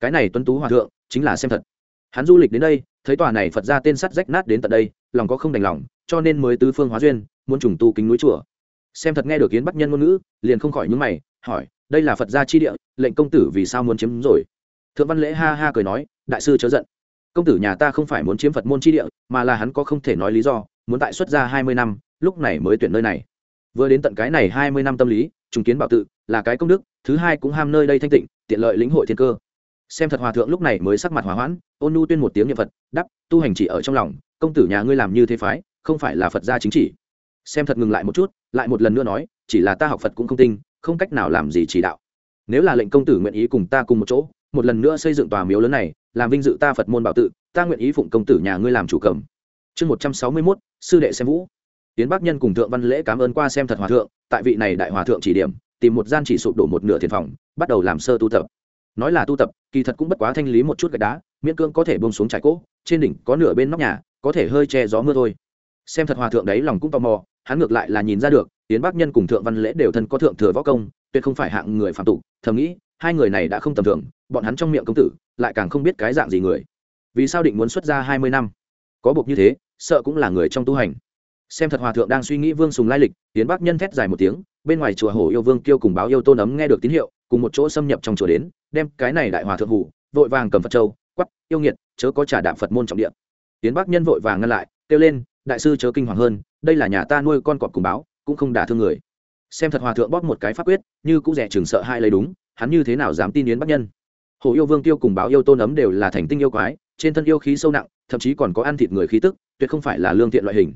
cái này tuấn tú hòa thượng chính là xem thật. Hắn du lịch đến đây, thấy tòa này phật ra tên sắt rách nát đến tận đây, lòng có không đành lòng, cho nên mới tứ phương hóa duyên, muốn trùng tu kính núi chùa. Xem thật nghe được kiến bắt nhân ngôn ngữ, liền không khỏi những mày, hỏi, đây là phật gia chi địa, lệnh công tử vì sao muốn chiếm rồi? Thượng văn lễ ha ha cười nói, đại sư chớ giận. Công tử nhà ta không phải muốn chiếm phật môn chi địa, mà là hắn có không thể nói lý do, muốn tại xuất gia hai mươi năm, lúc này mới tuyển nơi này. Vừa đến tận cái này hai mươi năm tâm lý, trùng kiến bảo tự, là cái công đức, thứ hai cũng ham nơi đây thanh tịnh, tiện lợi lĩnh hội thiên cơ xem thật hòa thượng lúc này mới sắc mặt hòa hoãn, ôn nu tuyên một tiếng niệm phật đắp tu hành chỉ ở trong lòng, công tử nhà ngươi làm như thế phái, không phải là phật gia chính chỉ xem thật ngừng lại một chút, lại một lần nữa nói, chỉ là ta học phật cũng không tinh không cách nào làm gì chỉ đạo. Nếu là lệnh công tử nguyện ý cùng ta cùng một chỗ, một lần nữa xây dựng tòa miếu lớn này, làm vinh dự ta phật môn bảo tự, ta nguyện ý phụng công tử nhà ngươi làm chủ cầm. Chương một trăm sáu mươi mốt, sư đệ xem vũ. Tiến bắc nhân cùng thượng văn lễ cảm ơn qua xem thật hòa thượng, tại vị này đại hòa thượng chỉ điểm, tìm một gian chỉ sụp đổ một nửa thiền phòng, bắt đầu làm sơ tu tập nói là tu tập, kỳ thật cũng bất quá thanh lý một chút gạch đá, miễn cưỡng có thể bông xuống trải cỗ, trên đỉnh có nửa bên nóc nhà, có thể hơi che gió mưa thôi. Xem thật hòa thượng đấy lòng cũng tò mò, hắn ngược lại là nhìn ra được tiến bác nhân cùng thượng văn lễ đều thân có thượng thừa võ công, tuyệt không phải hạng người phạm tục, thầm nghĩ, hai người này đã không tầm thường, bọn hắn trong miệng công tử, lại càng không biết cái dạng gì người. Vì sao định muốn xuất ra hai mươi năm? Có buộc như thế, sợ cũng là người trong tu hành. Xem thật hòa thượng đang suy nghĩ vương sùng lai lịch tiến bác nhân thét dài một tiếng, bên ngoài chùa hổ yêu vương kêu cùng báo yêu tôn ấm nghe được tín hiệu, cùng một chỗ xâm nhập trong chùa đến đem cái này đại hòa thượng hủ, vội vàng cầm phật châu quắp yêu nghiệt, chớ có trả đạm phật môn trọng địa. Tiến bắc nhân vội vàng ngăn lại, kêu lên, đại sư chớ kinh hoàng hơn, đây là nhà ta nuôi con cọp cùng báo, cũng không đả thương người. Xem thật hòa thượng bóp một cái pháp quyết, như cũng rẻ chừng sợ hai lấy đúng, hắn như thế nào dám tin yến bắc nhân? Hồ yêu vương tiêu cùng báo yêu tôn ấm đều là thành tinh yêu quái, trên thân yêu khí sâu nặng, thậm chí còn có ăn thịt người khí tức, tuyệt không phải là lương thiện loại hình.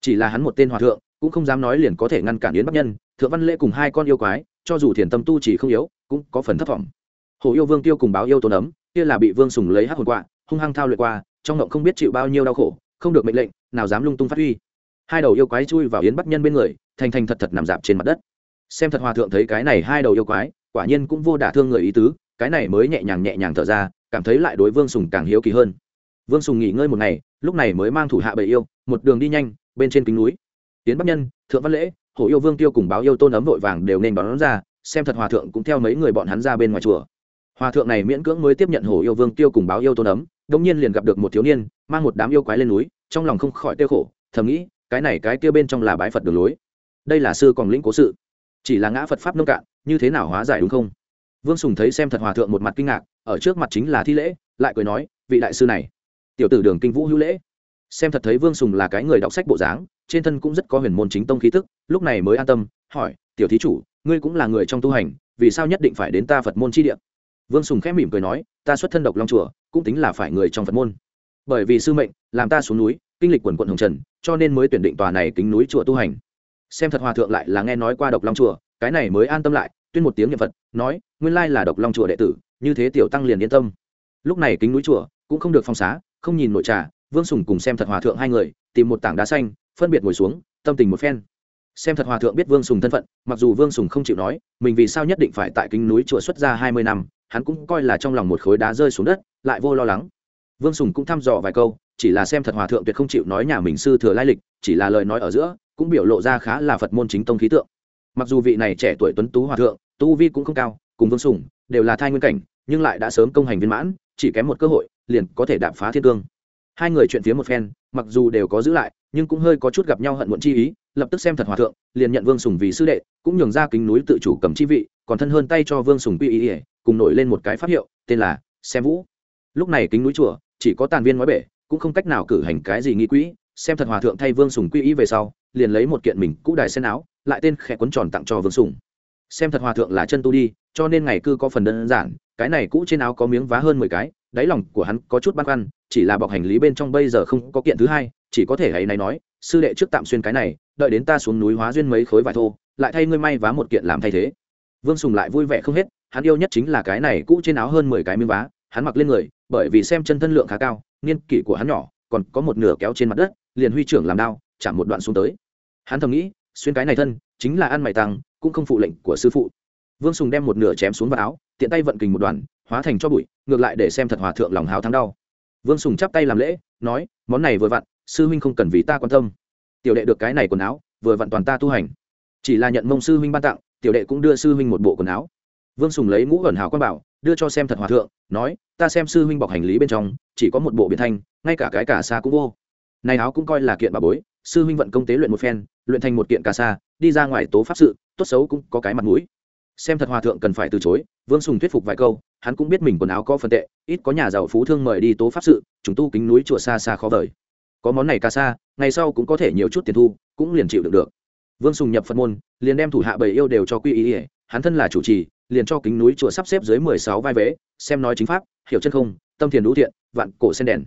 Chỉ là hắn một tên hòa thượng, cũng không dám nói liền có thể ngăn cản yến bắc nhân, thượng văn lễ cùng hai con yêu quái, cho dù thiền tâm tu chỉ không yếu, cũng có phần thất vọng hồ yêu vương tiêu cùng báo yêu tôn ấm kia là bị vương sùng lấy hắc hồn quạ, hung hăng thao luyện qua, trong ngộng không biết chịu bao nhiêu đau khổ, không được mệnh lệnh, nào dám lung tung phát huy. Hai đầu yêu quái chui vào yến bắc nhân bên người, thành thành thật thật nằm dạp trên mặt đất. Xem thật hòa thượng thấy cái này hai đầu yêu quái, quả nhiên cũng vô đả thương người ý tứ, cái này mới nhẹ nhàng nhẹ nhàng thở ra, cảm thấy lại đối vương sùng càng hiếu kỳ hơn. Vương sùng nghỉ ngơi một ngày, lúc này mới mang thủ hạ bầy yêu, một đường đi nhanh, bên trên kính núi. Tiến bắc nhân, thượng văn lễ hổ yêu vương tiêu cùng báo yêu tôn ấm vội vàng đều nên đón ra, xem thật hòa thượng cũng theo mấy người bọn hắn ra bên ngoài chùa hòa thượng này miễn cưỡng mới tiếp nhận Hổ yêu vương tiêu cùng báo yêu tôn ấm đông nhiên liền gặp được một thiếu niên, mang một đám yêu quái lên núi, trong lòng không khỏi tiêu khổ, thầm nghĩ, cái này cái kia bên trong là bái phật đường lối. Đây là sư còn lĩnh cố sự. Chỉ là ngã phật pháp nông cạn, như thế nào hóa giải đúng không? Vương sùng thấy xem thật hòa thượng một mặt kinh ngạc, ở trước mặt chính là thi lễ, lại cười nói, vị đại sư này, tiểu tử đường kinh vũ hữu lễ. Xem thật thấy vương sùng là cái người đọc sách bộ dáng, trên thân cũng rất có huyền môn chính tông khí tức, lúc này mới an tâm, hỏi, tiểu thí chủ, ngươi cũng là người trong tu hành, vì sao nhất định phải đến ta phật môn chi địa? Vương sùng khẽ mỉm cười nói, ta xuất thân độc long chùa, cũng tính là phải người trong phật môn. Bởi vì sư mệnh, làm ta xuống núi, kinh lịch quần quận hồng trần, cho nên mới tuyển định tòa này kính núi chùa tu hành. Xem thật hòa thượng lại là nghe nói qua độc long chùa, cái này mới an tâm lại, tuyên một tiếng niệm phật, nói, nguyên lai là độc long chùa đệ tử, như thế tiểu tăng liền yên tâm. Lúc này kính núi chùa cũng không được phong xá, không nhìn nội trà, vương sùng cùng xem thật hòa thượng hai người, tìm một tảng đá xanh, phân biệt ngồi xuống, tâm tình một phen. Xem thật hòa thượng biết vương sùng thân phận, mặc dù vương sùng không chịu nói, mình vì sao nhất định phải tại kính núi chùa xuất ra hai mươi năm hắn cũng coi là trong lòng một khối đá rơi xuống đất, lại vô lo lắng. Vương sùng cũng thăm dò vài câu, chỉ là xem thật hòa thượng tuyệt không chịu nói nhà mình sư thừa lai lịch, chỉ là lời nói ở giữa, cũng biểu lộ ra khá là phật môn chính tông khí tượng. Mặc dù vị này trẻ tuổi tuấn tú hòa thượng, tu vi cũng không cao, cùng vương sùng đều là thai nguyên cảnh, nhưng lại đã sớm công hành viên mãn, chỉ kém một cơ hội, liền có thể đạp phá thiên cương. Hai người chuyện phía một phen, mặc dù đều có giữ lại, nhưng cũng hơi có chút gặp nhau hận muộn chi ý, lập tức xem thật hòa thượng, liền nhận vương sùng vì sư đệ, cũng nhường ra kính núi tự chủ cầm chi vị, còn thân hơn tay cho vương sùng quy ý ỉa cùng nổi lên một cái pháp hiệu, tên là xem vũ. Lúc này kính núi chùa, chỉ có tàn viên nói bể, cũng không cách nào cử hành cái gì nghi quỹ, xem thật hòa thượng thay vương sùng quy ý về sau, liền lấy một kiện mình cũ đài sen áo, lại tên khẽ quấn tròn tặng cho vương sùng. Xem thật hòa thượng là chân tu đi, cho nên ngày cư có phần đơn giản, cái này cũ trên áo có miếng vá hơn mười cái, đáy lòng của hắn có chút băn khoăn, chỉ là bọc hành lý bên trong bây giờ không có kiện thứ hai, chỉ có thể hãy này nói, sư đệ trước tạm xuyên cái này, đợi đến ta xuống núi hóa duyên mấy khối vải thô, lại thay ngươi may vá một kiện làm thay thế. Vương sùng lại vui vẻ không hết hắn yêu nhất chính là cái này cũ trên áo hơn mười cái miếng vá, hắn mặc lên người, bởi vì xem chân thân lượng khá cao, niên kỷ của hắn nhỏ, còn có một nửa kéo trên mặt đất, liền huy trưởng làm đao chạm một đoạn xuống tới. Hắn thầm nghĩ, xuyên cái này thân, chính là ăn mày tăng, cũng không phụ lệnh của sư phụ. Vương sùng đem một nửa chém xuống vào áo, tiện tay vận kình một đoàn, hóa thành cho bụi, ngược lại để xem thật hòa thượng lòng hào thắng đau. Vương sùng chắp tay làm lễ, nói, món này vừa vặn, sư huynh không cần vì ta quan tâm. Tiểu đệ được cái này quần áo, vừa vặn toàn ta tu hành. Chỉ là nhận mông sư huynh ban tặng, tiểu đệ cũng đưa sư huynh một bộ quần áo vương sùng lấy mũ ẩn hào quan bảo, đưa cho xem thật hòa thượng, nói, ta xem sư huynh bọc hành lý bên trong, chỉ có một bộ biệt thanh, ngay cả cái cả xa cũng vô. Này áo cũng coi là kiện bà bối, sư huynh vận công tế luyện một phen, luyện thành một kiện cả xa đi ra ngoài tố pháp sự, tốt xấu cũng có cái mặt mũi. Xem thật hòa thượng cần phải từ chối, vương sùng thuyết phục vài câu, hắn cũng biết mình quần áo có phần tệ, ít có nhà giàu phú thương mời đi tố pháp sự chúng tu kính núi chùa xa xa khó vời. Có món này ca xa ngày sau cũng có thể nhiều chút tiền thu, cũng liền chịu được được. Vương sùng nhập phật môn, liền đem thủ hạ bầy yêu đều cho quy ý ỉa hắn thân là chủ trì liền cho kính núi chùa sắp xếp dưới mười sáu vai vế, xem nói chính pháp, hiểu chân không, tâm thiền đũ thiện, vạn cổ sen đèn.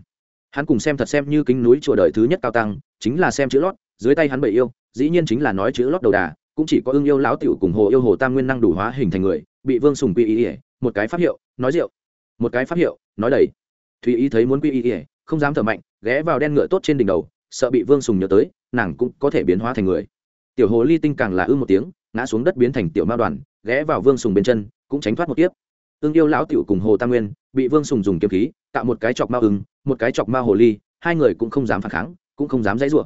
Hắn cùng xem thật xem như kính núi chùa đời thứ nhất cao tăng, chính là xem chữ lót, dưới tay hắn bầy yêu, dĩ nhiên chính là nói chữ lót đầu đà, cũng chỉ có ưng yêu lão tiểu cùng hồ yêu hồ tam nguyên năng đủ hóa hình thành người, bị vương sùng quy ý ỉa một cái pháp hiệu, nói rượu. Một cái pháp hiệu, nói đầy. Thùy ý thấy muốn quy ý ỉa không dám thở mạnh, ghé vào đen ngựa tốt trên đỉnh đầu, sợ bị vương sùng nhớ tới, nàng cũng có thể biến hóa thành người. Tiểu hồ ly tinh càng là ư một tiếng ngã xuống đất biến thành tiểu ma đoàn, ghé vào vương sùng bên chân, cũng tránh thoát một tiếp ương yêu lão tiểu cùng hồ tam nguyên, bị vương sùng dùng kiếm khí, tạo một cái chọc ma ưng, một cái chọc ma hồ ly, hai người cũng không dám phản kháng, cũng không dám dãy rủa.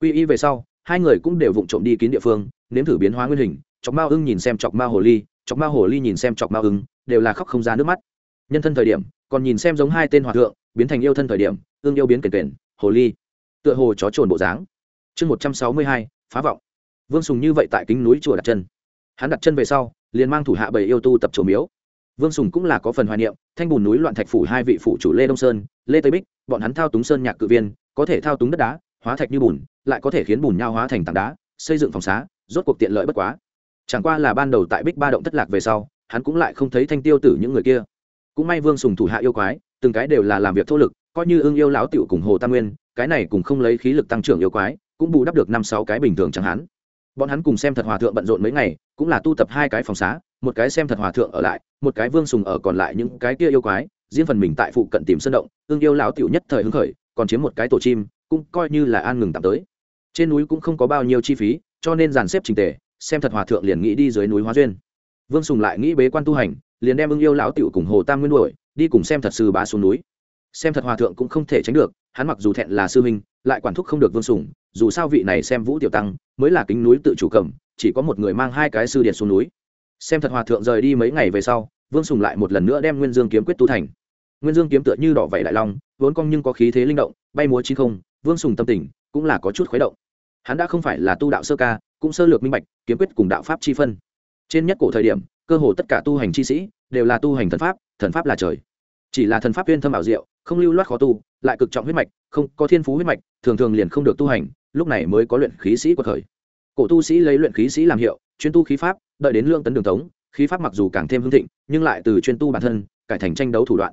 Quy y về sau, hai người cũng đều vụng trộm đi kín địa phương, nếm thử biến hóa nguyên hình, chọc ma ưng nhìn xem chọc ma hồ ly, chọc ma hồ ly nhìn xem chọc ma ưng, đều là khóc không ra nước mắt. Nhân thân thời điểm, còn nhìn xem giống hai tên hòa thượng, biến thành yêu thân thời điểm ương yêu biến kền kền, hồ ly, tựa hồ chó trồn bộ dáng. Chương một trăm sáu mươi hai, phá vọng vương sùng như vậy tại kính núi chùa đặt chân. Hắn đặt chân về sau, liền mang thủ hạ bảy yêu tu tập trổ miếu. Vương sùng cũng là có phần hoài niệm, thanh bùn núi loạn thạch phủ hai vị phủ chủ lê đông sơn, lê tây bích, bọn hắn thao túng sơn nhạc cự viên, có thể thao túng đất đá, hóa thạch như bùn, lại có thể khiến bùn nhau hóa thành tảng đá, xây dựng phòng xá, rốt cuộc tiện lợi bất quá. Chẳng qua là ban đầu tại bích ba động thất lạc về sau, hắn cũng lại không thấy thanh tiêu tử những người kia. Cũng may vương sùng thủ hạ yêu quái, từng cái đều là làm việc thô lực, coi như ưng yêu lão tiểu cùng hồ tam nguyên, cái này cùng không lấy khí lực tăng trưởng yêu quái, cũng bù đắp được năm sáu cái bình thường chẳng hắn bọn hắn cùng xem thật hòa thượng bận rộn mấy ngày, cũng là tu tập hai cái phòng xá, một cái xem thật hòa thượng ở lại, một cái vương sùng ở còn lại những cái kia yêu quái, riêng phần mình tại phụ cận tìm sân động tương yêu lão tiểu nhất thời hứng khởi, còn chiếm một cái tổ chim, cũng coi như là an ngừng tạm tới. Trên núi cũng không có bao nhiêu chi phí, cho nên dàn xếp trình tề, xem thật hòa thượng liền nghĩ đi dưới núi hóa duyên. Vương sùng lại nghĩ bế quan tu hành, liền đem ưng yêu lão tiểu cùng hồ tam nguyên đuổi, đi cùng xem thật sư bá xuống núi xem thật hòa thượng cũng không thể tránh được, hắn mặc dù thẹn là sư huynh, lại quản thúc không được vương sùng dù sao vị này xem vũ tiểu tăng mới là kính núi tự chủ cầm, chỉ có một người mang hai cái sư điện xuống núi. Xem thật hòa thượng rời đi mấy ngày về sau, vương sùng lại một lần nữa đem nguyên dương kiếm quyết tu thành. Nguyên dương kiếm tựa như đỏ vảy đại long, vốn cong nhưng có khí thế linh động, bay múa chín không, vương sùng tâm tình cũng là có chút khuấy động. Hắn đã không phải là tu đạo sơ ca, cũng sơ lược minh bạch, kiếm quyết cùng đạo pháp chi phân. Trên nhất cổ thời điểm, cơ hồ tất cả tu hành chi sĩ đều là tu hành thần pháp thần pháp là trời. Chỉ là thần pháp viên thâm ảo diệu không lưu loát khó tu, lại cực trọng huyết mạch, không có thiên phú huyết mạch, thường thường liền không được tu hành, lúc này mới có luyện khí sĩ của thời. Cổ tu sĩ lấy luyện khí sĩ làm hiệu, chuyên tu khí pháp, đợi đến lương tấn đường tống, khí pháp mặc dù càng thêm hưng thịnh, nhưng lại từ chuyên tu bản thân, cải thành tranh đấu thủ đoạn.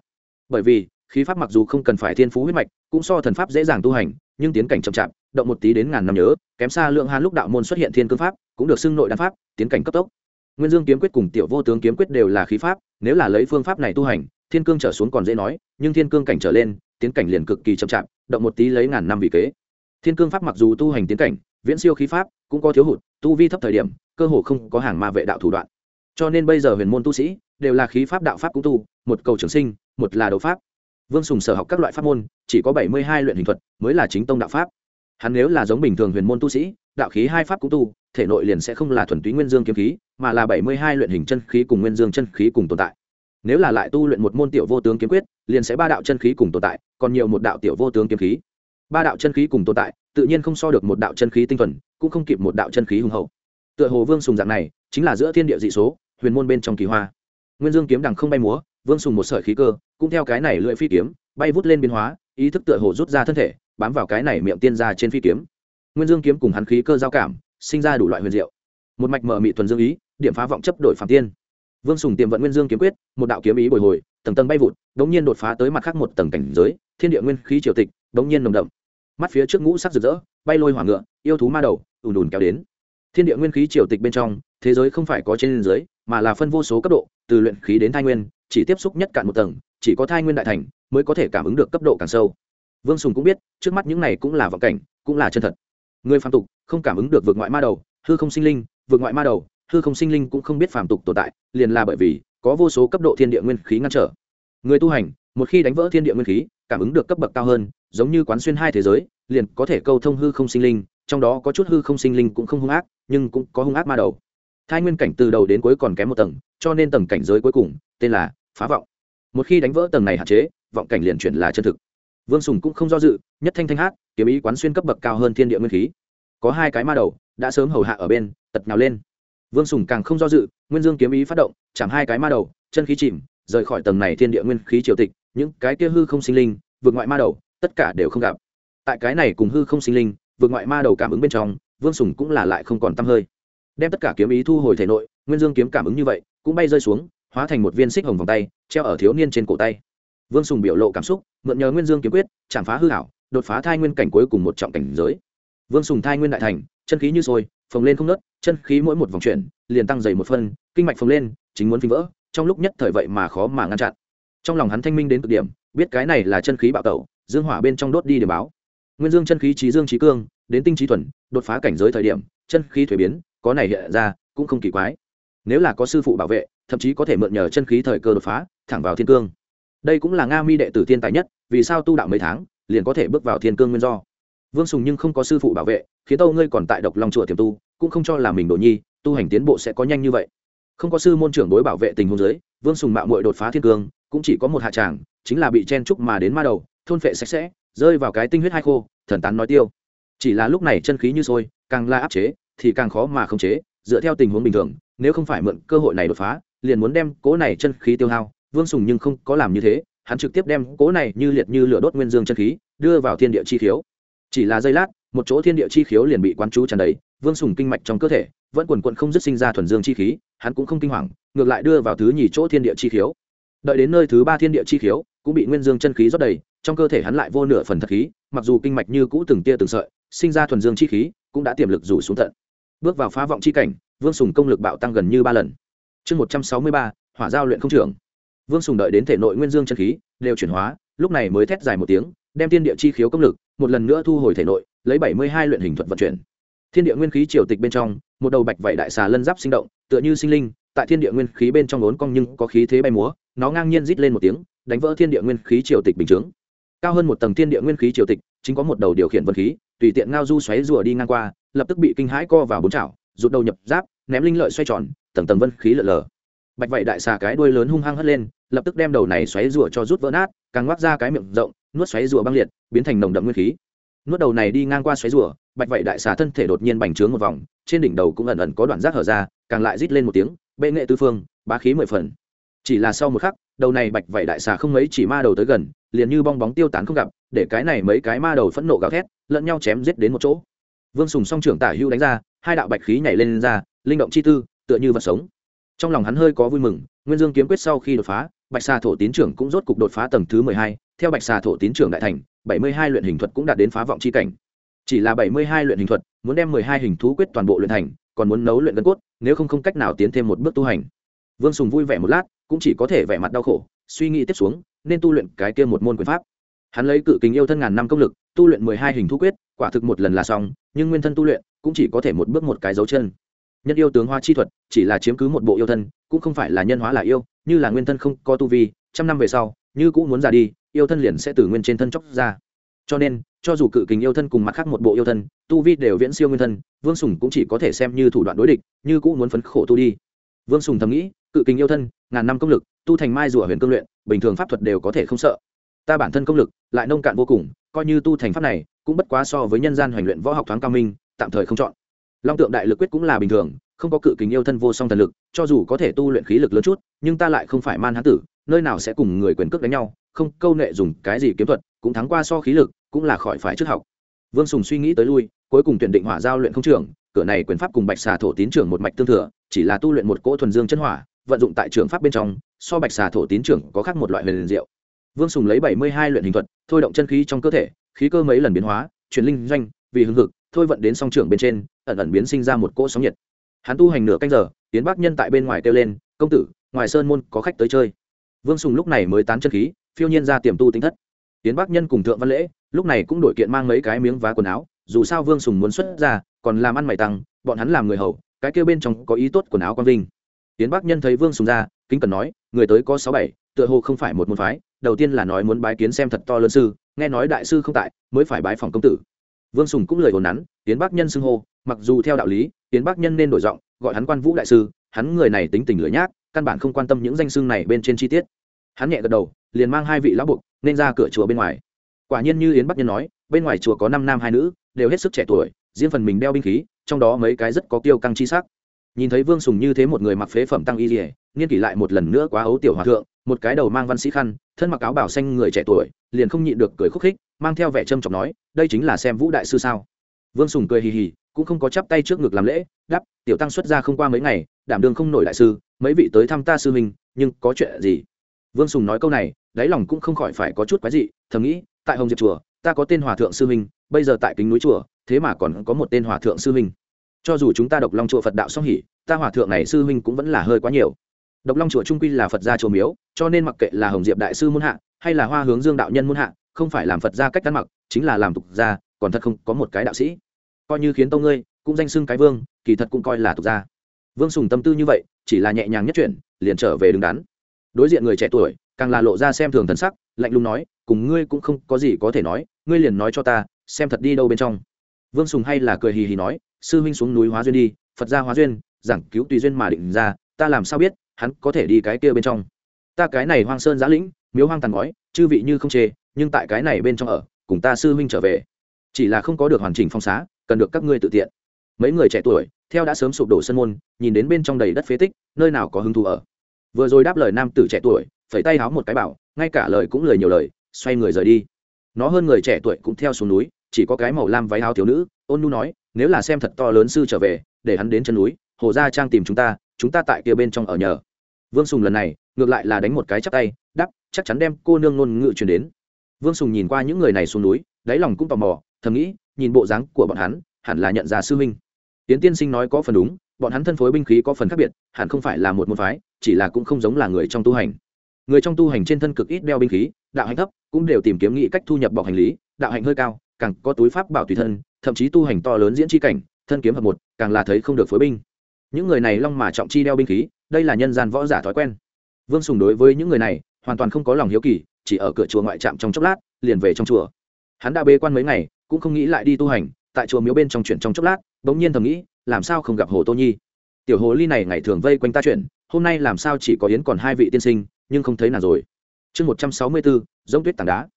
Bởi vì, khí pháp mặc dù không cần phải thiên phú huyết mạch, cũng so thần pháp dễ dàng tu hành, nhưng tiến cảnh chậm chạp, động một tí đến ngàn năm nhớ, kém xa lượng hàn lúc đạo môn xuất hiện thiên cương pháp, cũng được xưng nội đan pháp, tiến cảnh cấp tốc. Nguyên dương kiếm quyết cùng tiểu vô tướng kiếm quyết đều là khí pháp, nếu là lấy phương pháp này tu hành thiên cương trở xuống còn dễ nói, nhưng thiên cương cảnh trở lên, tiến cảnh liền cực kỳ chậm chạp, động một tí lấy ngàn năm vì kế. Thiên cương pháp mặc dù tu hành tiến cảnh, viễn siêu khí pháp, cũng có thiếu hụt, tu vi thấp thời điểm, cơ hồ không có hàng ma vệ đạo thủ đoạn. Cho nên bây giờ huyền môn tu sĩ, đều là khí pháp đạo pháp cũng tu, một cầu trường sinh, một là đấu pháp. Vương sùng sở học các loại pháp môn, chỉ có bảy mươi hai luyện hình thuật, mới là chính tông đạo pháp. Hắn nếu là giống bình thường huyền môn tu sĩ, đạo khí hai pháp cũng tu, thể nội liền sẽ không là thuần túy nguyên dương kiếm khí, mà là bảy mươi hai luyện hình chân khí cùng nguyên dương chân khí cùng tồn tại nếu là lại tu luyện một môn tiểu vô tướng kiếm quyết, liền sẽ ba đạo chân khí cùng tồn tại, còn nhiều một đạo tiểu vô tướng kiếm khí. Ba đạo chân khí cùng tồn tại, tự nhiên không so được một đạo chân khí tinh thuần, cũng không kịp một đạo chân khí hùng hậu. Tựa hồ vương sùng dạng này, chính là giữa thiên địa dị số, huyền môn bên trong kỳ hoa. Nguyên dương kiếm đằng không bay múa, vương sùng một sợi khí cơ, cũng theo cái này lưỡi phi kiếm, bay vút lên biến hóa, ý thức tựa hồ rút ra thân thể, bám vào cái này miệng tiên ra trên phi kiếm. Nguyên dương kiếm cùng hắn khí cơ giao cảm, sinh ra đủ loại huyền diệu. Một mạch mở mị thuần dương ý, điểm phá vọng chấp đổi phạm tiên vương sùng tiềm vận nguyên dương kiếm quyết, một đạo kiếm ý bồi hồi, tầng tầng bay vụt, đống nhiên đột phá tới mặt khác một tầng cảnh giới, thiên địa nguyên khí triều tịch, đống nhiên nồng đậm. Mắt phía trước ngũ sắc rực rỡ, bay lôi hỏa ngựa, yêu thú ma đầu, ùn ùn kéo đến. Thiên địa nguyên khí triều tịch bên trong, thế giới không phải có trên dưới, mà là phân vô số cấp độ, từ luyện khí đến thai nguyên, chỉ tiếp xúc nhất cạn một tầng, chỉ có thai nguyên đại thành mới có thể cảm ứng được cấp độ càng sâu. Vương sùng cũng biết, trước mắt những này cũng là vọng cảnh, cũng là chân thật. Người phạm tục, không cảm ứng được vượt ngoại ma đầu, hư không sinh linh, vượt ngoại ma đầu hư không sinh linh cũng không biết phạm tục tồn tại, liền là bởi vì có vô số cấp độ thiên địa nguyên khí ngăn trở. Người tu hành, một khi đánh vỡ thiên địa nguyên khí, cảm ứng được cấp bậc cao hơn, giống như quán xuyên hai thế giới, liền có thể câu thông hư không sinh linh, trong đó có chút hư không sinh linh cũng không hung ác, nhưng cũng có hung ác ma đầu. Thai nguyên cảnh từ đầu đến cuối còn kém một tầng, cho nên tầng cảnh giới cuối cùng, tên là phá vọng. Một khi đánh vỡ tầng này hạn chế, vọng cảnh liền chuyển là chân thực. Vương sùng cũng không do dự, nhất thanh thanh hát, kiếm ý quán xuyên cấp bậc cao hơn thiên địa nguyên khí. Có hai cái ma đầu, đã sớm hầu hạ ở bên, tật nào lên vương sùng càng không do dự, nguyên dương kiếm ý phát động chẳng hai cái ma đầu, chân khí chìm, rời khỏi tầng này thiên địa nguyên khí triều tịch, những cái kia hư không sinh linh, vượt ngoại ma đầu, tất cả đều không gặp. Tại cái này cùng hư không sinh linh, vượt ngoại ma đầu cảm ứng bên trong, vương sùng cũng là lại không còn t hơi. Đem tất cả kiếm ý thu hồi thể nội, nguyên dương kiếm cảm ứng như vậy, cũng bay rơi xuống, hóa thành một viên xích hồng vòng tay, treo ở thiếu niên trên cổ tay. Vương sùng biểu lộ cảm xúc, mượn nhờ nguyên dương kiếm quyết, chạm phá hư hảo đột phá thai nguyên cảnh cuối cùng một trọng cảnh giới. Vương sùng thai nguyên đại thành, chân khí như sôi, phồng lên không nớt chân khí mỗi một vòng chuyển liền tăng dày một phân, kinh mạch phồng lên, chính muốn phình vỡ, trong lúc nhất thời vậy mà khó mà ngăn chặn. Trong lòng hắn thanh minh đến cực điểm, biết cái này là chân khí bạo tẩu, dương hỏa bên trong đốt đi điểm báo. Nguyên dương chân khí trí dương trí cương, đến tinh trí thuần, đột phá cảnh giới thời điểm, chân khí thuế biến, có này hiện ra, cũng không kỳ quái. Nếu là có sư phụ bảo vệ, thậm chí có thể mượn nhờ chân khí thời cơ đột phá, thẳng vào thiên cương. Đây cũng là nga mi đệ tử thiên tài nhất, vì sao tu đạo mấy tháng, liền có thể bước vào thiên cương nguyên do. Vương sùng nhưng không có sư phụ bảo vệ, khiến tâu ngươi còn tại độc long chùa tiềm tu cũng không cho là mình đồ nhi, tu hành tiến bộ sẽ có nhanh như vậy. Không có sư môn trưởng đối bảo vệ tình huống giới vương sùng mạo mội đột phá thiên cương, cũng chỉ có một hạ tràng, chính là bị chen trúc mà đến ma đầu, thôn phệ sạch sẽ, rơi vào cái tinh huyết hai khô, thần tán nói tiêu. Chỉ là lúc này chân khí như sôi, càng la áp chế, thì càng khó mà khống chế, dựa theo tình huống bình thường, nếu không phải mượn cơ hội này đột phá, liền muốn đem cố này chân khí tiêu hao. Vương sùng nhưng không có làm như thế, hắn trực tiếp đem cố này như liệt như lửa đốt nguyên dương chân khí, đưa vào thiên địa chi khiếu. Chỉ là giây lát, một chỗ thiên địa chi khiếu liền bị quán chú tràn đầy vương sùng kinh mạch trong cơ thể, vẫn quần quận không dứt sinh ra thuần dương chi khí, hắn cũng không kinh hoàng, ngược lại đưa vào thứ nhì chỗ thiên địa chi khiếu. Đợi đến nơi thứ ba thiên địa chi khiếu, cũng bị nguyên dương chân khí rót đầy, trong cơ thể hắn lại vô nửa phần thật khí, mặc dù kinh mạch như cũ từng tia từng sợi, sinh ra thuần dương chi khí, cũng đã tiềm lực rủ xuống tận. Bước vào phá vọng chi cảnh, vương sùng công lực bạo tăng gần như ba lần. Chương một trăm sáu mươi ba, hỏa giao luyện không trưởng. Vương sùng đợi đến thể nội nguyên dương chân khí, đều chuyển hóa, lúc này mới thét dài một tiếng, đem thiên địa chi khiếu công lực, một lần nữa thu hồi thể nội, lấy bảy mươi hai luyện hình thuật vận chuyển thiên địa nguyên khí triều tịch bên trong, một đầu bạch vảy đại xà lân giáp sinh động, tựa như sinh linh, tại thiên địa nguyên khí bên trong ốn cong nhưng có khí thế bay múa, nó ngang nhiên rít lên một tiếng, đánh vỡ thiên địa nguyên khí triều tịch bình chướng. Cao hơn một tầng thiên địa nguyên khí triều tịch, chính có một đầu điều khiển vân khí, tùy tiện ngao du xoáy rùa đi ngang qua, lập tức bị kinh hãi co vào bốn chảo, rụt đầu nhập giáp, ném linh lợi xoay tròn, tầng tầng vân khí lở lở. Bạch vậy đại xà cái đuôi lớn hung hăng hất lên, lập tức đem đầu này xoáy rùa cho rút vỡ nát, càng ngoác ra cái miệng rộng, nuốt xoáy rùa băng liệt, biến thành nồng đậm nguyên khí nuốt đầu này đi ngang qua xoáy rùa bạch vậy đại xà thân thể đột nhiên bành trướng một vòng trên đỉnh đầu cũng ẩn ẩn có đoạn rác hở ra càng lại rít lên một tiếng bệ nghệ tư phương bá khí mười phần. Chỉ là sau một khắc đầu này bạch vậy đại xà không mấy chỉ ma đầu tới gần liền như bong bóng tiêu tán không gặp để cái này mấy cái ma đầu phẫn nộ gào thét lẫn nhau chém giết đến một chỗ. Vương sùng song trưởng tả hưu đánh ra hai đạo bạch khí nhảy lên, lên ra linh động chi tư tựa như vật sống. Trong lòng hắn hơi có vui mừng nguyên dương kiếm quyết sau khi đột phá bạch xà thổ tín trưởng cũng rốt cục đột phá tầng thứ mười hai theo bạch xà thổ tín trưởng đại thành bảy mươi hai luyện hình thuật cũng đạt đến phá vọng chi cảnh. Chỉ là bảy mươi hai luyện hình thuật, muốn đem mười hai hình thú quyết toàn bộ luyện thành, còn muốn nấu luyện gân cốt, nếu không không cách nào tiến thêm một bước tu hành. Vương sùng vui vẻ một lát, cũng chỉ có thể vẻ mặt đau khổ, suy nghĩ tiếp xuống, nên tu luyện cái kia một môn quyền pháp. Hắn lấy cự kính yêu thân ngàn năm công lực, tu luyện mười hai hình thú quyết, quả thực một lần là xong, nhưng nguyên thân tu luyện, cũng chỉ có thể một bước một cái dấu chân. Nhân yêu tướng hoa chi thuật, chỉ là chiếm cứ một bộ yêu thân, cũng không phải là nhân hóa là yêu, như là nguyên thân không có tu vi, trăm năm về sau, như cũng muốn già đi yêu thân liền sẽ từ nguyên trên thân chóc ra. Cho nên, cho dù cự kình yêu thân cùng mặt khác một bộ yêu thân, tu vi đều viễn siêu nguyên thân, vương sùng cũng chỉ có thể xem như thủ đoạn đối địch, như cũng muốn phấn khổ tu đi. Vương sùng thầm nghĩ, cự kình yêu thân, ngàn năm công lực, tu thành mai rùa huyền cương luyện, bình thường pháp thuật đều có thể không sợ. Ta bản thân công lực, lại nông cạn vô cùng, coi như tu thành pháp này, cũng bất quá so với nhân gian hoành luyện võ học thoáng cao minh, tạm thời không chọn. Long tượng đại lực quyết cũng là bình thường, không có cự kính yêu thân vô song thần lực, cho dù có thể tu luyện khí lực lớn chút, nhưng ta lại không phải man hán tử nơi nào sẽ cùng người quyền cước đánh nhau, không, câu nệ dùng cái gì kiếm thuật, cũng thắng qua so khí lực, cũng là khỏi phải trước học. Vương sùng suy nghĩ tới lui, cuối cùng tuyển định hỏa giao luyện không trưởng, cửa này quyền pháp cùng bạch xà thổ tín trưởng một mạch tương thừa, chỉ là tu luyện một cỗ thuần dương chân hỏa, vận dụng tại trường pháp bên trong, so bạch xà thổ tín trưởng có khác một loại huyền liền diệu. Vương sùng lấy bảy mươi hai luyện hình thuật, thôi động chân khí trong cơ thể, khí cơ mấy lần biến hóa, chuyển linh doanh, vì hưng hực, thôi vận đến song trưởng bên trên, ẩn ẩn biến sinh ra một cỗ sóng nhiệt. Hắn tu hành nửa canh giờ tiến bác nhân tại bên ngoài kêu lên, công tử, ngoài sơn môn có khách tới chơi vương sùng lúc này mới tán chân khí, phiêu nhiên ra tiềm tu tính thất. Tiến bác nhân cùng thượng văn lễ, lúc này cũng đổi kiện mang mấy cái miếng vá quần áo, dù sao vương sùng muốn xuất ra, còn làm ăn mày tăng, bọn hắn làm người hầu, cái kêu bên trong có ý tốt quần áo quang vinh. Tiến bác nhân thấy vương sùng ra, kính cần nói, người tới có sáu bảy, tựa hồ không phải một môn phái, đầu tiên là nói muốn bái kiến xem thật to lớn sư, nghe nói đại sư không tại, mới phải bái phòng công tử. Vương sùng cũng lời hồn nắn, tiến bác nhân xưng hô, mặc dù theo đạo lý, tiến bác nhân nên đổi giọng, gọi hắn quan vũ đại sư, hắn người này tính tình lửa nhác, căn bản không quan tâm những danh xưng này bên trên chi tiết hắn nhẹ gật đầu, liền mang hai vị lão buộc nên ra cửa chùa bên ngoài. Quả nhiên như yến bắc nhân nói, bên ngoài chùa có năm nam hai nữ, đều hết sức trẻ tuổi, riêng phần mình đeo binh khí, trong đó mấy cái rất có kiêu căng chi sắc. Nhìn thấy vương sùng như thế một người mặc phế phẩm tăng y dỉa nghiên kỷ lại một lần nữa quá ấu tiểu hòa thượng, một cái đầu mang văn sĩ khăn, thân mặc áo bảo xanh người trẻ tuổi, liền không nhịn được cười khúc khích, mang theo vẻ trâm trọng nói, đây chính là xem vũ đại sư sao. Vương sùng cười hì hì, cũng không có chắp tay trước ngực làm lễ đắp tiểu tăng xuất ra không qua mấy ngày, đảm đường không nổi đại sư, mấy vị tới thăm ta sư huynh, nhưng có chuyện gì? Vương sùng nói câu này, đáy lòng cũng không khỏi phải có chút quái dị, thầm nghĩ, tại hồng diệp chùa, ta có tên hòa thượng sư huynh bây giờ tại kính núi chùa, thế mà còn có một tên hòa thượng sư huynh cho dù chúng ta độc long chùa phật đạo song hỉ, ta hòa thượng này sư huynh cũng vẫn là hơi quá nhiều. Độc long chùa trung quy là phật gia chùa miếu, cho nên mặc kệ là hồng diệp đại sư muôn hạ, hay là hoa hướng dương đạo nhân muôn hạ, không phải làm phật gia cách ăn mặc, chính là làm tục gia, còn thật không có một cái đạo sĩ. Coi như khiến tông ngươi, cũng danh xưng cái vương, kỳ thật cũng coi là tục gia. Vương sùng tâm tư như vậy, chỉ là nhẹ nhàng nhất chuyển, liền trở về đứng đắn đối diện người trẻ tuổi, càng là lộ ra xem thường thần sắc, lạnh lùng nói, cùng ngươi cũng không có gì có thể nói, ngươi liền nói cho ta, xem thật đi đâu bên trong. Vương sùng hay là cười hì hì nói, sư huynh xuống núi hóa duyên đi, phật gia hóa duyên, giảng cứu tùy duyên mà định ra, ta làm sao biết, hắn có thể đi cái kia bên trong. Ta cái này hoang sơn giã lĩnh, miếu hoang tàn ngói, chư vị như không chê, nhưng tại cái này bên trong ở, cùng ta sư huynh trở về. Chỉ là không có được hoàn chỉnh phong xá, cần được các ngươi tự tiện. Mấy người trẻ tuổi, theo đã sớm sụp đổ sân môn, nhìn đến bên trong đầy đất phế tích, nơi nào có hứng thú ở vừa rồi đáp lời nam tử trẻ tuổi, phẩy tay háo một cái bảo, ngay cả lời cũng lời nhiều lời, xoay người rời đi. Nó hơn người trẻ tuổi cũng theo xuống núi, chỉ có cái màu lam váy áo thiếu nữ, ôn nu nói, nếu là xem thật to lớn sư trở về, để hắn đến chân núi, hồ gia trang tìm chúng ta chúng ta tại kia bên trong ở nhờ. Vương sùng lần này, ngược lại là đánh một cái chắp tay đắp chắc chắn đem cô nương ngôn ngự truyền đến. Vương sùng nhìn qua những người này xuống núi, đáy lòng cũng tò mò, thầm nghĩ, nhìn bộ dáng của bọn hắn, hẳn là nhận ra sư huynh tiến tiên sinh nói có phần đúng, bọn hắn thân phối binh khí có phần khác biệt, hẳn không phải là một môn phái, chỉ là cũng không giống là người trong tu hành. Người trong tu hành trên thân cực ít đeo binh khí, đạo hạnh thấp, cũng đều tìm kiếm nghĩ cách thu nhập bọc hành lý, đạo hạnh hơi cao, càng có túi pháp bảo tùy thân, thậm chí tu hành to lớn diễn chi cảnh, thân kiếm hợp một, càng là thấy không được phối binh. Những người này long mà trọng chi đeo binh khí, đây là nhân gian võ giả thói quen. Vương sùng đối với những người này, hoàn toàn không có lòng hiếu kỳ, chỉ ở cửa chùa ngoại trạm trong chốc lát, liền về trong chùa. Hắn đã bê quan mấy ngày, cũng không nghĩ lại đi tu hành, tại chùa miếu bên trong chuyển trong chốc lát bỗng nhiên thầm nghĩ, làm sao không gặp hồ tô nhi? Tiểu hồ ly này ngày thường vây quanh ta chuyện, hôm nay làm sao chỉ có yến còn hai vị tiên sinh, nhưng không thấy nào rồi. Chương một trăm sáu mươi bốn, giống tuyết tảng đá.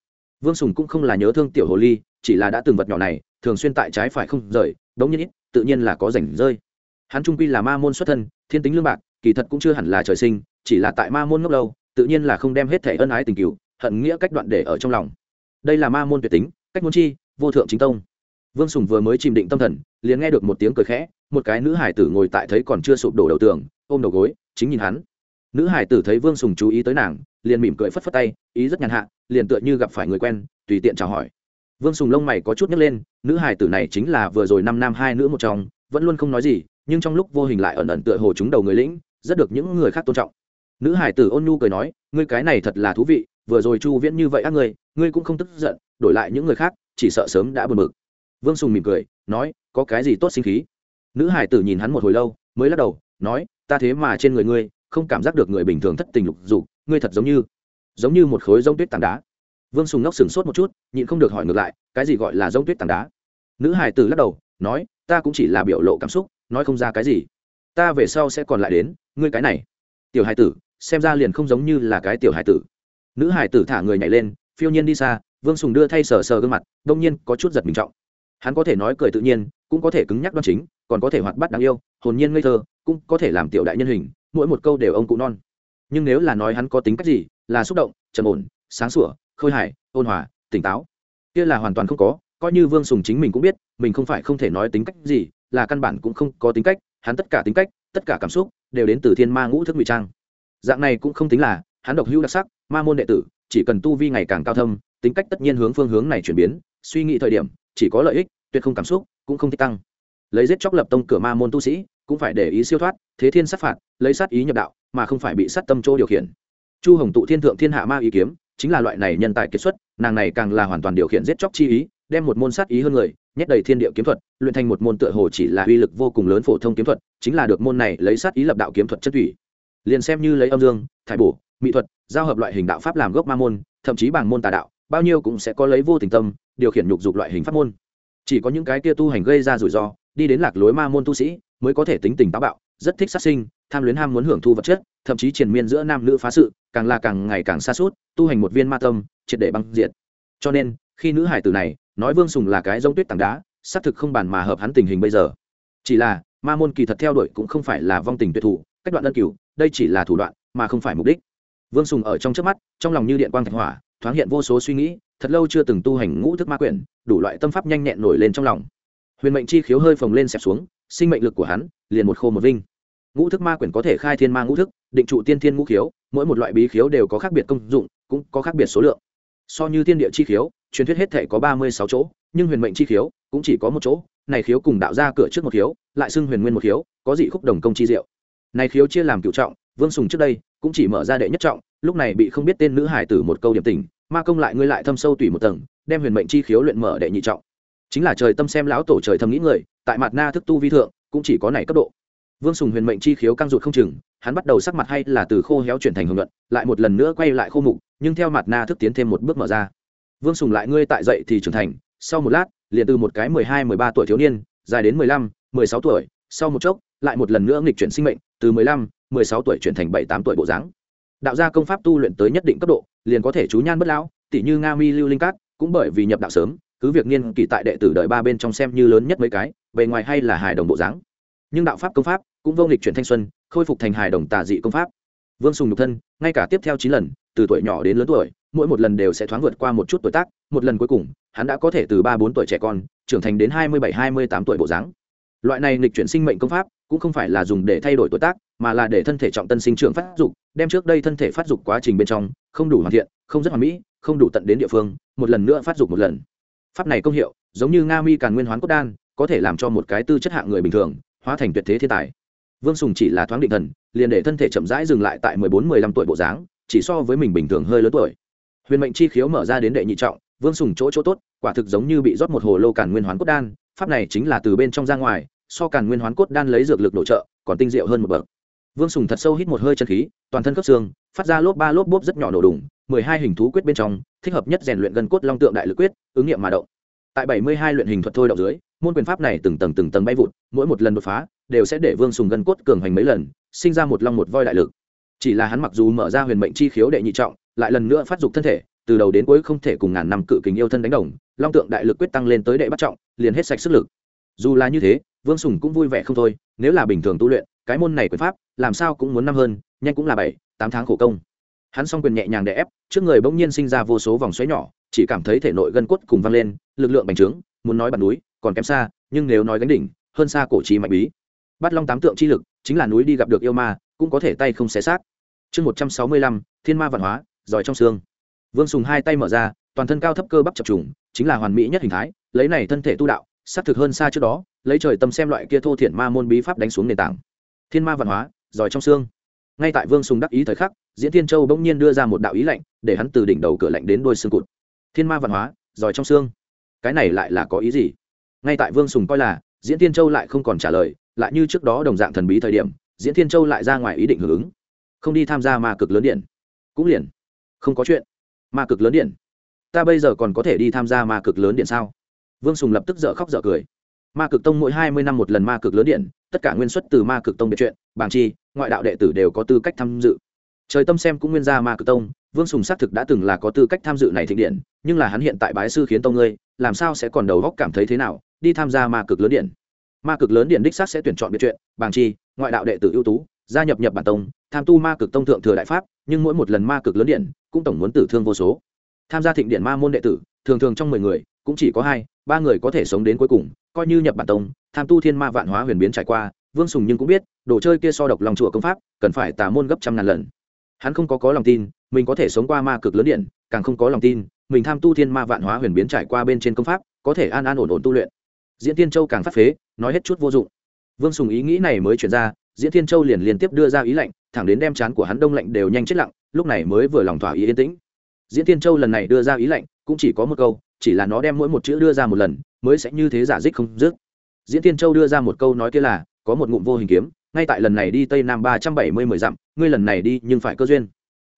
Vương sùng cũng không là nhớ thương tiểu hồ ly, chỉ là đã từng vật nhỏ này, thường xuyên tại trái phải không rời, đống nhiên ít, tự nhiên là có rảnh rơi. Hắn trung quy là ma môn xuất thân, thiên tính lương bạc, kỳ thật cũng chưa hẳn là trời sinh, chỉ là tại ma môn ngốc lâu, tự nhiên là không đem hết thể ân ái tình cựu hận nghĩa cách đoạn để ở trong lòng. Đây là ma môn tuyệt tính, cách môn chi, vô thượng chính tông vương sùng vừa mới chìm định tâm thần, liền nghe được một tiếng cười khẽ, một cái nữ hải tử ngồi tại thấy còn chưa sụp đổ đầu tường, ôm đầu gối, chính nhìn hắn. Nữ hải tử thấy vương sùng chú ý tới nàng, liền mỉm cười phất phất tay, ý rất nhàn hạ, liền tựa như gặp phải người quen, tùy tiện chào hỏi. Vương sùng lông mày có chút nhấc lên, nữ hải tử này chính là vừa rồi năm nam hai nữ một trong, vẫn luôn không nói gì, nhưng trong lúc vô hình lại ẩn ẩn tựa hồ chúng đầu người lĩnh, rất được những người khác tôn trọng. Nữ hải tử ôn nhu cười nói, ngươi cái này thật là thú vị, vừa rồi chu viễn như vậy ác ngươi ngươi cũng không tức giận, đổi lại những người khác, chỉ sợ sớm đã buồn bực vương sùng mỉm cười, nói, có cái gì tốt sinh khí? Nữ hải tử nhìn hắn một hồi lâu, mới lắc đầu, nói, ta thế mà trên người ngươi, không cảm giác được người bình thường thất tình lục dục, ngươi thật giống như giống như một khối rông tuyết tảng đá. Vương sùng ngốc sửng sốt một chút, nhịn không được hỏi ngược lại, cái gì gọi là rông tuyết tảng đá? Nữ hải tử lắc đầu, nói, ta cũng chỉ là biểu lộ cảm xúc, nói không ra cái gì. Ta về sau sẽ còn lại đến, ngươi cái này. Tiểu hải tử, xem ra liền không giống như là cái tiểu hải tử. Nữ hải tử thả người nhảy lên, phiêu nhiên đi xa, vương sùng đưa thay sờ sờ gương mặt, đông nhiên có chút giật mình trọng hắn có thể nói cười tự nhiên, cũng có thể cứng nhắc đoan chính, còn có thể hoạt bát đáng yêu, hồn nhiên ngây thơ, cũng có thể làm tiểu đại nhân hình, mỗi một câu đều ông cụ non. Nhưng nếu là nói hắn có tính cách gì, là xúc động, trầm ổn, sáng sủa, khôi hài, ôn hòa, tỉnh táo, kia là hoàn toàn không có, coi như vương sùng chính mình cũng biết, mình không phải không thể nói tính cách gì, là căn bản cũng không có tính cách, hắn tất cả tính cách, tất cả cảm xúc, đều đến từ thiên ma ngũ thức ngụy trang. Dạng này cũng không tính là, hắn độc hữu đặc sắc, ma môn đệ tử, chỉ cần tu vi ngày càng cao thâm, tính cách tất nhiên hướng phương hướng này chuyển biến, suy nghĩ thời điểm chỉ có lợi ích, tuyệt không cảm xúc, cũng không thích tăng. Lấy giết chóc lập tông cửa ma môn tu sĩ, cũng phải để ý siêu thoát, thế thiên sát phạt, lấy sát ý nhập đạo, mà không phải bị sát tâm chỗ điều khiển. Chu hồng tụ thiên thượng thiên hạ ma ý kiếm, chính là loại này nhân tài kiệt xuất, nàng này càng là hoàn toàn điều khiển giết chóc chi ý, đem một môn sát ý hơn người, nhét đầy thiên địa kiếm thuật, luyện thành một môn tựa hồ chỉ là uy lực vô cùng lớn phổ thông kiếm thuật, chính là được môn này lấy sát ý lập đạo kiếm thuật chất thủy. Liền xem như lấy âm dương, thải bổ, mỹ thuật, giao hợp loại hình đạo pháp làm gốc ma môn, thậm chí bằng môn tà đạo, bao nhiêu cũng sẽ có lấy vô tình tâm điều khiển nhục dục loại hình pháp môn. Chỉ có những cái kia tu hành gây ra rủi ro, đi đến lạc lối ma môn tu sĩ, mới có thể tính tình táo bạo, rất thích sát sinh, tham luyến ham muốn hưởng thu vật chất, thậm chí triền miên giữa nam nữ phá sự, càng là càng ngày càng xa suốt, tu hành một viên ma tâm, triệt để băng diệt. Cho nên, khi nữ hải tử này nói vương sùng là cái giống tuyết tảng đá, xác thực không bàn mà hợp hắn tình hình bây giờ. Chỉ là, ma môn kỳ thật theo đuổi cũng không phải là vong tình tuyệt thủ, cách đoạn ân cửu, đây chỉ là thủ đoạn, mà không phải mục đích. Vương sùng ở trong trước mắt, trong lòng như điện quang thạch hỏa, thoáng hiện vô số suy nghĩ thật lâu chưa từng tu hành ngũ thức ma quyển, đủ loại tâm pháp nhanh nhẹn nổi lên trong lòng. Huyền mệnh chi khiếu hơi phồng lên xẹp xuống, sinh mệnh lực của hắn liền một khô một vinh. Ngũ thức ma quyển có thể khai thiên ma ngũ thức, định trụ tiên thiên ngũ khiếu, mỗi một loại bí khiếu đều có khác biệt công dụng, cũng có khác biệt số lượng. So như thiên địa chi khiếu, truyền thuyết hết thể có ba mươi sáu chỗ, nhưng huyền mệnh chi khiếu cũng chỉ có một chỗ, này khiếu cùng đạo ra cửa trước một khiếu, lại xưng huyền nguyên một khiếu, có dị khúc đồng công chi diệu. Này khiếu chia làm cựu trọng, vương sùng trước đây cũng chỉ mở ra đệ nhất trọng, lúc này bị không biết tên nữ hải tử một câu điểm tình ma công lại ngươi lại thâm sâu tùy một tầng, đem huyền mệnh chi khiếu luyện mở đệ nhị trọng. Chính là trời tâm xem lão tổ trời thầm nghĩ người, tại mặt na thức tu vi thượng, cũng chỉ có này cấp độ. Vương sùng huyền mệnh chi khiếu căng rụt không chừng, hắn bắt đầu sắc mặt hay là từ khô héo chuyển thành hưởng luận lại một lần nữa quay lại khô mục, nhưng theo mặt na thức tiến thêm một bước mở ra. Vương sùng lại ngươi tại dậy thì trưởng thành, sau một lát, liền từ một cái mười hai, mười ba tuổi thiếu niên, dài đến mười lăm, mười sáu tuổi, sau một chốc, lại một lần nữa nghịch chuyển sinh mệnh, từ mười lăm, mười sáu tuổi chuyển thành bảy, tám tuổi bộ dáng đạo gia công pháp tu luyện tới nhất định cấp độ, liền có thể chú nhan bất lão tỷ như nga mi lưu linh cát, cũng bởi vì nhập đạo sớm, cứ việc niên kỳ tại đệ tử đợi ba bên trong xem như lớn nhất mấy cái, bề ngoài hay là hài đồng bộ dáng. Nhưng đạo pháp công pháp cũng vô nghịch chuyển thanh xuân, khôi phục thành hài đồng tà dị công pháp. Vương sùng nhục thân, ngay cả tiếp theo chín lần, từ tuổi nhỏ đến lớn tuổi, mỗi một lần đều sẽ thoáng vượt qua một chút tuổi tác, một lần cuối cùng, hắn đã có thể từ ba bốn tuổi trẻ con, trưởng thành đến hai mươi bảy, hai mươi tám tuổi bộ dáng. Loại này nghịch chuyển sinh mệnh công pháp cũng không phải là dùng để thay đổi tuổi tác, mà là để thân thể trọng tân sinh trưởng phát dục, đem trước đây thân thể phát dục quá trình bên trong, không đủ hoàn thiện, không rất hoàn mỹ, không đủ tận đến địa phương, một lần nữa phát dục một lần. Pháp này công hiệu, giống như nga mi càn nguyên hoán cốt đan, có thể làm cho một cái tư chất hạng người bình thường, hóa thành tuyệt thế thiên tài. Vương sùng chỉ là thoáng định thần, liền để thân thể chậm rãi dừng lại tại mười bốn, mười lăm tuổi bộ dáng, chỉ so với mình bình thường hơi lớn tuổi. Huyền mệnh chi khiếu mở ra đến đệ nhị trọng, vương sùng chỗ chỗ tốt, quả thực giống như bị rót một hồ lô càn nguyên hoán cốt đan, pháp này chính là từ bên trong ra ngoài so càn nguyên hoán cốt đan lấy dược lực nội trợ, còn tinh diệu hơn một bậc. Vương sùng thật sâu hít một hơi chân khí, toàn thân cấp xương, phát ra lốp ba lốp bốp rất nhỏ nổ đùng, mười hai hình thú quyết bên trong, thích hợp nhất rèn luyện gần cốt long tượng đại lực quyết, ứng nghiệm mà động. Tại bảy mươi hai luyện hình thuật thôi động dưới, môn quyền pháp này từng tầng từng tầng bay vụt, mỗi một lần đột phá, đều sẽ để vương sùng gần cốt cường hành mấy lần, sinh ra một long một voi đại lực. Chỉ là hắn mặc dù mở ra huyền mệnh chi khiếu đệ nhị trọng, lại lần nữa phát dục thân thể, từ đầu đến cuối không thể cùng ngàn năm cự kính yêu thân đánh đồng, long tượng đại lực quyết tăng lên tới đệ bắt trọng, liền hết sạch sức lực dù là như thế, vương sùng cũng vui vẻ không thôi, nếu là bình thường tu luyện, cái môn này quyền pháp, làm sao cũng muốn năm hơn, nhanh cũng là bảy, tám tháng khổ công. Hắn s o n g quyền nhẹ nhàng đè ép, trước người bỗng nhiên sinh ra vô số vòng xoáy nhỏ, chỉ cảm thấy thể nội gân cốt cùng văng lên, lực lượng bành trướng, muốn nói bàn núi, còn kém xa, nhưng nếu nói gánh đỉnh, hơn xa cổ trí mạnh bí. Bắt long tám tượng chi lực, chính là núi đi gặp được yêu ma, cũng có thể tay không xé xác. Chương một trăm sáu mươi lăm, thiên ma văn hóa, giỏi trong xương. Vương sùng hai tay mở ra, toàn thân cao thấp cơ bắp chập trùng, chính là hoàn mỹ nhất hình thái, lấy này thân thể tu đạo xác thực hơn xa trước đó, lấy trời tâm xem loại kia thô thiển ma môn bí pháp đánh xuống nền tảng. Thiên ma văn hóa, giỏi trong xương. Ngay tại vương sùng đắc ý thời khắc, diễn thiên châu bỗng nhiên đưa ra một đạo ý lạnh, để hắn từ đỉnh đầu cửa lạnh đến đôi xương cụt. Thiên ma văn hóa, giỏi trong xương. Cái này lại là có ý gì? Ngay tại vương sùng coi là, diễn thiên châu lại không còn trả lời, lại như trước đó đồng dạng thần bí thời điểm, diễn thiên châu lại ra ngoài ý định hưởng ứng. Không đi tham gia ma cực lớn điện. Cũng liền. Không có chuyện. Ma cực lớn điện. Ta bây giờ còn có thể đi tham gia ma cực lớn điện sao? Vương sùng lập tức dở khóc dở cười. Ma cực tông mỗi hai mươi năm một lần ma cực lớn điện, tất cả nguyên xuất từ ma cực tông biệt chuyện, bảng chi, ngoại đạo đệ tử đều có tư cách tham dự. Trời tâm xem cũng nguyên ra ma cực tông, vương sùng xác thực đã từng là có tư cách tham dự này thịnh điện, nhưng là hắn hiện tại bái sư khiến tông ngươi, làm sao sẽ còn đầu góc cảm thấy thế nào, đi tham gia ma cực lớn điện. Ma cực lớn điện đích xác sẽ tuyển chọn biệt chuyện, bảng chi, ngoại đạo đệ tử ưu tú, gia nhập nhập bản tông, tham tu ma cực tông thượng thừa đại pháp, nhưng mỗi một lần ma cực lớn điện, cũng tổng muốn tử thương vô số. Tham gia thịnh điện ma môn đệ tử, thường thường trong mười người, cũng chỉ có hai ba người có thể sống đến cuối cùng, coi như nhập bản tông, tham tu thiên ma vạn hóa huyền biến trải qua, vương sùng nhưng cũng biết, đồ chơi kia so độc lòng chùa công pháp, cần phải tà môn gấp trăm ngàn lần. Hắn không có có lòng tin, mình có thể sống qua ma cực lớn điện, càng không có lòng tin, mình tham tu thiên ma vạn hóa huyền biến trải qua bên trên công pháp, có thể an an ổn ổn tu luyện. Diễn tiên châu càng phát phế, nói hết chút vô dụng. Vương sùng ý nghĩ này mới chuyển ra, diễn thiên châu liền liên tiếp đưa ra ý lạnh thẳng đến đem chán của hắn đông lạnh đều nhanh chết lặng, lúc này mới vừa lòng thỏa ý yên tĩnh. Diễn thiên châu lần này đưa ra ý lạnh cũng chỉ có một câu chỉ là nó đem mỗi một chữ đưa ra một lần, mới sẽ như thế giả dích không dứt. Diễn thiên châu đưa ra một câu nói kia là, có một ngụm vô hình kiếm, ngay tại lần này đi tây nam ba trăm bảy mươi mười dặm, ngươi lần này đi nhưng phải cơ duyên.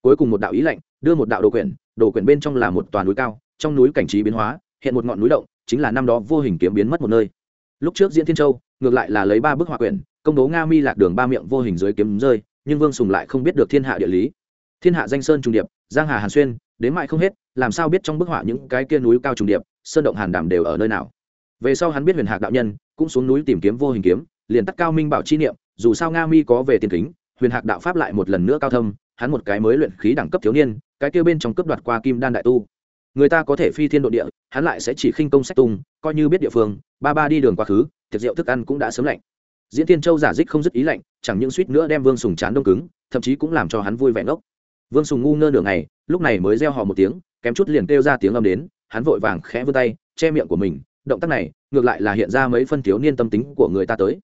Cuối cùng một đạo ý lạnh, đưa một đạo đồ quyển đồ quyển bên trong là một toàn núi cao, trong núi cảnh trí biến hóa, hiện một ngọn núi động, chính là năm đó vô hình kiếm biến mất một nơi. Lúc trước diễn thiên châu, ngược lại là lấy ba bức họa quyển, công bố nga mi lạc đường ba miệng vô hình dưới kiếm rơi, nhưng vương sùng lại không biết được thiên hạ địa lý. Thiên hạ danh sơn trùng điệp, giang hà hàn xuyên, đến mại không hết làm sao biết trong bức họa những cái kia núi cao trùng điệp, sơn động hàn đảm đều ở nơi nào? Về sau hắn biết huyền hạc đạo nhân cũng xuống núi tìm kiếm vô hình kiếm, liền tắt cao minh bảo chi niệm, dù sao nga mi có về tiền kính, huyền hạc đạo pháp lại một lần nữa cao thâm, hắn một cái mới luyện khí đẳng cấp thiếu niên, cái kia bên trong cấp đoạt qua kim đan đại tu. Người ta có thể phi thiên độ địa, hắn lại sẽ chỉ khinh công sách tung coi như biết địa phương, ba ba đi đường quá khứ, tiệc rượu thức ăn cũng đã sớm lạnh. Diễn tiên châu giả dích không dứt ý lạnh, chẳng những suýt nữa đem vương sùng chán đông cứng, thậm chí cũng làm cho hắn vui vẻ ngốc. Vương sùng ngu ngơ nửa ngày, lúc này mới reo hò một tiếng kém chút liền kêu ra tiếng âm đến, hắn vội vàng khẽ vươn tay, che miệng của mình, động tác này, ngược lại là hiện ra mấy phân thiếu niên tâm tính của người ta tới.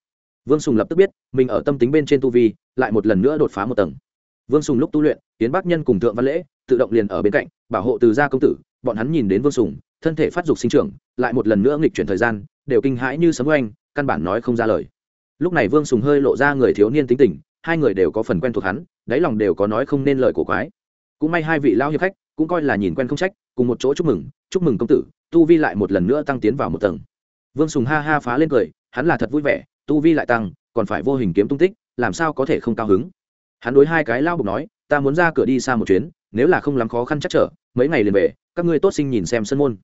Vương sùng lập tức biết, mình ở tâm tính bên trên tu vi, lại một lần nữa đột phá một tầng. Vương sùng lúc tu luyện tiến bắc nhân cùng thượng văn lễ, tự động liền ở bên cạnh, bảo hộ từ gia công tử, bọn hắn nhìn đến vương sùng, thân thể phát dục sinh trưởng, lại một lần nữa nghịch chuyển thời gian, đều kinh hãi như sấm oanh, căn bản nói không ra lời. Lúc này vương sùng hơi lộ ra người thiếu niên tính tình, hai người đều có phần quen thuộc hắn, đáy lòng đều có nói không nên lời của quái. Cũng may hai vị lao hiệp khách cũng coi là nhìn quen không trách, cùng một chỗ chúc mừng chúc mừng công tử, tu vi lại một lần nữa tăng tiến vào một tầng. Vương sùng ha ha phá lên cười, hắn là thật vui vẻ, tu vi lại tăng, còn phải vô hình kiếm tung tích, làm sao có thể không cao hứng? Hắn đối hai cái lao bục nói, ta muốn ra cửa đi xa một chuyến, nếu là không lắm khó khăn chắc trở, mấy ngày liền về, các ngươi tốt sinh nhìn xem sân môn.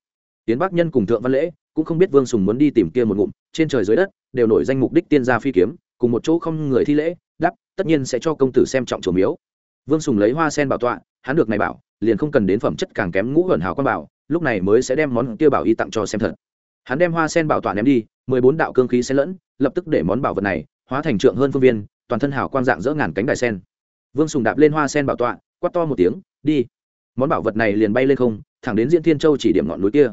Tiến bắc nhân cùng thượng văn lễ cũng không biết vương sùng muốn đi tìm kia một ngụm, trên trời dưới đất, đều nổi danh mục đích tiên gia phi kiếm, cùng một chỗ không người thi lễ đắp tất nhiên sẽ cho công tử xem trọng chủ miếu. Vương sùng lấy hoa sen bảo tọa, hắn được này bảo liền không cần đến phẩm chất càng kém ngũ hẩn hào quan bảo, lúc này mới sẽ đem món kia bảo y tặng cho xem thật. Hắn đem hoa sen bảo toàn ném đi, mười bốn đạo cương khí xen lẫn, lập tức để món bảo vật này hóa thành trượng hơn phương viên, toàn thân hào quang dạng dỡ ngàn cánh đài sen. Vương sùng đạp lên hoa sen bảo tọa, quát to một tiếng, đi. Món bảo vật này liền bay lên không, thẳng đến diễn thiên châu chỉ điểm ngọn núi kia.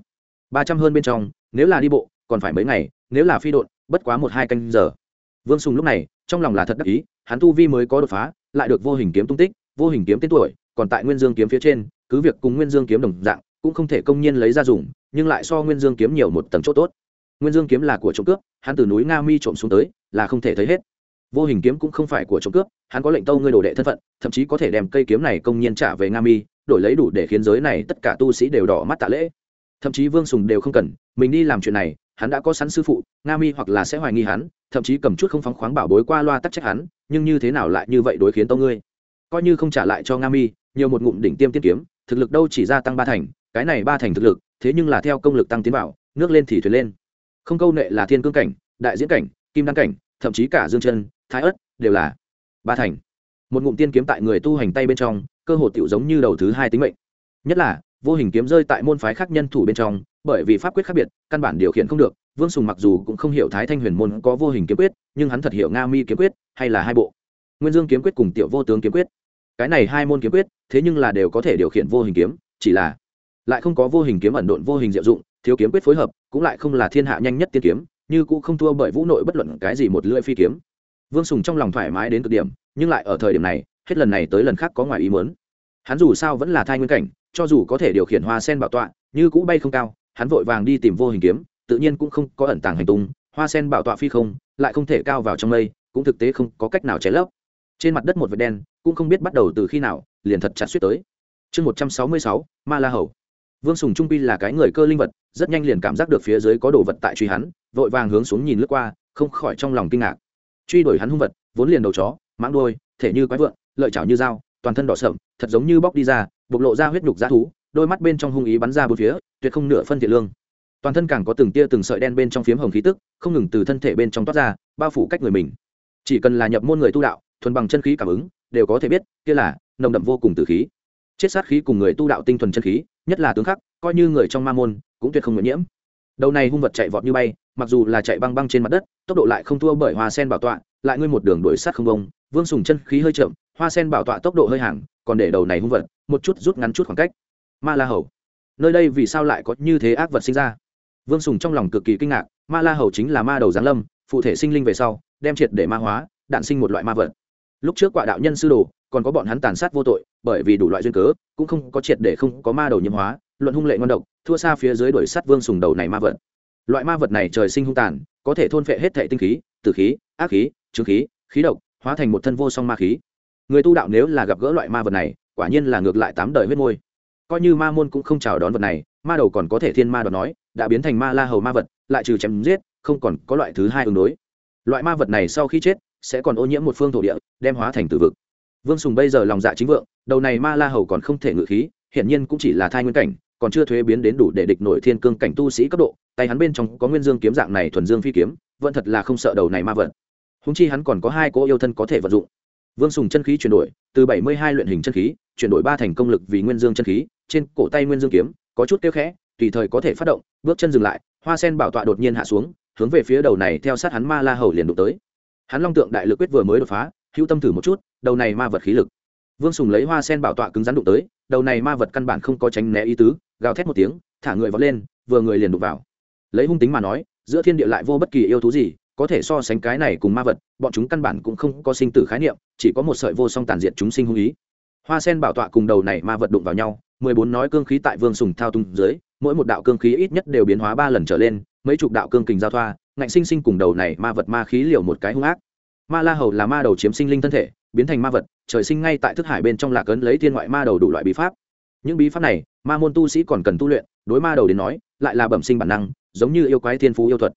Ba trăm hơn bên trong, nếu là đi bộ, còn phải mấy ngày, nếu là phi độn, bất quá một hai canh giờ. Vương sùng lúc này, trong lòng là thật đắc ý, hắn tu vi mới có đột phá, lại được vô hình kiếm tung tích, vô hình kiếm tên tuổi còn tại nguyên dương kiếm phía trên, cứ việc cùng nguyên dương kiếm đồng dạng, cũng không thể công nhiên lấy ra dùng, nhưng lại so nguyên dương kiếm nhiều một tầng chỗ tốt. Nguyên dương kiếm là của trộm cướp, hắn từ núi nga mi trộm xuống tới, là không thể thấy hết. Vô hình kiếm cũng không phải của trộm cướp, hắn có lệnh tâu ngươi đồ đệ thân phận, thậm chí có thể đem cây kiếm này công nhiên trả về nga mi, đổi lấy đủ để khiến giới này tất cả tu sĩ đều đỏ mắt tạ lễ. Thậm chí vương sùng đều không cần, mình đi làm chuyện này, hắn đã có sẵn sư phụ, nga mi hoặc là sẽ hoài nghi hắn, thậm chí cầm chút không phóng khoáng bảo bối qua loa tắc trách hắn, nhưng như thế nào lại như vậy đối khiến tâu ngươi? Coi như không trả lại cho nga mi nhiều một ngụm đỉnh tiêm tiên kiếm thực lực đâu chỉ gia tăng ba thành cái này ba thành thực lực thế nhưng là theo công lực tăng tiến vào, nước lên thì thuyền lên. Không câu nệ là thiên cương cảnh đại diễn cảnh kim đăng cảnh thậm chí cả dương chân thái ất đều là ba thành. Một ngụm tiên kiếm tại người tu hành tay bên trong cơ hồ tiểu giống như đầu thứ hai tính mệnh. Nhất là vô hình kiếm rơi tại môn phái khác nhân thủ bên trong bởi vì pháp quyết khác biệt căn bản điều khiển không được vương sùng mặc dù cũng không hiểu thái thanh huyền môn có vô hình kiếm quyết nhưng hắn thật hiểu nga mi kiếm quyết hay là hai bộ. Nguyên dương kiếm quyết cùng tiểu vô tướng kiếm quyết cái này hai môn kiếm quyết, thế nhưng là đều có thể điều khiển vô hình kiếm, chỉ là lại không có vô hình kiếm ẩn độn vô hình diệu dụng, thiếu kiếm quyết phối hợp, cũng lại không là thiên hạ nhanh nhất tiên kiếm, như cũng không thua bởi vũ nội bất luận cái gì một lưỡi phi kiếm. Vương sùng trong lòng thoải mái đến cực điểm, nhưng lại ở thời điểm này, hết lần này tới lần khác có ngoài ý muốn. Hắn dù sao vẫn là thai nguyên cảnh, cho dù có thể điều khiển hoa sen bảo tọa, như cũ bay không cao, hắn vội vàng đi tìm vô hình kiếm, tự nhiên cũng không có ẩn tàng hành tung, hoa sen bảo tọa phi không, lại không thể cao vào trong mây, cũng thực tế không có cách nào cháy lấp trên mặt đất một vệt đen, cũng không biết bắt đầu từ khi nào, liền thật chặt suýt tới. Chương một trăm sáu mươi sáu, ma la hầu. Vương sùng trung pi là cái người cơ linh vật, rất nhanh liền cảm giác được phía dưới có đồ vật tại truy hắn, vội vàng hướng xuống nhìn lướt qua, không khỏi trong lòng kinh ngạc. Truy đuổi hắn hung vật, vốn liền đầu chó, mãng đôi thể như quái vượn lợi chảo như dao, toàn thân đỏ sợm thật giống như bóc đi ra, bộc lộ ra huyết nhục dã thú, đôi mắt bên trong hung ý bắn ra bốn phía, tuyệt không nửa phân thiện lương. Toàn thân càng có từng tia từng sợi đen bên trong phiếm hồng khí tức, không ngừng từ thân thể bên trong toát ra, bao phủ cách người mình. Chỉ cần là nhập môn người tu đạo thuần bằng chân khí cảm ứng, đều có thể biết, kia là nồng đậm vô cùng từ khí. Chết sát khí cùng người tu đạo tinh thuần chân khí, nhất là tướng khắc, coi như người trong ma môn, cũng tuyệt không nguyện nhiễm. Đầu này hung vật chạy vọt như bay, mặc dù là chạy băng băng trên mặt đất, tốc độ lại không thua bởi hoa sen bảo tọa, lại ngươi một đường đuổi sát không bông, vương sùng chân khí hơi chậm, hoa sen bảo tọa tốc độ hơi hàng, còn để đầu này hung vật, một chút rút ngắn chút khoảng cách. Ma la hầu, nơi đây vì sao lại có như thế ác vật sinh ra? Vương sùng trong lòng cực kỳ kinh ngạc, ma la hầu chính là ma đầu giáng lâm, phụ thể sinh linh về sau, đem triệt để ma hóa, đạn sinh một loại ma vật lúc trước quạ đạo nhân sư đồ, còn có bọn hắn tàn sát vô tội, bởi vì đủ loại duyên cớ, cũng không có triệt để không có ma đầu nhiễm hóa, luận hung lệ ngon độc, thua xa phía dưới đuổi sát vương sùng đầu này ma vật. Loại ma vật này trời sinh hung tàn, có thể thôn phệ hết thệ tinh khí, tử khí, ác khí trứng khí khí độc, hóa thành một thân vô song ma khí. Người tu đạo nếu là gặp gỡ loại ma vật này, quả nhiên là ngược lại tám đời huyết môi. Coi như ma môn cũng không chào đón vật này, ma đầu còn có thể thiên ma đoạt nói, đã biến thành ma la hầu ma vật, lại trừ chém giết, không còn có loại thứ hai ứng đối. Loại ma vật này sau khi chết sẽ còn ô nhiễm một phương thổ địa, đem hóa thành tử vực. Vương sùng bây giờ lòng dạ chính vượng, đầu này ma la hầu còn không thể ngự khí, hiển nhiên cũng chỉ là thai nguyên cảnh, còn chưa thuế biến đến đủ để địch nổi thiên cương cảnh tu sĩ cấp độ, tay hắn bên trong có nguyên dương kiếm dạng này thuần dương phi kiếm, vẫn thật là không sợ đầu này ma vật. Húng chi hắn còn có hai cỗ yêu thân có thể vận dụng. Vương sùng chân khí chuyển đổi, từ bảy mươi hai luyện hình chân khí, chuyển đổi ba thành công lực vì nguyên dương chân khí, trên cổ tay nguyên dương kiếm, có chút kêu khẽ, tùy thời có thể phát động, bước chân dừng lại, hoa sen bảo tọa đột nhiên hạ xuống, hướng về phía đầu này theo sát hắn ma la hầu liền đụng tới hắn long tượng đại lực quyết vừa mới đột phá, hữu tâm thử một chút, đầu này ma vật khí lực. Vương sùng lấy hoa sen bảo tọa cứng rắn đụng tới, đầu này ma vật căn bản không có tránh né ý tứ, gào thét một tiếng, thả người vọt lên, vừa người liền đụng vào. Lấy hung tính mà nói, giữa thiên địa lại vô bất kỳ yêu thú gì, có thể so sánh cái này cùng ma vật, bọn chúng căn bản cũng không có sinh tử khái niệm, chỉ có một sợi vô song tàn diện chúng sinh hung ý. Hoa sen bảo tọa cùng đầu này ma vật đụng vào nhau, mười bốn nói cương khí tại vương sùng thao tung dưới, mỗi một đạo cương khí ít nhất đều biến hóa ba lần trở lên mấy chục đạo cương kình giao thoa, ngạnh sinh sinh cùng đầu này ma vật ma khí liều một cái hung ác. Ma la hầu là ma đầu chiếm sinh linh thân thể, biến thành ma vật, trời sinh ngay tại thức hải bên trong lạc ấn lấy thiên ngoại ma đầu đủ loại bí pháp. Những bí pháp này, ma môn tu sĩ còn cần tu luyện, đối ma đầu đến nói, lại là bẩm sinh bản năng, giống như yêu quái thiên phú yêu thuật.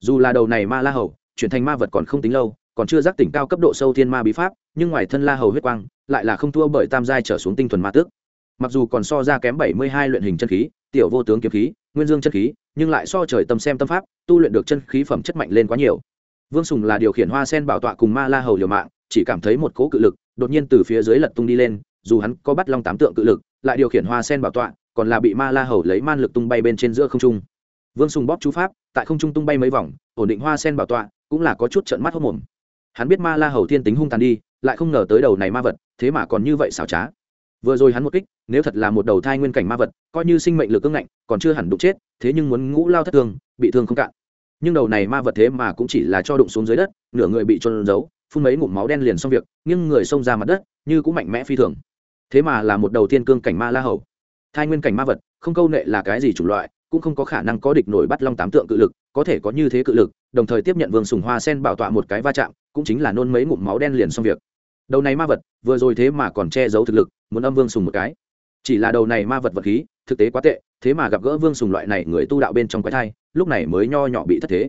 Dù là đầu này ma la hầu, chuyển thành ma vật còn không tính lâu, còn chưa giác tỉnh cao cấp độ sâu thiên ma bí pháp, nhưng ngoài thân la hầu huyết quang, lại là không thua bởi tam giai trở xuống tinh thuần ma tước. Mặc dù còn so ra kém bảy mươi hai luyện hình chân khí, tiểu vô tướng kiếm khí nguyên dương chân khí, nhưng lại so trời tâm xem tâm pháp, tu luyện được chân khí phẩm chất mạnh lên quá nhiều. Vương sùng là điều khiển hoa sen bảo tọa cùng ma la hầu liều mạng, chỉ cảm thấy một cỗ cự lực, đột nhiên từ phía dưới lật tung đi lên, dù hắn có bắt long tám tượng cự lực, lại điều khiển hoa sen bảo tọa, còn là bị ma la hầu lấy man lực tung bay bên trên giữa không trung. Vương sùng bóp chú pháp, tại không trung tung bay mấy vòng, ổn định hoa sen bảo tọa, cũng là có chút trận mắt hốc mồm. Hắn biết ma la hầu thiên tính hung tàn đi, lại không ngờ tới đầu này ma vật, thế mà còn như vậy xảo trá vừa rồi hắn một kích, nếu thật là một đầu thai nguyên cảnh ma vật, coi như sinh mệnh lực ưng ngạnh, còn chưa hẳn đụng chết, thế nhưng muốn ngũ lao thất thương bị thương không cạn. Nhưng đầu này ma vật thế mà cũng chỉ là cho đụng xuống dưới đất, nửa người bị trôn giấu, phun mấy ngụm máu đen liền xong việc nhưng người xông ra mặt đất, như cũng mạnh mẽ phi thường. Thế mà là một đầu tiên cương cảnh ma la hầu. Thai nguyên cảnh ma vật, không câu nệ là cái gì chủng loại, cũng không có khả năng có địch nổi bắt long tám tượng cự lực, có thể có như thế cự lực, đồng thời tiếp nhận vương sùng hoa sen bảo tọa một cái va chạm, cũng chính là nôn mấy ngụm máu đen liền xong việc đầu này ma vật, vừa rồi thế mà còn che giấu thực lực, muốn âm vương sùng một cái. Chỉ là đầu này ma vật vật khí, thực tế quá tệ, thế mà gặp gỡ vương sùng loại này người tu đạo bên trong quái thai, lúc này mới nho nhỏ bị thất thế.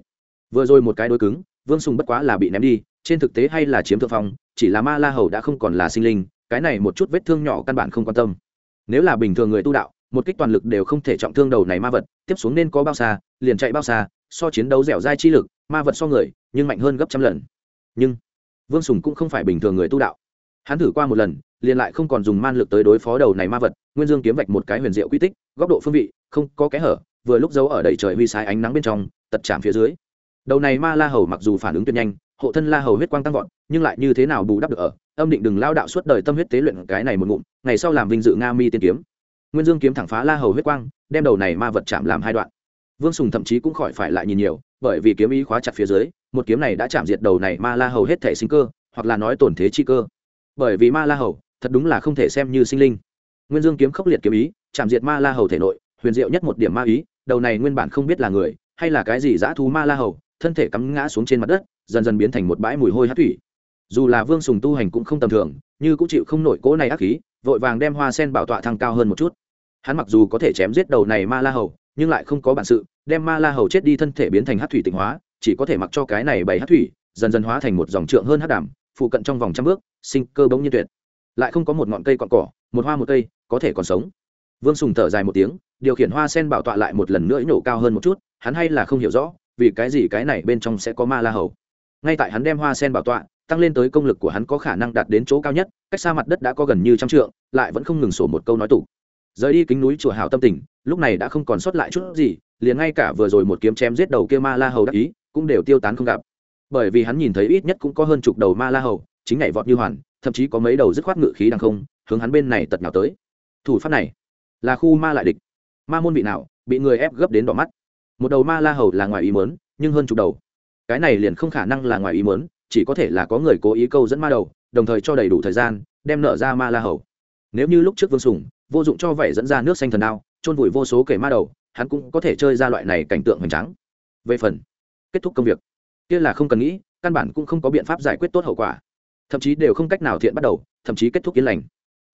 Vừa rồi một cái đối cứng, vương sùng bất quá là bị ném đi, trên thực tế hay là chiếm thượng phong, chỉ là ma la hầu đã không còn là sinh linh, cái này một chút vết thương nhỏ căn bản không quan tâm. Nếu là bình thường người tu đạo, một kích toàn lực đều không thể trọng thương đầu này ma vật, tiếp xuống nên có bao xa, liền chạy bao xa, so chiến đấu dẻo dai chi lực, ma vật so người, nhưng mạnh hơn gấp trăm lần. Nhưng vương sùng cũng không phải bình thường người tu đạo. Hắn thử qua một lần, liền lại không còn dùng man lực tới đối phó đầu này ma vật, nguyên dương kiếm vạch một cái huyền diệu quy tích, góc độ phương vị, không có kẽ hở, vừa lúc giấu ở đầy trời huy sai ánh nắng bên trong, tật chạm phía dưới. Đầu này ma la hầu mặc dù phản ứng tuyệt nhanh, hộ thân la hầu huyết quang tăng vọt, nhưng lại như thế nào bù đắp được ở, âm định đừng lao đạo suốt đời tâm huyết tế luyện cái này một ngụm, ngày sau làm vinh dự nga mi tiên kiếm. Nguyên dương kiếm thẳng phá la hầu huyết quang, đem đầu này ma vật chạm làm hai đoạn. Vương sùng thậm chí cũng khỏi phải lại nhìn nhiều bởi vì kiếm ý khóa chặt phía dưới, một kiếm này đã chạm diệt đầu này ma la hầu hết thể sinh cơ, hoặc là nói tổn thế chi cơ. Bởi vì ma la hầu, thật đúng là không thể xem như sinh linh. Nguyên dương kiếm khốc liệt kiếm ý, chạm diệt ma la hầu thể nội, huyền diệu nhất một điểm ma ý, đầu này nguyên bản không biết là người, hay là cái gì dã thú ma la hầu, thân thể cắm ngã xuống trên mặt đất, dần dần biến thành một bãi mùi hôi hát thủy. Dù là vương sùng tu hành cũng không tầm thường, như cũng chịu không nổi cỗ này ác khí, vội vàng đem hoa sen bảo tọa thăng cao hơn một chút. Hắn mặc dù có thể chém giết đầu này ma la hầu, nhưng lại không có bản sự đem ma la hầu chết đi thân thể biến thành hát thủy tịnh hóa, chỉ có thể mặc cho cái này bày hát thủy, dần dần hóa thành một dòng trượng hơn hát đảm phụ cận trong vòng trăm bước, sinh cơ bỗng nhiên tuyệt. Lại không có một ngọn cây cọn cỏ, một hoa một cây, có thể còn sống. Vương sùng thở dài một tiếng, điều khiển hoa sen bảo tọa lại một lần nữa nổ cao hơn một chút, hắn hay là không hiểu rõ, vì cái gì cái này bên trong sẽ có ma la hầu. Ngay tại hắn đem hoa sen bảo tọa, tăng lên tới công lực của hắn có khả năng đạt đến chỗ cao nhất, cách xa mặt đất đã có gần như trăm trượng, lại vẫn không ngừng sổ một câu nói tủ. Rời đi kính núi chùa hào tâm tình lúc này đã không còn sót lại chút gì liền ngay cả vừa rồi một kiếm chém giết đầu kia ma la hầu đắc ý, cũng đều tiêu tán không gặp. Bởi vì hắn nhìn thấy ít nhất cũng có hơn chục đầu ma la hầu, chính nhảy vọt như hoàn, thậm chí có mấy đầu dứt khoát ngự khí đằng không, hướng hắn bên này tật nào tới. Thủ pháp này là khu ma lại địch. Ma môn vị nào, bị người ép gấp đến đỏ mắt. Một đầu ma la hầu là ngoài ý mớn nhưng hơn chục đầu. Cái này liền không khả năng là ngoài ý mớn chỉ có thể là có người cố ý câu dẫn ma đầu, đồng thời cho đầy đủ thời gian, đem nợ ra ma la hầu. Nếu như lúc trước vương sùng vô dụng cho vậy dẫn ra nước xanh thần đao trôn vùi vô số kể ma đầu hắn cũng có thể chơi ra loại này cảnh tượng hoành tráng. về phần kết thúc công việc, kia là không cần nghĩ, căn bản cũng không có biện pháp giải quyết tốt hậu quả. Thậm chí đều không cách nào thiện bắt đầu, thậm chí kết thúc yên lành.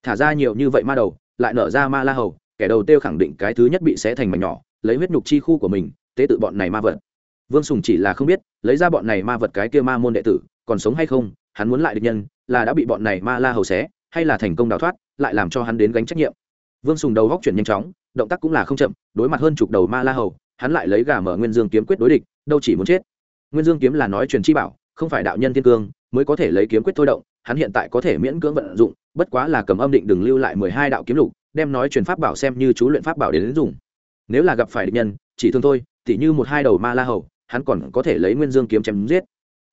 Thả ra nhiều như vậy ma đầu, lại nở ra ma la hầu, kẻ đầu tiêu khẳng định cái thứ nhất bị xé thành mảnh nhỏ, lấy huyết nhục chi khu của mình, tế tự bọn này ma vật. Vương sùng chỉ là không biết, lấy ra bọn này ma vật cái kia ma môn đệ tử, còn sống hay không, hắn muốn lại địch nhân, là đã bị bọn này ma la hầu xé, hay là thành công đào thoát, lại làm cho hắn đến gánh trách nhiệm vương sùng đầu góc chuyển nhanh chóng động tác cũng là không chậm đối mặt hơn chục đầu ma la hầu hắn lại lấy gà mở nguyên dương kiếm quyết đối địch đâu chỉ muốn chết. Nguyên dương kiếm là nói truyền chi bảo không phải đạo nhân thiên cương mới có thể lấy kiếm quyết thôi động hắn hiện tại có thể miễn cưỡng vận dụng bất quá là cầm âm định đừng lưu lại mười hai đạo kiếm lục đem nói truyền pháp bảo xem như chú luyện pháp bảo đến, đến dùng. Nếu là gặp phải địch nhân chỉ thương thôi tỉ như một hai đầu ma la hầu hắn còn có thể lấy nguyên dương kiếm chém giết.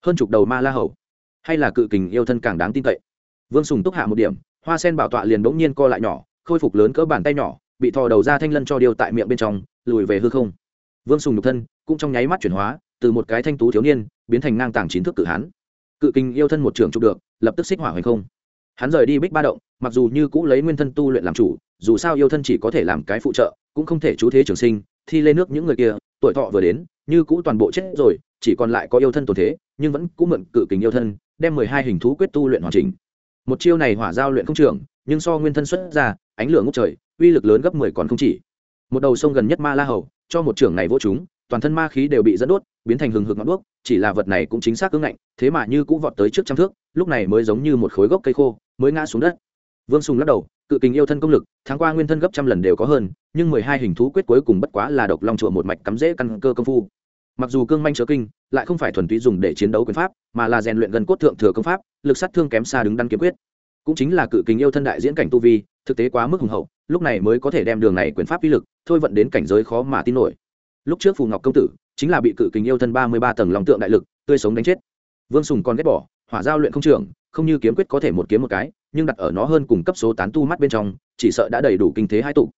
Hơn chục đầu ma la hầu. Hay là cự kình yêu thân càng đáng tin cậy. Vương sùng túc hạ một điểm hoa sen bảo tọa liền bỗng nhiên co lại nhỏ khôi phục lớn cỡ bàn tay nhỏ, bị thò đầu ra thanh lân cho điêu tại miệng bên trong, lùi về hư không. Vương sùng nhục thân cũng trong nháy mắt chuyển hóa, từ một cái thanh tú thiếu niên, biến thành ngang tàng chín thước cự hán. Cự kinh yêu thân một trường trục được, lập tức xích hỏa hoành không. Hắn rời đi bích ba động, mặc dù như cũ lấy nguyên thân tu luyện làm chủ, dù sao yêu thân chỉ có thể làm cái phụ trợ, cũng không thể chú thế trường sinh, thi lên nước những người kia, tuổi thọ vừa đến, như cũ toàn bộ chết rồi, chỉ còn lại có yêu thân tồn thế, nhưng vẫn cũ mượn cự kính yêu thân, đem mười hai hình thú quyết tu luyện hoàn chỉnh. Một chiêu này hỏa giao luyện không trưởng, nhưng so nguyên thân xuất ra ánh lửa ngốc trời, uy lực lớn gấp mười còn không chỉ. Một đầu sông gần nhất ma la hầu, cho một trưởng này vỗ chúng, toàn thân ma khí đều bị dẫn đốt, biến thành hừng hực ngọn đuốc, chỉ là vật này cũng chính xác cứng ngạnh, thế mà như cũ vọt tới trước trăm thước, lúc này mới giống như một khối gốc cây khô, mới ngã xuống đất. Vương sùng lắc đầu, cự kình yêu thân công lực, tháng qua nguyên thân gấp trăm lần đều có hơn, nhưng mười hai hình thú quyết cuối cùng bất quá là độc long chùa một mạch cắm rễ căn cơ công phu. Mặc dù cương manh chớ kinh, lại không phải thuần túy dùng để chiến đấu quyền pháp, mà là rèn luyện gần cốt thượng thừa công pháp, lực sát thương kém xa đứng đắn kiếm quyết. Cũng chính là cự kình yêu thân đại diễn cảnh tu vi thực tế quá mức hùng hậu, lúc này mới có thể đem đường này quyền pháp uy lực, thôi vận đến cảnh giới khó mà tin nổi. Lúc trước phù ngọc công tử chính là bị cự kính yêu thân ba mươi ba tầng lòng tượng đại lực, tươi sống đánh chết. Vương sùng còn ghét bỏ, hỏa giao luyện không trưởng, không như kiếm quyết có thể một kiếm một cái, nhưng đặt ở nó hơn cùng cấp số tán tu mắt bên trong, chỉ sợ đã đầy đủ kinh thế hai tụ.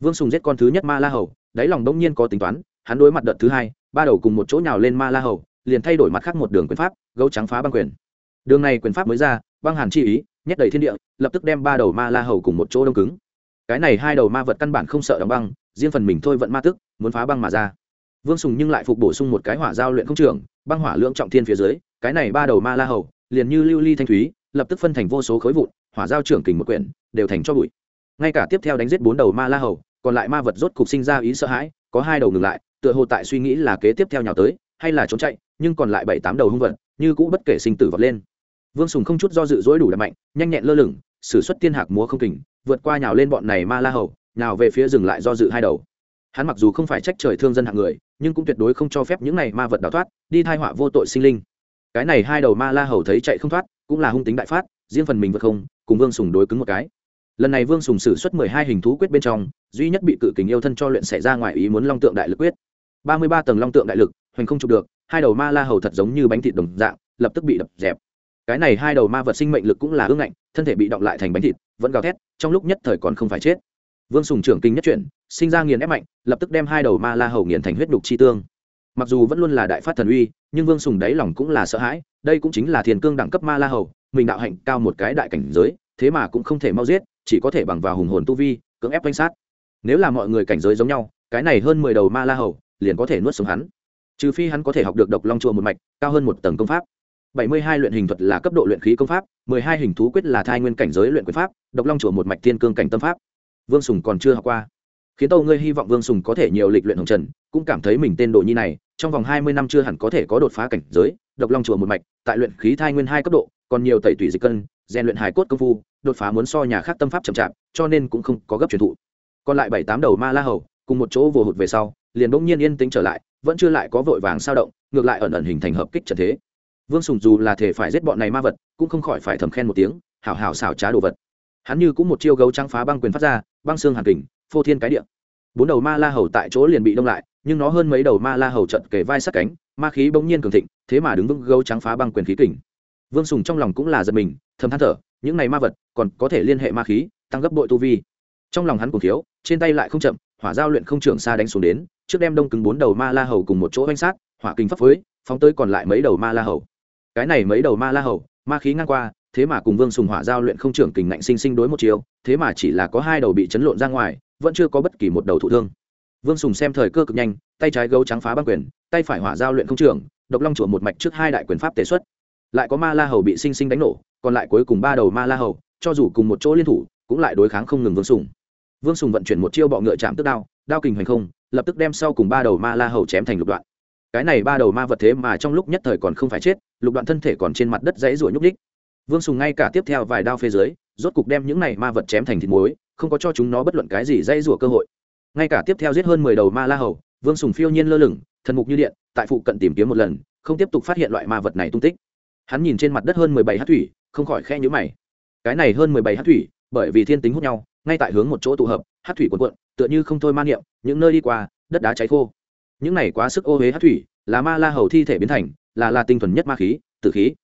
Vương sùng giết con thứ nhất ma la hầu, đáy lòng đông nhiên có tính toán, hắn đối mặt đợt thứ hai, ba đầu cùng một chỗ nhào lên ma la hầu, liền thay đổi mặt khác một đường quyền pháp, gấu trắng phá băng quyền đường này quyền pháp mới ra, băng hàn chi ý, nhét đầy thiên địa, lập tức đem ba đầu ma la hầu cùng một chỗ đông cứng. Cái này hai đầu ma vật căn bản không sợ đóng băng, riêng phần mình thôi vận ma tức, muốn phá băng mà ra. Vương sùng nhưng lại phục bổ sung một cái hỏa giao luyện không trưởng, băng hỏa lượng trọng thiên phía dưới, cái này ba đầu ma la hầu, liền như lưu ly thanh thúy, lập tức phân thành vô số khối vụn, hỏa giao trưởng kình một quyển, đều thành cho bụi. Ngay cả tiếp theo đánh giết bốn đầu ma la hầu, còn lại ma vật rốt cục sinh ra ý sợ hãi, có hai đầu ngừng lại, tựa hồ tại suy nghĩ là kế tiếp theo nhào tới, hay là trốn chạy, nhưng còn lại bảy tám đầu hung vật, như cũ bất kể sinh tử vọt lên vương sùng không chút do dự dỗi đủ đập mạnh, nhanh nhẹn lơ lửng s ử suất tiên hạc múa không kình, vượt qua nhào lên bọn này ma la hầu, nhào về phía rừng lại do dự hai đầu. Hắn mặc dù không phải trách trời thương dân hạng người, nhưng cũng tuyệt đối không cho phép những này ma vật đào thoát, đi thai họa vô tội sinh linh. Cái này hai đầu ma la hầu thấy chạy không thoát, cũng là hung tính đại phát, riêng phần mình vượt không, cùng vương sùng đối cứng một cái. Lần này vương sùng sử xuất mười hai hình thú quyết bên trong, duy nhất bị cự kính yêu thân cho luyện xảy ra ngoài ý muốn long tượng đại lực quyết. ba mươi ba tầng long tượng đại lực, hoành không chụp được, hai đầu ma la hầu thật giống như bánh thịt đồng dạng, lập tức bị đập dẹp cái này hai đầu ma vật sinh mệnh lực cũng là ương ngạnh, thân thể bị động lại thành bánh thịt, vẫn gào thét, trong lúc nhất thời còn không phải chết. Vương sùng trưởng kinh nhất chuyển sinh ra nghiền ép mạnh, lập tức đem hai đầu ma la hầu nghiền thành huyết đục chi tương. Mặc dù vẫn luôn là đại phát thần uy, nhưng vương sùng đáy lòng cũng là sợ hãi, đây cũng chính là thiền cương đẳng cấp ma la hầu, mình đạo hạnh cao một cái đại cảnh giới, thế mà cũng không thể mau giết, chỉ có thể bằng vào hùng hồn tu vi, cưỡng ép quanh sát. Nếu là mọi người cảnh giới giống nhau, cái này hơn mười đầu ma la hầu liền có thể nuốt sống hắn. Trừ phi hắn có thể học được độc long chùa một mạch, cao hơn một tầng công pháp bảy mươi hai luyện hình thuật là cấp độ luyện khí công pháp, mười hai hình thú quyết là thai nguyên cảnh giới luyện quyền pháp, độc long chùa một mạch thiên cương cảnh tâm pháp. Vương sùng còn chưa học qua. Khiến tâu ngươi hy vọng vương sùng có thể nhiều lịch luyện hồng trần, cũng cảm thấy mình tên đồ nhi này, trong vòng hai mươi năm chưa hẳn có thể có đột phá cảnh giới, độc long chùa một mạch, tại luyện khí thai nguyên hai cấp độ, còn nhiều tẩy tủy dịch cân, rèn luyện hài cốt công phu, đột phá muốn so nhà khác tâm pháp chậm chạp, cho nên cũng không có gấp truyền thụ. Còn lại bảy tám đầu ma la hầu, cùng một chỗ vồ hụt về sau, liền bỗng nhiên yên tĩnh trở lại, vẫn chưa lại có vội vàng sao động, ngược lại ẩn ẩn hình thành hợp kích trận thế vương sùng dù là thể phải giết bọn này ma vật, cũng không khỏi phải thầm khen một tiếng, hảo hảo xảo trá đồ vật. Hắn như cũng một chiêu gấu trắng phá băng quyền phát ra, băng xương hàn kình, phô thiên cái địa. Bốn đầu ma la hầu tại chỗ liền bị đông lại, nhưng nó hơn mấy đầu ma la hầu trận kề vai sát cánh, ma khí bỗng nhiên cường thịnh, thế mà đứng vững gấu trắng phá băng quyền khí kình. Vương sùng trong lòng cũng là giật mình, thầm than thở, những này ma vật còn có thể liên hệ ma khí, tăng gấp bội tu vi. Trong lòng hắn cùng thiếu, trên tay lại không chậm, hỏa giao luyện không trưởng xa đánh xuống đến, trước đem đông cứng bốn đầu ma la hầu cùng một chỗ oanh sát, hỏa kinh pháp phối phóng tới còn lại mấy đầu ma la hầu cái này mấy đầu ma la hầu, ma khí ngang qua, thế mà cùng vương sùng hỏa giao luyện không trưởng kình ngạnh sinh sinh đối một chiều, thế mà chỉ là có hai đầu bị chấn lộn ra ngoài, vẫn chưa có bất kỳ một đầu thụ thương. Vương sùng xem thời cơ cực nhanh, tay trái gấu trắng phá băng quyền, tay phải hỏa giao luyện không trưởng, độc long chùa một mạch trước hai đại quyền pháp tế xuất. Lại có ma la hầu bị sinh sinh đánh nổ, còn lại cuối cùng ba đầu ma la hầu, cho dù cùng một chỗ liên thủ, cũng lại đối kháng không ngừng vương sùng. Vương sùng vận chuyển một chiêu bọ ngựa chạm tức đao đao kình hoành không, lập tức đem sau cùng ba đầu ma la hầu chém thành lục đoạn cái này ba đầu ma vật thế mà trong lúc nhất thời còn không phải chết, lục đoạn thân thể còn trên mặt đất dãy ruổi nhúc ních vương sùng ngay cả tiếp theo vài đao phê dưới, rốt cục đem những này ma vật chém thành thịt muối, không có cho chúng nó bất luận cái gì dãy rủa cơ hội. Ngay cả tiếp theo giết hơn mười đầu ma la hầu, vương sùng phiêu nhiên lơ lửng, thần mục như điện, tại phụ cận tìm kiếm một lần, không tiếp tục phát hiện loại ma vật này tung tích. Hắn nhìn trên mặt đất hơn mười bảy hát thủy, không khỏi khe nhữ mày. Cái này hơn mười bảy hát thủy, bởi vì thiên tính hút nhau, ngay tại hướng một chỗ tụ hợp hát thủy cuộn cuộn, tựa như không thôi man niệm, những nơi đi qua, đất đá cháy khô những này quá sức ô huế hát thủy, là ma la hầu thi thể biến thành, là la tinh thuần nhất ma khí, tử khí.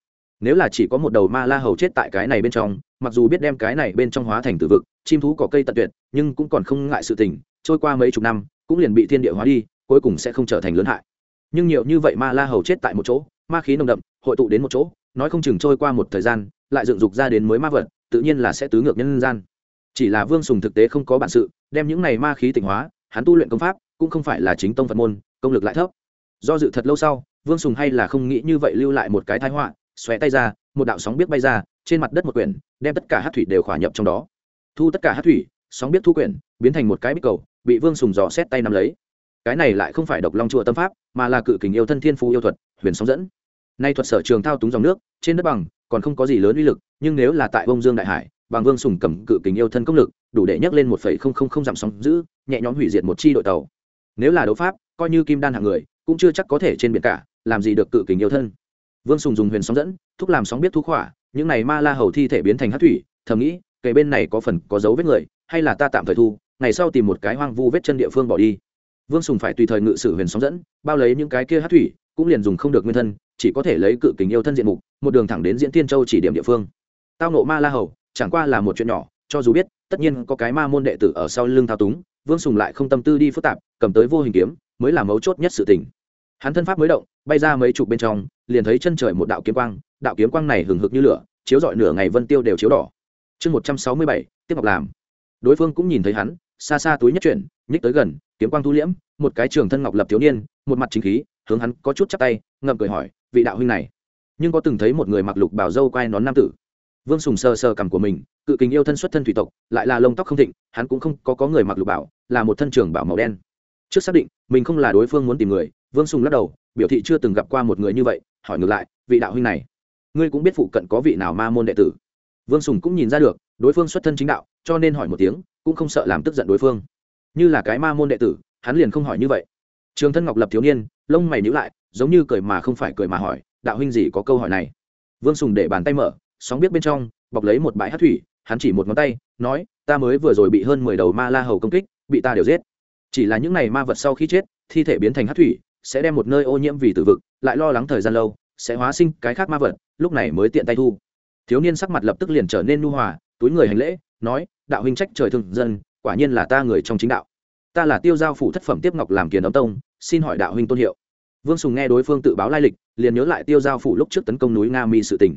Nếu là chỉ có một đầu ma la hầu chết tại cái này bên trong, mặc dù biết đem cái này bên trong hóa thành tử vực, chim thú có cây tận tuyệt, nhưng cũng còn không ngại sự tình, trôi qua mấy chục năm, cũng liền bị thiên địa hóa đi, cuối cùng sẽ không trở thành lớn hại. Nhưng nhiều như vậy ma la hầu chết tại một chỗ, ma khí nồng đậm, hội tụ đến một chỗ, nói không chừng trôi qua một thời gian, lại dựng dục ra đến mới ma vật, tự nhiên là sẽ tứ ngược nhân gian. Chỉ là vương sùng thực tế không có bản sự, đem những này ma khí tỉnh hóa, hắn tu luyện công pháp cũng không phải là chính tông phật môn, công lực lại thấp. Do dự thật lâu sau, vương sùng hay là không nghĩ như vậy lưu lại một cái thái họa, xòe tay ra, một đạo sóng biết bay ra, trên mặt đất một quyển, đem tất cả hát thủy đều khỏa nhập trong đó. Thu tất cả hát thủy, sóng biết thu quyển, biến thành một cái bích cầu, bị vương sùng dò xét tay nắm lấy. Cái này lại không phải độc long chùa tâm pháp, mà là cự kình yêu thân thiên phú yêu thuật, huyền sóng dẫn. Nay thuật sở trường thao túng dòng nước, trên đất bằng, còn không có gì lớn uy lực, nhưng nếu là tại bông dương đại hải, bằng vương sùng cầm cự kình yêu thân công lực, đủ để nhấc lên một phẩy không không không dặm sóng giữ, nhẹ nhõm hủy diệt một chi đội tàu nếu là đấu pháp, coi như kim đan hạng người, cũng chưa chắc có thể trên biển cả, làm gì được cự kình yêu thân. Vương sùng dùng huyền sóng dẫn, thúc làm sóng biết thú khỏa, những này ma la hầu thi thể biến thành hát thủy, thầm nghĩ kể bên này có phần có dấu vết người, hay là ta tạm thời thu, ngày sau tìm một cái hoang vu vết chân địa phương bỏ đi. Vương sùng phải tùy thời ngự sử huyền sóng dẫn, bao lấy những cái kia hát thủy, cũng liền dùng không được nguyên thân, chỉ có thể lấy cự kình yêu thân diện mục, một đường thẳng đến diễn tiên châu chỉ điểm địa phương. Tao nộ ma la hầu, chẳng qua là một chuyện nhỏ, cho dù biết, tất nhiên có cái ma môn đệ tử ở sau lưng thao túng, vương sùng lại không tâm tư đi phức tạp cầm tới vô hình kiếm mới là mấu chốt nhất sự tình. Hắn thân pháp mới động bay ra mấy chục bên trong liền thấy chân trời một đạo kiếm quang đạo kiếm quang này hừng hực như lửa chiếu rọi nửa ngày vân tiêu đều chiếu đỏ. Chương một trăm sáu mươi bảy tiếp ngọc làm. Đối phương cũng nhìn thấy hắn xa xa túi nhất chuyển nhích tới gần kiếm quang thu liễm một cái trường thân ngọc lập thiếu niên một mặt chính khí hướng hắn có chút chắp tay ngậm cười hỏi vị đạo huynh này nhưng có từng thấy một người mặc lục bảo dâu quai nón nam tử? Vương sùng sờ sờ cằm của mình cự kính yêu thân xuất thân thủy tộc lại là lông tóc không thịnh hắn cũng không có, có người mặc lục bảo là một thân trường bảo màu đen trước xác định, mình không là đối phương muốn tìm người, vương sùng lắc đầu, biểu thị chưa từng gặp qua một người như vậy, hỏi ngược lại, vị đạo huynh này, ngươi cũng biết phụ cận có vị nào ma môn đệ tử? Vương sùng cũng nhìn ra được, đối phương xuất thân chính đạo, cho nên hỏi một tiếng, cũng không sợ làm tức giận đối phương. Như là cái ma môn đệ tử, hắn liền không hỏi như vậy. Trường thân ngọc lập thiếu niên, lông mày nhữ lại, giống như cười mà không phải cười mà hỏi, đạo huynh gì có câu hỏi này? Vương sùng để bàn tay mở, sóng biết bên trong, bọc lấy một bãi hát thủy, hắn chỉ một ngón tay, nói, ta mới vừa rồi bị hơn mười đầu ma la hầu công kích, bị ta đều giết chỉ là những n à y ma vật sau khi chết, thi thể biến thành hát thủy, sẽ đem một nơi ô nhiễm vì tử vực, lại lo lắng thời gian lâu, sẽ hóa sinh cái khác ma vật, lúc này mới tiện tay thu. Thiếu niên sắc mặt lập tức liền trở nên nu hòa, túi người hành lễ, nói, đạo huynh trách trời thương dân, quả nhiên là ta người trong chính đạo. Ta là tiêu giao phủ thất phẩm tiếp ngọc làm kiền ấm tông, xin hỏi đạo huynh tôn hiệu. Vương sùng nghe đối phương tự báo lai lịch, liền nhớ lại tiêu giao phủ lúc trước tấn công núi nga mi sự tỉnh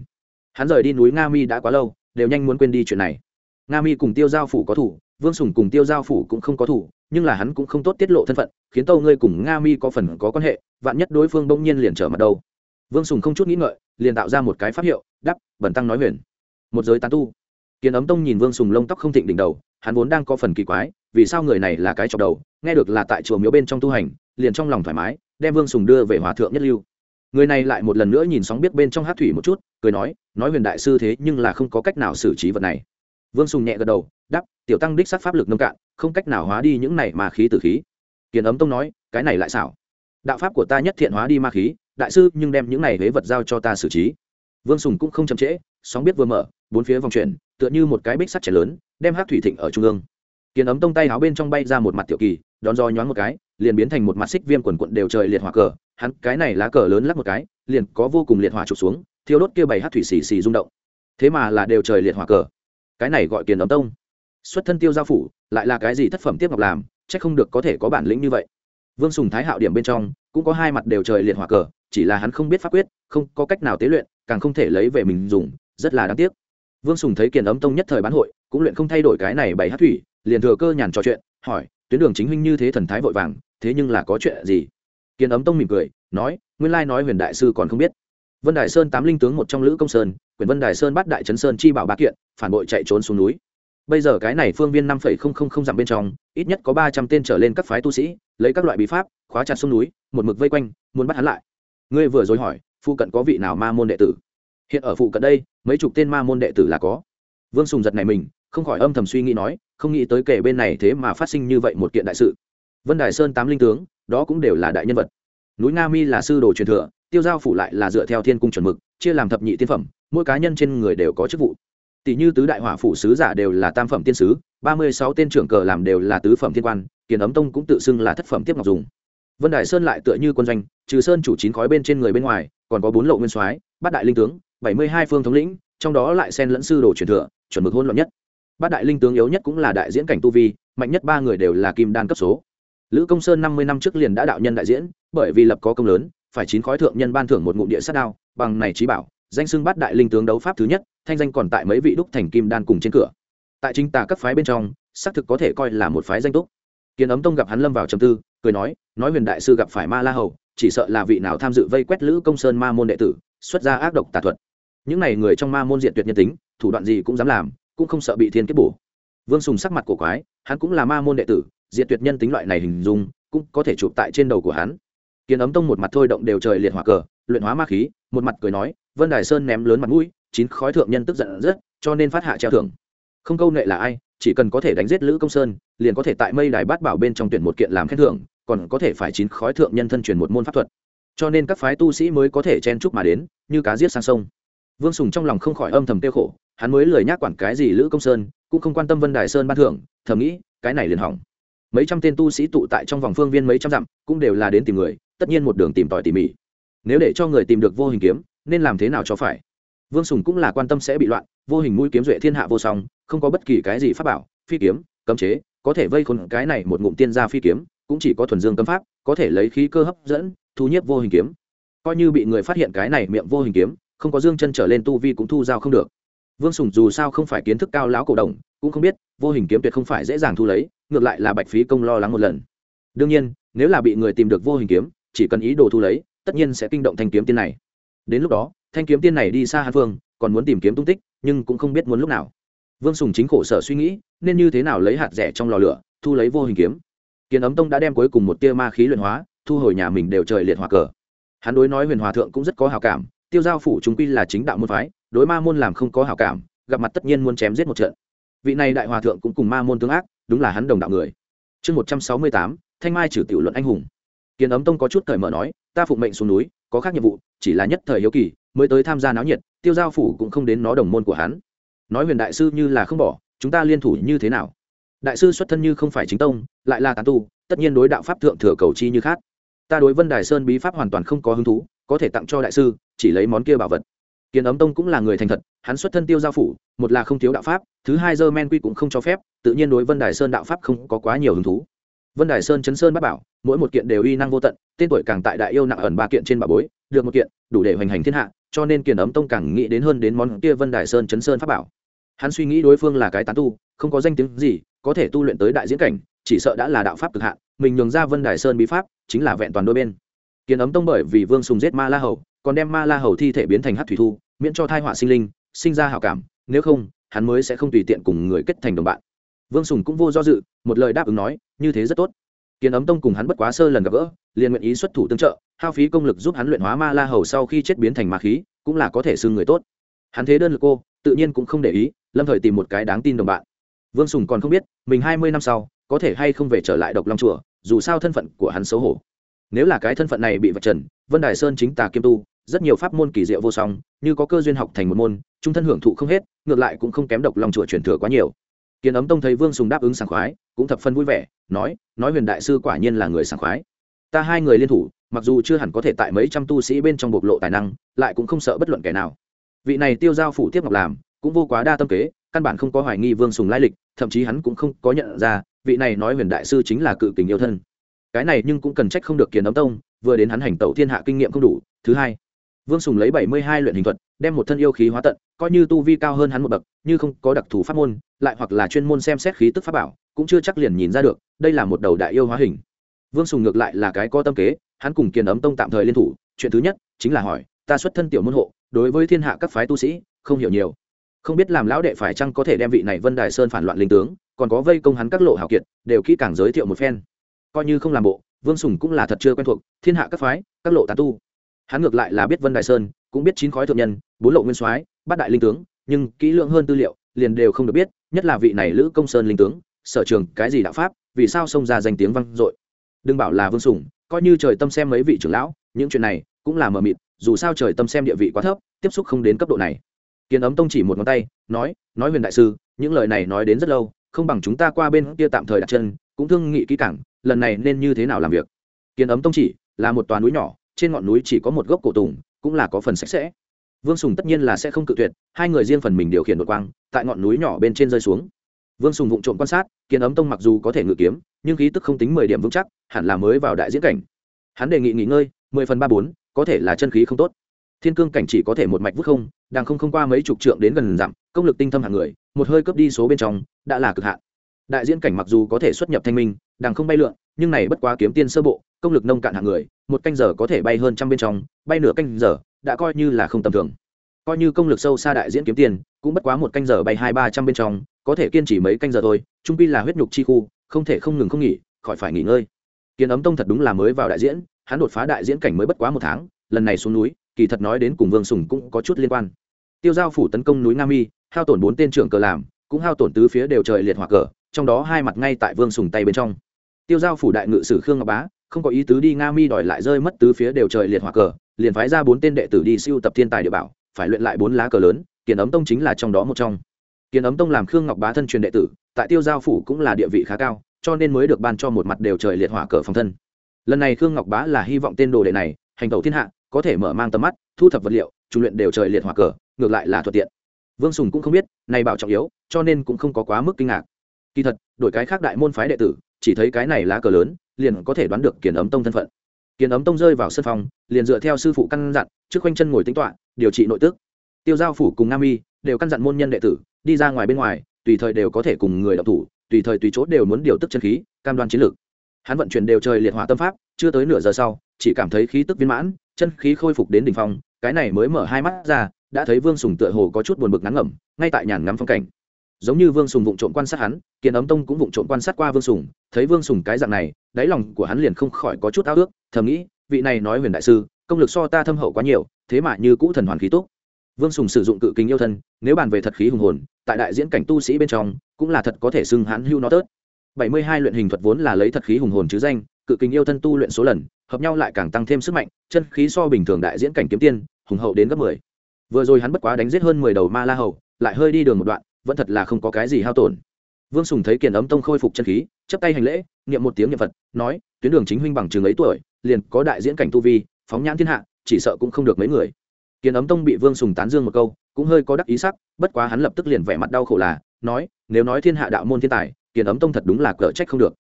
hắn rời đi núi nga mi đã quá lâu, đều nhanh muốn quên đi chuyện này. Nga mi cùng tiêu giao phủ có thủ vương sùng cùng tiêu giao phủ cũng không có thủ, nhưng là hắn cũng không tốt tiết lộ thân phận, khiến tâu ngươi cùng nga mi có phần có quan hệ, vạn nhất đối phương bỗng nhiên liền trở mặt đâu. Vương sùng không chút nghĩ ngợi, liền tạo ra một cái pháp hiệu đắp bẩn tăng nói huyền. Một giới tán tu. Kiến ấm tông nhìn vương sùng lông tóc không thịnh đỉnh đầu, hắn vốn đang có phần kỳ quái, vì sao người này là cái chọc đầu, nghe được là tại chùa miếu bên trong tu hành, liền trong lòng thoải mái, đem vương sùng đưa về hòa thượng nhất lưu. Người này lại một lần nữa nhìn sóng biết bên trong hát thủy một chút, cười nói nói huyền đại sư thế nhưng là không có cách nào xử trí vật này vương sùng nhẹ gật đầu đắp tiểu tăng đích sắc pháp lực nông cạn, không cách nào hóa đi những này mà khí tử khí. Kiền ấm tông nói, cái này lại xảo. Đạo pháp của ta nhất thiện hóa đi ma khí, đại sư, nhưng đem những này huế vật giao cho ta xử trí. Vương sùng cũng không chậm trễ, sóng biết vừa mở, bốn phía vòng chuyển, tựa như một cái bích sắt trẻ lớn, đem hát thủy thịnh ở trung ương. Kiền ấm tông tay áo bên trong bay ra một mặt tiểu kỳ, đón do nhoáng một cái, liền biến thành một mặt xích viêm quần quận đều trời liệt hỏa cờ. Hắn, cái này lá cờ lớn lắc một cái, liền có vô cùng liệt hỏa trục xuống, thiêu đốt kia bày hát thủy xì xì rung động. Thế mà là đều trời liệt hỏa cờ cái này gọi kiền ấm tông. Xuất thân tiêu giao phủ, lại là cái gì thất phẩm tiếp ngọc làm, chắc không được có thể có bản lĩnh như vậy. Vương sùng thái hạo điểm bên trong, cũng có hai mặt đều trời liệt hỏa cờ, chỉ là hắn không biết pháp quyết, không có cách nào tế luyện, càng không thể lấy về mình dùng, rất là đáng tiếc. Vương sùng thấy kiền ấm tông nhất thời bán hội, cũng luyện không thay đổi cái này bày hát thủy, liền thừa cơ nhàn trò chuyện, hỏi, tuyến đường chính huynh như thế thần thái vội vàng, thế nhưng là có chuyện gì? Kiền ấm tông mỉm cười, nói, nguyên lai nói huyền đại sư còn không biết vân Đài sơn tám linh tướng một trong lữ công sơn, quyền vân Đài sơn bắt đại trấn sơn chi bảo ba kiện, phản bội chạy trốn xuống núi. Bây giờ cái này phương viên năm phẩy không không không dặm bên trong, ít nhất có ba trăm tên trở lên các phái tu sĩ, lấy các loại bí pháp, khóa chặt sông núi, một mực vây quanh, muốn bắt hắn lại. Ngươi vừa rồi hỏi, phụ cận có vị nào ma môn đệ tử? Hiện ở phụ cận đây, mấy chục tên ma môn đệ tử là có. Vương sùng giật này mình, không khỏi âm thầm suy nghĩ nói, không nghĩ tới kể bên này thế mà phát sinh như vậy một kiện đại sự. Vân đài sơn tám linh tướng, đó cũng đều là đại nhân vật. Núi nga mi là sư đồ truyền thừa tiêu giao phủ lại là dựa theo thiên cung chuẩn mực, chia làm thập nhị tiên phẩm, mỗi cá nhân trên người đều có chức vụ. Tỷ như tứ đại hỏa phủ sứ giả đều là tam phẩm tiên sứ, ba mươi sáu tên trưởng cờ làm đều là tứ phẩm thiên quan, kiền ấm tông cũng tự xưng là thất phẩm tiếp ngọc dùng. Vân Đại sơn lại tựa như quân doanh, trừ sơn chủ chín khói bên trên người bên ngoài, còn có bốn lộ nguyên soái, bát đại linh tướng, bảy mươi hai phương thống lĩnh, trong đó lại xen lẫn sư đồ truyền thừa, chuẩn mực hôn luận nhất. Bát đại linh tướng yếu nhất cũng là đại diễn cảnh tu vi, mạnh nhất ba người đều là kim đan cấp số. Lữ công sơn năm mươi năm trước liền đã đạo nhân đại diễn, bởi vì lập có công lớn phải chín khói thượng nhân ban thưởng một ngụm địa sát đao, bằng này trí bảo, danh xưng bát đại linh tướng đấu pháp thứ nhất, thanh danh còn tại mấy vị đúc thành kim đan cùng trên cửa. Tại chính tà các phái bên trong, xác thực có thể coi là một phái danh túc. Kiến ấm tông gặp hắn lâm vào trầm tư, cười nói nói huyền đại sư gặp phải ma la hầu, chỉ sợ là vị nào tham dự vây quét lữ công sơn ma môn đệ tử, xuất ra ác độc tà thuật. Những n à y người trong ma môn diện tuyệt nhân tính, thủ đoạn gì cũng dám làm, cũng không sợ bị thiên kết bổ. Vương sùng sắc mặt cổ quái, hắn cũng là ma môn đệ tử diện tuyệt nhân tính loại này hình dung, cũng có thể chụp tại trên đầu của hắn kiến ấm tông một mặt thôi động đều trời liệt hỏa cờ, luyện hóa ma khí, một mặt cười nói, vân đài sơn ném lớn mặt mũi, chín khói thượng nhân tức giận rất, cho nên phát hạ treo thưởng. Không câu nệ là ai, chỉ cần có thể đánh giết lữ công sơn, liền có thể tại mây đài bát bảo bên trong tuyển một kiện làm khen thưởng, còn có thể phải chín khói thượng nhân thân truyền một môn pháp thuật. Cho nên các phái tu sĩ mới có thể chen chúc mà đến, như cá giết sang sông. Vương sùng trong lòng không khỏi âm thầm tiêu khổ, hắn mới lười nhác quản cái gì lữ công sơn, cũng không quan tâm vân đài sơn ban thưởng, thầm nghĩ, cái này liền hỏng. Mấy trăm tên tu sĩ tụ tại trong vòng phương viên mấy trăm dặm, cũng đều là đến tìm người tất nhiên một đường tìm tòi tỉ mỉ. Nếu để cho người tìm được vô hình kiếm, nên làm thế nào cho phải? Vương sùng cũng là quan tâm sẽ bị loạn, vô hình mũi kiếm duệ thiên hạ vô song, không có bất kỳ cái gì pháp bảo, phi kiếm, cấm chế, có thể vây khôn cái này một ngụm tiên gia phi kiếm, cũng chỉ có thuần dương cấm pháp, có thể lấy khí cơ hấp dẫn, thu nhiếp vô hình kiếm. Coi như bị người phát hiện cái này miệng vô hình kiếm, không có dương chân trở lên tu vi cũng thu giao không được. Vương sùng dù sao không phải kiến thức cao láo cổ đồng, cũng không biết, vô hình kiếm tuyệt không phải dễ dàng thu lấy, ngược lại là bạch phí công lo lắng một lần. Đương nhiên, nếu là bị người tìm được vô hình kiếm chỉ cần ý đồ thu lấy, tất nhiên sẽ kinh động thanh kiếm tiên này. Đến lúc đó, thanh kiếm tiên này đi xa hàn phương, còn muốn tìm kiếm tung tích, nhưng cũng không biết muốn lúc nào. Vương sùng chính khổ sở suy nghĩ, nên như thế nào lấy hạt rẻ trong lò lửa, thu lấy vô hình kiếm. Kiến ấm tông đã đem cuối cùng một tia ma khí luyện hóa, thu hồi nhà mình đều trời liệt hòa cờ. Hắn đối nói huyền hòa thượng cũng rất có hào cảm, tiêu giao phủ chúng quy là chính đạo môn phái, đối ma môn làm không có hào cảm, gặp mặt tất nhiên muốn chém giết một trận. Vị này đại hòa thượng cũng cùng ma môn tương ác, đúng là hắn đồng đạo người. Chương một trăm sáu mươi tám, thanh mai trừ tiểu luận anh hùng kiến ấm tông có chút thời mở nói, ta phụng mệnh xuống núi, có khác nhiệm vụ, chỉ là nhất thời hiếu kỳ, mới tới tham gia náo nhiệt, tiêu giao phủ cũng không đến nó đồng môn của hắn. Nói huyền đại sư như là không bỏ, chúng ta liên thủ như thế nào? Đại sư xuất thân như không phải chính tông, lại là tán tu, tất nhiên đối đạo pháp thượng thừa cầu chi như khác. Ta đối vân đài sơn bí pháp hoàn toàn không có hứng thú, có thể tặng cho đại sư, chỉ lấy món kia bảo vật. Kiến ấm tông cũng là người thành thật, hắn xuất thân tiêu giao phủ, một là không thiếu đạo pháp, thứ hai dơ men quy cũng không cho phép, tự nhiên đối vân đài sơn đạo pháp không có quá nhiều hứng thú vân đài sơn chấn sơn bát bảo, mỗi một kiện đều uy năng vô tận, tên tuổi càng tại đại yêu nặng ẩn ba kiện trên bà bối, được một kiện, đủ để hoành hành thiên hạ, cho nên kiền ấm tông càng nghĩ đến hơn đến món kia vân đài sơn chấn sơn pháp bảo. Hắn suy nghĩ đối phương là cái tán tu, không có danh tiếng gì, có thể tu luyện tới đại diễn cảnh, chỉ sợ đã là đạo pháp cực hạn, mình nhường ra vân đài sơn bí pháp, chính là vẹn toàn đôi bên. Kiền ấm tông bởi vì vương sùng giết ma la hầu, còn đem ma la hầu thi thể biến thành hát thủy thu, miễn cho thai họa sinh linh, sinh ra hảo cảm, nếu không, hắn mới sẽ không tùy tiện cùng người kết thành đồng bạn vương sùng cũng vô do dự, một lời đáp ứng nói, như thế rất tốt. Kiến ấm tông cùng hắn bất quá sơ lần gặp gỡ, liền nguyện ý xuất thủ tương trợ, hao phí công lực giúp hắn luyện hóa ma la hầu sau khi chết biến thành ma khí, cũng là có thể xưng người tốt. Hắn thế đơn lực cô, tự nhiên cũng không để ý, lâm thời tìm một cái đáng tin đồng bạn. Vương sùng còn không biết, mình hai mươi năm sau, có thể hay không về trở lại độc long chùa, dù sao thân phận của hắn xấu hổ. Nếu là cái thân phận này bị vạch trần, vân đài sơn chính tà kiêm tu, rất nhiều pháp môn kỳ diệu vô song, như có cơ duyên học thành một môn, trung thân hưởng thụ không hết, ngược lại cũng không kém độc lòng chùa truyền thừa quá nhiều kiến ấm tông thấy vương sùng đáp ứng sảng khoái, cũng thập phân vui vẻ, nói nói huyền đại sư quả nhiên là người sảng khoái. Ta hai người liên thủ, mặc dù chưa hẳn có thể tại mấy trăm tu sĩ bên trong bộc lộ tài năng, lại cũng không sợ bất luận kẻ nào. Vị này tiêu giao phủ tiếp ngọc làm, cũng vô quá đa tâm kế, căn bản không có hoài nghi vương sùng lai lịch, thậm chí hắn cũng không có nhận ra, vị này nói huyền đại sư chính là cự tình yêu thân. Cái này nhưng cũng cần trách không được kiến ấm tông, vừa đến hắn hành tẩu thiên hạ kinh nghiệm không đủ. Thứ hai vương sùng lấy bảy mươi hai luyện hình thuật, đem một thân yêu khí hóa tận, coi như tu vi cao hơn hắn một bậc, như không có đặc thù pháp môn, lại hoặc là chuyên môn xem xét khí tức pháp bảo, cũng chưa chắc liền nhìn ra được, đây là một đầu đại yêu hóa hình. Vương sùng ngược lại là cái có tâm kế, hắn cùng kiền ấm tông tạm thời liên thủ, chuyện thứ nhất chính là hỏi, ta xuất thân tiểu môn hộ, đối với thiên hạ các phái tu sĩ, không hiểu nhiều. Không biết làm lão đệ phải chăng có thể đem vị này vân đài sơn phản loạn linh tướng, còn có vây công hắn các lộ hảo kiệt, đều kỹ càng giới thiệu một phen. Coi như không làm bộ, vương sùng cũng là thật chưa quen thuộc, thiên hạ các phái, các lộ tán tu hắn ngược lại là biết vân đại sơn, cũng biết chín khói thượng nhân, bốn lộ nguyên soái, bát đại linh tướng, nhưng kỹ lượng hơn tư liệu, liền đều không được biết, nhất là vị này lữ công sơn linh tướng, sở trường cái gì đạo pháp, vì sao xông ra danh tiếng vang dội. Đừng bảo là vương sùng, coi như trời tâm xem mấy vị trưởng lão, những chuyện này cũng là mờ mịt, dù sao trời tâm xem địa vị quá thấp, tiếp xúc không đến cấp độ này. Kiến ấm tông chỉ một ngón tay, nói nói huyền đại sư, những lời này nói đến rất lâu, không bằng chúng ta qua bên kia tạm thời đặt chân, cũng thương nghị kỹ cảng lần này nên như thế nào làm việc? Kiến ấm tông chỉ, là một toàn núi nhỏ trên ngọn núi chỉ có một gốc cổ tùng, cũng là có phần sạch sẽ. Vương sùng tất nhiên là sẽ không cự tuyệt, hai người riêng phần mình điều khiển đội quang, tại ngọn núi nhỏ bên trên rơi xuống. Vương sùng vụng trộm quan sát, kiến ấm tông mặc dù có thể ngự kiếm, nhưng khí tức không tính mười điểm vững chắc, hẳn là mới vào đại diễn cảnh. Hắn đề nghị nghỉ ngơi, mười phần ba bốn, có thể là chân khí không tốt. Thiên cương cảnh chỉ có thể một mạch vút không, đang không không qua mấy chục trượng đến gần dặm, công lực tinh thâm hạng người, một hơi cướp đi số bên trong, đã là cực hạn. Đại diễn cảnh mặc dù có thể xuất nhập thanh minh, đang không bay lượn, nhưng này bất quá kiếm tiên sơ bộ, công lực nông cạn hạng người một canh giờ có thể bay hơn trăm bên trong, bay nửa canh giờ, đã coi như là không tầm thường. Coi như công lực sâu xa đại diễn kiếm tiền, cũng bất quá một canh giờ bay hai ba trăm bên trong, có thể kiên trì mấy canh giờ thôi, trung pi là huyết nhục chi khu, không thể không ngừng không nghỉ, khỏi phải nghỉ ngơi. Kiến ấm tông thật đúng là mới vào đại diễn, hắn đột phá đại diễn cảnh mới bất quá một tháng, lần này xuống núi, kỳ thật nói đến cùng vương sùng cũng có chút liên quan. Tiêu giao phủ tấn công núi nam mi, hao tổn bốn tên trưởng cờ làm, cũng hao tổn tứ phía đều trời liệt hỏa cờ, trong đó hai mặt ngay tại vương sùng tay bên trong. Tiêu giao phủ đại ngự sử khương ngọc bá không có ý tứ đi nga mi đòi lại rơi mất tứ phía đều trời liệt hỏa cờ, liền phái ra bốn tên đệ tử đi siêu tập thiên tài địa bảo, phải luyện lại bốn lá cờ lớn, kiền ấm tông chính là trong đó một trong. Kiền ấm tông làm khương ngọc bá thân truyền đệ tử, tại tiêu giao phủ cũng là địa vị khá cao, cho nên mới được ban cho một mặt đều trời liệt hỏa cờ phòng thân. Lần này khương ngọc bá là hy vọng tên đồ đệ này, hành tẩu thiên hạ, có thể mở mang tầm mắt, thu thập vật liệu trung luyện đều trời liệt hỏa cờ, ngược lại là thuận tiện. Vương sùng cũng không biết, này bảo trọng yếu, cho nên cũng không có quá mức kinh ngạc. Kỳ thật, đổi cái khác đại môn phái đệ tử, chỉ thấy cái này lá cờ lớn liền có thể đoán được kiền ấm tông thân phận. Kiền ấm tông rơi vào sân phòng, liền dựa theo sư phụ căn dặn, trước quanh chân ngồi tính toạ điều trị nội tức. Tiêu giao phủ cùng nam y đều căn dặn môn nhân đệ tử, đi ra ngoài bên ngoài, tùy thời đều có thể cùng người đọc thủ, tùy thời tùy chốt đều muốn điều tức chân khí, cam đoan chiến lược. Hắn vận chuyển đều trời liệt hỏa tâm pháp, chưa tới nửa giờ sau, chỉ cảm thấy khí tức viên mãn, chân khí khôi phục đến đỉnh phong, cái này mới mở hai mắt ra, đã thấy vương sùng tựa hồ có chút buồn bực ngắn ngẩm, ngay tại nhàn ngắm phong cảnh giống như vương sùng vụng trộm quan sát hắn kiến ấm tông cũng vụng trộm quan sát qua vương sùng, thấy vương sùng cái dạng này, đáy lòng của hắn liền không khỏi có chút ao ước, thầm nghĩ, vị này nói huyền đại sư, công lực so ta thâm hậu quá nhiều, thế mà như cũ thần hoàn khí tốt vương sùng sử dụng cự kính yêu thân, nếu bàn về thật khí hùng hồn, tại đại diễn cảnh tu sĩ bên trong, cũng là thật có thể xưng hãn hưu nó tớt. Bảy mươi hai luyện hình thuật vốn là lấy thật khí hùng hồn chứ danh, cự kính yêu thân tu luyện số lần, hợp nhau lại càng tăng thêm sức mạnh, chân khí so bình thường đại diễn cảnh kiếm tiên, hùng hậu đến gấp mười. Vừa rồi hắn bất quá đánh giết hơn mười đầu ma la hầu, lại hơi đi đường một đoạn vẫn thật là không có cái gì hao tổn. Vương sùng thấy kiền ấm tông khôi phục chân khí, chấp tay hành lễ, niệm một tiếng niệm phật, nói, tuyến đường chính huynh bằng trường ấy tuổi, liền có đại diễn cảnh tu vi, phóng nhãn thiên hạ, chỉ sợ cũng không được mấy người. Kiền ấm tông bị vương sùng tán dương một câu, cũng hơi có đắc ý sắc, bất quá hắn lập tức liền vẻ mặt đau khổ là, nói, nếu nói thiên hạ đạo môn thiên tài, kiền ấm tông thật đúng là cỡ trách không được.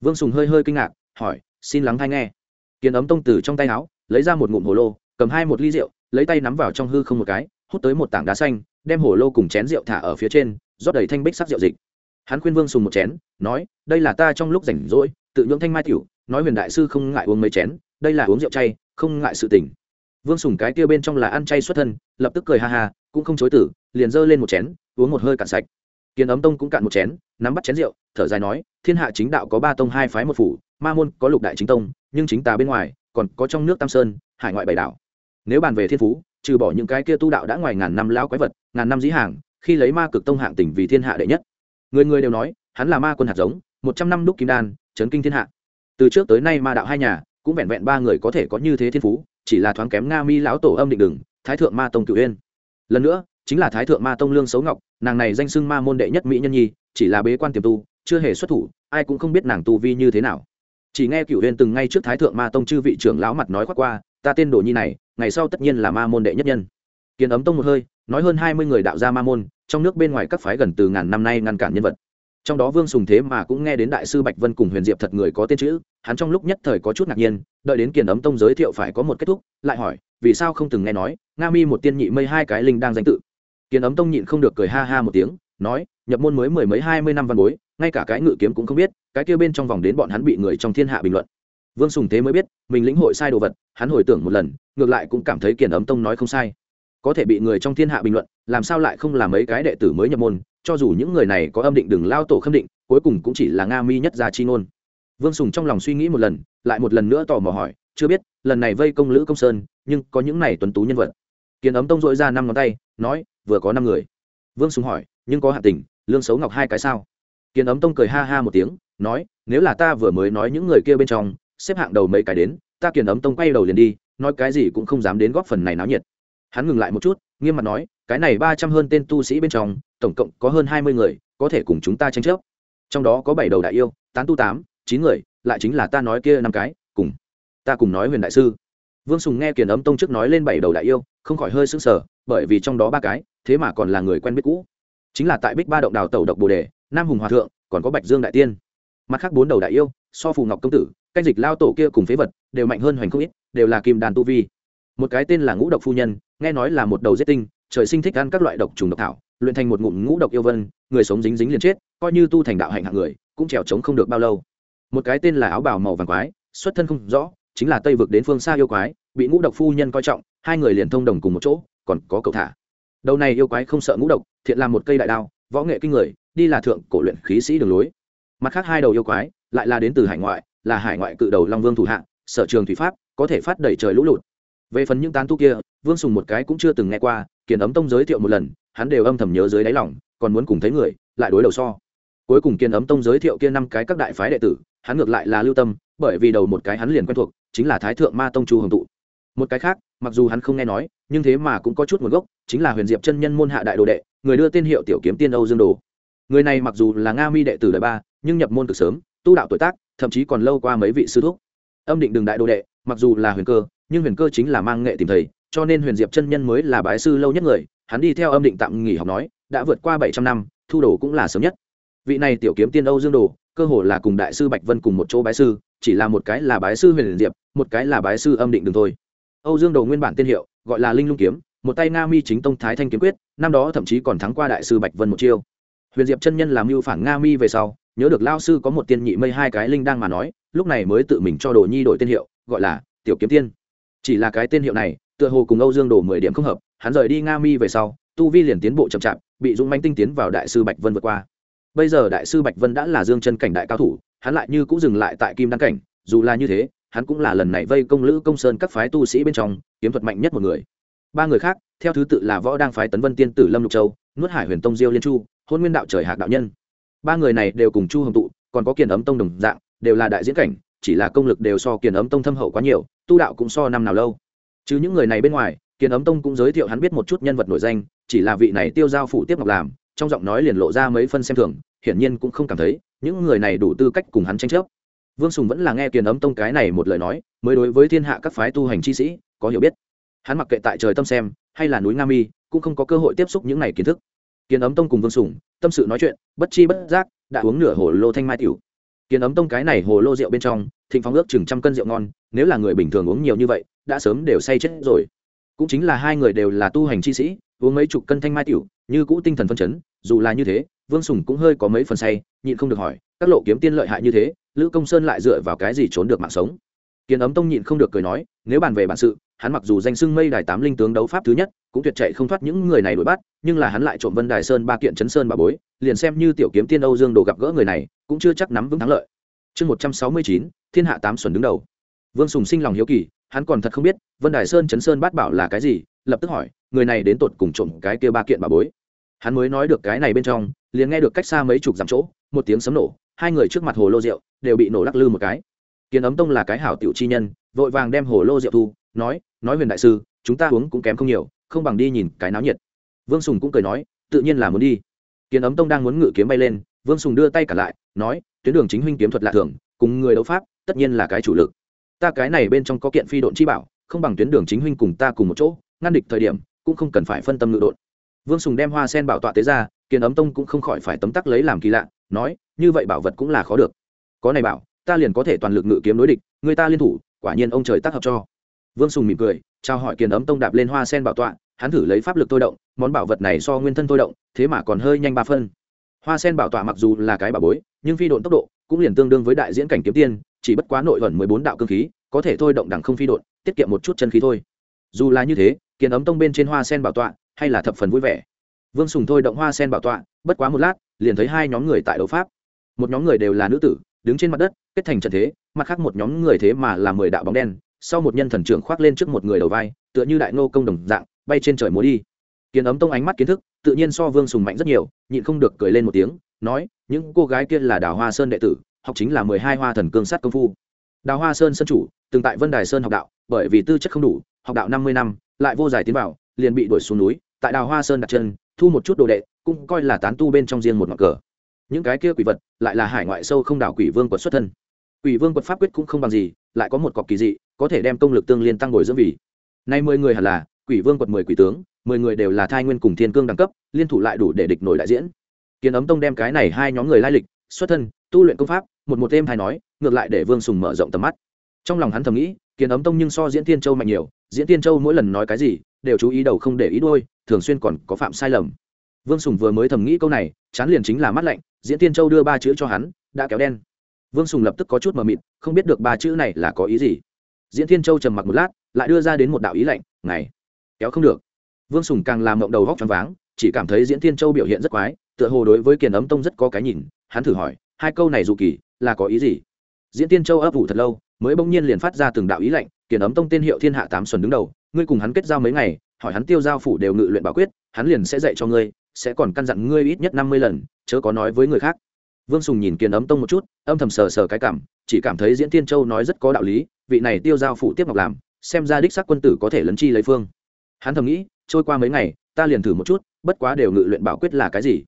Vương sùng hơi hơi kinh ngạc, hỏi, xin lắng hay nghe. Kiền ấm tông từ trong tay áo, lấy ra một ngụm hồ lô, cầm hai một ly rượu lấy tay nắm vào trong hư không một cái, hút tới một tảng đá xanh, đem hồ lô cùng chén rượu thả ở phía trên, rót đầy thanh bích sắc rượu dịch. Hắn khuyên vương sùng một chén, nói, đây là ta trong lúc rảnh rỗi, tự nhưỡng thanh mai tiểu, nói huyền đại sư không ngại uống mấy chén, đây là uống rượu chay, không ngại sự tình. Vương sùng cái kia bên trong là ăn chay xuất thân, lập tức cười ha ha, cũng không chối tử liền giơ lên một chén, uống một hơi cạn sạch. Kiến ấm tông cũng cạn một chén, nắm bắt chén rượu, thở dài nói, thiên hạ chính đạo có ba tông hai phái một phủ, ma môn có lục đại chính tông, nhưng chính tà bên ngoài còn có trong nước tam sơn, hải ngoại bảy đảo nếu bàn về thiên phú, trừ bỏ những cái kia tu đạo đã ngoài ngàn năm lao quái vật, ngàn năm dĩ hàng, khi lấy ma cực tông hạng tỉnh vì thiên hạ đệ nhất. Người người đều nói, hắn là ma quân hạt giống, một trăm năm đúc kim đan, chấn kinh thiên hạ. Từ trước tới nay ma đạo hai nhà, cũng vẹn vẹn ba người có thể có như thế thiên phú, chỉ là thoáng kém nga mi lão tổ âm định đừng thái thượng ma tông cửu yên. lần nữa, chính là thái thượng ma tông lương xấu ngọc, nàng này danh xưng ma môn đệ nhất mỹ nhân nhi, chỉ là bế quan tiềm tu, chưa hề xuất thủ, ai cũng không biết nàng tu vi như thế nào. Chỉ nghe cửu yên từng ngay trước thái thượng ma tông chư vị trưởng lão mặt nói khoác qua ta tên đồ nhi này, ngày sau tất nhiên là ma môn đệ nhất nhân. Kiến ấm tông một hơi, nói hơn hai mươi người đạo gia ma môn, trong nước bên ngoài các phái gần từ ngàn năm nay ngăn cản nhân vật. Trong đó vương sùng thế mà cũng nghe đến đại sư bạch vân cùng huyền diệp thật người có tên chữ, hắn trong lúc nhất thời có chút ngạc nhiên, đợi đến kiền ấm tông giới thiệu phải có một kết thúc, lại hỏi, vì sao không từng nghe nói, nga mi một tiên nhị mây hai cái linh đang danh tự. Kiền ấm tông nhịn không được cười ha ha một tiếng, nói, nhập môn mới mười mấy hai mươi năm văn bối, ngay cả cái ngự kiếm cũng không biết, cái kia bên trong vòng đến bọn hắn bị người trong thiên hạ bình luận vương sùng thế mới biết, mình lĩnh hội sai đồ vật, hắn hồi tưởng một lần, ngược lại cũng cảm thấy kiền ấm tông nói không sai. Có thể bị người trong thiên hạ bình luận, làm sao lại không làm mấy cái đệ tử mới nhập môn, cho dù những người này có âm định đừng lao tổ khâm định, cuối cùng cũng chỉ là nga mi nhất gia chi ngôn. Vương sùng trong lòng suy nghĩ một lần, lại một lần nữa tò mò hỏi, chưa biết, lần này vây công lữ công sơn, nhưng có những này tuấn tú nhân vật. Kiến ấm tông dội ra năm ngón tay, nói, vừa có năm người. Vương sùng hỏi, nhưng có hạ tình, lương xấu ngọc hai cái sao? Kiến ấm tông cười ha ha một tiếng, nói, nếu là ta vừa mới nói những người kia bên trong xếp hạng đầu mấy cái đến, ta kiền ấm tông quay đầu liền đi, nói cái gì cũng không dám đến góp phần này náo nhiệt. Hắn ngừng lại một chút, nghiêm mặt nói, cái này ba trăm hơn tên tu sĩ bên trong, tổng cộng có hơn hai mươi người, có thể cùng chúng ta tranh chấp. Trong đó có bảy đầu đại yêu, tán tu tám, chín người, lại chính là ta nói kia năm cái, cùng ta cùng nói huyền đại sư. Vương sùng nghe kiền ấm tông trước nói lên bảy đầu đại yêu, không khỏi hơi sững sờ, bởi vì trong đó ba cái, thế mà còn là người quen biết cũ. Chính là tại bích ba động đào tẩu độc bồ đề, nam hùng hòa thượng, còn có bạch dương đại tiên. Mặt khác bốn đầu đại yêu, so phù ngọc công tử canh dịch lao tổ kia cùng phế vật đều mạnh hơn hoành không ít, đều là kim đàn tu vi. Một cái tên là ngũ độc phu nhân, nghe nói là một đầu giết tinh, trời sinh thích ăn các loại độc trùng độc thảo, luyện thành một ngụm ngũ độc yêu vân, người sống dính dính liền chết, coi như tu thành đạo hạnh hạng người, cũng trèo trống không được bao lâu. Một cái tên là áo bào màu vàng quái, xuất thân không rõ, chính là tây vực đến phương xa yêu quái, bị ngũ độc phu nhân coi trọng, hai người liền thông đồng cùng một chỗ, còn có cậu thả. Đầu này yêu quái không sợ ngũ độc, thiện làm một cây đại đao, võ nghệ kinh người, đi là thượng cổ luyện khí sĩ đường lối. Mặt khác hai đầu yêu quái, lại là đến từ hải ngoại là hải ngoại cự đầu long vương thủ hạng sở trường thủy pháp, có thể phát đẩy trời lũ lụt. Về phần những tán tu kia, vương sùng một cái cũng chưa từng nghe qua, kiền ấm tông giới thiệu một lần, hắn đều âm thầm nhớ dưới đáy lòng, còn muốn cùng thấy người, lại đối đầu so. Cuối cùng kiền ấm tông giới thiệu kia năm cái các đại phái đệ tử, hắn ngược lại là lưu tâm, bởi vì đầu một cái hắn liền quen thuộc, chính là thái thượng ma tông chu hồng tụ. Một cái khác, mặc dù hắn không nghe nói, nhưng thế mà cũng có chút nguồn gốc, chính là huyền diệp chân nhân môn hạ đại đồ đệ, người đưa tên hiệu tiểu kiếm tiên âu dương đồ. Người này mặc dù là nga mi đệ tử đời ba, nhưng nhập môn từ sớm, tu đạo tuổi tác thậm chí còn lâu qua mấy vị sư thúc. Âm định đường đại đồ đệ, mặc dù là huyền cơ, nhưng huyền cơ chính là mang nghệ tìm thầy, cho nên huyền diệp chân nhân mới là bái sư lâu nhất người. Hắn đi theo âm định tạm nghỉ học nói, đã vượt qua bảy trăm năm, thu đồ cũng là sớm nhất. Vị này tiểu kiếm tiên âu dương đồ, cơ hồ là cùng đại sư bạch vân cùng một chỗ bái sư, chỉ là một cái là bái sư huyền diệp, một cái là bái sư âm định đường thôi. Âu dương đồ nguyên bản tên hiệu, gọi là linh lung kiếm, một tay nga mi chính tông thái thanh kiếm quyết, năm đó thậm chí còn thắng qua đại sư bạch vân một chiêu. Huyền diệp chân nhân làm mưu phản nga mi về sau nhớ được lao sư có một tiên nhị mây hai cái linh đang mà nói, lúc này mới tự mình cho đồ nhi đổi tên hiệu, gọi là tiểu kiếm tiên. Chỉ là cái tên hiệu này, tựa hồ cùng âu dương đồ mười điểm không hợp, hắn rời đi nga mi về sau, tu vi liền tiến bộ chậm chạp, bị dũng manh tinh tiến vào đại sư bạch vân vượt qua. Bây giờ đại sư bạch vân đã là dương chân cảnh đại cao thủ, hắn lại như cũng dừng lại tại kim đăng cảnh, dù là như thế, hắn cũng là lần này vây công lữ công sơn các phái tu sĩ bên trong, kiếm thuật mạnh nhất một người. Ba người khác, theo thứ tự là võ đang phái tấn vân tiên tử lâm lục châu, nuốt hải huyền tông diêu liên chu, hôn nguyên đạo trời hạc đạo nhân ba người này đều cùng chu hồng tụ, còn có kiền ấm tông đồng dạng, đều là đại diễn cảnh, chỉ là công lực đều so kiền ấm tông thâm hậu quá nhiều, tu đạo cũng so năm nào lâu. Chứ những người này bên ngoài, kiền ấm tông cũng giới thiệu hắn biết một chút nhân vật nổi danh, chỉ là vị này tiêu giao phủ tiếp ngọc làm, trong giọng nói liền lộ ra mấy phân xem thường, hiển nhiên cũng không cảm thấy, những người này đủ tư cách cùng hắn tranh chấp. Vương sùng vẫn là nghe kiền ấm tông cái này một lời nói, mới đối với thiên hạ các phái tu hành chi sĩ, có hiểu biết. Hắn mặc kệ tại trời tâm xem, hay là núi nga mi, cũng không có cơ hội tiếp xúc những này kiến thức kiến ấm tông cùng vương sùng, tâm sự nói chuyện, bất chi bất giác, đã uống nửa hồ lô thanh mai tiểu. Kiến ấm tông cái này hồ lô rượu bên trong, thịnh phong ước chừng trăm cân rượu ngon, nếu là người bình thường uống nhiều như vậy, đã sớm đều say chết rồi. Cũng chính là hai người đều là tu hành chi sĩ, uống mấy chục cân thanh mai tiểu, như cũ tinh thần phân chấn, dù là như thế, vương sùng cũng hơi có mấy phần say, nhịn không được hỏi, các lộ kiếm tiên lợi hại như thế, lữ công sơn lại dựa vào cái gì trốn được mạng sống? Kiến ấm tông nhịn không được cười nói, nếu bàn về bản sự, hắn mặc dù danh xưng mây đài tám linh tướng đấu pháp thứ nhất, cũng tuyệt chạy không thoát những người này đuổi bắt, nhưng là hắn lại trộm vân đài sơn ba kiện chấn sơn bà bối, liền xem như tiểu kiếm tiên âu dương đồ gặp gỡ người này, cũng chưa chắc nắm vững thắng lợi. Chương một trăm sáu mươi chín, thiên hạ tám xuân đứng đầu. Vương sùng sinh lòng hiếu kỳ, hắn còn thật không biết, vân đài sơn chấn sơn bát bảo là cái gì, lập tức hỏi, người này đến tột cùng trộm cái kia ba kiện bà bối. Hắn mới nói được cái này bên trong, liền nghe được cách xa mấy chục dặm chỗ, một tiếng sấm nổ, hai người trước mặt hồ lô rượu, đều bị nổ lắc lư một cái kiến ấm tông là cái hảo tiểu chi nhân, vội vàng đem hồ lô rượu thu, nói nói huyền đại sư, chúng ta uống cũng kém không nhiều, không bằng đi nhìn cái náo nhiệt. Vương sùng cũng cười nói, tự nhiên là muốn đi. Kiến ấm tông đang muốn ngự kiếm bay lên, vương sùng đưa tay cả lại, nói, tuyến đường chính huynh kiếm thuật lạ thường, cùng người đấu pháp, tất nhiên là cái chủ lực. Ta cái này bên trong có kiện phi độn chi bảo, không bằng tuyến đường chính huynh cùng ta cùng một chỗ, ngăn địch thời điểm, cũng không cần phải phân tâm ngự độn. Vương sùng đem hoa sen bảo tọa tế ra, kiến ấm tông cũng không khỏi phải tấm tắc lấy làm kỳ lạ, nói, như vậy bảo vật cũng là khó được. Có này bảo ta liền có thể toàn lực ngự kiếm đối địch, người ta liên thủ, quả nhiên ông trời tác hợp cho. Vương sùng mỉm cười trao hỏi kiền ấm tông đạp lên hoa sen bảo tọa, hắn thử lấy pháp lực thôi động, món bảo vật này so nguyên thân thôi động, thế mà còn hơi nhanh ba phân. Hoa sen bảo tọa mặc dù là cái bảo bối, nhưng phi độn tốc độ cũng liền tương đương với đại diễn cảnh kiếm tiên, chỉ bất quá nội vận mười bốn đạo cơ khí, có thể thôi động đẳng không phi độn, tiết kiệm một chút chân khí thôi. Dù là như thế, kiền ấm tông bên trên hoa sen bảo tọa hay là thập phần vui vẻ. Vương sùng thôi động hoa sen bảo tọa, bất quá một lát, liền thấy hai nhóm người tại đấu pháp. Một nhóm người đều là nữ tử đứng trên mặt đất, kết thành trận thế, mặt khác một nhóm người thế mà là mười đạo bóng đen, sau một nhân thần trưởng khoác lên trước một người đầu vai, tựa như đại nô công đồng dạng, bay trên trời múa đi. Kiến ấm tông ánh mắt kiến thức, tự nhiên so vương sùng mạnh rất nhiều, nhịn không được cười lên một tiếng, nói, những cô gái kia là đào hoa sơn đệ tử, học chính là mười hai hoa thần cương sát công phu. Đào hoa sơn sân chủ, từng tại vân đài sơn học đạo, bởi vì tư chất không đủ, học đạo năm mươi năm, lại vô giải tiến vào, liền bị đuổi xuống núi, tại đào hoa sơn đặt chân, thu một chút đồ đệ, cũng coi là tán tu bên trong riêng một ngọn cờ những cái kia quỷ vật lại là hải ngoại sâu không đảo quỷ vương quật xuất thân. Quỷ vương quật pháp quyết cũng không bằng gì, lại có một cọc kỳ dị, có thể đem công lực tương liên tăng bồi dưỡng vì. Nay mười người hẳn là, quỷ vương quật mười quỷ tướng, mười người đều là thai nguyên cùng thiên cương đẳng cấp, liên thủ lại đủ để địch nổi đại diễn. Kiến ấm tông đem cái này hai nhóm người lai lịch, xuất thân, tu luyện công pháp, một một đêm hay nói, ngược lại để vương sùng mở rộng tầm mắt. Trong lòng hắn thầm nghĩ, kiến ấm tông nhưng so diễn tiên châu mạnh nhiều, diễn tiên châu mỗi lần nói cái gì, đều chú ý đầu không để ý đôi thường xuyên còn có phạm sai lầm vương sùng vừa mới thầm nghĩ câu này, chán liền chính là mắt lạnh, diễn tiên châu đưa ba chữ cho hắn, đã kéo đen. Vương sùng lập tức có chút mờ mịt, không biết được ba chữ này là có ý gì. Diễn tiên châu trầm mặc một lát, lại đưa ra đến một đạo ý lạnh, này, kéo không được. Vương sùng càng làm mộng đầu góc t váng, chỉ cảm thấy diễn tiên châu biểu hiện rất quái, tựa hồ đối với kiền ấm tông rất có cái nhìn, hắn thử hỏi, hai câu này dù kỳ, là có ý gì? Diễn tiên châu ấp ủ thật lâu, mới bỗng nhiên liền phát ra từng đạo ý lạnh, kiền ấm tông tên hiệu thiên hạ tám xuân đứng đầu, ngươi cùng hắn kết giao mấy ngày, hỏi hắn tiêu giao phủ đều ngự luyện bảo quyết, hắn liền sẽ dạy cho ngươi sẽ còn căn dặn ngươi ít nhất năm mươi lần, chớ có nói với người khác. Vương sùng nhìn kiền ấm tông một chút, âm thầm sờ sờ cái cảm, chỉ cảm thấy diễn tiên châu nói rất có đạo lý, vị này tiêu giao phụ tiếp ngọc làm, xem ra đích sắc quân tử có thể lấn chi lấy phương. Hắn thầm nghĩ, trôi qua mấy ngày, ta liền thử một chút, bất quá đều ngự luyện bảo quyết là cái gì.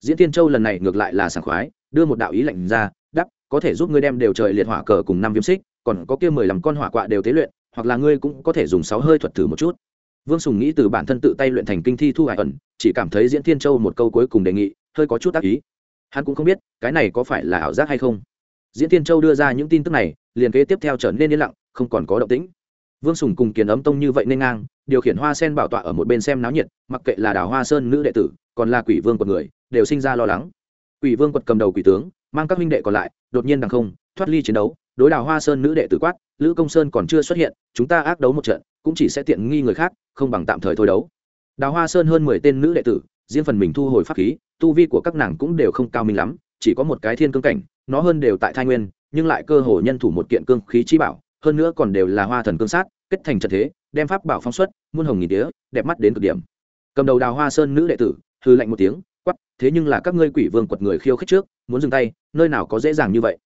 Diễn tiên châu lần này ngược lại là sảng khoái, đưa một đạo ý lệnh ra đắp có thể giúp ngươi đem đều trời liệt hỏa cờ cùng năm viêm xích, còn có kia mười lăm con hỏa quạ đều tế luyện, hoặc là ngươi cũng có thể dùng sáu hơi thuật thử một chút vương sùng nghĩ từ bản thân tự tay luyện thành kinh thi thu hải ẩn, chỉ cảm thấy diễn thiên châu một câu cuối cùng đề nghị, hơi có chút tác ý. Hắn cũng không biết, cái này có phải là ảo giác hay không. Diễn thiên châu đưa ra những tin tức này, liền kế tiếp theo trở nên yên lặng, không còn có động tĩnh. Vương sùng cùng kiền ấm tông như vậy nên ngang, điều khiển hoa sen bảo tọa ở một bên xem náo nhiệt, mặc kệ là đào hoa sơn nữ đệ tử, còn là quỷ vương của người, đều sinh ra lo lắng. Quỷ vương quật cầm đầu quỷ tướng, mang các minh đệ còn lại, đột nhiên đằng không, thoát ly chiến đấu, đối đào hoa sơn nữ đệ tử quát, lữ công sơn còn chưa xuất hiện, chúng ta ác đấu một trận, cũng chỉ sẽ tiện nghi người khác không bằng tạm thời thôi đấu. Đào hoa sơn hơn mười tên nữ đệ tử, riêng phần mình thu hồi pháp khí, tu vi của các nàng cũng đều không cao minh lắm, chỉ có một cái thiên cương cảnh, nó hơn đều tại thái nguyên, nhưng lại cơ hồ nhân thủ một kiện cương khí chi bảo, hơn nữa còn đều là hoa thần cương sát, kết thành trận thế, đem pháp bảo phóng xuất, muôn hồng nghìn tía, đẹp mắt đến cực điểm. Cầm đầu đào hoa sơn nữ đệ tử hư lạnh một tiếng quắp thế nhưng là các ngươi quỷ vương quật người khiêu khích trước, muốn dừng tay, nơi nào có dễ dàng như vậy?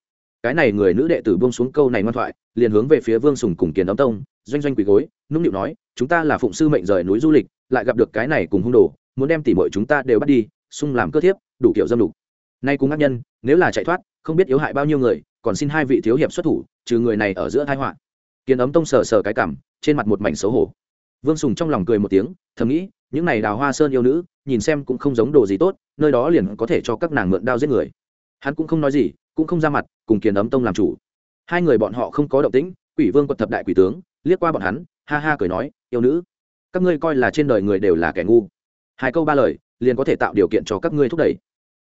Cái này người nữ đệ tử buông xuống câu này ngoan thoại, liền hướng về phía vương sùng cùng kiến đóng tông doanh doanh quỷ gối, nũng nịu nói, chúng ta là phụng sư mệnh rời núi du lịch, lại gặp được cái này cùng hung đồ, muốn đem tỉ mọi chúng ta đều bắt đi, xung làm cơ thiếp, đủ kiểu dâm đục nay cùng ác nhân, nếu là chạy thoát, không biết yếu hại bao nhiêu người, còn xin hai vị thiếu hiệp xuất thủ, trừ người này ở giữa thái họa. Kiến ấm tông sờ sờ cái cảm, trên mặt một mảnh xấu hổ. Vương sùng trong lòng cười một tiếng, thầm nghĩ, những này đào hoa sơn yêu nữ, nhìn xem cũng không giống đồ gì tốt, nơi đó liền có thể cho các nàng mượn đao giết người. Hắn cũng không nói gì, cũng không ra mặt, cùng kiến ấm tông làm chủ. Hai người bọn họ không có động tĩnh, quỷ vương quật thập đại quỷ tướng liếc qua bọn hắn, ha ha cười nói, yêu nữ, các ngươi coi là trên đời người đều là kẻ ngu. Hai câu ba lời, liền có thể tạo điều kiện cho các ngươi thúc đẩy.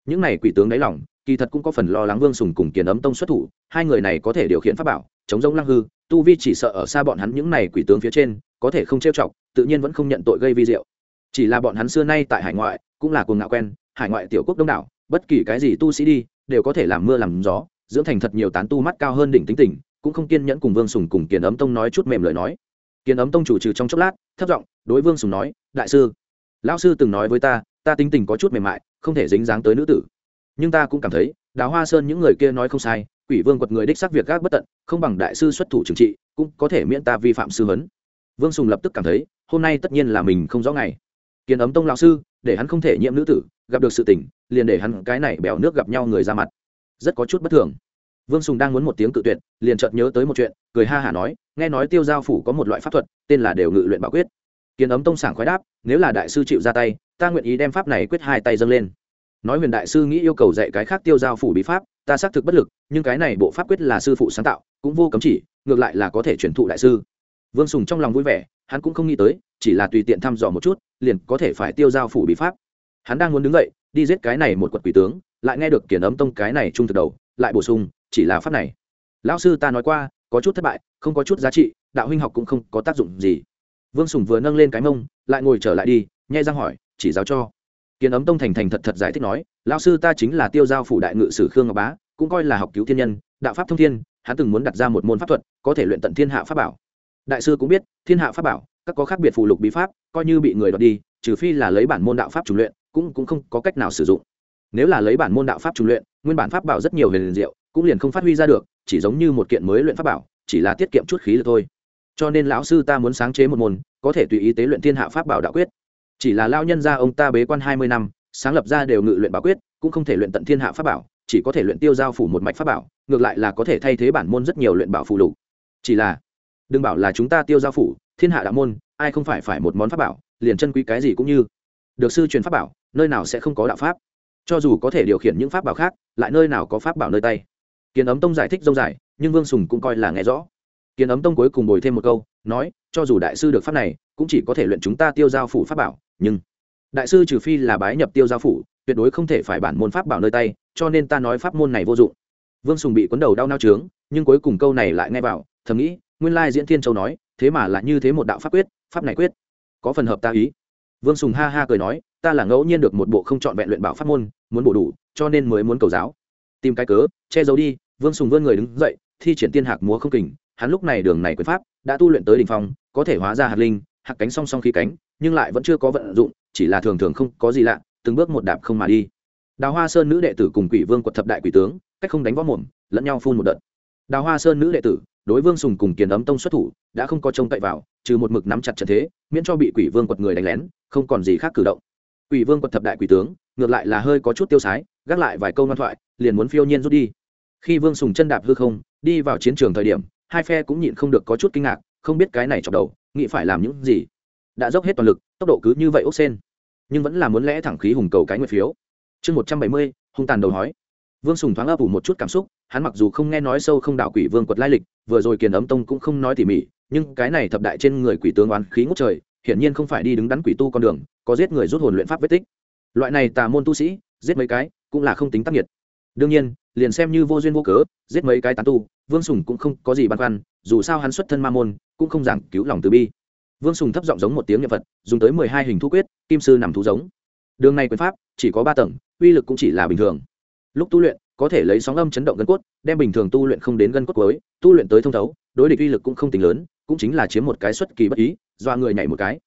Những này quỷ tướng đáy lòng, kỳ thật cũng có phần lo lắng vương sùng cùng kiến ấm tông xuất thủ, hai người này có thể điều khiển pháp bảo, chống giống lăng hư, tu vi chỉ sợ ở xa bọn hắn những này quỷ tướng phía trên, có thể không trêu chọc, tự nhiên vẫn không nhận tội gây vi diệu. Chỉ là bọn hắn xưa nay tại hải ngoại, cũng là cuồng ngạo quen, hải ngoại tiểu quốc đông đảo, bất kỳ cái gì tu sĩ đi, đều có thể làm mưa làm gió, dưỡng thành thật nhiều tán tu mắt cao hơn đỉnh tính tình cũng không kiên nhẫn cùng vương sùng cùng kiền ấm tông nói chút mềm lời nói. Kiền ấm tông chủ trừ trong chốc lát, thấp giọng đối vương sùng nói, đại sư, lão sư từng nói với ta ta tính tình có chút mềm mại, không thể dính dáng tới nữ tử. Nhưng ta cũng cảm thấy, đào hoa sơn những người kia nói không sai, quỷ vương quật người đích xác việc gác bất tận, không bằng đại sư xuất thủ trừng trị, cũng có thể miễn ta vi phạm sư huấn. Vương sùng lập tức cảm thấy, hôm nay tất nhiên là mình không rõ ngày. Kiến ấm tông lão sư, để hắn không thể nhiễm nữ tử, gặp được sự tỉnh liền để hắn cái này bèo nước gặp nhau người ra mặt. Rất có chút bất thường vương sùng đang muốn một tiếng cự tuyệt, liền chợt nhớ tới một chuyện, cười ha hả nói, nghe nói tiêu giao phủ có một loại pháp thuật, tên là đều ngự luyện bảo quyết. Kiến ấm tông sảng khoái đáp, nếu là đại sư chịu ra tay, ta nguyện ý đem pháp này quyết hai tay dâng lên. Nói huyền đại sư nghĩ yêu cầu dạy cái khác tiêu giao phủ bí pháp, ta xác thực bất lực, nhưng cái này bộ pháp quyết là sư phụ sáng tạo, cũng vô cấm chỉ, ngược lại là có thể truyền thụ đại sư. Vương sùng trong lòng vui vẻ, hắn cũng không nghĩ tới, chỉ là tùy tiện thăm dò một chút, liền có thể phải tiêu giao phủ bí pháp. Hắn đang muốn đứng dậy, đi giết cái này một quật quỷ tướng, lại nghe được kiển ấm tông cái này trung thực đầu lại bổ sung, chỉ là pháp này. Lão sư ta nói qua, có chút thất bại, không có chút giá trị, đạo huynh học cũng không có tác dụng gì. Vương sùng vừa nâng lên cái mông, lại ngồi trở lại đi, nhai răng hỏi, chỉ giáo cho. Kiến ấm tông thành thành thật thật giải thích nói, lão sư ta chính là tiêu giao phủ đại ngự sử khương ngọc bá, cũng coi là học cứu thiên nhân, đạo pháp thông thiên, hắn từng muốn đặt ra một môn pháp thuật, có thể luyện tận thiên hạ pháp bảo. Đại sư cũng biết, thiên hạ pháp bảo, các có khác biệt phụ lục bí pháp, coi như bị người đoạt đi, trừ phi là lấy bản môn đạo pháp chủ luyện, cũng cũng không có cách nào sử dụng nếu là lấy bản môn đạo pháp trung luyện, nguyên bản pháp bảo rất nhiều huyền diệu, cũng liền không phát huy ra được, chỉ giống như một kiện mới luyện pháp bảo, chỉ là tiết kiệm chút khí lực thôi. Cho nên lão sư ta muốn sáng chế một môn, có thể tùy ý tế luyện thiên hạ pháp bảo đạo quyết. Chỉ là lao nhân gia ông ta bế quan hai mươi năm, sáng lập ra đều ngự luyện bảo quyết, cũng không thể luyện tận thiên hạ pháp bảo, chỉ có thể luyện tiêu giao phủ một mạch pháp bảo, ngược lại là có thể thay thế bản môn rất nhiều luyện bảo phụ lục. Chỉ là, đừng bảo là chúng ta tiêu giao phủ, thiên hạ đạo môn, ai không phải phải một món pháp bảo, liền chân quý cái gì cũng như. Được sư truyền pháp bảo, nơi nào sẽ không có đạo pháp? Cho dù có thể điều khiển những pháp bảo khác, lại nơi nào có pháp bảo nơi tay. Kiến ấm tông giải thích dông dài, nhưng vương sùng cũng coi là nghe rõ. Kiến ấm tông cuối cùng bồi thêm một câu, nói, cho dù đại sư được pháp này, cũng chỉ có thể luyện chúng ta tiêu giao phủ pháp bảo, nhưng đại sư trừ phi là bái nhập tiêu giao phủ, tuyệt đối không thể phải bản môn pháp bảo nơi tay, cho nên ta nói pháp môn này vô dụng. Vương sùng bị cuốn đầu đau nao trướng, nhưng cuối cùng câu này lại nghe vào, thầm nghĩ, nguyên lai diễn thiên châu nói, thế mà là như thế một đạo pháp quyết, pháp này quyết, có phần hợp ta ý. Vương sùng ha ha cười nói ta là ngẫu nhiên được một bộ không chọn vẹn luyện bảo pháp môn, muốn bổ đủ, cho nên mới muốn cầu giáo. Tìm cái cớ, che giấu đi, vương sùng vươn người đứng dậy, thi triển tiên hạc múa không kình, hắn lúc này đường này quyền pháp, đã tu luyện tới đỉnh phong, có thể hóa ra hạt linh, hạt cánh song song khí cánh, nhưng lại vẫn chưa có vận dụng, chỉ là thường thường không có gì lạ, từng bước một đạp không mà đi. Đào hoa sơn nữ đệ tử cùng quỷ vương quật thập đại quỷ tướng, cách không đánh võ mồm, lẫn nhau phun một đợt. Đào hoa sơn nữ đệ tử, đối vương sùng cùng kiền ấm tông xuất thủ, đã không có trông cậy vào, trừ một mực nắm chặt trận thế, miễn cho bị quỷ vương quật người đánh lén, không còn gì khác cử động quỷ vương quật thập đại quỷ tướng, ngược lại là hơi có chút tiêu sái, gác lại vài câu ngoan thoại, liền muốn phiêu nhiên rút đi. Khi vương sùng chân đạp hư không, đi vào chiến trường thời điểm, hai phe cũng nhịn không được có chút kinh ngạc, không biết cái này chọc đầu, nghĩ phải làm những gì. Đã dốc hết toàn lực, tốc độ cứ như vậy ốc sen nhưng vẫn là muốn lẽ thẳng khí hùng cầu cái nguyệt phiếu. Chương một trăm bảy mươi, hung tàn đầu hói. Vương sùng thoáng ấp ủ một chút cảm xúc, hắn mặc dù không nghe nói sâu không đạo quỷ vương quật lai lịch, vừa rồi kiền ấm tông cũng không nói tỉ mỉ, nhưng cái này thập đại trên người quỷ tướng oán khí ngút trời hiển nhiên không phải đi đứng đắn quỷ tu con đường, có giết người rút hồn luyện pháp vết tích. Loại này tà môn tu sĩ, giết mấy cái, cũng là không tính tác nghiệt. Đương nhiên, liền xem như vô duyên vô cớ, giết mấy cái tán tu, vương sùng cũng không có gì băn khoăn, dù sao hắn xuất thân ma môn, cũng không giảng cứu lòng từ bi. Vương sùng thấp giọng giống một tiếng nhật vật dùng tới mười hai hình thu quyết, kim sư nằm thú giống. Đường này quyền pháp, chỉ có ba tầng, uy lực cũng chỉ là bình thường. Lúc tu luyện, có thể lấy sóng âm chấn động gân cốt, đem bình thường tu luyện không đến gân cốt cuối, tu luyện tới thông thấu, đối địch uy lực cũng không tính lớn, cũng chính là chiếm một cái xuất kỳ bất ý dọa người nhảy một cái.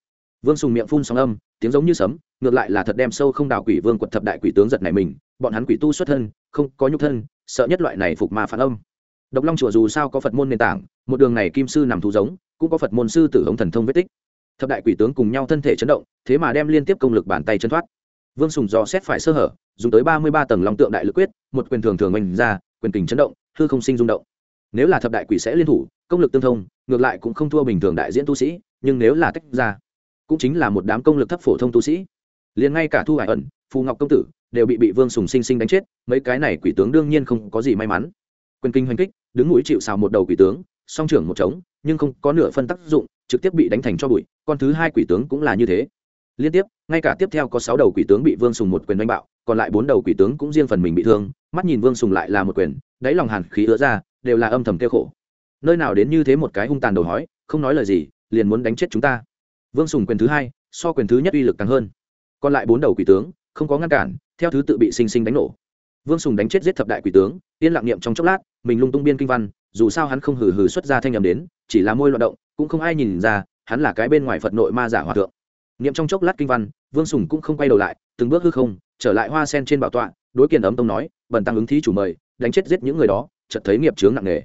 Vương sùng miệng phun sóng âm, tiếng giống như sấm, ngược lại là thật đem sâu không đào quỷ vương quật thập đại quỷ tướng giật này mình, bọn hắn quỷ tu xuất thân, không có nhục thân, sợ nhất loại này phục ma phản âm. Độc long chùa dù sao có phật môn nền tảng, một đường này kim sư nằm thú giống, cũng có phật môn sư tử hống thần thông vết tích. Thập đại quỷ tướng cùng nhau thân thể chấn động, thế mà đem liên tiếp công lực bàn tay chân thoát. Vương sùng dò xét phải sơ hở, dùng tới ba mươi ba tầng long tượng đại lực quyết, một quyền thường thường mình ra, quyền kình chấn động, hư không sinh rung động. Nếu là thập đại quỷ sẽ liên thủ, công lực tương thông, ngược lại cũng không thua bình thường đại diễn tu sĩ nhưng nếu là tách ra, cũng chính là một đám công lực thấp phổ thông tu sĩ. Liền ngay cả thu hải ẩn, phù ngọc công tử đều bị bị vương sùng sinh sinh đánh chết, mấy cái này quỷ tướng đương nhiên không có gì may mắn. Quyền kinh hoành kích, đứng mũi chịu xào một đầu quỷ tướng, song trưởng một trống, nhưng không có nửa phân tác dụng, trực tiếp bị đánh thành cho bụi, con thứ hai quỷ tướng cũng là như thế. Liên tiếp, ngay cả tiếp theo có sáu đầu quỷ tướng bị vương sùng một quyền đánh bạo, còn lại bốn đầu quỷ tướng cũng riêng phần mình bị thương, mắt nhìn vương sùng lại là một quyền, đáy lòng hàn khí ứa ra, đều là âm thầm kêu khổ. Nơi nào đến như thế một cái hung tàn đầu hói, không nói lời gì liền muốn đánh chết chúng ta. Vương sùng quyền thứ hai, so quyền thứ nhất uy lực càng hơn. Còn lại bốn đầu quỷ tướng, không có ngăn cản, theo thứ tự bị sinh sinh đánh nổ. Vương sùng đánh chết giết thập đại quỷ tướng, yên lặng niệm trong chốc lát, mình lung tung biên kinh văn, dù sao hắn không hừ hừ xuất ra thanh nhầm đến, chỉ là môi loạn động, cũng không ai nhìn ra, hắn là cái bên ngoài phật nội ma giả hòa thượng. Niệm trong chốc lát kinh văn, vương sùng cũng không quay đầu lại, từng bước hư không, trở lại hoa sen trên bảo tọa, đối kiền ấm tông nói, bần tăng ứng thí chủ mời, đánh chết giết những người đó, chợt thấy nghiệp chướng nặng nề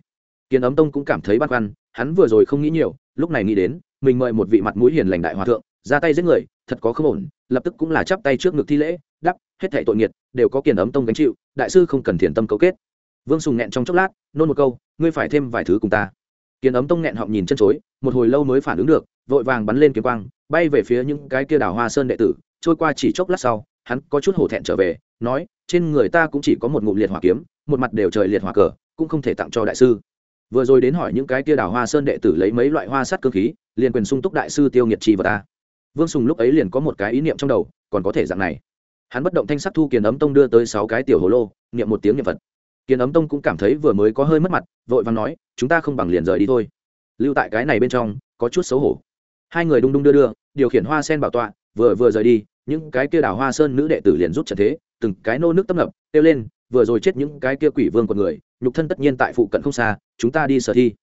kiền ấm tông cũng cảm thấy băn khoăn, hắn vừa rồi không nghĩ nhiều, lúc này nghĩ đến, mình mời một vị mặt mũi hiền lành đại hòa thượng, ra tay giết người, thật có không ổn, lập tức cũng là chắp tay trước ngực thi lễ đắp hết thảy tội nghiệt, đều có kiền ấm tông gánh chịu, đại sư không cần thiền tâm cấu kết. Vương sùng nghẹn trong chốc lát, nôn một câu, ngươi phải thêm vài thứ cùng ta. Kiền ấm tông nghẹn họng nhìn chân chối, một hồi lâu mới phản ứng được, vội vàng bắn lên kiếm quang, bay về phía những cái kia đảo hoa sơn đệ tử, trôi qua chỉ chốc lát sau, hắn có chút hổ thẹn trở về, nói, trên người ta cũng chỉ có một ngụm liệt hỏa kiếm, một mặt đều trời liệt hỏa cờ, cũng không thể tặng cho đại sư vừa rồi đến hỏi những cái kia đào hoa sơn đệ tử lấy mấy loại hoa sắt cơ khí, liền quyền sung túc đại sư tiêu nghiệt trì vào ta. Vương sùng lúc ấy liền có một cái ý niệm trong đầu, còn có thể dạng này. Hắn bất động thanh sắc thu kiền ấm tông đưa tới sáu cái tiểu hồ lô, niệm một tiếng niệm phật. Kiền ấm tông cũng cảm thấy vừa mới có hơi mất mặt, vội vàng nói, chúng ta không bằng liền rời đi thôi. Lưu tại cái này bên trong, có chút xấu hổ. Hai người đung đung đưa đưa, điều khiển hoa sen bảo tọa, vừa vừa rời đi, những cái kia đào hoa sơn nữ đệ tử liền rút trận thế, từng cái nô nước tấp nập, kêu lên, vừa rồi chết những cái kia quỷ vương của người nhục thân tất nhiên tại phụ cận không xa, chúng ta đi sở thi.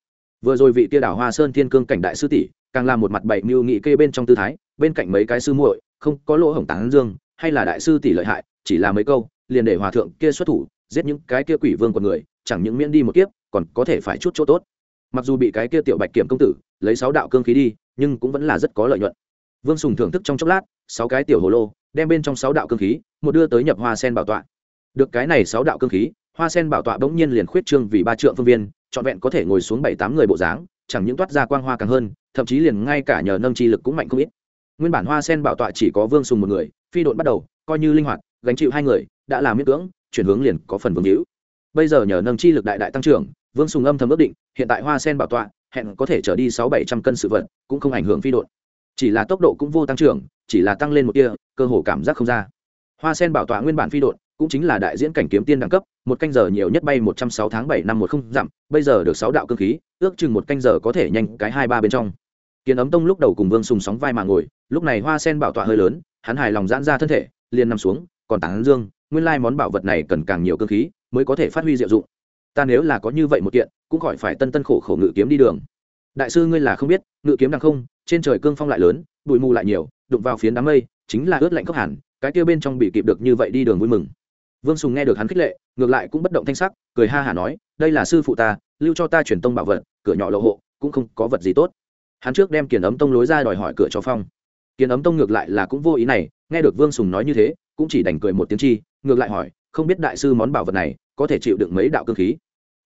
Vừa rồi vị kia đảo hoa sơn thiên cương cảnh đại sư tỷ, càng làm một mặt bảy mưu nghị kê bên trong tư thái, bên cạnh mấy cái sư muội, không có lỗ hổng tán dương, hay là đại sư tỷ lợi hại, chỉ là mấy câu, liền để hòa thượng kia xuất thủ, giết những cái kia quỷ vương của người, chẳng những miễn đi một kiếp, còn có thể phải chút chỗ tốt. Mặc dù bị cái kia tiểu bạch kiểm công tử lấy sáu đạo cương khí đi, nhưng cũng vẫn là rất có lợi nhuận. Vương sùng thưởng thức trong chốc lát, sáu cái tiểu hồ lô, đem bên trong sáu đạo cương khí, một đưa tới nhập hoa sen bảo tọa. Được cái này sáu đạo cương khí hoa sen bảo tọa bỗng nhiên liền khuyết trương vì ba trượng phương viên, trọn vẹn có thể ngồi xuống bảy tám người bộ dáng, chẳng những toát ra quang hoa càng hơn, thậm chí liền ngay cả nhờ nâng chi lực cũng mạnh không ít. Nguyên bản hoa sen bảo tọa chỉ có vương sùng một người, phi độn bắt đầu, coi như linh hoạt, gánh chịu hai người, đã làm miễn cưỡng, chuyển hướng liền có phần vương hữu. Bây giờ nhờ nâng chi lực đại đại tăng trưởng, vương sùng âm thầm ước định, hiện tại hoa sen bảo tọa, hẹn có thể trở đi sáu bảy trăm cân sự vật, cũng không ảnh hưởng phi độn. Chỉ là tốc độ cũng vô tăng trưởng, chỉ là tăng lên một kia cơ hồ cảm giác không ra. Hoa sen bảo tọa nguyên bản phi độn cũng chính là đại diễn cảnh kiếm tiên đẳng cấp, một canh giờ nhiều nhất bay một trăm sáu tháng bảy năm một không dặm, bây giờ được sáu đạo cơ khí, ước chừng một canh giờ có thể nhanh cái hai ba bên trong. Kiến ấm tông lúc đầu cùng vương sùng sóng vai mà ngồi, lúc này hoa sen bảo tọa hơi lớn, hắn hài lòng giãn ra thân thể, liền nằm xuống, còn tảng dương, nguyên lai món bảo vật này cần càng nhiều cơ khí, mới có thể phát huy diệu dụng. Ta nếu là có như vậy một kiện, cũng khỏi phải tân tân khổ khổ ngự kiếm đi đường. Đại sư ngươi là không biết, ngự kiếm đằng không, trên trời cương phong lại lớn, bụi mù lại nhiều, đụng vào phiến đám mây, chính là ướt lạnh khốc hẳn, cái kia bên trong bị kịp được như vậy đi đường vui mừng vương sùng nghe được hắn khích lệ, ngược lại cũng bất động thanh sắc, cười ha hả nói, đây là sư phụ ta, lưu cho ta truyền tông bảo vật, cửa nhỏ lộ hộ, cũng không có vật gì tốt. Hắn trước đem kiền ấm tông lối ra đòi hỏi cửa cho phong. Kiền ấm tông ngược lại là cũng vô ý này, nghe được vương sùng nói như thế, cũng chỉ đành cười một tiếng chi, ngược lại hỏi, không biết đại sư món bảo vật này, có thể chịu đựng mấy đạo cơ khí?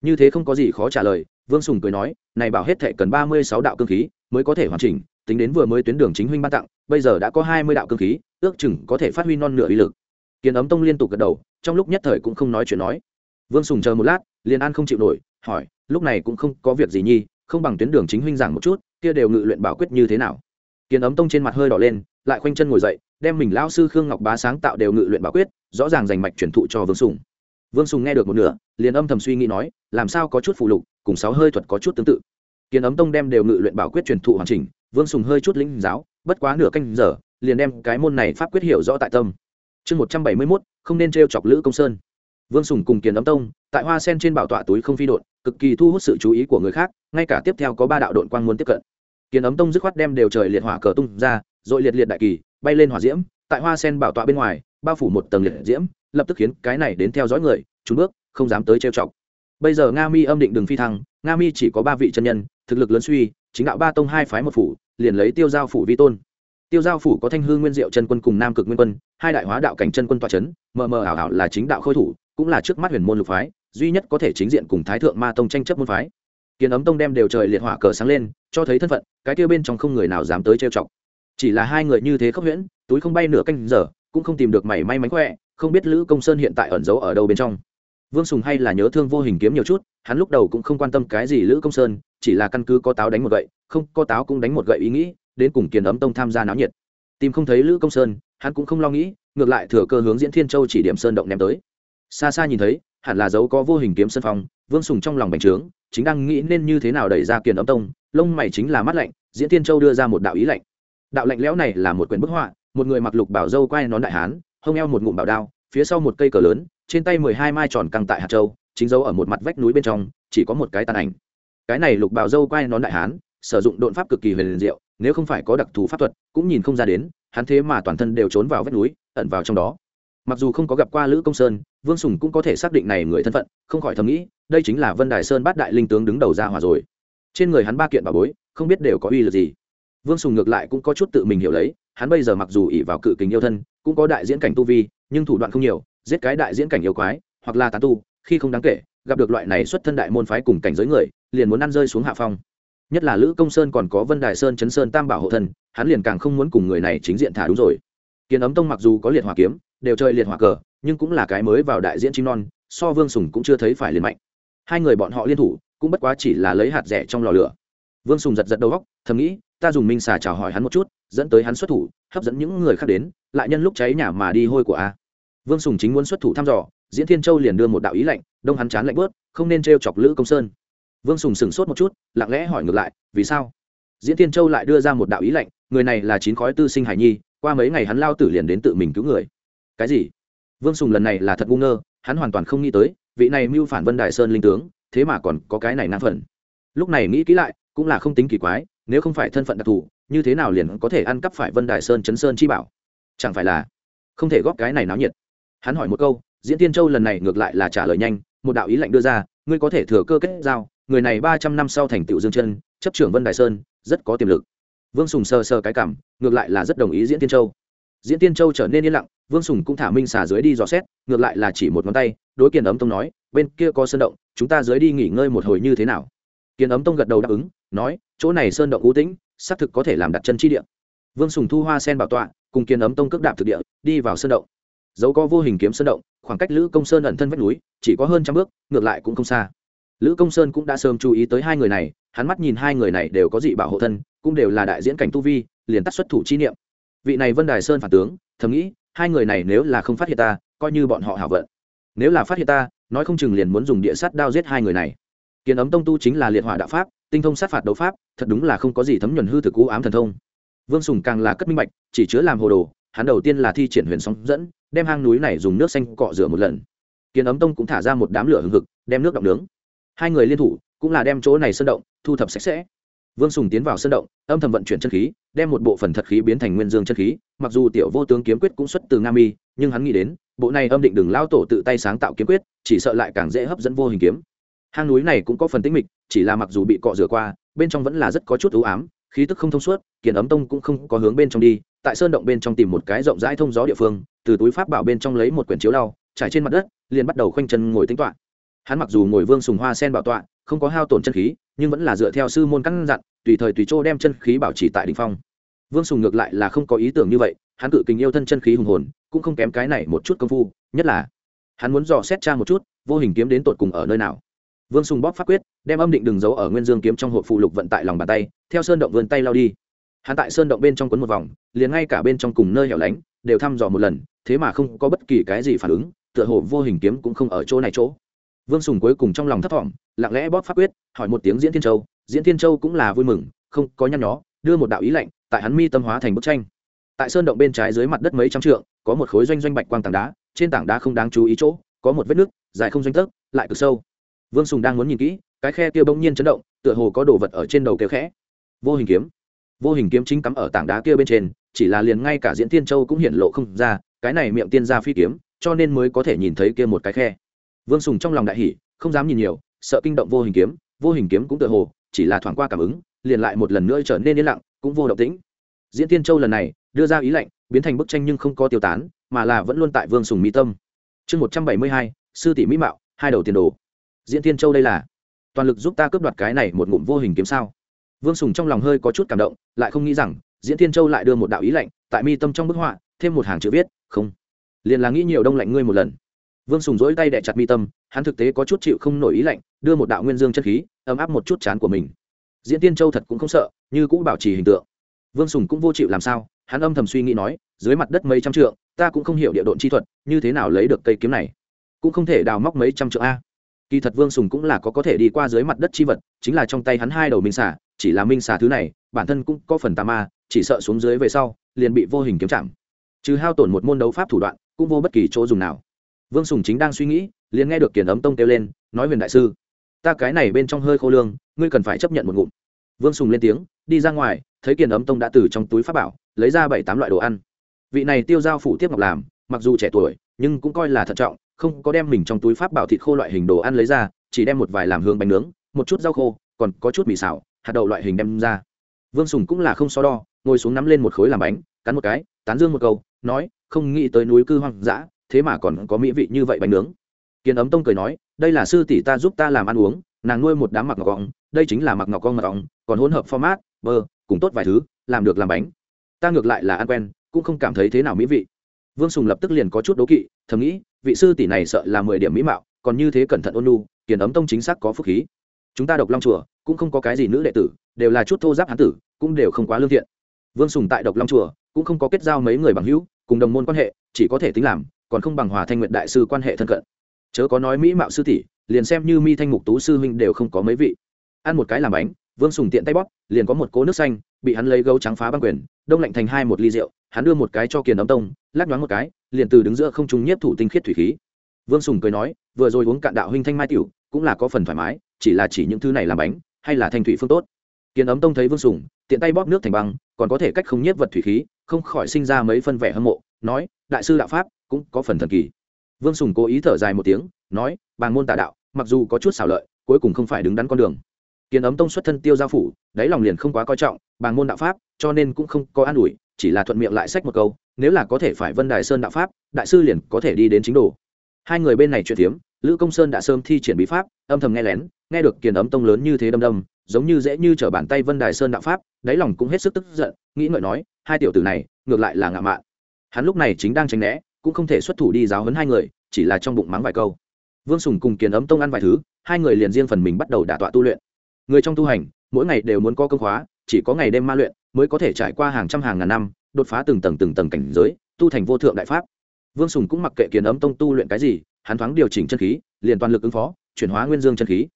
Như thế không có gì khó trả lời, vương sùng cười nói, này bảo hết thệ cần ba mươi sáu đạo cơ khí, mới có thể hoàn chỉnh, tính đến vừa mới tuyến đường chính huynh ban tặng, bây giờ đã có hai mươi đạo cơ khí, ước chừng có thể phát huy non nửa uy lực. Kiến ấm tông liên tục gật đầu trong lúc nhất thời cũng không nói chuyện nói. Vương sùng chờ một lát, liền an không chịu nổi, hỏi, lúc này cũng không có việc gì nhi, không bằng tuyến đường chính huynh giảng một chút, kia đều ngự luyện bảo quyết như thế nào? Kiến ấm tông trên mặt hơi đỏ lên, lại khoanh chân ngồi dậy, đem mình lao sư khương ngọc bá sáng tạo đều ngự luyện bảo quyết, rõ ràng giành mạch truyền thụ cho vương sùng. Vương sùng nghe được một nửa, liền âm thầm suy nghĩ nói, làm sao có chút phụ lục, cùng sáu hơi thuật có chút tương tự. Kiến ấm tông đem đều ngự luyện bảo quyết truyền thụ hoàn chỉnh, vương sùng hơi chút lĩnh giáo, bất quá nửa canh giờ, liền đem cái môn này pháp quyết hiểu rõ tại tâm chương một trăm bảy mươi mốt, không nên t r e o chọc lữ công sơn. Vương sùng cùng kiến ấm tông, tại hoa sen trên bảo tọa túi không phi đột cực kỳ thu hút sự chú ý của người khác, ngay cả tiếp theo có ba đạo đội quang muốn tiếp cận. Kiến ấm tông dứt khoát đem đều trời liệt hỏa cờ tung ra, rồi liệt liệt đại kỳ, bay lên hỏa diễm, tại hoa sen bảo tọa bên ngoài, bao phủ một tầng liệt diễm, lập tức khiến cái này đến theo dõi người, trúng bước, không dám tới trêu chọc. Bây giờ nga mi âm định đường phi thăng, nga mi chỉ có ba vị chân nhân, thực lực lớn suy, chính đạo ba tông hai phái một phủ, liền lấy tiêu giao phủ vi tôn tiêu giao phủ có thanh hư nguyên diệu chân quân cùng nam cực nguyên quân, hai đại hóa đạo cảnh chân quân tọa c h ấ n mờ mờ ảo ảo là chính đạo khôi thủ, cũng là trước mắt huyền môn lục phái, duy nhất có thể chính diện cùng thái thượng ma tông tranh chấp môn phái. Kiến ấm tông đem đều trời liệt hỏa cờ sáng lên, cho thấy thân phận, cái tiêu bên trong không người nào dám tới trêu chọc. Chỉ là hai người như thế khốc huyễn, túi không bay nửa canh giờ, cũng không tìm được mảy may mánh khỏe, không biết lữ công sơn hiện tại ẩn giấu ở đâu bên trong. Vương sùng hay là nhớ thương vô hình kiếm nhiều chút, hắn lúc đầu cũng không quan tâm cái gì lữ công sơn, chỉ là căn cứ có táo đánh một gậy, không có táo cũng đánh một gậy ý nghĩ đến cùng kiền ấm tông tham gia náo nhiệt. Tìm không thấy lữ công sơn, hắn cũng không lo nghĩ, ngược lại thừa cơ hướng diễn thiên châu chỉ điểm sơn động ném tới. Xa xa nhìn thấy, hẳn là dấu có vô hình kiếm sân phong, vương sùng trong lòng bành trướng, chính đang nghĩ nên như thế nào đẩy ra kiền ấm tông, lông mày chính là mắt lạnh, diễn thiên châu đưa ra một đạo ý lạnh. Đạo lạnh lẽo này là một quyển bức họa, một người mặc lục bảo dâu quay nón đại hán, hông eo một ngụm bảo đao, phía sau một cây cờ lớn, trên tay mười hai mai tròn căng tại hạt châu, chính dấu ở một mặt vách núi bên trong, chỉ có một cái tàn ảnh. Cái này lục bảo dâu quay nón đại hán sử dụng độn pháp cực kỳ huyền diệu, nếu không phải có đặc thù pháp thuật, cũng nhìn không ra đến, hắn thế mà toàn thân đều trốn vào vách núi, ẩn vào trong đó. Mặc dù không có gặp qua lữ công sơn, vương sùng cũng có thể xác định này người thân phận, không khỏi thầm nghĩ, đây chính là vân đài sơn bát đại linh tướng đứng đầu ra hòa rồi. Trên người hắn ba kiện bà bối, không biết đều có uy lực gì. Vương sùng ngược lại cũng có chút tự mình hiểu lấy, hắn bây giờ mặc dù ỉ vào cự kính yêu thân, cũng có đại diễn cảnh tu vi, nhưng thủ đoạn không nhiều, giết cái đại diễn cảnh yêu quái, hoặc là tán tu, khi không đáng kể, gặp được loại này xuất thân đại môn phái cùng cảnh giới người, liền muốn ăn rơi xuống hạ phong nhất là lữ công sơn còn có vân đài sơn chấn sơn tam bảo hộ thân hắn liền càng không muốn cùng người này chính diện thả đúng rồi. Kiến ấm tông mặc dù có liệt hỏa kiếm, đều chơi liệt hỏa cờ, nhưng cũng là cái mới vào đại diễn chim non, so vương sùng cũng chưa thấy phải liền mạnh. Hai người bọn họ liên thủ, cũng bất quá chỉ là lấy hạt rẻ trong lò lửa. Vương sùng giật giật đầu góc thầm nghĩ, ta dùng minh xà chào hỏi hắn một chút, dẫn tới hắn xuất thủ, hấp dẫn những người khác đến, lại nhân lúc cháy nhà mà đi hôi của a. Vương sùng chính muốn xuất thủ thăm dò, diễn thiên châu liền đưa một đạo ý lạnh, đông hắn chán lạnh bớt, không nên t chọc lữ công sơn vương sùng sửng sốt một chút, lặng lẽ hỏi ngược lại, vì sao? Diễn tiên châu lại đưa ra một đạo ý lệnh, người này là chín khói tư sinh hải nhi, qua mấy ngày hắn lao tử liền đến tự mình cứu người. Cái gì? Vương sùng lần này là thật ngu ngơ, hắn hoàn toàn không nghĩ tới, vị này mưu phản vân đại sơn linh tướng, thế mà còn có cái này năng phần. Lúc này nghĩ kỹ lại, cũng là không tính kỳ quái, nếu không phải thân phận đặc thù, như thế nào liền có thể ăn cắp phải vân đại sơn chấn sơn chi bảo? Chẳng phải là không thể góp cái này náo nhiệt? Hắn hỏi một câu, diễn tiên châu lần này ngược lại là trả lời nhanh, một đạo ý lệnh đưa ra, ngươi có thể thừa cơ kết giao người này ba trăm năm sau thành tựu dương chân, chấp trưởng vân đại sơn, rất có tiềm lực. Vương sùng sờ sờ cái cảm, ngược lại là rất đồng ý diễn tiên châu. Diễn tiên châu trở nên yên lặng, vương sùng cũng thả minh xả dưới đi dò xét, ngược lại là chỉ một ngón tay, đối kiền ấm tông nói, bên kia có sơn động, chúng ta dưới đi nghỉ ngơi một hồi như thế nào? Kiền ấm tông gật đầu đáp ứng, nói, chỗ này sơn động ưu tĩnh, xác thực có thể làm đặt chân chi địa. Vương sùng thu hoa sen bảo tọa, cùng kiền ấm tông cước đạp thực địa, đi vào sơn động. Dấu có vô hình kiếm sơn động, khoảng cách lữ công sơn ẩn thân vách núi, chỉ có hơn trăm bước, ngược lại cũng không xa lữ công sơn cũng đã sớm chú ý tới hai người này, hắn mắt nhìn hai người này đều có dị bảo hộ thân, cũng đều là đại diễn cảnh tu vi, liền tắt xuất thủ chi niệm. Vị này vân đài sơn phản tướng, thầm nghĩ, hai người này nếu là không phát hiện ta, coi như bọn họ hảo vận. Nếu là phát hiện ta, nói không chừng liền muốn dùng địa sát đao giết hai người này. Kiến ấm tông tu chính là liệt hỏa đạo pháp, tinh thông sát phạt đấu pháp, thật đúng là không có gì thấm nhuần hư thực cú ám thần thông. Vương sùng càng là cất minh bạch, chỉ chứa làm hồ đồ, hắn đầu tiên là thi triển huyền sóng dẫn, đem hang núi này dùng nước xanh cọ rửa một lần. Kiến ấm tông cũng thả ra một đám lửa hừng hực, đem nước động nướng hai người liên thủ cũng là đem chỗ này sơn động thu thập sạch sẽ. Vương sùng tiến vào sơn động, âm thầm vận chuyển chân khí, đem một bộ phần thật khí biến thành nguyên dương chân khí, mặc dù tiểu vô tướng kiếm quyết cũng xuất từ nga mi, nhưng hắn nghĩ đến, bộ này âm định đừng lao tổ tự tay sáng tạo kiếm quyết, chỉ sợ lại càng dễ hấp dẫn vô hình kiếm. Hang núi này cũng có phần tĩnh mịch, chỉ là mặc dù bị cọ rửa qua, bên trong vẫn là rất có chút ưu ám, khí tức không thông suốt kiển ấm tông cũng không có hướng bên trong đi, tại sơn động bên trong tìm một cái rộng rãi thông gió địa phương, từ túi pháp bảo bên trong lấy một quyển chiếu đau trải trên mặt đất, liền bắt đầu khoanh chân ngồi tính toạ hắn mặc dù ngồi vương sùng hoa sen bảo tọa, không có hao tổn chân khí, nhưng vẫn là dựa theo sư môn căn dặn, tùy thời tùy chỗ đem chân khí bảo trì tại đ ỉ n h phong. Vương sùng ngược lại là không có ý tưởng như vậy, hắn cự kính yêu thân chân khí hùng hồn, cũng không kém cái này một chút công phu, nhất là hắn muốn dò xét tra một chút, vô hình kiếm đến tột cùng ở nơi nào. Vương sùng bóp phát quyết, đem âm định đường giấu ở nguyên dương kiếm trong hộp phụ lục vận tại lòng bàn tay, theo sơn động vươn tay lao đi. Hắn tại sơn động bên trong quấn một vòng, liền ngay cả bên trong cùng nơi hẻo lánh, đều thăm dò một lần, thế mà không có bất kỳ cái gì phản ứng, tựa hồ vô hình kiếm cũng không ở chỗ này chỗ vương sùng cuối cùng trong lòng thấp thỏm, lặng lẽ bóp pháp quyết, hỏi một tiếng diễn thiên châu. Diễn thiên châu cũng là vui mừng, không có nhăn nhó, đưa một đạo ý lệnh tại hắn mi tâm hóa thành bức tranh. Tại sơn động bên trái dưới mặt đất mấy trăm trượng, có một khối doanh doanh bạch quang tảng đá, trên tảng đá không đáng chú ý chỗ, có một vết nứt, dài không doanh tấc, lại cực sâu. Vương sùng đang muốn nhìn kỹ, cái khe kia bỗng nhiên chấn động, tựa hồ có đồ vật ở trên đầu kêu khẽ. Vô hình kiếm. Vô hình kiếm chính cắm ở tảng đá kia bên trên, chỉ là liền ngay cả diễn tiên châu cũng hiện lộ không ra, cái này miệng tiên ra phi kiếm, cho nên mới có thể nhìn thấy kia một cái khe vương sùng trong lòng đại hỷ không dám nhìn nhiều, sợ kinh động vô hình kiếm, vô hình kiếm cũng tự hồ, chỉ là thoảng qua cảm ứng, liền lại một lần nữa trở nên yên lặng, cũng vô động tĩnh. Diễn tiên châu lần này, đưa ra ý lệnh biến thành bức tranh nhưng không có tiêu tán, mà là vẫn luôn tại vương sùng mỹ tâm. Chương một trăm bảy mươi hai, sư tỷ mỹ mạo, hai đầu tiền đồ. Diễn tiên châu đây là, toàn lực giúp ta cướp đoạt cái này một ngụm vô hình kiếm sao? Vương sùng trong lòng hơi có chút cảm động, lại không nghĩ rằng, diễn tiên châu lại đưa một đạo ý lệnh tại mi tâm trong bức họa, thêm một hàng chữ viết, không. Liền là nghĩ nhiều đông lạnh ngươi một lần vương sùng dỗi tay đẻ chặt mi tâm, hắn thực tế có chút chịu không nổi ý lạnh, đưa một đạo nguyên dương chân khí, ấm áp một chút chán của mình. Diễn tiên châu thật cũng không sợ, như cũng bảo trì hình tượng. Vương sùng cũng vô chịu làm sao, hắn âm thầm suy nghĩ nói, dưới mặt đất mấy trăm trượng, ta cũng không hiểu địa độn chi thuật, như thế nào lấy được cây kiếm này. Cũng không thể đào móc mấy trăm trượng a. Kỳ thật vương sùng cũng là có có thể đi qua dưới mặt đất chi vật, chính là trong tay hắn hai đầu minh xả chỉ là minh xả thứ này, bản thân cũng có phần tà ma, chỉ sợ xuống dưới về sau, liền bị vô hình kiếm chạm. Trừ hao tổn một môn đấu pháp thủ đoạn, cũng vô bất kỳ chỗ dùng nào vương sùng chính đang suy nghĩ, liền nghe được kiển ấm tông kêu lên, nói huyền đại sư, ta cái này bên trong hơi khô lương, ngươi cần phải chấp nhận một ngụm. Vương sùng lên tiếng, đi ra ngoài, thấy kiển ấm tông đã từ trong túi pháp bảo, lấy ra bảy tám loại đồ ăn. Vị này tiêu giao phủ tiếp ngọc làm, mặc dù trẻ tuổi, nhưng cũng coi là thận trọng, không có đem mình trong túi pháp bảo thịt khô loại hình đồ ăn lấy ra, chỉ đem một vài làm hương bánh nướng, một chút rau khô, còn có chút mì xào, hạt đậu loại hình đem ra. Vương sùng cũng là không so đo, ngồi xuống nắm lên một khối làm bánh, cắn một cái, tán dương một câu, nói, không nghĩ tới núi cư hoang dã thế mà còn có mỹ vị như vậy bánh nướng. Kiến ấm tông cười nói, đây là sư tỷ ta giúp ta làm ăn uống, nàng nuôi một đám mặc ngọc ong, đây chính là mặc ngọc con mật ong, còn hỗn hợp format, bơ, cùng tốt vài thứ, làm được làm bánh. Ta ngược lại là ăn quen, cũng không cảm thấy thế nào mỹ vị. Vương sùng lập tức liền có chút đố kỵ, thầm nghĩ, vị sư tỷ này sợ là mười điểm mỹ mạo, còn như thế cẩn thận ôn lu kiến ấm tông chính xác có phúc khí. Chúng ta độc long chùa, cũng không có cái gì nữ đệ tử, đều là chút thô giáp hán tử, cũng đều không quá lương thiện. Vương sùng tại độc long chùa, cũng không có kết giao mấy người bằng hữu, cùng đồng môn quan hệ, chỉ có thể tính làm còn không bằng hòa thanh nguyện đại sư quan hệ thân cận. Chớ có nói mỹ mạo sư tỷ, liền xem như mi thanh mục tú sư huynh đều không có mấy vị. Ăn một cái làm bánh, vương sùng tiện tay bóp, liền có một cỗ nước xanh, bị hắn lấy gấu trắng phá băng quyền, đông lạnh thành hai một ly rượu, hắn đưa một cái cho kiền ấm tông, lắc nhoáng một cái, liền từ đứng giữa không trung nhiếp thủ tinh khiết thủy khí. Vương sùng cười nói, vừa rồi uống cạn đạo huynh thanh mai tiểu, cũng là có phần thoải mái, chỉ là chỉ những thứ này làm bánh, hay là thanh thủy phương tốt. Kiền ấm tông thấy vương sùng, tiện tay bóp nước thành băng, còn có thể cách không nhiếp vật thủy khí, không khỏi sinh ra mấy phân vẻ hâm mộ, nói, đại sư đạo pháp cũng có phần thần kỳ. Vương sùng cố ý thở dài một tiếng, nói, bàng môn tà đạo, mặc dù có chút xảo lợi, cuối cùng không phải đứng đắn con đường. Kiến ấm tông xuất thân tiêu gia phủ, đáy lòng liền không quá coi trọng, bàng môn đạo pháp, cho nên cũng không có an ủi, chỉ là thuận miệng lại sách một câu, nếu là có thể phải vân đài sơn đạo pháp, đại sư liền có thể đi đến chính đồ. Hai người bên này chuyện tiếm lữ công sơn đã sớm thi triển bí pháp, âm thầm nghe lén, nghe được kiền ấm tông lớn như thế đâm đâm, giống như dễ như t r ở bàn tay vân đài sơn đạo pháp, đáy lòng cũng hết sức tức giận, nghĩ ngợi nói, hai tiểu tử này, ngược lại là ngạo mạn. Hắn lúc này chính đang tránh né cũng không thể xuất thủ đi giáo hấn hai người, chỉ là trong bụng mắng vài câu. Vương sùng cùng kiền ấm tông ăn vài thứ, hai người liền riêng phần mình bắt đầu đả tọa tu luyện. Người trong tu hành, mỗi ngày đều muốn có công khóa, chỉ có ngày đêm ma luyện mới có thể trải qua hàng trăm hàng ngàn năm, đột phá từng tầng từng tầng cảnh giới, tu thành vô thượng đại pháp. Vương sùng cũng mặc kệ kiền ấm tông tu luyện cái gì, hắn thoáng điều chỉnh chân khí, liền toàn lực ứng phó, chuyển hóa nguyên dương chân khí.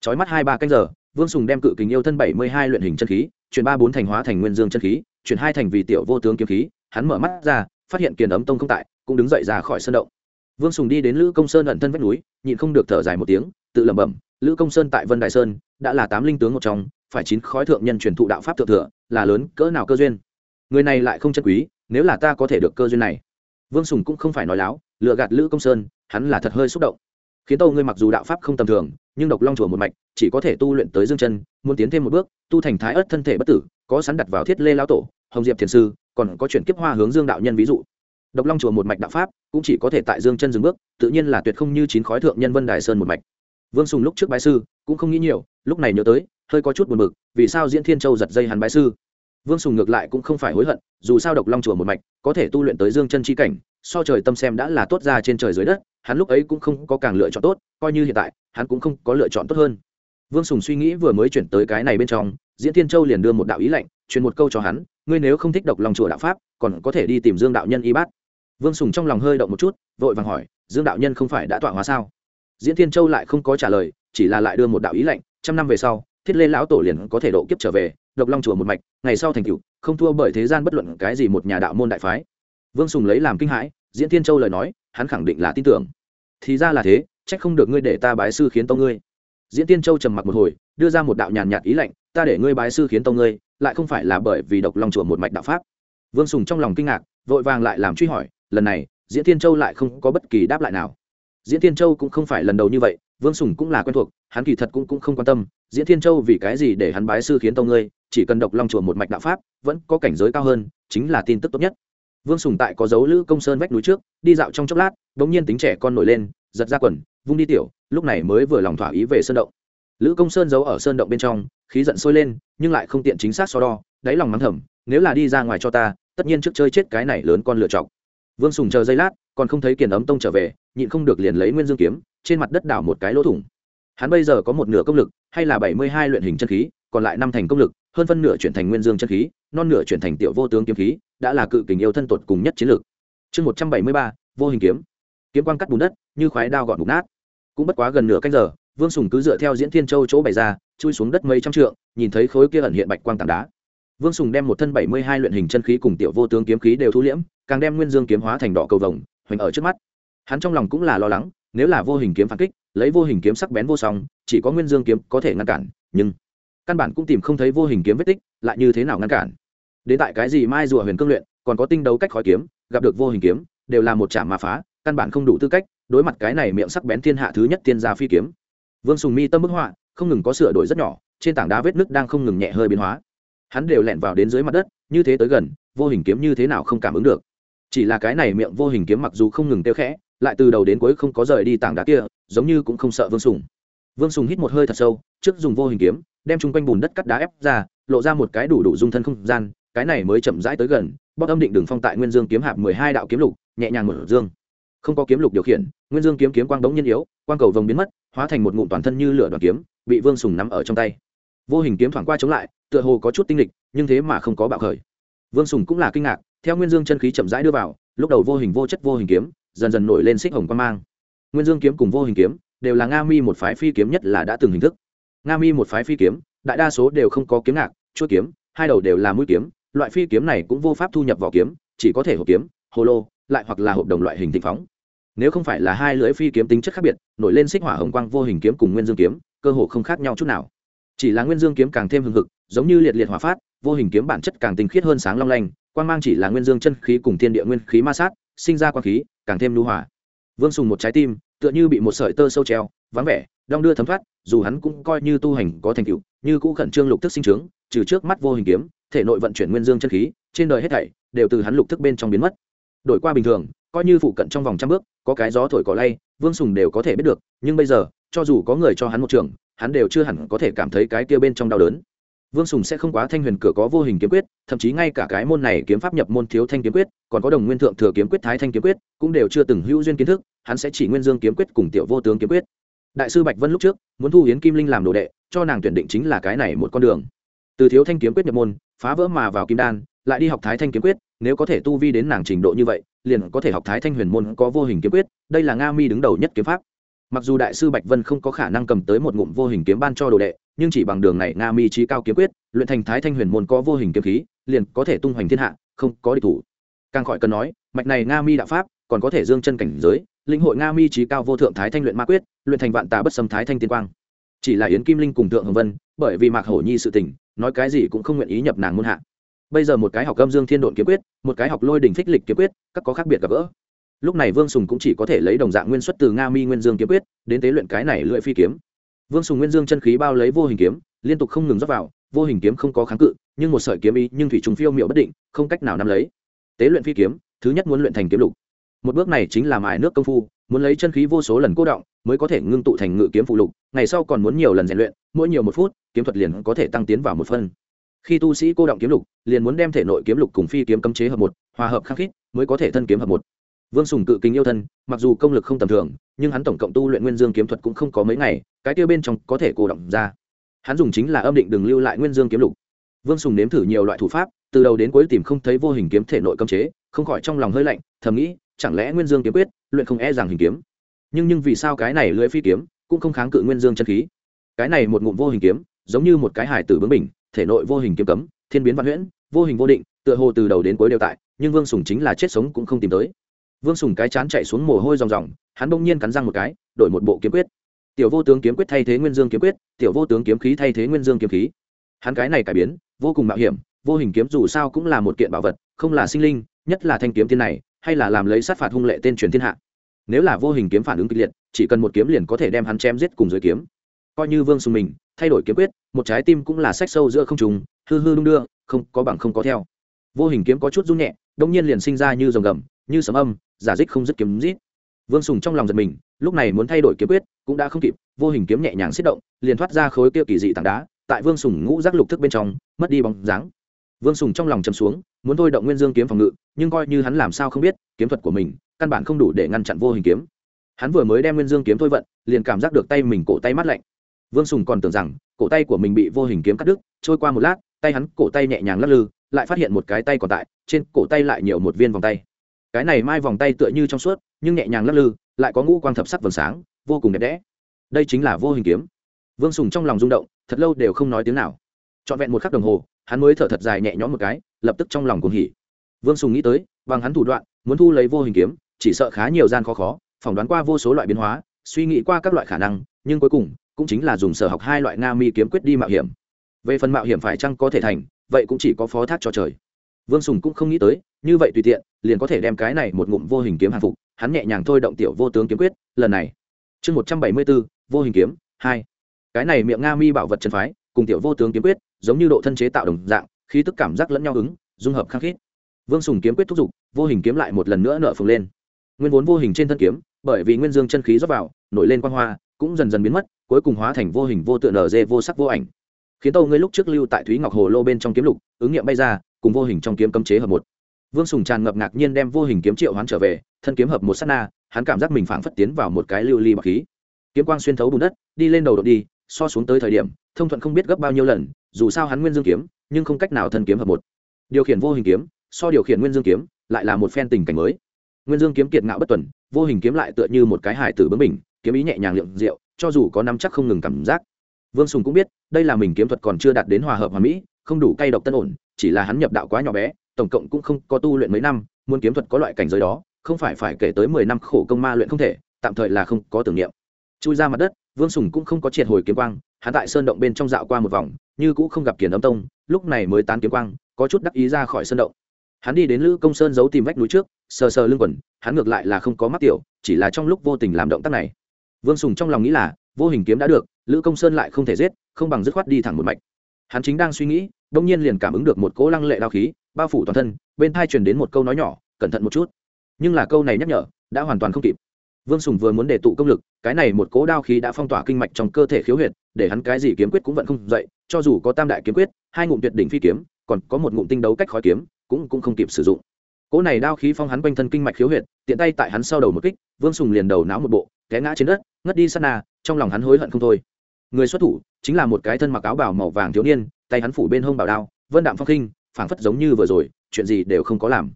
Trói mắt hai ba canh giờ, vương sùng đem cự kính yêu thân bảy mươi hai luyện hình chân khí, chuyển ba bốn thành hóa thành nguyên dương chân khí, chuyển hai thành vì tiểu vô tướng kiếm khí. Hắn mở mắt ra, phát hiện kiền ấm tông không tại cũng đứng dậy ra khỏi sân động. Vương sùng đi đến lữ công sơn ẩn thân vách núi, nhịn không được thở dài một tiếng, tự lẩm bẩm, lữ công sơn tại vân đại sơn, đã là tám linh tướng một trong, phải chín khói thượng nhân truyền thụ đạo pháp thượng thừa, là lớn cỡ nào cơ duyên? Người này lại không chân quý, nếu là ta có thể được cơ duyên này. Vương sùng cũng không phải nói láo lựa gạt lữ công sơn, hắn là thật hơi xúc động. Khiến tâu ngươi mặc dù đạo pháp không tầm thường, nhưng độc long chùa một mạch, chỉ có thể tu luyện tới dương chân, muốn tiến thêm một bước, tu thành thái ớt thân thể bất tử, có sẵn đặt vào thiết lê lão tổ, hồng diệp thiền sư, còn có chuyển kiếp hoa hướng dương đạo nhân ví dụ độc long chùa một mạch đạo pháp cũng chỉ có thể tại dương chân dừng bước, tự nhiên là tuyệt không như chín khói thượng nhân vân đài sơn một mạch. Vương sùng lúc trước bái sư cũng không nghĩ nhiều, lúc này nhớ tới, hơi có chút buồn bực, vì sao diễn thiên châu giật dây hắn bái sư? Vương sùng ngược lại cũng không phải hối hận, dù sao độc long chùa một mạch có thể tu luyện tới dương chân chi cảnh, so trời tâm xem đã là tốt ra trên trời dưới đất, hắn lúc ấy cũng không có càng lựa chọn tốt, coi như hiện tại, hắn cũng không có lựa chọn tốt hơn. Vương sùng suy nghĩ vừa mới chuyển tới cái này bên trong, diễn thiên châu liền đưa một đạo ý lệnh truyền một câu cho hắn, ngươi nếu không thích độc lòng chùa đạo pháp, còn có thể đi tìm dương đạo nhân y bát vương sùng trong lòng hơi động một chút, vội vàng hỏi, dương đạo nhân không phải đã tọa hóa sao? Diễn thiên châu lại không có trả lời, chỉ là lại đưa một đạo ý lệnh trăm năm về sau, thiết lê lão tổ liền có thể độ kiếp trở về, độc long chùa một mạch, ngày sau thành cựu không thua bởi thế gian bất luận cái gì một nhà đạo môn đại phái. Vương sùng lấy làm kinh hãi, diễn thiên châu lời nói, hắn khẳng định là tin tưởng. Thì ra là thế, trách không được ngươi để ta bái sư khiến tông ngươi. Diễn tiên châu trầm mặc một hồi, đưa ra một đạo nhàn nhạt ý lệnh ta để ngươi bái sư khiến tông ngươi, lại không phải là bởi vì độc long chùa một mạch đạo pháp. Vương sùng trong lòng kinh ngạc, vội vàng lại làm truy hỏi lần này diễn Thiên châu lại không có bất kỳ đáp lại nào. Diễn Thiên châu cũng không phải lần đầu như vậy vương sùng cũng là quen thuộc hắn kỳ thật cũng, cũng không quan tâm diễn thiên châu vì cái gì để hắn bái sư khiến tông ngươi chỉ cần độc long chùa một mạch đạo pháp vẫn có cảnh giới cao hơn chính là tin tức tốt nhất. Vương sùng tại có dấu lữ công sơn vách núi trước đi dạo trong chốc lát đ ỗ n g nhiên tính trẻ con nổi lên giật ra quần vung đi tiểu lúc này mới vừa lòng thỏa ý về sơn động. Lữ công sơn giấu ở sơn động bên trong khí giận sôi lên nhưng lại không tiện chính xác so đo đáy lòng mắng thầm nếu là đi ra ngoài cho ta tất nhiên trước chơi chết cái này lớn con lựa chọc vương sùng chờ giây lát, còn không thấy kiền ấm tông trở về, nhịn không được liền lấy nguyên dương kiếm, trên mặt đất đảo một cái lỗ thủng. Hắn bây giờ có một nửa công lực, hay là bảy mươi hai luyện hình chân khí, còn lại năm thành công lực, hơn phân nửa chuyển thành nguyên dương chân khí, non nửa chuyển thành tiểu vô tướng kiếm khí, đã là cự kình yêu thân tột cùng nhất chiến lược. Chương một trăm bảy mươi ba, vô hình kiếm. Kiếm quang cắt bùn đất, như khoái đao gọn bục nát. Cũng bất quá gần nửa canh giờ, vương sùng cứ dựa theo diễn thiên châu chỗ bày ra, chui xuống đất mấy trăm trượng, nhìn thấy khối kia ẩn hiện bạch quang tảng đá vương sùng đem một thân bảy mươi hai luyện hình chân khí cùng tiểu vô tướng kiếm khí đều thu liễm, càng đem nguyên dương kiếm hóa thành đỏ cầu vồng, hoành ở trước mắt. Hắn trong lòng cũng là lo lắng, nếu là vô hình kiếm phản kích, lấy vô hình kiếm sắc bén vô song, chỉ có nguyên dương kiếm có thể ngăn cản, nhưng căn bản cũng tìm không thấy vô hình kiếm vết tích, lại như thế nào ngăn cản? Đến tại cái gì mai rùa huyền cương luyện, còn có tinh đấu cách khói kiếm, gặp được vô hình kiếm, đều là một chạm mà phá, căn bản không đủ tư cách đối mặt cái này miệng sắc bén thiên hạ thứ nhất tiên gia phi kiếm. Vương sùng mi tâm bức họa, không ngừng có sửa đổi rất nhỏ, trên tảng đá vết nứt đang không ngừng nhẹ hơi biến hóa hắn đều lẹn vào đến dưới mặt đất, như thế tới gần, vô hình kiếm như thế nào không cảm ứng được. Chỉ là cái này miệng vô hình kiếm mặc dù không ngừng tiêu khẽ, lại từ đầu đến cuối không có rời đi tảng đá kia, giống như cũng không sợ vương sùng. Vương sùng hít một hơi thật sâu, trước dùng vô hình kiếm, đem chung quanh bùn đất cắt đá ép ra, lộ ra một cái đủ đủ dung thân không gian, cái này mới chậm rãi tới gần bóc âm định đường phong tại nguyên dương kiếm hạp mười hai đạo kiếm lục, nhẹ nhàng mở dương. Không có kiếm lục điều khiển, nguyên dương kiếm kiếm quang đống nhiên yếu, quang cầu vồng biến mất, hóa thành một ngụm toàn thân như lửa đoàn kiếm, bị vương sùng nắm ở trong tay vô hình kiếm thoảng qua chống lại, tựa hồ có chút tinh lịch nhưng thế mà không có bạo khởi. Vương sùng cũng là kinh ngạc, theo nguyên dương chân khí chậm rãi đưa vào, lúc đầu vô hình vô chất vô hình kiếm, dần dần nổi lên xích hồng quan mang. Nguyên dương kiếm cùng vô hình kiếm, đều là nga mi một phái phi kiếm nhất là đã từng hình thức. Nga mi một phái phi kiếm, đại đa số đều không có kiếm ngạc chuỗi kiếm, hai đầu đều là mũi kiếm, loại phi kiếm này cũng vô pháp thu nhập vào kiếm, chỉ có thể hộp kiếm, hồ lô, lại hoặc là hộp đồng loại hình thịnh phóng. Nếu không phải là hai lưỡi phi kiếm tính chất khác biệt, nổi lên xích hỏa hồng quang vô hình kiếm cùng nguyên dương kiếm, cơ hồ không khác nhau chút nào chỉ là nguyên dương kiếm càng thêm hừng hực, giống như liệt liệt hỏa phát, vô hình kiếm bản chất càng tinh khiết hơn sáng long lanh, quang mang chỉ là nguyên dương chân khí cùng thiên địa nguyên khí ma sát, sinh ra quang khí, càng thêm lưu hỏa vương sùng một trái tim, tựa như bị một sợi tơ sâu treo, vắng vẻ, đong đưa thấm thoát, dù hắn cũng coi như tu hành có thành tựu, như cũ khẩn trương lục thức sinh trướng trừ trước mắt vô hình kiếm, thể nội vận chuyển nguyên dương chân khí, trên đời hết thảy đều từ hắn lục thức bên trong biến mất. Đổi qua bình thường, coi như phụ cận trong vòng trăm bước, có cái gió thổi cỏ lay, vương sùng đều có thể biết được, nhưng bây giờ, cho dù có người cho hắn một trường hắn đều chưa hẳn có thể cảm thấy cái kia bên trong đau đớn. Vương sùng sẽ không quá thanh huyền cửa có vô hình kiếm quyết, thậm chí ngay cả cái môn này kiếm pháp nhập môn thiếu thanh kiếm quyết, còn có đồng nguyên thượng thừa kiếm quyết, thái thanh kiếm quyết, cũng đều chưa từng hữu duyên kiến thức, hắn sẽ chỉ nguyên dương kiếm quyết cùng tiểu vô tướng kiếm quyết. Đại sư bạch vân lúc trước, muốn thu hiến kim linh làm đồ đệ, cho nàng tuyển định chính là cái này một con đường. Từ thiếu thanh kiếm quyết nhập môn, phá vỡ mà vào kim đan, lại đi học thái thanh kiếm quyết, nếu có thể tu vi đến nàng trình độ như vậy, liền có thể học thái thanh huyền môn có vô hình kiếm quyết, đây là nga mi đứng đầu nhất kiếm pháp mặc dù đại sư bạch vân không có khả năng cầm tới một ngụm vô hình kiếm ban cho đồ đệ, nhưng chỉ bằng đường này nga mi trí cao kiếm quyết, luyện thành thái thanh huyền môn có vô hình kiếm khí, liền có thể tung hoành thiên hạ, không có địch thủ. Càng khỏi cần nói, mạch này nga mi đạo pháp, còn có thể dương chân cảnh giới, lĩnh hội nga mi trí cao vô thượng thái thanh luyện ma quyết, luyện thành vạn tà bất xâm thái thanh tiên quang. Chỉ là yến kim linh cùng thượng hồng vân, bởi vì mạc hổ nhi sự tình, nói cái gì cũng không nguyện ý nhập nàng môn hạ. Bây giờ một cái học âm dương thiên độn kiếm quyết, một cái học lôi đình thích lịch kiếm quyết, các có khác biệt gặp gỡ lúc này vương sùng cũng chỉ có thể lấy đồng dạng nguyên xuất từ nga mi nguyên dương kiếm quyết, đến tế luyện cái này lưỡi phi kiếm. Vương sùng nguyên dương chân khí bao lấy vô hình kiếm, liên tục không ngừng rót vào, vô hình kiếm không có kháng cự, nhưng một sợi kiếm ý, nhưng thủy trùng phiêu miệu bất định, không cách nào nắm lấy. Tế luyện phi kiếm, thứ nhất muốn luyện thành kiếm lục. Một bước này chính là mài nước công phu, muốn lấy chân khí vô số lần cố động, mới có thể ngưng tụ thành ngự kiếm phụ lục, ngày sau còn muốn nhiều lần rèn luyện, mỗi nhiều một phút, kiếm thuật liền có thể tăng tiến vào một phân. Khi tu sĩ cô động kiếm lục, liền muốn đem thể nội kiếm lục cùng phi kiếm cấm chế hợp một, hòa hợp khắc khít, mới có thể thân kiếm hợp một vương sùng cự kính yêu thân, mặc dù công lực không tầm thường, nhưng hắn tổng cộng tu luyện nguyên dương kiếm thuật cũng không có mấy ngày, cái tiêu bên trong có thể cô động ra. Hắn dùng chính là âm định đừng lưu lại nguyên dương kiếm lục. Vương sùng nếm thử nhiều loại thủ pháp, từ đầu đến cuối tìm không thấy vô hình kiếm thể nội cấm chế, không khỏi trong lòng hơi lạnh, thầm nghĩ, chẳng lẽ nguyên dương kiếm quyết, luyện không e rằng hình kiếm. Nhưng nhưng vì sao cái này lưỡi phi kiếm cũng không kháng cự nguyên dương chân khí? Cái này một ngụm vô hình kiếm, giống như một cái hải tử bướng bình thể nội vô hình kiếm cấm, thiên biến văn huyễn, vô hình vô định, tựa hồ từ đầu đến cuối đều tại, nhưng vương sùng chính là chết sống cũng không tìm tới vương sùng cái chán chạy xuống mồ hôi ròng ròng, hắn bỗng nhiên cắn răng một cái, đổi một bộ kiếm quyết. Tiểu vô tướng kiếm quyết thay thế nguyên dương kiếm quyết, tiểu vô tướng kiếm khí thay thế nguyên dương kiếm khí. Hắn cái này cải biến, vô cùng mạo hiểm, vô hình kiếm dù sao cũng là một kiện bảo vật, không là sinh linh, nhất là thanh kiếm tiên này, hay là làm lấy sát phạt hung lệ tên truyền thiên hạ. Nếu là vô hình kiếm phản ứng kịch liệt, chỉ cần một kiếm liền có thể đem hắn chém giết cùng dưới kiếm. Coi như vương sùng mình, thay đổi kiếm quyết, một trái tim cũng là sách sâu giữa không trùng hư hư đung đưa, không có bằng không có theo. Vô hình kiếm có chút rung nhẹ đông nhiên liền sinh ra như rồng gầm như sấm âm, giả dích không dứt kiếm rít. Vương sùng trong lòng giật mình, lúc này muốn thay đổi kiếm quyết, cũng đã không kịp, vô hình kiếm nhẹ nhàng xích động, liền thoát ra khối kia kỳ dị tảng đá, tại vương sùng ngũ giác lục thức bên trong, mất đi bóng dáng. Vương sùng trong lòng chầm xuống, muốn thôi động nguyên dương kiếm phòng ngự, nhưng coi như hắn làm sao không biết, kiếm thuật của mình, căn bản không đủ để ngăn chặn vô hình kiếm. Hắn vừa mới đem nguyên dương kiếm thôi vận, liền cảm giác được tay mình cổ tay mát lạnh. Vương sùng còn tưởng rằng, cổ tay của mình bị vô hình kiếm cắt đứt, trôi qua một lát, tay hắn cổ tay nhẹ nhàng lắc lư, lại phát hiện một cái tay còn tại, trên cổ tay lại nhiều một viên vòng tay cái này mai vòng tay tựa như trong suốt, nhưng nhẹ nhàng lắc lư, lại có ngũ quang thập sắc vầng sáng, vô cùng đẹp đẽ. Đây chính là vô hình kiếm. Vương sùng trong lòng rung động, thật lâu đều không nói tiếng nào. Trọn vẹn một khắc đồng hồ, hắn mới thở thật dài nhẹ nhõm một cái, lập tức trong lòng cuồng hỉ. Vương sùng nghĩ tới, bằng hắn thủ đoạn, muốn thu lấy vô hình kiếm, chỉ sợ khá nhiều gian khó khó, phỏng đoán qua vô số loại biến hóa, suy nghĩ qua các loại khả năng, nhưng cuối cùng, cũng chính là dùng sở học hai loại nga mi kiếm quyết đi mạo hiểm. Về phần mạo hiểm phải chăng có thể thành, vậy cũng chỉ có phó thác cho trời. Vương sùng cũng không nghĩ tới như vậy tùy tiện, liền có thể đem cái này một ngụm vô hình kiếm hàng phục. Hắn nhẹ nhàng thôi động tiểu vô tướng kiếm quyết, lần này. Chương một trăm bảy mươi bốn, vô hình kiếm, hai. Cái này miệng nga mi bảo vật chân phái, cùng tiểu vô tướng kiếm quyết, giống như độ thân chế tạo đồng dạng khi tức cảm giác lẫn nhau ứng, dung hợp khăng khít. Vương sùng kiếm quyết thúc giục, vô hình kiếm lại một lần nữa nợ phồng lên. Nguyên vốn vô hình trên thân kiếm, bởi vì nguyên dương chân khí rót vào, nổi lên quan hoa, cũng dần dần biến mất, cuối cùng hóa thành vô hình vô tựa nở dê vô sắc vô ảnh. Khiến tâu ngươi lúc trước lưu tại thúy ngọc hồ lô bên trong kiếm lục, ứng nghiệm bay ra, cùng vô hình trong kiếm cấm chế hợp một vương sùng tràn ngập ngạc nhiên đem vô hình kiếm triệu hoán trở về, thân kiếm hợp một s á t na, hắn cảm giác mình phảng phất tiến vào một cái lưu ly bọc khí. Kiếm quang xuyên thấu bùn đất, đi lên đầu đột đi, so xuống tới thời điểm, thông thuận không biết gấp bao nhiêu lần, dù sao hắn nguyên dương kiếm, nhưng không cách nào thân kiếm hợp một. Điều khiển vô hình kiếm, so điều khiển nguyên dương kiếm, lại là một phen tình cảnh mới. Nguyên dương kiếm kiệt ngạo bất tuần, vô hình kiếm lại tựa như một cái hải tử bướng mình kiếm ý nhẹ nhàng liệm rượu cho dù có năm chắc không ngừng cảm giác. Vương sùng cũng biết, đây là mình kiếm thuật còn chưa đạt đến hòa hợp hòa mỹ, không đủ cay độc tân ổn, chỉ là hắn nhập đạo quá nhỏ bé tổng cộng cũng không có tu luyện mấy năm, muốn kiếm thuật có loại cảnh giới đó, không phải phải kể tới mười năm khổ công ma luyện không thể, tạm thời là không có tưởng niệm. Chui ra mặt đất, vương sùng cũng không có triệt hồi kiếm quang, hắn tại sơn động bên trong dạo qua một vòng, như cũng không gặp kiền âm tông, lúc này mới tán kiếm quang, có chút đắc ý ra khỏi sơn động. Hắn đi đến lữ công sơn giấu tìm vách núi trước, sờ sờ lưng quần, hắn ngược lại là không có mắc tiểu, chỉ là trong lúc vô tình làm động tác này. Vương sùng trong lòng nghĩ là, vô hình kiếm đã được, lữ công sơn lại không thể giết, không bằng dứt khoát đi thẳng một mạch. Hắn chính đang suy nghĩ đông nhiên liền cảm ứng được một cỗ lăng lệ đao khí, bao phủ toàn thân, bên thai truyền đến một câu nói nhỏ, cẩn thận một chút. Nhưng là câu này nhắc nhở, đã hoàn toàn không kịp. Vương sùng vừa muốn để tụ công lực, cái này một cỗ đao khí đã phong tỏa kinh mạch trong cơ thể khiếu huyệt, để hắn cái gì kiếm quyết cũng vẫn không dậy, cho dù có tam đại kiếm quyết, hai ngụm tuyệt đỉnh phi kiếm, còn có một ngụm tinh đấu cách khói kiếm, cũng cũng không kịp sử dụng. Cỗ này đao khí phong hắn quanh thân kinh mạch khiếu huyệt, tiện tay tại hắn sau đầu một kích, vương sùng liền đầu não một bộ, té ngã trên đất, ngất đi sát na, trong lòng hắn hối hận không thôi. Người xuất thủ, chính là một cái thân mặc áo bào màu vàng thiếu niên tay hắn phủ bên hông bảo đao, vân đạm phong khinh, phảng phất giống như vừa rồi, chuyện gì đều không có làm.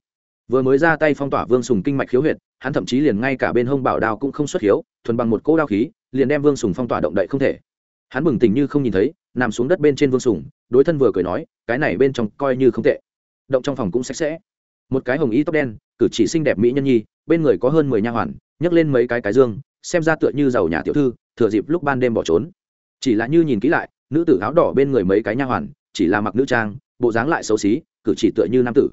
Vừa mới ra tay phong tỏa vương sùng kinh mạch khiếu huyệt, hắn thậm chí liền ngay cả bên hông bảo đao cũng không xuất hiếu thuần bằng một cỗ đao khí, liền đem vương sùng phong tỏa động đậy không thể. Hắn bừng tỉnh như không nhìn thấy, nằm xuống đất bên trên vương sùng, đối thân vừa cười nói, cái này bên trong coi như không tệ. Động trong phòng cũng sạch sẽ. Một cái hồng y tóc đen, cử chỉ xinh đẹp mỹ nhân nhi, bên người có hơn mười nha hoàn, nhấc lên mấy cái cái dương, xem ra tựa như giàu nhà tiểu thư, thừa dịp lúc ban đêm bỏ trốn. Chỉ là như nhìn kỹ lại nữ tử áo đỏ bên người mấy cái nha hoàn, chỉ là mặc nữ trang, bộ dáng lại xấu xí, cử chỉ tựa như nam tử.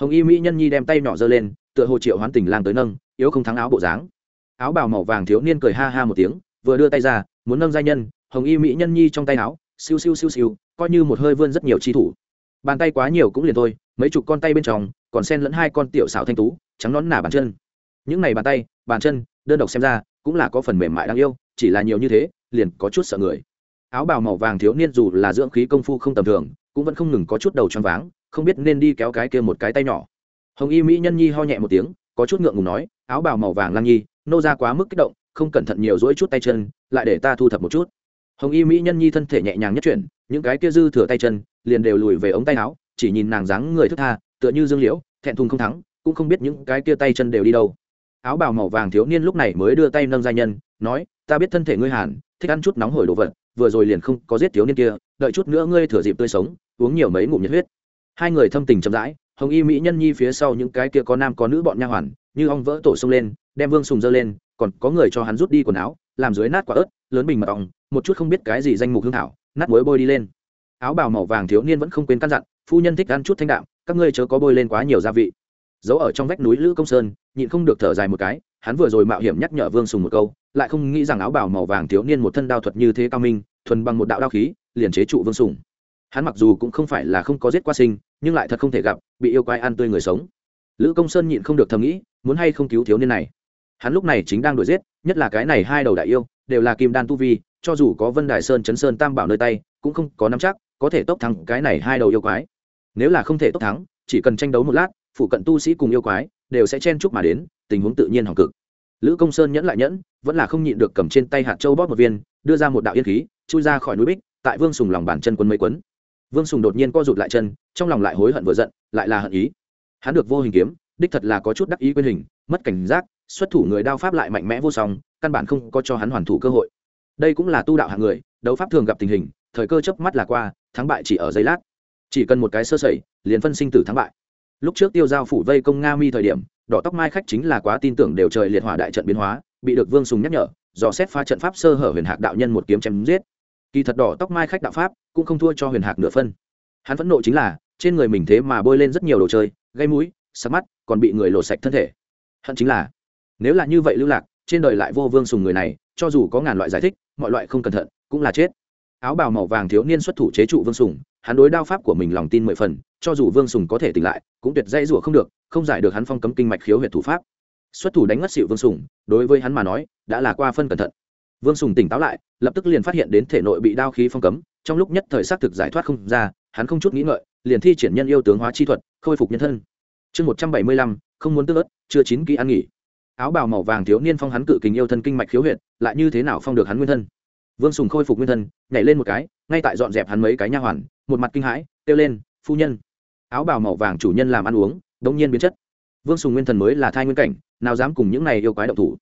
Hồng y mỹ nhân nhi đem tay nhỏ giơ lên, tựa hồ triệu hoán tình lang tới nâng, yếu không thắng áo bộ dáng. Áo bào màu vàng thiếu niên cười ha ha một tiếng, vừa đưa tay ra, muốn nâng giai nhân, hồng y mỹ nhân nhi trong tay áo, siêu siêu siêu siêu, coi như một hơi vươn rất nhiều chi thủ. Bàn tay quá nhiều cũng liền thôi, mấy chục con tay bên trong, còn sen lẫn hai con tiểu xảo thanh tú, trắng nón nả bàn chân. Những này bàn tay, bàn chân, đơn độc xem ra, cũng là có phần mềm mại đáng yêu, chỉ là nhiều như thế, liền có chút sợ người áo bào màu vàng thiếu niên dù là dưỡng khí công phu không tầm thường, cũng vẫn không ngừng có chút đầu choáng váng, không biết nên đi kéo cái kia một cái tay nhỏ. Hồng y mỹ nhân nhi ho nhẹ một tiếng, có chút ngượng ngùng nói, áo bào màu vàng lang nhi, nô ra quá mức kích động, không cẩn thận nhiều rỗi chút tay chân, lại để ta thu thập một chút. Hồng y mỹ nhân nhi thân thể nhẹ nhàng nhất chuyển, những cái kia dư thừa tay chân, liền đều lùi về ống tay áo, chỉ nhìn nàng dáng người thức tha, tựa như dương liễu, thẹn thùng không thắng, cũng không biết những cái kia tay chân đều đi đâu. Áo bào màu vàng thiếu niên lúc này mới đưa tay nâng gia nhân, nói, ta biết thân thể ngươi hàn, thích ăn chút nóng hổi đồ vật vừa rồi liền không có giết thiếu niên kia, đợi chút nữa ngươi thừa dịp tươi sống, uống nhiều mấy ngụm nhiệt huyết. Hai người thâm tình chậm rãi, hồng y mỹ nhân nhi phía sau những cái kia có nam có nữ bọn nha hoàn, như ong vỡ tổ xông lên, đem vương sùng dơ lên, còn có người cho hắn rút đi quần áo, làm dưới nát quả ớt, lớn bình mật ong, một chút không biết cái gì danh mục hương thảo, nát muối bôi đi lên. Áo bào màu vàng thiếu niên vẫn không quên căn dặn, phu nhân thích ăn chút thanh đạm, các ngươi chớ có bôi lên quá nhiều gia vị giấu ở trong vách núi lữ công sơn, nhịn không được thở dài một cái, hắn vừa rồi mạo hiểm nhắc nhở vương sùng một câu, lại không nghĩ rằng áo bào màu vàng thiếu niên một thân đao thuật như thế cao minh, thuần bằng một đạo đao khí, liền chế trụ vương sùng. Hắn mặc dù cũng không phải là không có giết qua sinh, nhưng lại thật không thể gặp, bị yêu quái ăn tươi người sống. Lữ công sơn nhịn không được thầm nghĩ, muốn hay không cứu thiếu niên này. Hắn lúc này chính đang đuổi giết, nhất là cái này hai đầu đại yêu, đều là kim đan tu vi, cho dù có vân đài sơn, chấn sơn, tam bảo nơi tay, cũng không có nắm chắc, có thể tốc thắng cái này hai đầu yêu quái. Nếu là không thể tốc thắng, chỉ cần tranh đấu một lát phụ cận tu sĩ cùng yêu quái, đều sẽ chen chúc mà đến, tình huống tự nhiên hỏng cực. Lữ công sơn nhẫn lại nhẫn, vẫn là không nhịn được cầm trên tay hạt châu bóp một viên, đưa ra một đạo yên khí, chui ra khỏi núi bích, tại vương sùng lòng bàn chân quân mấy quấn. Vương sùng đột nhiên co rụt lại chân, trong lòng lại hối hận vừa giận, lại là hận ý. Hắn được vô hình kiếm, đích thật là có chút đắc ý quên hình, mất cảnh giác, xuất thủ người đao pháp lại mạnh mẽ vô song, căn bản không có cho hắn hoàn thủ cơ hội. Đây cũng là tu đạo hạng người, đấu pháp thường gặp tình hình, thời cơ chớp mắt là qua, thắng bại chỉ ở giây lát. Chỉ cần một cái sơ sẩy, liền phân sinh tử thắng bại lúc trước tiêu giao phủ vây công nga mi thời điểm, đỏ tóc mai khách chính là quá tin tưởng đều trời liệt hỏa đại trận biến hóa, bị được vương sùng nhắc nhở, dò xét phá trận pháp sơ hở huyền hạc đạo nhân một kiếm chém giết. Kỳ thật đỏ tóc mai khách đạo pháp cũng không thua cho huyền hạc nửa phân. Hắn phẫn nộ chính là, trên người mình thế mà bôi lên rất nhiều đồ chơi, gây mũi, sắc mắt, còn bị người lột sạch thân thể. Hận chính là, nếu là như vậy lưu lạc, trên đời lại vô vương sùng người này, cho dù có ngàn loại giải thích, mọi loại không cẩn thận, cũng là chết. Áo bào màu vàng thiếu niên xuất thủ chế trụ vương sùng, hắn đối đao pháp của mình lòng tin mười phần cho dù vương sùng có thể tỉnh lại, cũng tuyệt dây rủa không được, không giải được hắn phong cấm kinh mạch khiếu huyệt thủ pháp. Xuất thủ đánh ngất xịu vương sùng, đối với hắn mà nói, đã là qua phân cẩn thận. Vương sùng tỉnh táo lại, lập tức liền phát hiện đến thể nội bị đao khí phong cấm, trong lúc nhất thời xác thực giải thoát không ra, hắn không chút nghĩ ngợi, liền thi triển nhân yêu tướng hóa chi thuật, khôi phục nhân thân. Chương một trăm bảy mươi lăm, không muốn tức ớt, chưa chín kỹ ăn nghỉ. Áo bào màu vàng thiếu niên phong hắn cự kình yêu thân kinh mạch khiếu huyệt, lại như thế nào phong được hắn nguyên thân? Vương sùng khôi phục nguyên thân, nhảy lên một cái, ngay tại dọn dẹp hắn mấy cái nha hoàn, một mặt kinh hãi, kêu lên, phu nhân! Áo bào màu vàng chủ nhân làm ăn uống, đống nhiên biến chất. Vương sùng nguyên thần mới là thai nguyên cảnh, nào dám cùng những này yêu quái động thủ.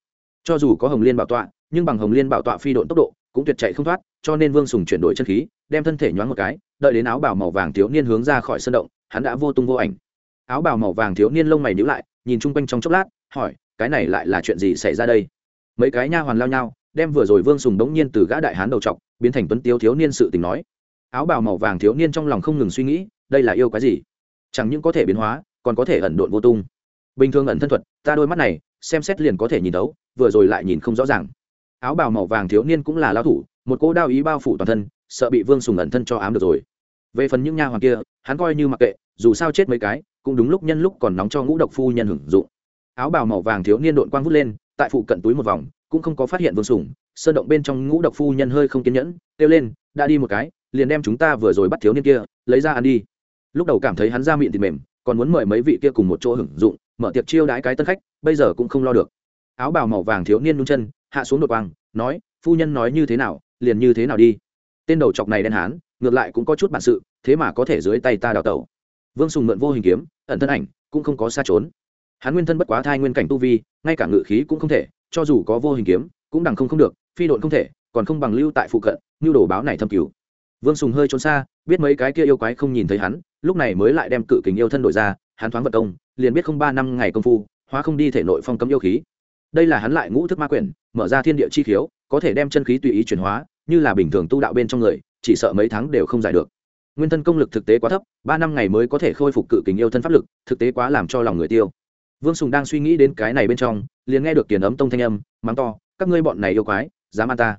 Cho dù có hồng liên bảo tọa, nhưng bằng hồng liên bảo tọa phi độn tốc độ, cũng tuyệt chạy không thoát, cho nên vương sùng chuyển đổi chân khí, đem thân thể nhoáng một cái, đợi đến áo bào màu vàng thiếu niên hướng ra khỏi sân động, hắn đã vô tung vô ảnh. Áo bào màu vàng thiếu niên lông mày nhữ lại, nhìn chung quanh trong chốc lát, hỏi, cái này lại là chuyện gì xảy ra đây? Mấy cái nha hoàn lao nhau, đem vừa rồi vương sùng đống nhiên từ gã đại hán đầu trọc biến thành tuấn tiếu thiếu niên sự tình nói. Áo bào màu vàng thiếu niên trong lòng không ngừng suy nghĩ, đây là yêu cái gì? Chẳng những có thể biến hóa, còn có thể ẩn độn vô tung. Bình thường ẩn thân thuật, ta đôi mắt này, xem xét liền có thể nhìn đấu vừa rồi lại nhìn không rõ ràng. Áo bào màu vàng thiếu niên cũng là lao thủ, một cỗ đao ý bao phủ toàn thân, sợ bị vương sùng ẩn thân cho ám được rồi. Về phần những nha hoàng kia, hắn coi như mặc kệ, dù sao chết mấy cái, cũng đúng lúc nhân lúc còn nóng cho ngũ độc phu nhân hưởng dụng. Áo bào màu vàng thiếu niên đội quang vút lên, tại phụ cận túi một vòng, cũng không có phát hiện vương sùng, sơn động bên trong ngũ độc phu nhân hơi không kiên nhẫn, kêu lên, đã đi một cái, liền đem chúng ta vừa rồi bắt thiếu niên kia, lấy ra ăn đi lúc đầu cảm thấy hắn ra miệng thịt mềm, còn muốn mời mấy vị kia cùng một chỗ hưởng dụng, mở tiệc chiêu đãi cái tân khách, bây giờ cũng không lo được. Áo bào màu vàng thiếu niên nhung chân, hạ xuống đột quang, nói, phu nhân nói như thế nào, liền như thế nào đi. Tên đầu chọc này đen hán, ngược lại cũng có chút bản sự, thế mà có thể dưới tay ta đào tẩu. Vương sùng mượn vô hình kiếm, ẩn thân ảnh, cũng không có xa trốn. Hắn nguyên thân bất quá thai nguyên cảnh tu vi, ngay cả ngự khí cũng không thể, cho dù có vô hình kiếm, cũng đằng không không được, phi độn không thể, còn không bằng lưu tại phụ cận như đồ báo này thâm cứu. Vương sùng hơi trốn xa, biết mấy cái kia yêu quái không nhìn thấy hắn lúc này mới lại đem cự kính yêu thân đổi ra, hắn thoáng vật công, liền biết không ba năm ngày công phu, hóa không đi thể nội phong cấm yêu khí. Đây là hắn lại ngũ thức ma quyển, mở ra thiên địa chi khiếu, có thể đem chân khí tùy ý chuyển hóa, như là bình thường tu đạo bên trong người, chỉ sợ mấy tháng đều không giải được. Nguyên thân công lực thực tế quá thấp, ba năm ngày mới có thể khôi phục cự kính yêu thân pháp lực, thực tế quá làm cho lòng người tiêu. Vương sùng đang suy nghĩ đến cái này bên trong, liền nghe được tiền ấm tông thanh âm, mắng to, các ngươi bọn này yêu quái, dám ăn ta.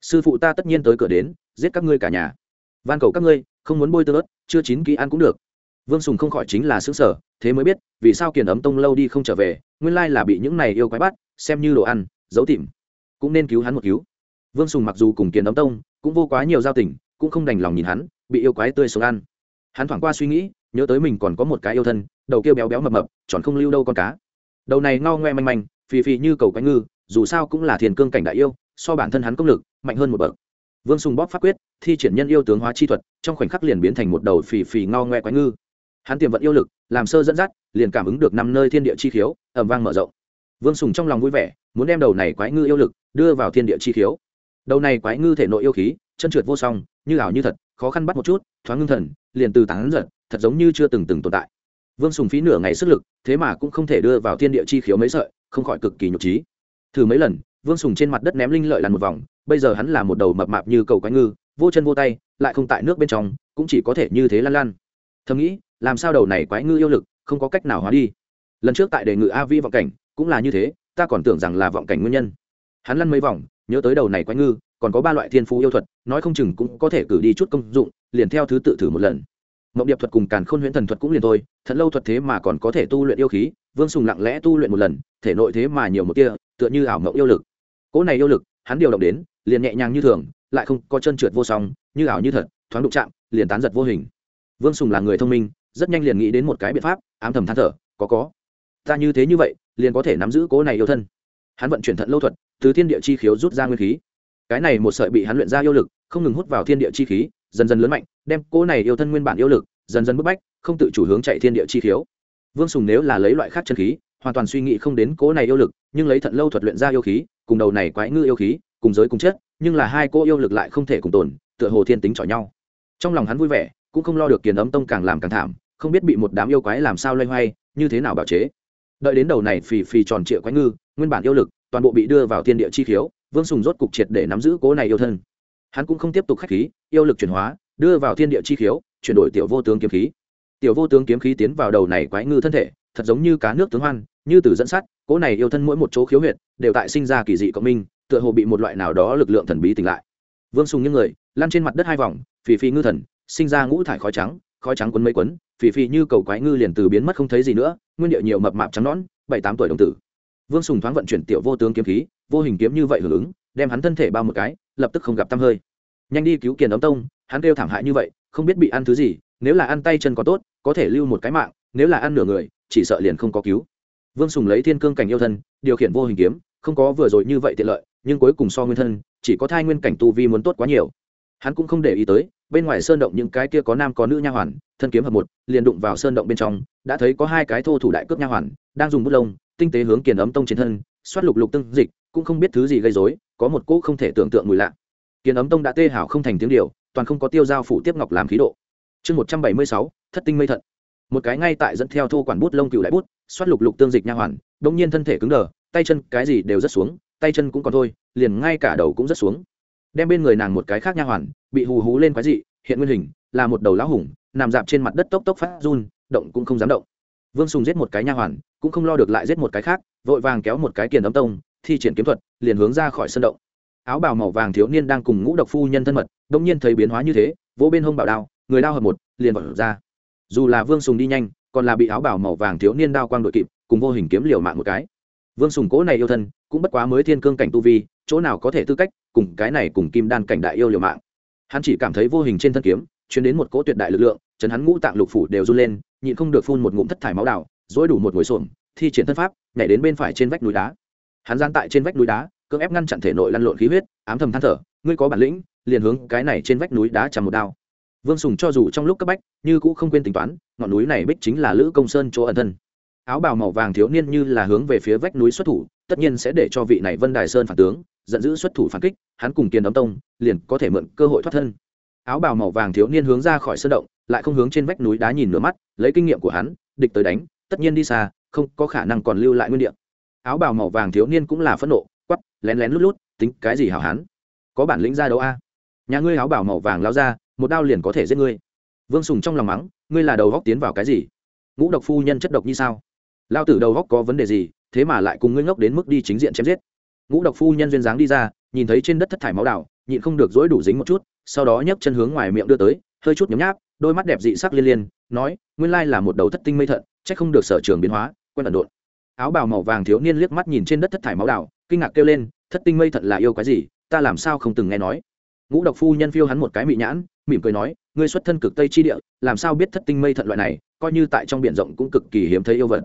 Sư phụ ta tất nhiên tới cửa đến, giết các ngươi cả nhà van cầu các ngươi, không muốn bôi tơ ớt, chưa chín kỹ ăn cũng được. Vương sùng không khỏi chính là xứ sở thế mới biết, vì sao kiền ấm tông lâu đi không trở về, nguyên lai là bị những này yêu quái bắt, xem như đồ ăn, giấu tìm cũng nên cứu hắn một cứu. Vương sùng mặc dù cùng kiền ấm tông cũng vô quá nhiều giao tình, cũng không đành lòng nhìn hắn, bị yêu quái tươi sống ăn. Hắn thoảng qua suy nghĩ, nhớ tới mình còn có một cái yêu thân, đầu kia béo béo mập mập, tròn không lưu đâu con cá. Đầu này ngao ngoe manh manh, phì phì như cầu quái ngư, dù sao cũng là thiền cương cảnh đại yêu, so bản thân hắn công lực mạnh hơn một bậc vương sùng bóp pháp quyết, thi triển nhân yêu tướng hóa chi thuật, trong khoảnh khắc liền biến thành một đầu phì phì ngao ngoe quái ngư. Hắn tiềm vận yêu lực, làm sơ dẫn dắt, liền cảm ứng được năm nơi thiên địa chi khiếu ẩm vang mở rộng. Vương sùng trong lòng vui vẻ, muốn đem đầu này quái ngư yêu lực đưa vào thiên địa chi khiếu. Đầu này quái ngư thể nội yêu khí, chân trượt vô song, như ảo như thật, khó khăn bắt một chút, thoáng ngưng thần, liền từ tán giật thật giống như chưa từng từng tồn tại. Vương sùng phí nửa ngày sức lực, thế mà cũng không thể đưa vào thiên địa chi khiếu mấy sợi, không khỏi cực kỳ nhục trí thử mấy lần, vương sùng trên mặt đất ném linh lợi làn một vòng bây giờ hắn là một đầu mập mạp như cầu quái ngư, vô chân vô tay, lại không tại nước bên trong, cũng chỉ có thể như thế lăn lăn. Thầm nghĩ, làm sao đầu này quái ngư yêu lực, không có cách nào hóa đi. Lần trước tại đề ngự a vi vọng cảnh, cũng là như thế, ta còn tưởng rằng là vọng cảnh nguyên nhân. Hắn lăn mấy vòng, nhớ tới đầu này quái ngư, còn có ba loại thiên phú yêu thuật, nói không chừng cũng có thể cử đi chút công dụng, liền theo thứ tự thử một lần. Mộng điệp thuật cùng càn khôn huyễn thần thuật cũng liền thôi, thật lâu thuật thế mà còn có thể tu luyện yêu khí, vương sùng lặng lẽ tu luyện một lần, thể nội thế mà nhiều một kia tựa như ảo mộng yêu lực. Cỗ này yêu lực, hắn điều động đến liền nhẹ nhàng như thường, lại không có chân trượt vô song, như ảo như thật, thoáng đụng chạm, liền tán giật vô hình. Vương sùng là người thông minh, rất nhanh liền nghĩ đến một cái biện pháp, ám thầm than thở, có có. Ta như thế như vậy, liền có thể nắm giữ cố này yêu thân. Hắn vận chuyển thận lâu thuật, từ thiên địa chi khiếu rút ra nguyên khí. Cái này một sợi bị hắn luyện ra yêu lực, không ngừng hút vào thiên địa chi khí, dần dần lớn mạnh, đem cố này yêu thân nguyên bản yêu lực, dần dần bức bách, không tự chủ hướng chạy thiên địa chi khiếu. Vương sùng nếu là lấy loại khác chân khí, hoàn toàn suy nghĩ không đến cố này yêu lực, nhưng lấy thận lâu thuật luyện ra yêu khí, cùng đầu này quái ngư yêu khí cùng giới cùng chất nhưng là hai cô yêu lực lại không thể cùng tồn, tựa hồ thiên tính chọi nhau. Trong lòng hắn vui vẻ, cũng không lo được kiền ấm tông càng làm càng thảm, không biết bị một đám yêu quái làm sao loay hoay, như thế nào bảo chế. Đợi đến đầu này phì phì tròn trịa quái ngư, nguyên bản yêu lực, toàn bộ bị đưa vào thiên địa chi khiếu vương sùng rốt cục triệt để nắm giữ cố này yêu thân. Hắn cũng không tiếp tục khách khí, yêu lực chuyển hóa, đưa vào thiên địa chi khiếu chuyển đổi tiểu vô tướng kiếm khí. Tiểu vô tướng kiếm khí tiến vào đầu này quái ngư thân thể, thật giống như cá nước tướng hoan, như từ dẫn sắt, cố này yêu thân mỗi một chỗ khiếu huyệt, đều tại sinh ra kỳ dị cộng minh tựa hồ bị một loại nào đó lực lượng thần bí tỉnh lại. Vương sùng những người, lăn trên mặt đất hai vòng, phì phì ngư thần, sinh ra ngũ thải khói trắng khói trắng quấn mấy quấn, phì phì như cầu quái ngư liền từ biến mất không thấy gì nữa, nguyên điệu nhiều mập mạp trắng nõn, bảy tám tuổi đồng tử. Vương sùng thoáng vận chuyển tiểu vô tướng kiếm khí, vô hình kiếm như vậy hưởng ứng, đem hắn thân thể bao một cái, lập tức không gặp tăm hơi. Nhanh đi cứu kiền ấm tông, hắn kêu thảm hại như vậy, không biết bị ăn thứ gì, nếu là ăn tay chân có tốt, có thể lưu một cái mạng, nếu là ăn nửa người, chỉ sợ liền không có cứu. Vương sùng lấy thiên cương cảnh yêu thân, điều khiển vô hình kiếm, không có vừa rồi như vậy tiện lợi nhưng cuối cùng so nguyên thân, chỉ có thai nguyên cảnh tu vi muốn tốt quá nhiều. Hắn cũng không để ý tới, bên ngoài sơn động những cái kia có nam có nữ nha hoàn, thân kiếm hợp một, liền đụng vào sơn động bên trong, đã thấy có hai cái thô thủ đại cướp nha hoàn, đang dùng bút lông, tinh tế hướng kiền ấm tông trên thân, xoát lục lục tương dịch, cũng không biết thứ gì gây dối có một cỗ không thể tưởng tượng mùi lạ. Kiền ấm tông đã tê hảo không thành tiếng điều, toàn không có tiêu giao phủ tiếp ngọc làm khí độ. Chương một trăm bảy mươi sáu, thất tinh mây thận. Một cái ngay tại dẫn theo thô quản bút lông cựu đại bút, xoát lục lục tương dịch nha hoàn đông nhiên thân thể cứng đờ, tay chân cái gì đều rất xuống tay chân cũng còn thôi, liền ngay cả đầu cũng rất xuống. Đem bên người nàng một cái khác nha hoàn, bị hù hú lên quái dị, hiện nguyên hình, là một đầu lão hùng, nằm dạp trên mặt đất tốc tốc phát run, động cũng không dám động. Vương sùng giết một cái nha hoàn, cũng không lo được lại giết một cái khác, vội vàng kéo một cái kiền ấm tông, thi triển kiếm thuật, liền hướng ra khỏi sân động. Áo bào màu vàng thiếu niên đang cùng ngũ độc phu nhân thân mật đông nhiên thấy biến hóa như thế, vỗ bên hông bảo đao, người đao hợp một, liền vọt ra. Dù là vương sùng đi nhanh, còn là bị áo bào màu vàng thiếu niên đao quang đội kịp, cùng vô hình kiếm liều mạng một cái vương sùng cố này yêu thân, cũng bất quá mới thiên cương cảnh tu vi, chỗ nào có thể tư cách cùng cái này cùng kim đan cảnh đại yêu liều mạng. Hắn chỉ cảm thấy vô hình trên thân kiếm, chuyển đến một cỗ tuyệt đại lực lượng, chấn hắn ngũ tạng lục phủ đều run lên, nhịn không được phun một ngụm thất thải máu đào dối đủ một ngồi xuồng thi triển thân pháp, nhảy đến bên phải trên vách núi đá. Hắn gian tại trên vách núi đá, cưỡng ép ngăn chặn thể nội lăn lộn khí huyết, ám thầm than thở, ngươi có bản lĩnh, liền hướng cái này trên vách núi đá chằm một đao. Vương sùng cho dù trong lúc cấp bách, như cũng không quên tính toán, ngọn núi này bích chính là lữ công sơn chỗ ẩn thân áo bào màu vàng thiếu niên như là hướng về phía vách núi xuất thủ, tất nhiên sẽ để cho vị này vân đài sơn phản tướng giận dữ xuất thủ phản kích, hắn cùng kiên đấm tông liền có thể mượn cơ hội thoát thân. Áo bào màu vàng thiếu niên hướng ra khỏi sơn động, lại không hướng trên vách núi đá nhìn nửa mắt, lấy kinh nghiệm của hắn, địch tới đánh, tất nhiên đi xa, không có khả năng còn lưu lại nguyên địa. Áo bào màu vàng thiếu niên cũng là phẫn nộ quắp lén lén lút lút, tính cái gì hảo hán? Có bản lĩnh ra đấu a? Nhà ngươi áo bào màu vàng lao ra, một đao liền có thể giết ngươi. Vương sùng trong lòng mắng, ngươi là đầu góc tiến vào cái gì? Ngũ độc phu nhân chất độc như sao? Lao tử đầu góc có vấn đề gì, thế mà lại cùng ngươi ngốc đến mức đi chính diện chém giết. Ngũ độc phu nhân duyên dáng đi ra, nhìn thấy trên đất thất thải máu đào, nhịn không được dối đủ dính một chút, sau đó nhấc chân hướng ngoài miệng đưa tới, hơi chút nhấm nháp, đôi mắt đẹp dị sắc liên liên, nói, nguyên lai là một đầu thất tinh mây thận c h ắ c không được sở trường biến hóa, quen ẩn độn. Áo bào màu vàng thiếu niên liếc mắt nhìn trên đất thất thải máu đào, kinh ngạc kêu lên, thất tinh mây thận là yêu cái gì, ta làm sao không từng nghe nói? Ngũ độc phu nhân phiêu hắn một cái mị nhãn, mỉm cười nói, ngươi xuất thân cực tây chi địa, làm sao biết thất tinh mây thận loại này, coi như tại trong b i ể n rộng cũng cực kỳ hiếm thấy yêu vật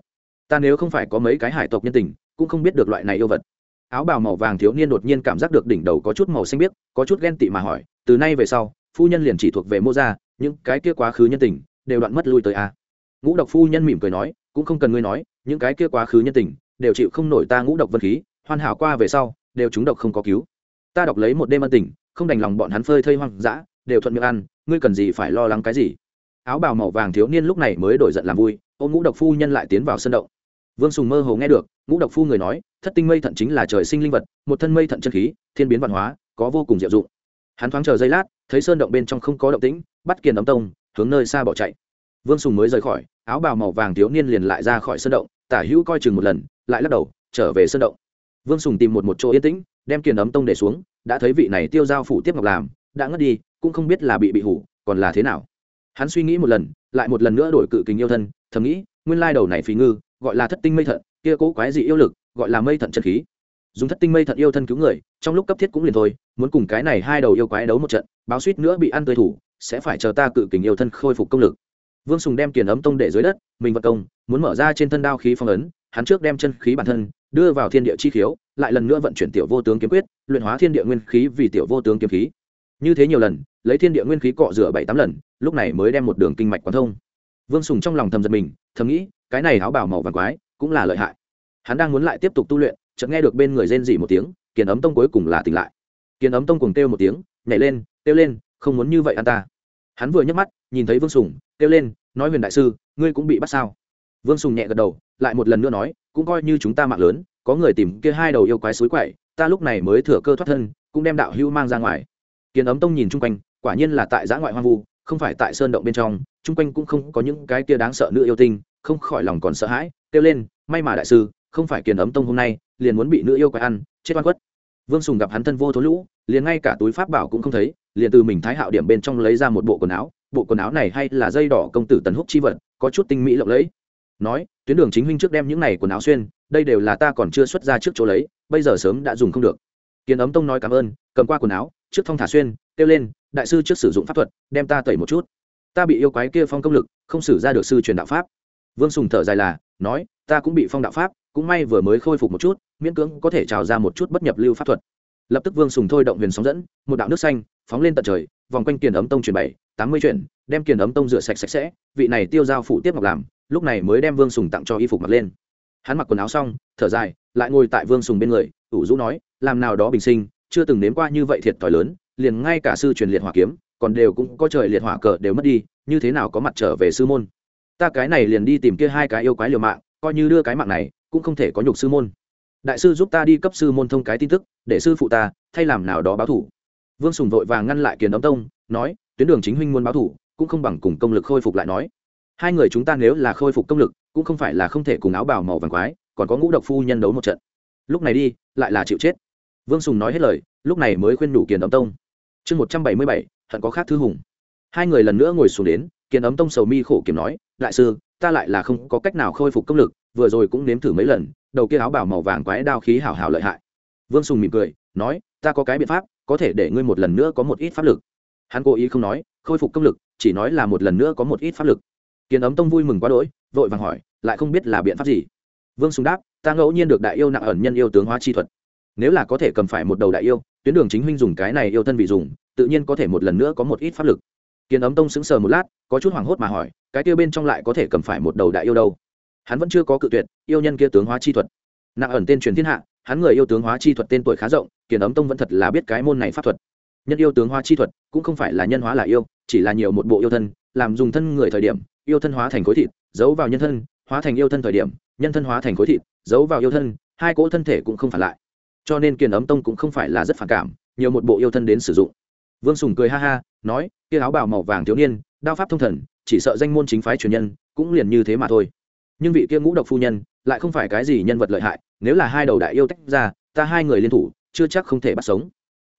ta nếu không phải có mấy cái hải tộc nhân tình, cũng không biết được loại này yêu vật. Áo bào màu vàng thiếu niên đột nhiên cảm giác được đỉnh đầu có chút màu xanh biếc, có chút ghen tị mà hỏi, từ nay về sau, phu nhân liền chỉ thuộc về mô gia, những cái kia quá khứ nhân tình, đều đoạn mất lui tới a ngũ độc phu nhân mỉm cười nói, cũng không cần ngươi nói, những cái kia quá khứ nhân tình, đều chịu không nổi ta ngũ độc vân khí, hoàn hảo qua về sau, đều chúng độc không có cứu. Ta đọc lấy một đêm ân tình, không đành lòng bọn hắn phơi thây hoang dã, đều thuận miệng ăn, ngươi cần gì phải lo lắng cái gì? Áo bào màu vàng thiếu niên lúc này mới đổi giận làm vui ô ngũ độc phu nhân lại tiến vào sân động vương sùng mơ hồ nghe được, ngũ độc phu người nói, thất tinh mây thận chính là trời sinh linh vật, một thân mây thận chân khí, thiên biến văn hóa, có vô cùng diệu dụng. Hắn thoáng chờ giây lát, thấy sơn động bên trong không có động tĩnh, bắt kiền ấm tông, hướng nơi xa bỏ chạy. Vương sùng mới rời khỏi, áo bào màu vàng thiếu niên liền lại ra khỏi sơn động, tả hữu coi chừng một lần, lại lắc đầu, trở về sơn động. Vương sùng tìm một một chỗ yên tĩnh, đem kiền ấm tông để xuống, đã thấy vị này tiêu giao phủ tiếp ngọc làm, đã ngất đi, cũng không biết là bị bị hủ, còn là thế nào. Hắn suy nghĩ một lần, lại một lần nữa đổi cự kính yêu thân, thầm nghĩ, nguyên lai đầu này phí ngư gọi là thất tinh mây thận, kia cố quái dị yêu lực, gọi là mây thận chân khí. Dùng thất tinh mây thận yêu thân cứu người, trong lúc cấp thiết cũng liền thôi, muốn cùng cái này hai đầu yêu quái đấu một trận, báo suýt nữa bị ăn tươi thủ, sẽ phải chờ ta cự kính yêu thân khôi phục công lực. Vương sùng đem kiền ấm tông để dưới đất, mình vật công, muốn mở ra trên thân đao khí phong ấn, hắn trước đem chân khí bản thân, đưa vào thiên địa chi khiếu, lại lần nữa vận chuyển tiểu vô tướng kiếm quyết, luyện hóa thiên địa nguyên khí vì tiểu vô tướng kiếm khí. Như thế nhiều lần, lấy thiên địa nguyên khí cọ rửa bảy tám lần, lúc này mới đem một đường kinh mạch quán thông. Vương sùng trong lòng thầm giật mình, thầm nghĩ cái này áo bào màu vàng quái, cũng là lợi hại. Hắn đang muốn lại tiếp tục tu luyện, chợt nghe được bên người rên dỉ một tiếng, kiền ấm tông cuối cùng là tỉnh lại. Kiền ấm tông cùng kêu một tiếng, nhảy lên, kêu lên, không muốn như vậy ăn ta. Hắn vừa nhấc mắt, nhìn thấy vương sùng, kêu lên, nói huyền đại sư, ngươi cũng bị bắt sao? Vương sùng nhẹ gật đầu, lại một lần nữa nói, cũng coi như chúng ta mạng lớn, có người tìm kia hai đầu yêu quái suối quậy, ta lúc này mới thừa cơ thoát thân, cũng đem đạo hưu mang ra ngoài. Kiến ấm tông nhìn chung quanh, quả nhiên là tại giã ngoại hoang vu, không phải tại sơn động bên trong, chung quanh cũng không có những cái kia đáng sợ nữ yêu tinh không khỏi lòng còn sợ hãi, kêu lên, may mà đại sư, không phải kiền ấm tông hôm nay, liền muốn bị nữ yêu quái ăn, chết oan khuất. Vương sùng gặp hắn thân vô thố lũ, liền ngay cả túi pháp bảo cũng không thấy, liền từ mình thái hạo điểm bên trong lấy ra một bộ quần áo, bộ quần áo này hay là dây đỏ công tử tần húc chi vật, có chút tinh mỹ lộng lẫy. Nói, tuyến đường chính huynh trước đem những này quần áo xuyên, đây đều là ta còn chưa xuất ra trước chỗ lấy, bây giờ sớm đã dùng không được. Kiến ấm tông nói cảm ơn, cầm qua quần áo, trước phong thả xuyên, kêu lên, đại sư trước sử dụng pháp thuật, đem ta tẩy một chút. Ta bị yêu quái kia phong công lực, không xử ra được sư truyền đạo pháp vương sùng thở dài là, nói, ta cũng bị phong đạo pháp, cũng may vừa mới khôi phục một chút, miễn cưỡng có thể trào ra một chút bất nhập lưu pháp thuật. Lập tức vương sùng thôi động huyền sóng dẫn, một đạo nước xanh phóng lên tận trời, vòng quanh kiền ấm tông chuyển bảy, tám mươi chuyển, đem kiền ấm tông rửa sạch sạch sẽ, vị này tiêu giao phụ tiếp ngọc làm, lúc này mới đem vương sùng tặng cho y phục mặc lên. Hắn mặc quần áo xong, thở dài, lại ngồi tại vương sùng bên người, ủ rũ nói, làm nào đó bình sinh, chưa từng nếm qua như vậy thiệt thòi lớn, liền ngay cả sư truyền liệt hỏa kiếm, còn đều cũng có trời liệt hỏa cờ đều mất đi, như thế nào có mặt trở về sư môn? Ta cái này liền đi tìm kia hai cái yêu quái liều mạng, coi như đưa cái mạng này, cũng không thể có nhục sư môn. Đại sư giúp ta đi cấp sư môn thông cái tin tức, để sư phụ ta thay làm nào đó báo thủ. Vương sùng vội vàng ngăn lại kiền đóng tông, nói, tuyến đường chính huynh muốn báo thủ, cũng không bằng cùng công lực khôi phục lại nói. Hai người chúng ta nếu là khôi phục công lực, cũng không phải là không thể cùng áo bào màu vàng quái, còn có ngũ độc phu nhân đấu một trận. Lúc này đi, lại là chịu chết. Vương sùng nói hết lời, lúc này mới khuyên đủ kiền đóng tông. Chương một trăm bảy mươi bảy, hận có khác thư hùng. Hai người lần nữa ngồi xuống đến kiền ấm tông sầu mi khổ kiếm nói, đại sư, ta lại là không có cách nào khôi phục công lực, vừa rồi cũng nếm thử mấy lần, đầu kia áo bảo màu vàng quái đao khí hảo hảo lợi hại. Vương sùng mỉm cười, nói, ta có cái biện pháp, có thể để ngươi một lần nữa có một ít pháp lực. Hắn cố ý không nói, khôi phục công lực, chỉ nói là một lần nữa có một ít pháp lực. Kiến ấm tông vui mừng quá đỗi, vội vàng hỏi, lại không biết là biện pháp gì? Vương sùng đáp, ta ngẫu nhiên được đại yêu nặng ẩn nhân yêu tướng hóa chi thuật. Nếu là có thể cầm phải một đầu đại yêu, tuyến đường chính huynh dùng cái này yêu thân vị dùng, tự nhiên có thể một lần nữa có một ít pháp lực kiến ấm tông sững sờ một lát, có chút hoảng hốt mà hỏi, cái kia bên trong lại có thể cầm phải một đầu đại yêu đâu? Hắn vẫn chưa có cự tuyệt, yêu nhân kia tướng hóa chi thuật. Nặng ẩn tên truyền thiên hạ, hắn người yêu tướng hóa chi thuật tên tuổi khá rộng, kiền ấm tông vẫn thật là biết cái môn này pháp thuật. Nhân yêu tướng hóa chi thuật cũng không phải là nhân hóa là yêu, chỉ là nhiều một bộ yêu thân, làm dùng thân người thời điểm, yêu thân hóa thành khối thịt, giấu vào nhân thân, hóa thành yêu thân thời điểm, nhân thân hóa thành khối thịt, giấu vào yêu thân, hai cỗ thân thể cũng không phản lại. Cho nên kiền ấm tông cũng không phải là rất phản cảm, nhiều một bộ yêu thân đến sử dụng. Vương sùng cười ha ha nói, kia áo bào màu vàng thiếu niên, đao pháp thông thần, chỉ sợ danh môn chính phái truyền nhân, cũng liền như thế mà thôi. Nhưng vị kia ngũ độc phu nhân, lại không phải cái gì nhân vật lợi hại, nếu là hai đầu đại yêu tách ra, ta hai người liên thủ, chưa chắc không thể bắt sống.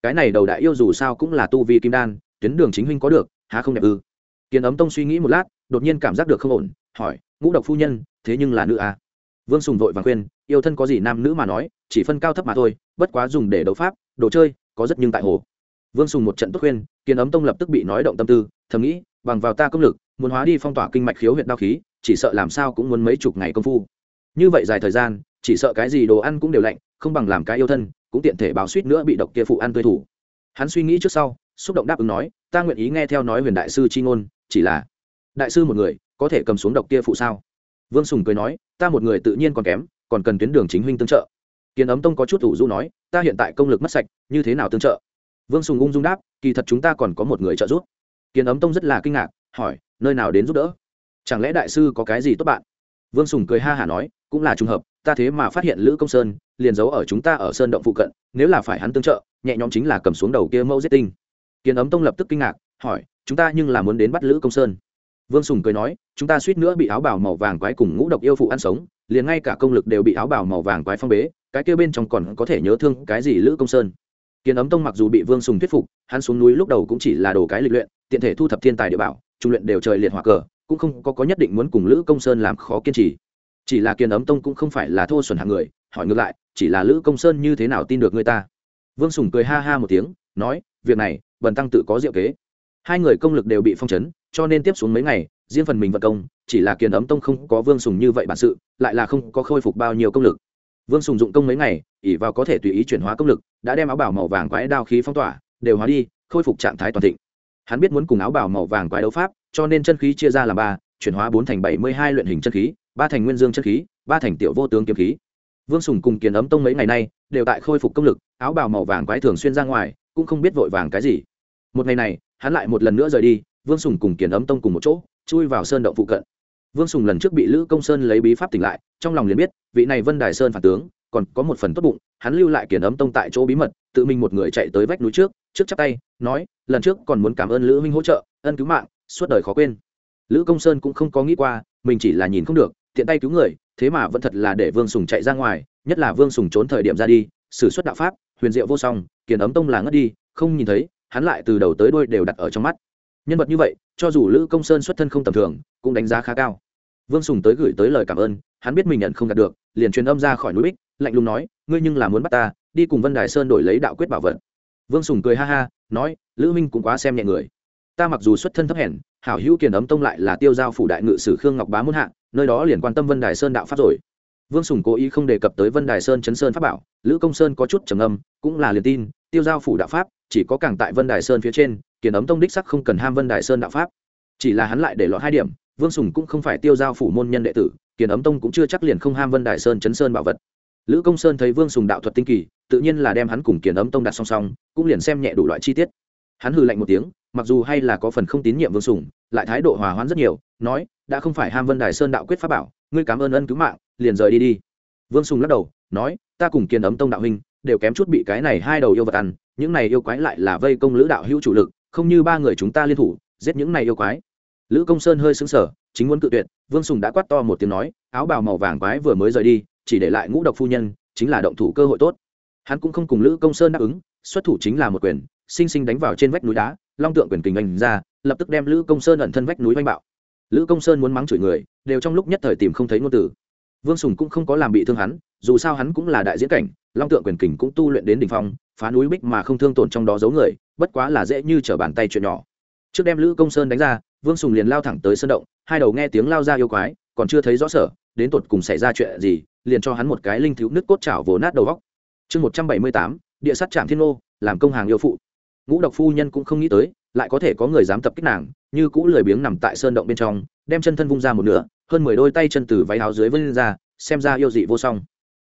Cái này đầu đại yêu dù sao cũng là tu vi kim đan, tuyến đường chính huynh có được, há không đẹp ư? Kiến ấm tông suy nghĩ một lát, đột nhiên cảm giác được không ổn, hỏi, ngũ độc phu nhân, thế nhưng là nữ à? vương sùng vội vàng khuyên, yêu thân có gì nam nữ mà nói, chỉ phân cao thấp mà thôi, bất quá dùng để đấu pháp, đồ chơi, có rất nhưng tại hồ. Vương sùng một trận tốt khuyên kiến ấm tông lập tức bị nói động tâm tư, thầm nghĩ, bằng vào ta công lực, muốn hóa đi phong tỏa kinh mạch khiếu huyện đao khí, chỉ sợ làm sao cũng muốn mấy chục ngày công phu. Như vậy dài thời gian, chỉ sợ cái gì đồ ăn cũng đều lạnh, không bằng làm cái yêu thân, cũng tiện thể báo suýt nữa bị độc kia phụ ăn tươi thủ. Hắn suy nghĩ trước sau, xúc động đáp ứng nói, ta nguyện ý nghe theo nói huyền đại sư chi ngôn, chỉ là, đại sư một người, có thể cầm xuống độc kia phụ sao? Vương sùng cười nói, ta một người tự nhiên còn kém, còn cần tuyến đường chính huynh tương trợ. Kiến ấm tông có chút thủ du nói, ta hiện tại công lực mất sạch, như thế nào tương trợ? Vương sùng ung dung đáp, kỳ thật chúng ta còn có một người trợ giúp. Kiến ấm tông rất là kinh ngạc, hỏi, nơi nào đến giúp đỡ? Chẳng lẽ đại sư có cái gì tốt bạn? Vương sùng cười ha hả nói, cũng là trùng hợp, ta thế mà phát hiện lữ công sơn, liền giấu ở chúng ta ở sơn động phụ cận, nếu là phải hắn tương trợ, nhẹ nhõm chính là cầm xuống đầu kia mẫu giết tinh. Kiến ấm tông lập tức kinh ngạc, hỏi, chúng ta nhưng là muốn đến bắt lữ công sơn. Vương sùng cười nói, chúng ta suýt nữa bị áo bào màu vàng quái cùng ngũ độc yêu phụ ăn sống, liền ngay cả công lực đều bị áo bào màu vàng quái phong bế, cái kia bên trong còn có thể nhớ thương cái gì lữ công sơn? Kiến ấm tông mặc dù bị vương sùng thuyết phục hắn xuống núi lúc đầu cũng chỉ là đồ cái lịch luyện tiện thể thu thập thiên tài địa bảo trung luyện đều trời liệt hỏa cờ cũng không có, có nhất định muốn cùng lữ công sơn làm khó kiên trì. Chỉ là kiên ấm tông cũng không phải là thô xuẩn hạng người hỏi ngược lại chỉ là lữ công sơn như thế nào tin được người ta? Vương sùng cười ha ha một tiếng nói việc này bần tăng tự có diệu kế. Hai người công lực đều bị phong chấn cho nên tiếp xuống mấy ngày riêng phần mình vận công chỉ là kiền ấm tông không có vương sùng như vậy bản sự lại là không có khôi phục bao nhiêu công lực vương sùng dụng công mấy ngày ỉ vào có thể tùy ý chuyển hóa công lực, đã đem áo bảo màu vàng quái đao khí phong tỏa, đều hóa đi, khôi phục trạng thái toàn thịnh. Hắn biết muốn cùng áo bảo màu vàng quái đấu pháp, cho nên chân khí chia ra làm ba, chuyển hóa bốn thành bảy mươi hai luyện hình chân khí, ba thành nguyên dương chân khí, ba thành tiểu vô tướng kiếm khí. Vương sùng cùng kiền ấm tông mấy ngày nay, đều tại khôi phục công lực, áo bào màu vàng quái thường xuyên ra ngoài, cũng không biết vội vàng cái gì. Một ngày này, hắn lại một lần nữa rời đi, vương sùng cùng kiền ấm tông cùng một chỗ, chui vào sơn động phụ cận vương sùng lần trước bị lữ công sơn lấy bí pháp tỉnh lại, trong lòng liền biết, vị này vân đài sơn phản tướng, còn có một phần tốt bụng, hắn lưu lại kiền ấm tông tại chỗ bí mật, tự mình một người chạy tới vách núi trước trước chắp tay, nói, lần trước còn muốn cảm ơn lữ minh hỗ trợ, ân cứu mạng, suốt đời khó quên. Lữ công sơn cũng không có nghĩ qua, mình chỉ là nhìn không được, tiện tay cứu người, thế mà vẫn thật là để vương sùng chạy ra ngoài, nhất là vương sùng trốn thời điểm ra đi, sử suất đạo pháp, huyền diệu vô song, kiền ấm tông là ngất đi, không nhìn thấy, hắn lại từ đầu tới đôi đều đặt ở trong mắt. Nhân vật như vậy, cho dù lữ công sơn xuất thân không tầm thường, cũng đánh giá khá cao vương sùng tới gửi tới lời cảm ơn, hắn biết mình nhận không đạt được, liền truyền âm ra khỏi núi bích, lạnh lùng nói, ngươi nhưng là muốn bắt ta, đi cùng vân đài sơn đổi lấy đạo quyết bảo vật. Vương sùng cười ha ha, nói, lữ minh cũng quá xem nhẹ người. Ta mặc dù xuất thân thấp hèn, hảo hữu kiền ấm tông lại là tiêu giao phủ đại ngự sử khương ngọc bá muôn hạ, nơi đó liền quan tâm vân đài sơn đạo pháp rồi. Vương sùng cố ý không đề cập tới vân đài sơn chấn sơn pháp bảo, lữ công sơn có chút trầm âm cũng là liền tin, tiêu giao phủ đạo pháp, chỉ có càng tại vân đài sơn phía trên, kiền ấm tông đích sắc không cần ham vân đài sơn đạo pháp. Chỉ là hắn lại để lọt hai điểm vương sùng cũng không phải tiêu giao phủ môn nhân đệ tử, kiền ấm tông cũng chưa chắc liền không ham vân đại sơn chấn sơn bảo vật. Lữ công sơn thấy vương sùng đạo thuật tinh kỳ, tự nhiên là đem hắn cùng kiền ấm tông đặt song song, cũng liền xem nhẹ đủ loại chi tiết. Hắn hừ lạnh một tiếng, mặc dù hay là có phần không tín nhiệm vương sùng, lại thái độ hòa hoãn rất nhiều, nói, đã không phải ham vân đài sơn đạo quyết pháp bảo, ngươi cảm ơn ân cứu mạng, liền rời đi đi. Vương sùng lắc đầu, nói, ta cùng Kiền ấm tông đạo huynh đều kém chút bị cái này hai đầu yêu vật ăn, những này yêu quái lại là vây công lữ đạo hữu chủ lực, không như ba người chúng ta liên thủ, giết những này yêu quái lữ công sơn hơi xứng sở chính muốn cự tuyệt, vương sùng đã quát to một tiếng nói, áo bào màu vàng quái vừa mới rời đi, chỉ để lại ngũ độc phu nhân, chính là động thủ cơ hội tốt. Hắn cũng không cùng lữ công sơn đáp ứng, xuất thủ chính là một quyền, sinh sinh đánh vào trên vách núi đá, long tượng quyền kình anh ra, lập tức đem lữ công sơn ẩn thân vách núi oanh bạo. Lữ công sơn muốn mắng chửi người, đều trong lúc nhất thời tìm không thấy ngôn từ. Vương sùng cũng không có làm bị thương hắn, dù sao hắn cũng là đại diễn cảnh, long tượng quyền kình cũng tu luyện đến đ ỉ n h phong, phá núi bích mà không thương tổn trong đó giấu người, bất quá là dễ như t r ở bàn tay chuyện nhỏ. Trước đem lữ công sơn đánh ra vương sùng liền lao thẳng tới sân động, hai đầu nghe tiếng lao ra yêu quái, còn chưa thấy rõ sở, đến tột cùng xảy ra chuyện gì, liền cho hắn một cái linh thiếu nước cốt chảo vồ nát đầu góc chương một trăm bảy mươi tám, địa sát trạm thiên ô làm công hàng yêu phụ. Ngũ độc phu nhân cũng không nghĩ tới, lại có thể có người dám tập kích nàng, như cũ lười biếng nằm tại sơn động bên trong, đem chân thân vung ra một nửa, hơn mười đôi tay chân từ váy áo dưới vân lên ra, xem ra yêu dị vô song.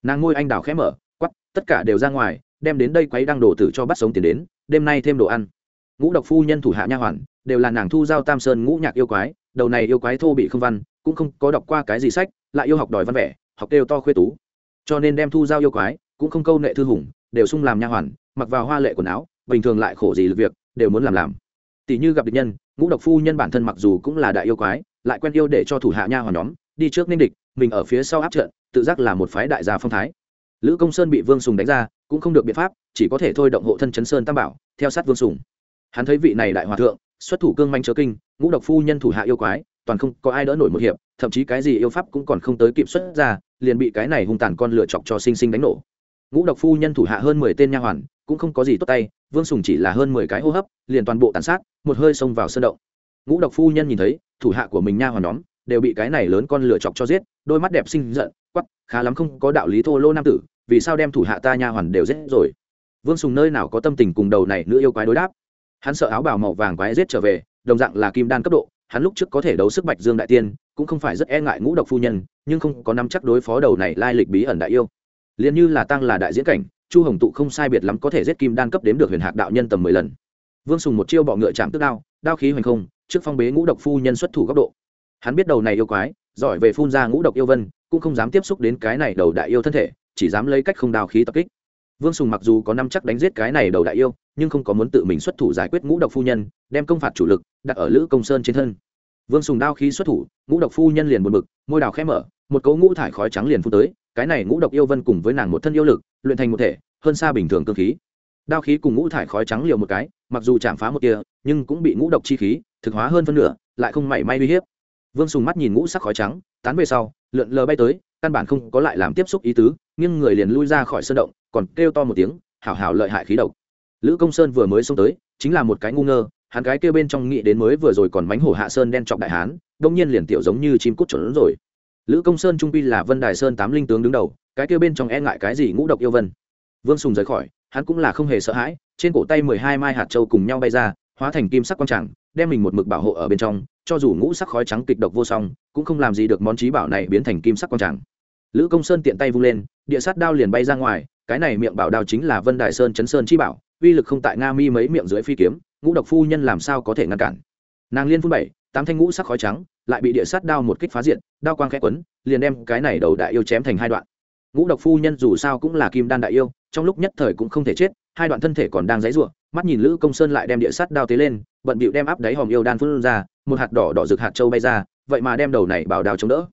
Nàng ngôi anh đào khẽ mở quắp tất cả đều ra ngoài, đem đến đây quấy đang đổ tử cho bắt sống tiền đến, đêm nay thêm đồ ăn. Ngũ độc phu nhân thủ hạ nha hoàn đều là nàng thu giao tam sơn ngũ nhạc yêu quái, đầu này yêu quái thô bị không văn, cũng không có đọc qua cái gì sách, lại yêu học đòi văn vẻ, học đều to khuê tú. Cho nên đem thu giao yêu quái, cũng không câu nệ thư hùng, đều sung làm nha hoàn, mặc vào hoa lệ quần áo, bình thường lại khổ gì lực việc, đều muốn làm làm. Tỷ như gặp địch nhân, ngũ độc phu nhân bản thân mặc dù cũng là đại yêu quái, lại quen yêu để cho thủ hạ nha hoàn nhóm, đi trước ninh địch, mình ở phía sau áp trận, tự giác là một phái đại gia phong thái. Lữ công sơn bị vương sùng đánh ra, cũng không được biện pháp, chỉ có thể thôi động hộ thân chấn sơn tam bảo, theo sát vương sùng. Hắn thấy vị này đại hòa thượng xuất thủ cương manh chớ kinh, ngũ độc phu nhân thủ hạ yêu quái, toàn không có ai đỡ nổi một hiệp, thậm chí cái gì yêu pháp cũng còn không tới kịp xuất ra, liền bị cái này hung tàn con lựa chọc cho sinh sinh đánh nổ. Ngũ độc phu nhân thủ hạ hơn mười tên nha hoàn, cũng không có gì tốt tay, vương sùng chỉ là hơn mười cái hô hấp, liền toàn bộ tàn sát, một hơi xông vào sân động. Ngũ độc phu nhân nhìn thấy, thủ hạ của mình nha hoàn nhóm, đều bị cái này lớn con lựa chọc cho giết, đôi mắt đẹp sinh giận quắp khá lắm không có đạo lý thô lô nam tử, vì sao đem thủ hạ ta nha hoàn đều giết rồi? Vương sùng nơi nào có tâm tình cùng đầu này nữ yêu quái đối đáp? Hắn sợ áo bào màu vàng quái rết trở về, đồng dạng là kim đan cấp độ, hắn lúc trước có thể đấu sức bạch dương đại tiên, cũng không phải rất e ngại ngũ độc phu nhân, nhưng không có nắm chắc đối phó đầu này lai lịch bí ẩn đại yêu. Liền như là tăng là đại diễn cảnh, chu hồng tụ không sai biệt lắm có thể giết kim đan cấp đếm được huyền hạc đạo nhân tầm mười lần. Vương sùng một chiêu bọ ngựa chạm tức đao đao khí hoành không, trước phong bế ngũ độc phu nhân xuất thủ góc độ. Hắn biết đầu này yêu quái, giỏi về phun ra ngũ độc yêu vân, cũng không dám tiếp xúc đến cái này đầu đại yêu thân thể, chỉ dám lấy cách không đào khí tập kích. Vương sùng mặc dù có năm chắc đánh giết cái này đầu đại yêu nhưng không có muốn tự mình xuất thủ giải quyết ngũ độc phu nhân, đem công phạt chủ lực đặt ở lữ công sơn trên thân. Vương sùng đao khí xuất thủ, ngũ độc phu nhân liền buồn bực, môi đào khẽ mở, một cấu ngũ thải khói trắng liền phun tới, cái này ngũ độc yêu vân cùng với nàng một thân yêu lực, luyện thành một thể, hơn xa bình thường cơ khí. Đao khí cùng ngũ thải khói trắng liều một cái, mặc dù chạm phá một kia nhưng cũng bị ngũ độc chi khí, thực hóa hơn phân nửa, lại không mảy may uy hiếp. Vương sùng mắt nhìn ngũ sắc khói trắng, tán về sau, lượn lờ bay tới, căn bản không có lại làm tiếp xúc ý tứ nhưng người liền lui ra khỏi sơn động, còn kêu to một tiếng, hảo hảo lợi hại khí độc lữ công sơn vừa mới xông tới, chính là một cái ngu ngơ, hắn gái kêu bên trong nghĩ đến mới vừa rồi còn mánh hổ hạ sơn đen trọng đại hán, đông nhiên liền tiểu giống như chim cút chuẩn rồi. Lữ công sơn trung pi là vân đài sơn tám linh tướng đứng đầu, cái kêu bên trong e ngại cái gì ngũ độc yêu vân. Vương sùng rời khỏi, hắn cũng là không hề sợ hãi, trên cổ tay mười hai mai hạt châu cùng nhau bay ra, hóa thành kim sắc quang tràng, đem mình một mực bảo hộ ở bên trong, cho dù ngũ sắc khói trắng kịch độc vô song, cũng không làm gì được món trí bảo này biến thành kim sắc quang tràng. Lữ công sơn tiện tay vung lên, địa sát đao liền bay ra ngoài, cái này miệng bảo đao chính là vân đài sơn chấn sơn chi bảo uy lực không tại nga mi mấy miệng dưới phi kiếm, ngũ độc phu nhân làm sao có thể ngăn cản? Nàng liên phun bảy, tám thanh ngũ sắc khói trắng, lại bị địa sát đao một kích phá diện, đao quang khẽ quấn, liền đem cái này đầu đại yêu chém thành hai đoạn. Ngũ độc phu nhân dù sao cũng là kim đan đại yêu, trong lúc nhất thời cũng không thể chết, hai đoạn thân thể còn đang dãy ruộng mắt nhìn lữ công sơn lại đem địa sát đao tế lên, bận bịu đem áp đáy hòm yêu đan phun ra, một hạt đỏ đỏ rực hạt châu bay ra, vậy mà đem đầu này bảo đao chống đỡ.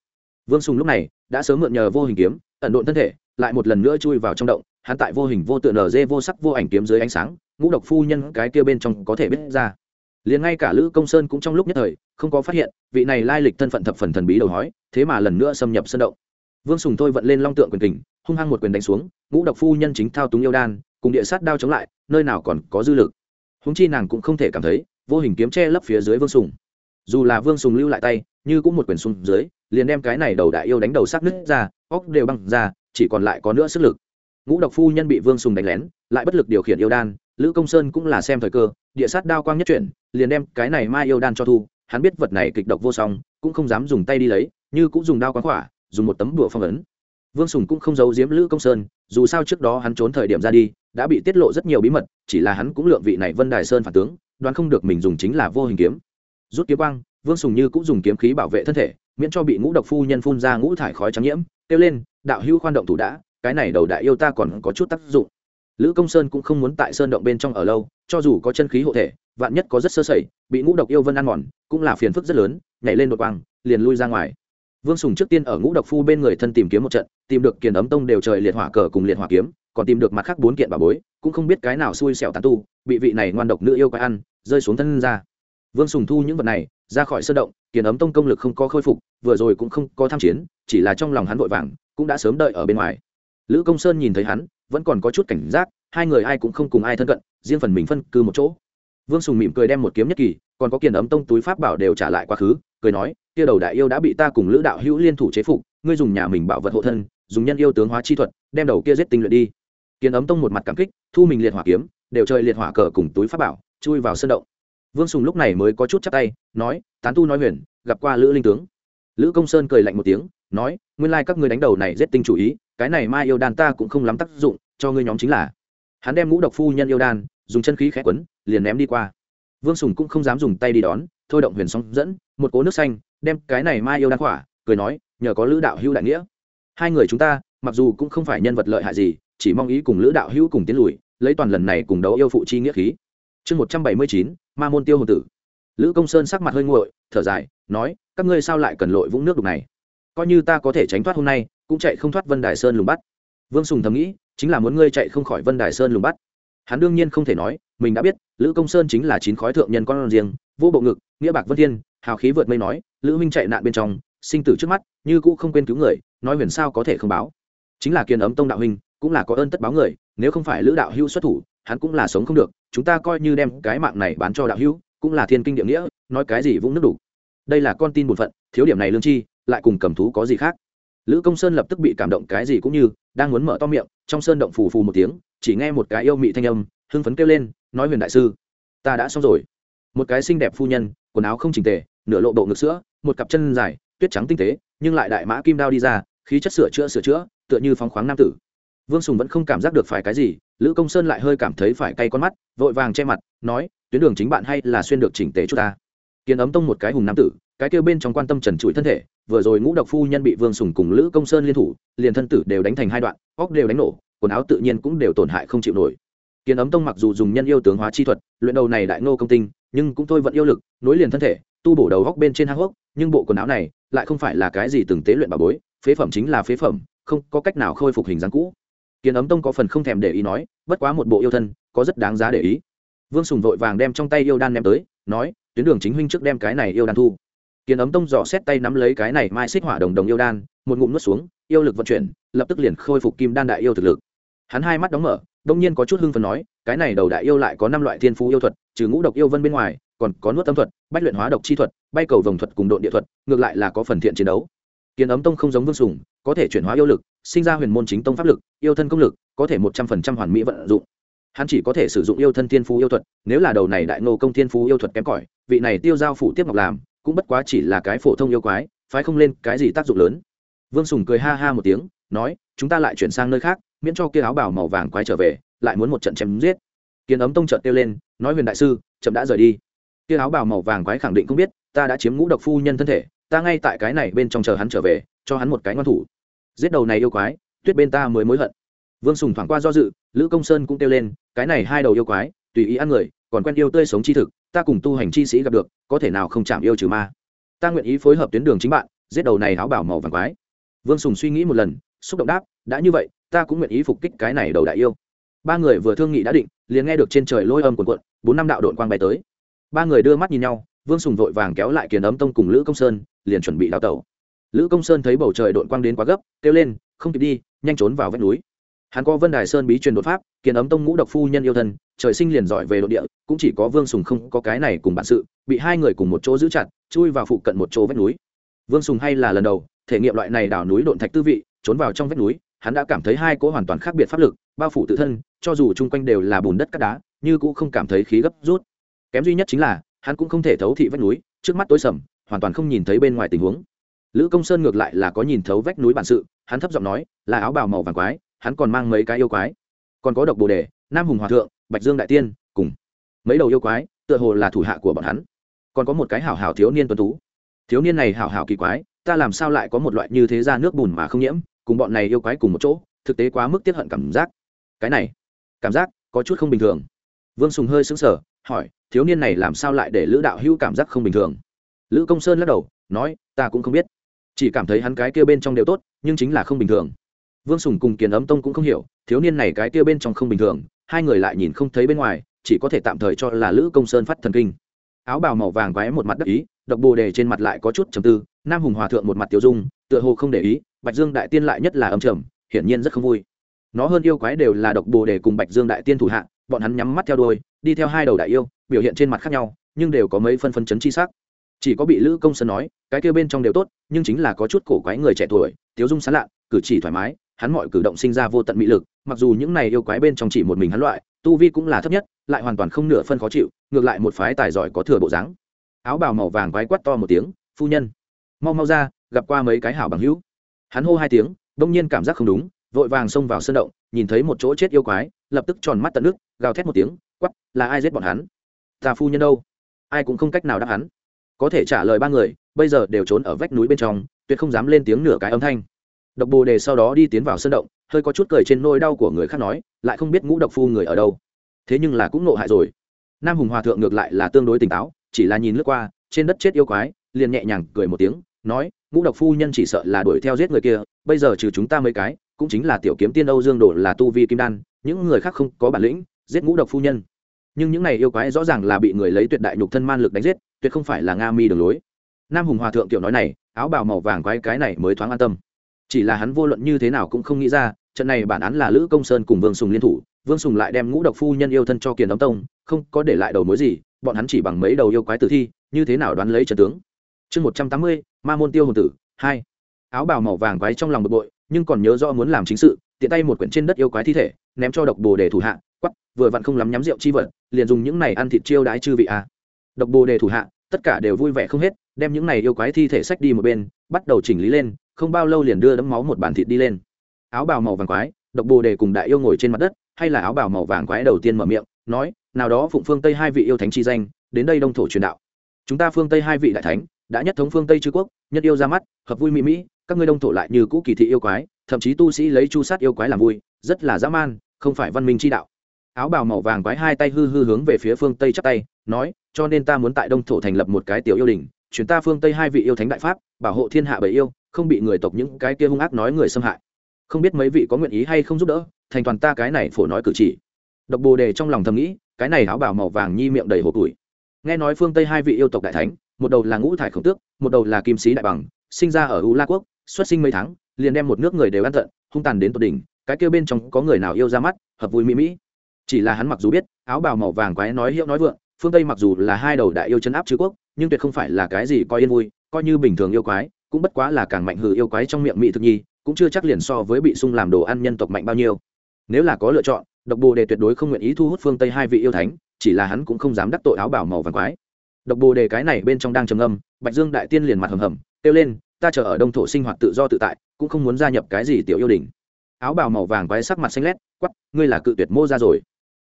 Vương sùng lúc này đã sớm mượn nhờ vô hình kiếm, ẩn độn thân thể, lại một lần nữa chui vào trong động hắn tại vô hình vô tựa nở dê vô sắc vô ảnh kiếm dưới ánh sáng, ngũ độc phu nhân cái kia bên trong có thể biết ra. Liền ngay cả lữ công sơn cũng trong lúc nhất thời, không có phát hiện, vị này lai lịch thân phận thập phần thần bí đầu hói, thế mà lần nữa xâm nhập sân động. Vương sùng thôi vận lên long tượng quyền kình, hung hăng một quyền đánh xuống, ngũ độc phu nhân chính thao túng yêu đan, cùng địa sát đao chống lại, nơi nào còn có dư lực. Húng chi nàng cũng không thể cảm thấy, vô hình kiếm che lấp phía dưới vương sùng. Dù là vương sùng lưu lại tay, như cũng một quyền xuống dưới, liền đem cái này đầu đại yêu đánh đầu xác nứt ra, óc đều băng ra, chỉ còn lại có nữa sức lực ngũ độc phu nhân bị vương sùng đánh lén, lại bất lực điều khiển yêu đan, lữ công sơn cũng là xem thời cơ, địa sát đao quang nhất chuyển, liền đem cái này mai yêu đan cho thu, hắn biết vật này kịch độc vô song, cũng không dám dùng tay đi lấy, như cũng dùng đao quán khỏa, dùng một tấm đùa phong ấn. Vương sùng cũng không giấu giếm lữ công sơn, dù sao trước đó hắn trốn thời điểm ra đi, đã bị tiết lộ rất nhiều bí mật, chỉ là hắn cũng lượng vị này vân đài sơn phản tướng, đoán không được mình dùng chính là vô hình kiếm. Rút kiếm quang, vương sùng như cũng dùng kiếm khí bảo vệ thân thể, miễn cho bị ngũ độc phu nhân phun ra ngũ thải khói trắng nhiễm, kêu lên, đạo hữu khoan động thủ đã cái này đầu đại yêu ta còn có chút tác dụng. Lữ công sơn cũng không muốn tại sơn động bên trong ở lâu, cho dù có chân khí hộ thể, vạn nhất có rất sơ sẩy, bị ngũ độc yêu vân ăn mòn, cũng là phiền phức rất lớn, nhảy lên đột quang, liền lui ra ngoài. Vương sùng trước tiên ở ngũ độc phu bên người thân tìm kiếm một trận, tìm được kiền ấm tông đều trời liệt hỏa cờ cùng liệt hỏa kiếm, còn tìm được mặt khác bốn kiện bà bối, cũng không biết cái nào xui xẻo tàn tu, bị vị này ngoan độc nữ yêu quái ăn, rơi xuống thân ra. Vương sùng thu những vật này, ra khỏi sơn động, kiền ấm tông công lực không có khôi phục, vừa rồi cũng không có tham chiến, chỉ là trong lòng hắn vội vàng, cũng đã sớm đợi ở bên ngoài lữ công sơn nhìn thấy hắn, vẫn còn có chút cảnh giác, hai người ai cũng không cùng ai thân cận, riêng phần mình phân cư một chỗ. Vương sùng mỉm cười đem một kiếm nhất kỳ, còn có kiền ấm tông túi pháp bảo đều trả lại quá khứ, cười nói, kia đầu đại yêu đã bị ta cùng lữ đạo hữu liên thủ chế phục, ngươi dùng nhà mình bảo vật hộ thân, dùng nhân yêu tướng hóa chi thuật, đem đầu kia giết tinh luyện đi. Kiền ấm tông một mặt cảm kích, thu mình liệt hỏa kiếm, đều chơi liệt hỏa cờ cùng túi pháp bảo, chui vào sân động. Vương sùng lúc này mới có chút chắc tay, nói, tán tu nói huyền, gặp qua lữ linh tướng lữ công sơn cười lạnh một tiếng, nói, nguyên lai các ngươi đánh đầu này giết tinh chủ ý, cái này mai yêu đan ta cũng không lắm tác dụng, cho ngươi nhóm chính là. Hắn đem ngũ độc phu nhân yêu đan, dùng chân khí khẽ quấn, liền ném đi qua. Vương sùng cũng không dám dùng tay đi đón, thôi động huyền sóng dẫn, một cố nước xanh, đem cái này mai yêu đan khỏa, cười nói, nhờ có lữ đạo hữu đại nghĩa. Hai người chúng ta, mặc dù cũng không phải nhân vật lợi hại gì, chỉ mong ý cùng lữ đạo hữu cùng tiến lùi, lấy toàn lần này cùng đấu yêu phụ chi nghĩa khí. Chương một trăm bảy mươi chín, ma môn tiêu hồn tử. Lữ công sơn sắc mặt hơi nguội, thở dài, nói các ngươi sao lại cần lội vũng nước đục này? Coi như ta có thể tránh thoát hôm nay, cũng chạy không thoát vân đài sơn lùng bắt. Vương sùng thầm nghĩ, chính là muốn ngươi chạy không khỏi vân đài sơn lùng bắt. Hắn đương nhiên không thể nói, mình đã biết, lữ công sơn chính là chín khói thượng nhân con riêng, vô bộ ngực, nghĩa bạc vân thiên, hào khí vượt mây nói, lữ minh chạy nạn bên trong, sinh tử trước mắt, như cũ không quên cứu người, nói huyền sao có thể không báo. Chính là kiên ấm tông đạo huynh, cũng là có ơn tất báo người, nếu không phải lữ đạo hữu xuất thủ, hắn cũng là sống không được, chúng ta coi như đem cái mạng này bán cho đạo hữu, cũng là thiên kinh địa nghĩa, nói cái gì vũng nước đủ đây là con tin bổn phận, thiếu điểm này lương chi, lại cùng cầm thú có gì khác? Lữ công sơn lập tức bị cảm động cái gì cũng như, đang muốn mở to miệng, trong sơn động phù phù một tiếng, chỉ nghe một cái yêu mị thanh âm, hưng phấn kêu lên, nói huyền đại sư, ta đã xong rồi. Một cái xinh đẹp phu nhân, quần áo không chỉnh tề, nửa lộ bộ ngực sữa, một cặp chân dài, tuyết trắng tinh tế, nhưng lại đại mã kim đao đi ra, khí chất sửa chữa sửa chữa, tựa như phóng khoáng nam tử. Vương sùng vẫn không cảm giác được phải cái gì, lữ công sơn lại hơi cảm thấy phải cay con mắt, vội vàng che mặt, nói, tuyến đường chính bạn hay là xuyên được chỉnh tề chút ta? Kiến ấm tông một cái hùng nam tử, cái kêu bên trong quan tâm trần trụi thân thể, vừa rồi ngũ độc phu nhân bị vương sùng cùng lữ công sơn liên thủ, liền thân tử đều đánh thành hai đoạn, óc đều đánh nổ, quần áo tự nhiên cũng đều tổn hại không chịu nổi. Kiến ấm tông mặc dù dùng nhân yêu tướng hóa chi thuật, luyện đầu này đại ngô công tinh, nhưng cũng thôi vẫn yêu lực, nối liền thân thể, tu bổ đầu góc bên trên hang hốc, nhưng bộ quần áo này lại không phải là cái gì từng tế luyện bà bối, phế phẩm chính là phế phẩm, không có cách nào khôi phục hình dáng cũ. Kiến ấm tông có phần không thèm để ý nói, bất quá một bộ yêu thân, có rất đáng giá để ý. Vương sùng vội vàng đem trong tay yêu đan ném tới nói, tuyến đường chính huynh trước đem cái này yêu đan thu. Kiến ấm tông dò xét tay nắm lấy cái này mai xích hỏa đồng đồng yêu đan, một ngụm nuốt xuống, yêu lực vận chuyển, lập tức liền khôi phục kim đan đại yêu thực lực. Hắn hai mắt đóng mở, đông nhiên có chút hưng phần nói, cái này đầu đại yêu lại có năm loại thiên phú yêu thuật, trừ ngũ độc yêu vân bên ngoài, còn có nuốt tâm thuật, bách luyện hóa độc chi thuật, bay cầu vồng thuật cùng đội địa thuật, ngược lại là có phần thiện chiến đấu. Kiến ấm tông không giống vương sùng, có thể chuyển hóa yêu lực, sinh ra huyền môn chính tông pháp lực, yêu thân công lực, có thể một trăm phần trăm hoàn mỹ vận dụng hắn chỉ có thể sử dụng yêu thân thiên phú yêu thuật, nếu là đầu này đại ngô công thiên phú yêu thuật kém cỏi, vị này tiêu giao phủ tiếp ngọc làm, cũng bất quá chỉ là cái phổ thông yêu quái, phái không lên cái gì tác dụng lớn. Vương sùng cười ha ha một tiếng, nói, chúng ta lại chuyển sang nơi khác, miễn cho kia áo bảo màu vàng quái trở về, lại muốn một trận chém giết. Kiến ấm tông trợt kêu lên, nói huyền đại sư, chậm đã rời đi. Kia áo bảo màu vàng quái khẳng định không biết, ta đã chiếm ngũ độc phu nhân thân thể, ta ngay tại cái này bên trong chờ hắn trở về, cho hắn một cái ngon thủ. Giết đầu này yêu quái, tuyết bên ta mới mối hận vương sùng thoảng qua do dự, lữ công sơn cũng kêu lên, cái này hai đầu yêu quái, tùy ý ăn người, còn quen yêu tươi sống chi thực, ta cùng tu hành chi sĩ gặp được, có thể nào không chạm yêu trừ ma? Ta nguyện ý phối hợp tuyến đường chính bạn, giết đầu này háo bảo màu vàng quái. Vương sùng suy nghĩ một lần, xúc động đáp, đã như vậy, ta cũng nguyện ý phục kích cái này đầu đại yêu. Ba người vừa thương nghị đã định, liền nghe được trên trời lôi âm quần quận bốn năm đạo đội quang bay tới. Ba người đưa mắt nhìn nhau, vương sùng vội vàng kéo lại kiền ấm tông cùng lữ công sơn, liền chuẩn bị đào tẩu. Lữ công sơn thấy bầu trời đội quang đến quá gấp, kêu lên, không kịp đi, nhanh trốn vào vách núi hắn có vân đài sơn bí truyền đột pháp kiến ấm tông ngũ độc phu nhân yêu thân, trời sinh liền giỏi về nội địa, cũng chỉ có vương sùng không có cái này cùng bản sự, bị hai người cùng một chỗ giữ chặt, chui vào phụ cận một chỗ vách núi. Vương sùng hay là lần đầu, thể nghiệm loại này đào núi độn thạch tư vị, trốn vào trong vách núi, hắn đã cảm thấy hai cỗ hoàn toàn khác biệt pháp lực, bao phủ tự thân, cho dù chung quanh đều là bùn đất cát đá, như cũng không cảm thấy khí gấp rút. Kém duy nhất chính là, hắn cũng không thể thấu thị vách núi, trước mắt tối sầm, hoàn toàn không nhìn thấy bên ngoài tình huống. Lữ công sơn ngược lại là có nhìn thấu vách núi bản sự, hắn thấp giọng nói, là áo bào màu vàng quái hắn còn mang mấy cái yêu quái. Còn có độc bồ đề, nam hùng hòa thượng, bạch dương đại tiên, cùng mấy đầu yêu quái, tựa hồ là thủ hạ của bọn hắn. Còn có một cái hảo hảo thiếu niên tuấn tú. Thiếu niên này hảo hảo kỳ quái, ta làm sao lại có một loại như thế ra nước bùn mà không nhiễm, cùng bọn này yêu quái cùng một chỗ, thực tế quá mức tiếp hận cảm giác. Cái này, cảm giác có chút không bình thường. Vương sùng hơi sững sờ, hỏi, thiếu niên này làm sao lại để lữ đạo hữu cảm giác không bình thường? Lữ công sơn lắc đầu, nói, ta cũng không biết. Chỉ cảm thấy hắn cái kia bên trong đều tốt, nhưng chính là không bình thường vương sùng cùng kiền ấm tông cũng không hiểu, thiếu niên này cái kia bên trong không bình thường, hai người lại nhìn không thấy bên ngoài, chỉ có thể tạm thời cho là lữ công sơn phát thần kinh. Áo bào màu vàng váy một mặt đắc ý, độc bồ đề trên mặt lại có chút trầm tư, nam hùng hòa thượng một mặt tiêu dung, tựa hồ không để ý, bạch dương đại tiên lại nhất là âm trầm, hiển nhiên rất không vui. Nó hơn yêu quái đều là độc bồ đề cùng bạch dương đại tiên thủ hạ, bọn hắn nhắm mắt theo đôi đi theo hai đầu đại yêu, biểu hiện trên mặt khác nhau, nhưng đều có mấy phân phân chấn chi sắc. Chỉ có bị lữ công sơn nói, cái kêu bên trong đều tốt, nhưng chính là có chút cổ quái người trẻ tuổi tiếu dung sán lạ, cử chỉ thoải mái hắn mọi cử động sinh ra vô tận mị lực, mặc dù những này yêu quái bên trong chỉ một mình hắn loại, tu vi cũng là thấp nhất, lại hoàn toàn không nửa phân khó chịu, ngược lại một phái tài giỏi có thừa bộ dáng. Áo bào màu vàng quái quát to một tiếng, phu nhân, mau mau ra, gặp qua mấy cái hảo bằng hữu. Hắn hô hai tiếng, đông nhiên cảm giác không đúng, vội vàng xông vào sân động, nhìn thấy một chỗ chết yêu quái, lập tức tròn mắt tận nước, gào thét một tiếng quắp là ai giết bọn hắn? Ta phu nhân đâu? Ai cũng không cách nào đáp hắn. Có thể trả lời ba người, bây giờ đều trốn ở vách núi bên trong, tuyệt không dám lên tiếng nửa cái âm thanh độc bồ đề sau đó đi tiến vào sân động, hơi có chút cười trên nôi đau của người khác nói, lại không biết ngũ độc phu người ở đâu. Thế nhưng là cũng nộ hại rồi. Nam hùng hòa thượng ngược lại là tương đối tỉnh táo, chỉ là nhìn lướt qua, trên đất chết yêu quái, liền nhẹ nhàng cười một tiếng, nói, ngũ độc phu nhân chỉ sợ là đuổi theo giết người kia, bây giờ trừ chúng ta mấy cái, cũng chính là tiểu kiếm tiên âu dương đồ là tu vi kim đan, những người khác không có bản lĩnh, giết ngũ độc phu nhân. Nhưng những này yêu quái rõ ràng là bị người lấy tuyệt đại nhục thân man lực đánh giết, tuyệt không phải là nga mi đường lối. Nam hùng hòa thượng tiểu nói này, áo bào màu vàng quái cái này mới thoáng an tâm chỉ là hắn vô luận như thế nào cũng không nghĩ ra, trận này bản án là lữ công sơn cùng vương sùng liên thủ, vương sùng lại đem ngũ độc phu nhân yêu thân cho kiền đóng tông, không có để lại đầu mối gì, bọn hắn chỉ bằng mấy đầu yêu quái tử thi, như thế nào đoán lấy trận tướng chương một trăm tám mươi, ma môn tiêu hồn tử, hai áo bào màu vàng quái trong lòng bực bội, nhưng còn nhớ rõ muốn làm chính sự, tiện tay một quyển trên đất yêu quái thi thể, ném cho độc bồ đề thủ hạ quắp vừa vặn không lắm nhắm rượu chi vật, liền dùng những này ăn thịt chiêu đái chư vị à. độc bồ đề thủ hạ, tất cả đều vui vẻ không hết, đem những này yêu quái thi thể sách đi một bên, bắt đầu chỉnh lý lên không bao lâu liền đưa đấm máu một bàn thịt đi lên. Áo bào màu vàng quái, độc bồ đề cùng đại yêu ngồi trên mặt đất, hay là áo bào màu vàng quái đầu tiên mở miệng, nói, nào đó phụng phương tây hai vị yêu thánh chi danh, đến đây đông thổ truyền đạo. Chúng ta phương tây hai vị đại thánh, đã nhất thống phương tây chư quốc, nhất yêu ra mắt, hợp vui mỹ mỹ, các ngươi đông thổ lại như cũ kỳ thị yêu quái, thậm chí tu sĩ lấy chu sát yêu quái làm vui, rất là dã man, không phải văn minh chi đạo. Áo bào màu vàng quái hai tay hư hư hướng về phía phương tây chắp tay, nói, cho nên ta muốn tại đông thổ thành lập một cái tiểu yêu đình, chuyển ta phương tây hai vị yêu thánh đại pháp, bảo hộ thiên hạ bởi yêu không bị người tộc những cái kia hung ác nói người xâm hại. Không biết mấy vị có nguyện ý hay không giúp đỡ, thành toàn ta cái này phổ nói cử chỉ. Độc bồ đề trong lòng thầm nghĩ, cái này áo bào màu vàng nhi miệng đầy hộp tuổi nghe nói phương tây hai vị yêu tộc đại thánh, một đầu là ngũ thải khổng tước, một đầu là kim sĩ đại bằng, sinh ra ở u la quốc, xuất sinh mấy tháng, liền đem một nước người đều ăn tận, hung tàn đến tột đỉnh, cái kia bên trong có người nào yêu ra mắt, hợp vui mỹ mỹ. Chỉ là hắn mặc dù biết, áo bào màu vàng quái nói hiệu nói vượng, phương tây mặc dù là hai đầu đại yêu chấn áp chư quốc, nhưng tuyệt không phải là cái gì coi yên vui, coi như bình thường yêu quái cũng bất quá là càng mạnh hừ yêu quái trong miệng mỹ thực nhi, cũng chưa chắc liền so với bị sung làm đồ ăn nhân tộc mạnh bao nhiêu. Nếu là có lựa chọn, độc bồ đề tuyệt đối không nguyện ý thu hút phương tây hai vị yêu thánh, chỉ là hắn cũng không dám đắc tội áo bảo màu vàng quái. Độc bồ đề cái này bên trong đang trầm âm bạch dương đại tiên liền mặt hầm hầm, kêu lên, ta chờ ở đông thổ sinh hoạt tự do tự tại, cũng không muốn gia nhập cái gì tiểu yêu đình. Áo bào màu vàng quái sắc mặt xanh lét quắp ngươi là cự tuyệt mô ra rồi.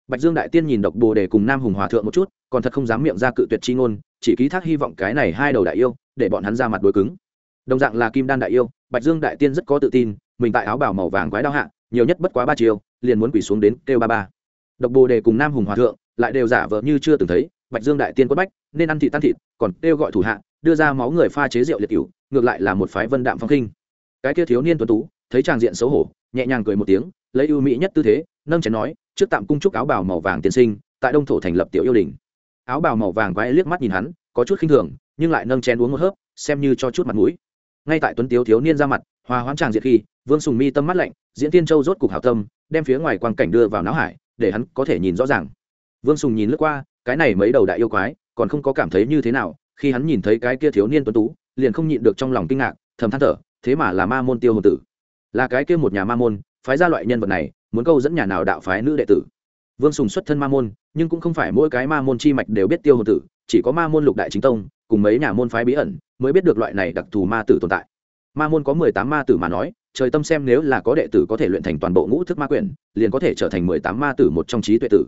Bạch dương đại tiên nhìn độc bồ đề cùng nam hùng hòa thượng một chút, còn thật không dám miệng ra cự tuyệt chi ngôn, chỉ ký thác hy vọng cái này hai đầu đại yêu, để bọn hắn ra mặt đối cứng đồng dạng là kim đan đại yêu, bạch dương đại tiên rất có tự tin, mình tại áo bào màu vàng quái đao hạ, nhiều nhất bất quá ba chiều liền muốn quỷ xuống đến kêu ba ba. Độc bồ đề cùng nam hùng hòa thượng lại đều giả vờ như chưa từng thấy, bạch dương đại tiên quất bách, nên ăn thịt tan thịt, còn kêu gọi thủ hạ, đưa ra máu người pha chế rượu liệt cửu, ngược lại là một phái vân đạm phong khinh. Cái kia thiếu niên tuấn tú, thấy tràng diện xấu hổ, nhẹ nhàng cười một tiếng, lấy ưu mỹ nhất tư thế, nâng chén nói, trước tạm cung trúc áo bào màu vàng tiên sinh, tại đông thổ thành lập tiểu yêu đình. Áo bào màu vàng quái liếc mắt nhìn hắn, có chút khinh thường, nhưng lại nâng chén uống một hớp, xem như cho chút mặt mũi ngay tại tuấn tiếu thiếu niên ra mặt, hòa hoãn tràng diệt khi, vương sùng mi tâm mắt lạnh, diễn tiên châu rốt cục hảo tâm, đem phía ngoài quang cảnh đưa vào não hải, để hắn có thể nhìn rõ ràng. Vương sùng nhìn lướt qua, cái này mấy đầu đại yêu quái, còn không có cảm thấy như thế nào, khi hắn nhìn thấy cái kia thiếu niên tuấn tú, liền không nhịn được trong lòng kinh ngạc, thầm than thở, thế mà là ma môn tiêu hồn tử. Là cái kia một nhà ma môn, phái ra loại nhân vật này, muốn câu dẫn nhà nào đạo phái nữ đệ tử. Vương sùng xuất thân ma môn, nhưng cũng không phải mỗi cái ma môn chi mạch đều biết tiêu hồn tử, chỉ có ma môn lục đại chính tông cùng mấy nhà môn phái bí ẩn, mới biết được loại này đặc thù ma tử tồn tại. Ma môn có mười tám ma tử mà nói, trời tâm xem nếu là có đệ tử có thể luyện thành toàn bộ ngũ thức ma quyển, liền có thể trở thành mười tám ma tử một trong trí tuệ tử.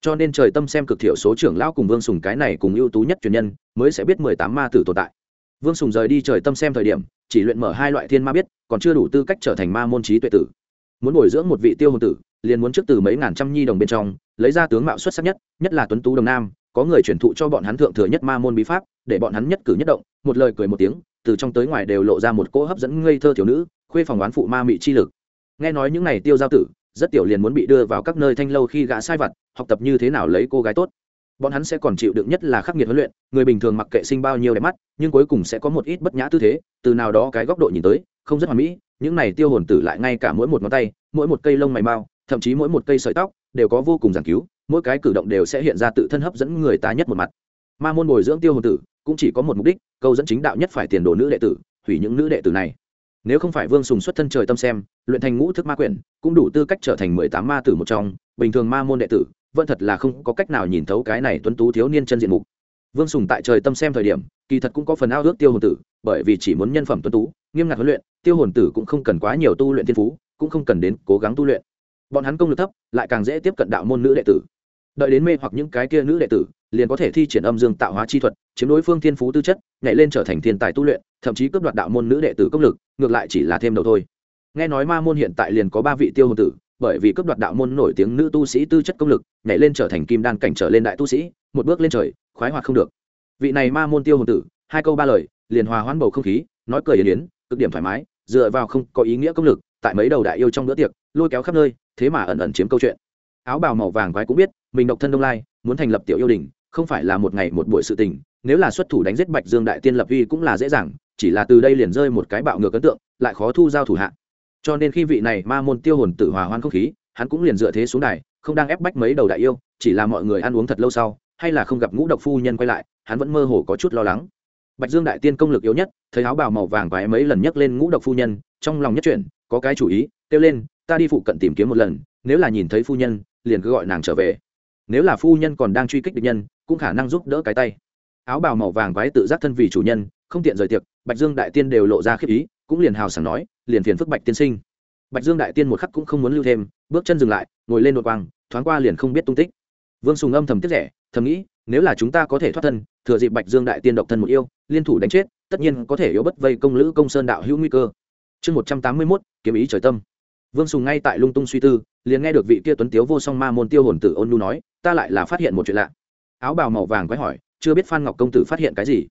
Cho nên trời tâm xem cực thiểu số trưởng lão cùng vương sùng cái này cùng ưu tú nhất truyền nhân, mới sẽ biết mười tám ma tử tồn tại. Vương sùng rời đi trời tâm xem thời điểm, chỉ luyện mở hai loại thiên ma biết, còn chưa đủ tư cách trở thành ma môn trí tuệ tử. Muốn bồi dưỡng một vị tiêu hồn tử, liền muốn trước từ mấy ngàn trăm nhi đồng bên trong, lấy ra tướng mạo xuất sắc nhất nhất là tuấn tú đồng nam có người truyền thụ cho bọn hắn thượng thừa nhất ma môn bí pháp, để bọn hắn nhất cử nhất động, một lời cười một tiếng, từ trong tới ngoài đều lộ ra một cỗ hấp dẫn ngây thơ thiếu nữ, khuê phòng oán phụ ma mị chi lực. Nghe nói những này tiêu giao tử, rất tiểu liền muốn bị đưa vào các nơi thanh lâu khi gã sai vặt, học tập như thế nào lấy cô gái tốt. Bọn hắn sẽ còn chịu đựng nhất là khắc nghiệt huấn luyện, người bình thường mặc kệ sinh bao nhiêu đẹp mắt, nhưng cuối cùng sẽ có một ít bất nhã tư thế, từ nào đó cái góc độ nhìn tới, không rất hoàn mỹ, những này tiêu hồn tử lại ngay cả mỗi một ngón tay, mỗi một cây lông mày mau, thậm chí mỗi một cây sợi tóc, đều có vô cùng giảng cứu mỗi cái cử động đều sẽ hiện ra tự thân hấp dẫn người ta nhất một mặt. Ma môn bồi dưỡng tiêu hồn tử cũng chỉ có một mục đích, câu dẫn chính đạo nhất phải tiền đồ nữ đệ tử, hủy những nữ đệ tử này. Nếu không phải vương sùng xuất thân trời tâm xem, luyện thành ngũ thức ma quyển, cũng đủ tư cách trở thành mười tám ma tử một trong, bình thường ma môn đệ tử, vẫn thật là không có cách nào nhìn thấu cái này tuấn tú thiếu niên chân diện mục. Vương sùng tại trời tâm xem thời điểm, kỳ thật cũng có phần ao ước tiêu hồn tử, bởi vì chỉ muốn nhân phẩm tuấn tú, nghiêm ngặt huấn luyện, tiêu hồn tử cũng không cần quá nhiều tu luyện thiên phú, cũng không cần đến cố gắng tu luyện. Bọn hắn công lực thấp, lại càng dễ tiếp cận đạo môn nữ đệ tử đợi đến mê hoặc những cái kia nữ đệ tử, liền có thể thi triển âm dương tạo hóa chi thuật, chiếm đối phương thiên phú tư chất, nhảy lên trở thành thiên tài tu luyện, thậm chí cướp đoạt đạo môn nữ đệ tử công lực, ngược lại chỉ là thêm đầu thôi. Nghe nói ma môn hiện tại liền có ba vị tiêu hồn tử, bởi vì cướp đoạt đạo môn nổi tiếng nữ tu sĩ tư chất công lực, nhảy lên trở thành kim đan cảnh trở lên đại tu sĩ, một bước lên trời, khoái hoạt không được. Vị này ma môn tiêu hồn tử, hai câu ba lời, liền hòa hoãn bầu không khí, nói cười yến yến, cực điểm thoải mái, dựa vào không có ý nghĩa công lực, tại mấy đầu đại yêu trong bữa tiệc, lôi kéo khắp nơi, thế mà ẩn ẩn chiếm câu chuyện. Áo bào màu vàng quái cũng biết mình độc thân đông lai, muốn thành lập tiểu yêu đình, không phải là một ngày một buổi sự tình, nếu là xuất thủ đánh giết bạch dương đại tiên lập uy cũng là dễ dàng, chỉ là từ đây liền rơi một cái bạo ngược ấn tượng, lại khó thu giao thủ hạ. Cho nên khi vị này ma môn tiêu hồn tử hòa hoan không khí, hắn cũng liền dựa thế xuống đài, không đang ép bách mấy đầu đại yêu, chỉ là mọi người ăn uống thật lâu sau, hay là không gặp ngũ độc phu nhân quay lại, hắn vẫn mơ hồ có chút lo lắng. Bạch dương đại tiên công lực yếu nhất, thấy áo bào màu vàng quái mấy lần nhấc lên ngũ độc phu nhân, trong lòng nhất chuyển, có cái chủ ý, kêu lên, ta đi phụ cận tìm kiếm một lần, nếu là nhìn thấy phu nhân, liền cứ gọi nàng trở về nếu là phu nhân còn đang truy kích địch nhân, cũng khả năng giúp đỡ cái tay. Áo bào màu vàng quái tự giác thân vì chủ nhân, không tiện rời tiệc, bạch dương đại tiên đều lộ ra khiếp ý, cũng liền hào sảng nói, liền phiền phức bạch tiên sinh. Bạch dương đại tiên một khắc cũng không muốn lưu thêm, bước chân dừng lại, ngồi lên đột quang, thoáng qua liền không biết tung tích. Vương sùng âm thầm tiếc rẻ, thầm nghĩ, nếu là chúng ta có thể thoát thân, thừa dịp bạch dương đại tiên độc thân một yêu, liên thủ đánh chết, tất nhiên có thể yếu bất vây công lữ công sơn đạo hữu nguy cơ. Chương một trăm tám mươi mốt, kiếm ý trời tâm. Vương sùng ngay tại lung tung suy tư liền nghe được vị kia tuấn tiếu vô song ma môn tiêu hồn tử ôn nu nói, ta lại là phát hiện một chuyện lạ. Áo bào màu vàng quái hỏi, chưa biết phan ngọc công tử phát hiện cái gì?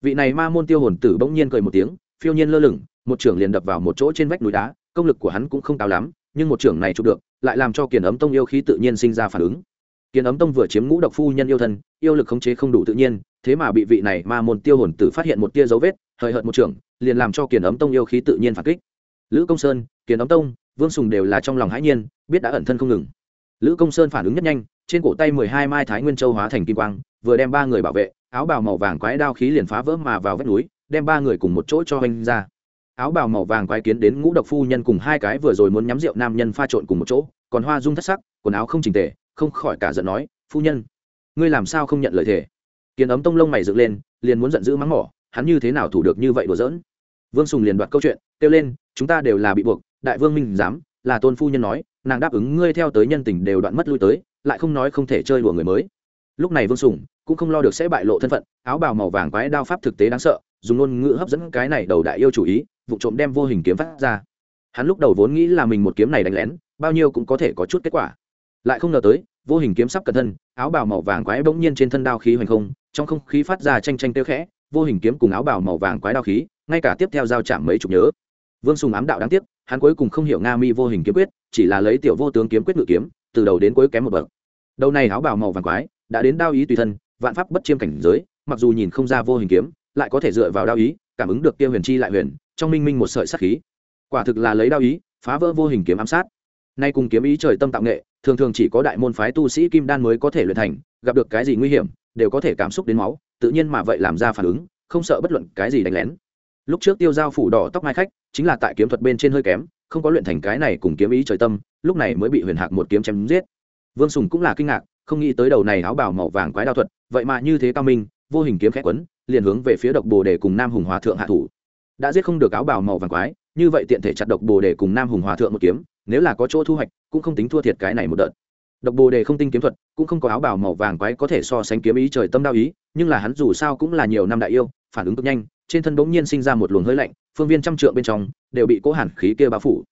Vị này ma môn tiêu hồn tử bỗng nhiên cười một tiếng, phiêu nhiên lơ lửng, một trưởng liền đập vào một chỗ trên vách núi đá, công lực của hắn cũng không cao lắm, nhưng một trưởng này chụp được, lại làm cho kiền ấm tông yêu khí tự nhiên sinh ra phản ứng. Kiền ấm tông vừa chiếm ngũ độc phu nhân yêu thân, yêu lực khống chế không đủ tự nhiên, thế mà bị vị này ma môn tiêu hồn tử phát hiện một tia dấu vết, hời hợt một trưởng, liền làm cho kiền ấm tông yêu khí tự nhiên phản kích. Lữ công sơn, kiền ấm tông vương sùng đều là trong lòng hãi nhiên, biết đã ẩn thân không ngừng. Lữ công sơn phản ứng nhất nhanh, trên cổ tay mười hai mai thái nguyên châu hóa thành kim quang, vừa đem ba người bảo vệ, áo bào màu vàng quái đao khí liền phá vỡ mà vào vách núi, đem ba người cùng một chỗ cho anh ra. Áo bào màu vàng quái kiến đến ngũ độc phu nhân cùng hai cái vừa rồi muốn nhắm rượu nam nhân pha trộn cùng một chỗ, còn hoa dung thất sắc, quần áo không chỉnh tề, không khỏi cả giận nói, phu nhân, ngươi làm sao không nhận lời thề? Kiến ấm tông lông mày dựng lên, liền muốn giận dữ mắng mỏ, hắn như thế nào thủ được như vậy đùa giỡn? Vương sùng liền đoạt câu chuyện, kêu lên, chúng ta đều là bị buộc đại vương minh dám là tôn phu nhân nói, nàng đáp ứng ngươi theo tới nhân tình đều đoạn mất lui tới, lại không nói không thể chơi đùa người mới. Lúc này vương sùng cũng không lo được sẽ bại lộ thân phận, áo bào màu vàng quái đao pháp thực tế đáng sợ, dùng ngôn ngữ hấp dẫn cái này đầu đại yêu chủ ý, vụ trộm đem vô hình kiếm phát ra. Hắn lúc đầu vốn nghĩ là mình một kiếm này đánh lén, bao nhiêu cũng có thể có chút kết quả. Lại không ngờ tới, vô hình kiếm sắp cẩn thân, áo bào màu vàng quái bỗng nhiên trên thân đao khí hoành không, trong không khí phát ra tranh tranh tiêu khẽ, vô hình kiếm cùng áo bào màu vàng quái đao khí, ngay cả tiếp theo giao chạm mấy chục nhớ vương sùng ám đạo đáng tiếc, hắn cuối cùng không hiểu nga mi vô hình kiếm quyết, chỉ là lấy tiểu vô tướng kiếm quyết ngự kiếm, từ đầu đến cuối kém một bậc. Đầu này áo bào màu vàng quái, đã đến đao ý tùy thân, vạn pháp bất chiêm cảnh giới, mặc dù nhìn không ra vô hình kiếm, lại có thể dựa vào đao ý, cảm ứng được kia huyền chi lại huyền, trong minh minh một sợi sắc khí. Quả thực là lấy đao ý, phá vỡ vô hình kiếm ám sát. Nay cùng kiếm ý trời tâm tạo nghệ, thường thường chỉ có đại môn phái tu sĩ kim đan mới có thể luyện thành, gặp được cái gì nguy hiểm, đều có thể cảm xúc đến máu, tự nhiên mà vậy làm ra phản ứng, không sợ bất luận cái gì đánh lén lúc trước tiêu giao phủ đỏ tóc mai khách, chính là tại kiếm thuật bên trên hơi kém, không có luyện thành cái này cùng kiếm ý trời tâm, lúc này mới bị huyền hạc một kiếm chém giết. Vương sùng cũng là kinh ngạc, không nghĩ tới đầu này áo bào màu vàng quái đao thuật, vậy mà như thế cao minh, vô hình kiếm khẽ quấn, liền hướng về phía độc bồ để cùng nam hùng hòa thượng hạ thủ. Đã giết không được áo bào màu vàng quái, như vậy tiện thể chặt độc bồ đề cùng nam hùng hòa thượng một kiếm, nếu là có chỗ thu hoạch, cũng không tính thua thiệt cái này một đợt. Độc bồ đề không tinh kiếm thuật, cũng không có áo bào màu vàng quái có thể so sánh kiếm ý trời tâm đao ý, nhưng là hắn dù sao cũng là nhiều năm đại yêu, phản ứng cực nhanh trên thân bỗng nhiên sinh ra một luồng hơi lạnh, phương viên trăm trượng bên trong đều bị cố hàn khí kia bao phủ.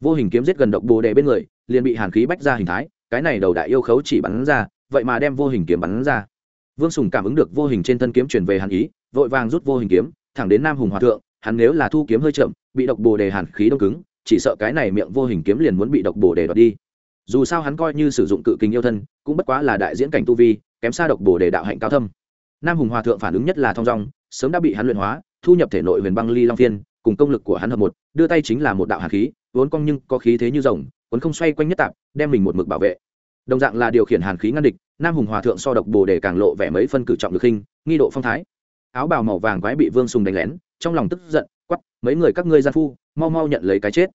Vô hình kiếm giết gần độc bồ đề bên người, liền bị hàn khí bách ra hình thái, cái này đầu đại yêu khấu chỉ bắn ra, vậy mà đem vô hình kiếm bắn ra. Vương sùng cảm ứng được vô hình trên thân kiếm chuyển về hàn ý, vội vàng rút vô hình kiếm, thẳng đến nam hùng hòa thượng, hắn nếu là thu kiếm hơi chậm, bị độc bồ đề hàn khí đông cứng, chỉ sợ cái này miệng vô hình kiếm liền muốn bị độc bồ đề đoạt đi. Dù sao hắn coi như sử dụng cự kinh yêu thân, cũng bất quá là đại diễn cảnh tu vi, kém xa độc bồ đề đạo hạnh cao thâm. Nam hùng hòa thượng phản ứng nhất là thong dong, sớm đã bị hắn luyện hóa thu nhập thể nội huyền băng ly long phiên, cùng công lực của hắn hợp một, đưa tay chính là một đạo hạt khí vốn cong nhưng có khí thế như rồng vốn không xoay quanh nhất tạp, đem mình một mực bảo vệ. Đồng dạng là điều khiển hàn khí ngăn địch, nam hùng hòa thượng so độc bồ đề càng lộ vẻ mấy phân cử trọng được khinh, nghi độ phong thái. Áo bào màu vàng quái bị vương sùng đánh lén, trong lòng tức giận quắp mấy người các ngươi gian phu, mau mau nhận lấy cái chết.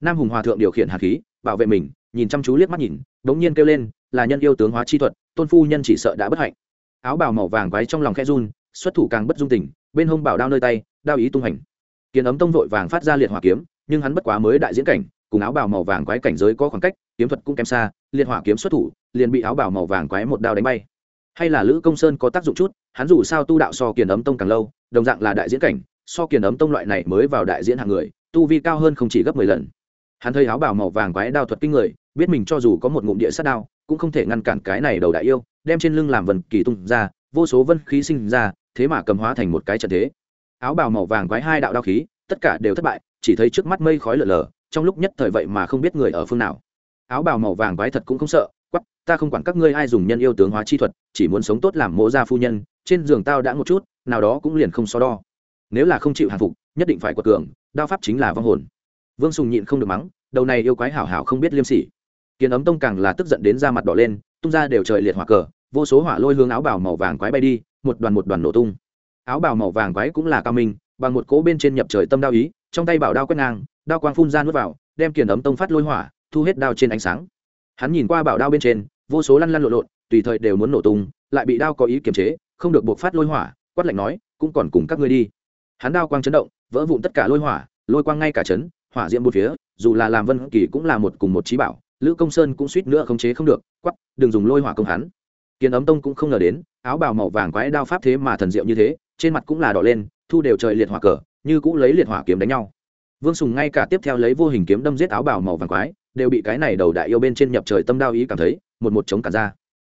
Nam hùng hòa thượng điều khiển hàn khí, bảo vệ mình, nhìn chăm chú liếc mắt nhìn đ ố n g nhiên kêu lên, là nhân yêu tướng hóa chi thuật, tôn phu nhân chỉ sợ đã bất hạnh. Áo bào màu vàng quái trong lòng khe run, xuất thủ càng bất dung tình bên hông bảo đao nơi tay, đao ý tung hành. Kiến ấm tông vội vàng phát ra liệt hỏa kiếm, nhưng hắn bất quá mới đại diễn cảnh, cùng áo bào màu vàng quái cảnh giới có khoảng cách, kiếm thuật cũng kém xa, liệt hỏa kiếm xuất thủ, liền bị áo bào màu vàng quái một đao đánh bay. Hay là lữ công sơn có tác dụng chút, hắn dù sao tu đạo so kiền ấm tông càng lâu, đồng dạng là đại diễn cảnh, so kiền ấm tông loại này mới vào đại diễn hạng người, tu vi cao hơn không chỉ gấp mười lần. Hắn thấy áo bào màu vàng quái đao thuật kinh người, biết mình cho dù có một ngụm địa sát đao, cũng không thể ngăn cản cái này đầu đại yêu, đem trên lưng làm vần kỳ tung ra, vô số vân khí sinh ra thế mà cầm hóa thành một cái trận thế. Áo bào màu vàng quái hai đạo đao khí, tất cả đều thất bại, chỉ thấy trước mắt mây khói lở lở, trong lúc nhất thời vậy mà không biết người ở phương nào. Áo bào màu vàng quái thật cũng không sợ quắp ta không quản các ngươi ai dùng nhân yêu tướng hóa chi thuật, chỉ muốn sống tốt làm mộ gia phu nhân, trên giường tao đã một chút, nào đó cũng liền không so đo. Nếu là không chịu hàng phục, nhất định phải quật cường, đao pháp chính là vong hồn. Vương sùng nhịn không được mắng, đầu này yêu quái hảo hảo không biết liêm sỉ. Kiến ấm tông càng là tức giận đến da mặt đỏ lên, tung ra đều trời liệt hỏa cờ, vô số hỏa lôi hướng áo bào màu vàng quái bay đi một đoàn một đoàn nổ tung. Áo bào màu vàng quái cũng là cao minh, bằng một cỗ bên trên nhập trời tâm đao ý, trong tay bảo đao quét ngang, đao quang phun ra nuốt vào, đem kiền ấm tông phát lôi hỏa, thu hết đao trên ánh sáng. Hắn nhìn qua bảo đao bên trên, vô số lăn lăn lộn lộn, tùy thời đều muốn nổ tung, lại bị đao có ý kiềm chế, không được buộc phát lôi hỏa, quát lạnh nói, cũng còn cùng các ngươi đi. Hắn đao quang chấn động, vỡ vụn tất cả lôi hỏa, lôi quang ngay cả chấn, hỏa diễm bốn phía, dù là làm vân kỳ cũng là một cùng một trí bảo, lữ công sơn cũng suýt nữa khống chế không được quắp đừng dùng lôi hỏa công hắn kiến ấm tông cũng không ngờ đến, áo bào màu vàng quái đao pháp thế mà thần diệu như thế, trên mặt cũng là đỏ lên, thu đều trời liệt hỏa cờ, như cũ lấy liệt hỏa kiếm đánh nhau. Vương sùng ngay cả tiếp theo lấy vô hình kiếm đâm giết áo bào màu vàng quái, đều bị cái này đầu đại yêu bên trên nhập trời tâm đao ý cảm thấy, một một chống cả ra.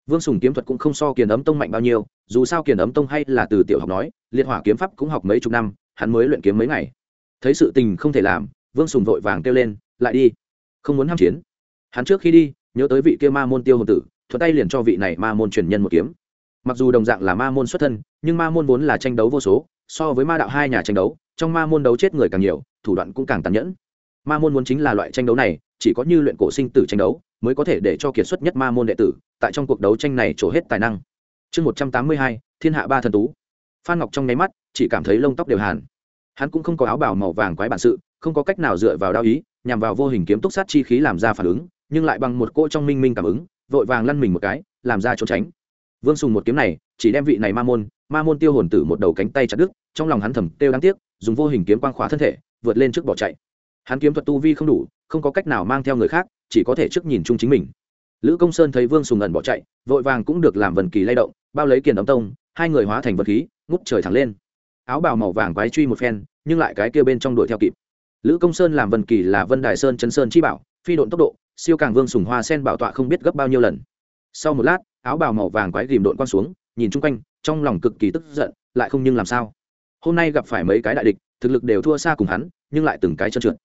Vương sùng kiếm thuật cũng không so kiền ấm tông mạnh bao nhiêu, dù sao kiền ấm tông hay là từ tiểu học nói, liệt hỏa kiếm pháp cũng học mấy chục năm, hắn mới luyện kiếm mấy ngày. Thấy sự tình không thể làm, vương sùng vội vàng kêu lên, lại đi, không muốn h a m chiến. Hắn trước khi đi, nhớ tới vị kia ma môn tiêu hồn tử thuận tay liền cho vị này ma môn truyền nhân một kiếm. Mặc dù đồng dạng là ma môn xuất thân, nhưng ma môn vốn là tranh đấu vô số, so với ma đạo hai nhà tranh đấu, trong ma môn đấu chết người càng nhiều, thủ đoạn cũng càng tàn nhẫn. Ma môn muốn chính là loại tranh đấu này, chỉ có như luyện cổ sinh tử tranh đấu, mới có thể để cho kiệt xuất nhất ma môn đệ tử, tại trong cuộc đấu tranh này trổ hết tài năng. Chương một trăm tám mươi hai, thiên hạ ba thần tú. Phan ngọc trong nháy mắt, chỉ cảm thấy lông tóc đều hàn. Hắn cũng không có áo bảo màu vàng quái bản sự, không có cách nào dựa vào đao ý, nhằm vào vô hình kiếm túc sát chi khí làm ra phản ứng, nhưng lại bằng một cỗ trong minh minh cảm ứng vội vàng lăn mình một cái, làm ra trốn tránh. Vương sùng một kiếm này, chỉ đem vị này ma môn ma môn tiêu hồn tử một đầu cánh tay chặt đứt, trong lòng hắn thầm kêu đáng tiếc, dùng vô hình kiếm quang khóa thân thể, vượt lên trước bỏ chạy. Hắn kiếm thuật tu vi không đủ, không có cách nào mang theo người khác, chỉ có thể trước nhìn chung chính mình. Lữ công sơn thấy vương sùng ẩn bỏ chạy, vội vàng cũng được làm vần kỳ lay động, bao lấy kiền ấm tông, hai người hóa thành vật khí, ngút trời thẳng lên. Áo bào màu vàng quái truy một phen, nhưng lại cái kia bên trong đuổi theo kịp. Lữ công sơn làm vân kỳ là vân đài sơn chân sơn chi bảo, phi độn tốc độ siêu càng vương sùng hoa sen bảo tọa không biết gấp bao nhiêu lần. Sau một lát, áo bào màu vàng quái ghìm độn quang xuống, nhìn chung quanh, trong lòng cực kỳ tức giận, lại không nhưng làm sao. Hôm nay gặp phải mấy cái đại địch, thực lực đều thua xa cùng hắn, nhưng lại từng cái trơn trượt.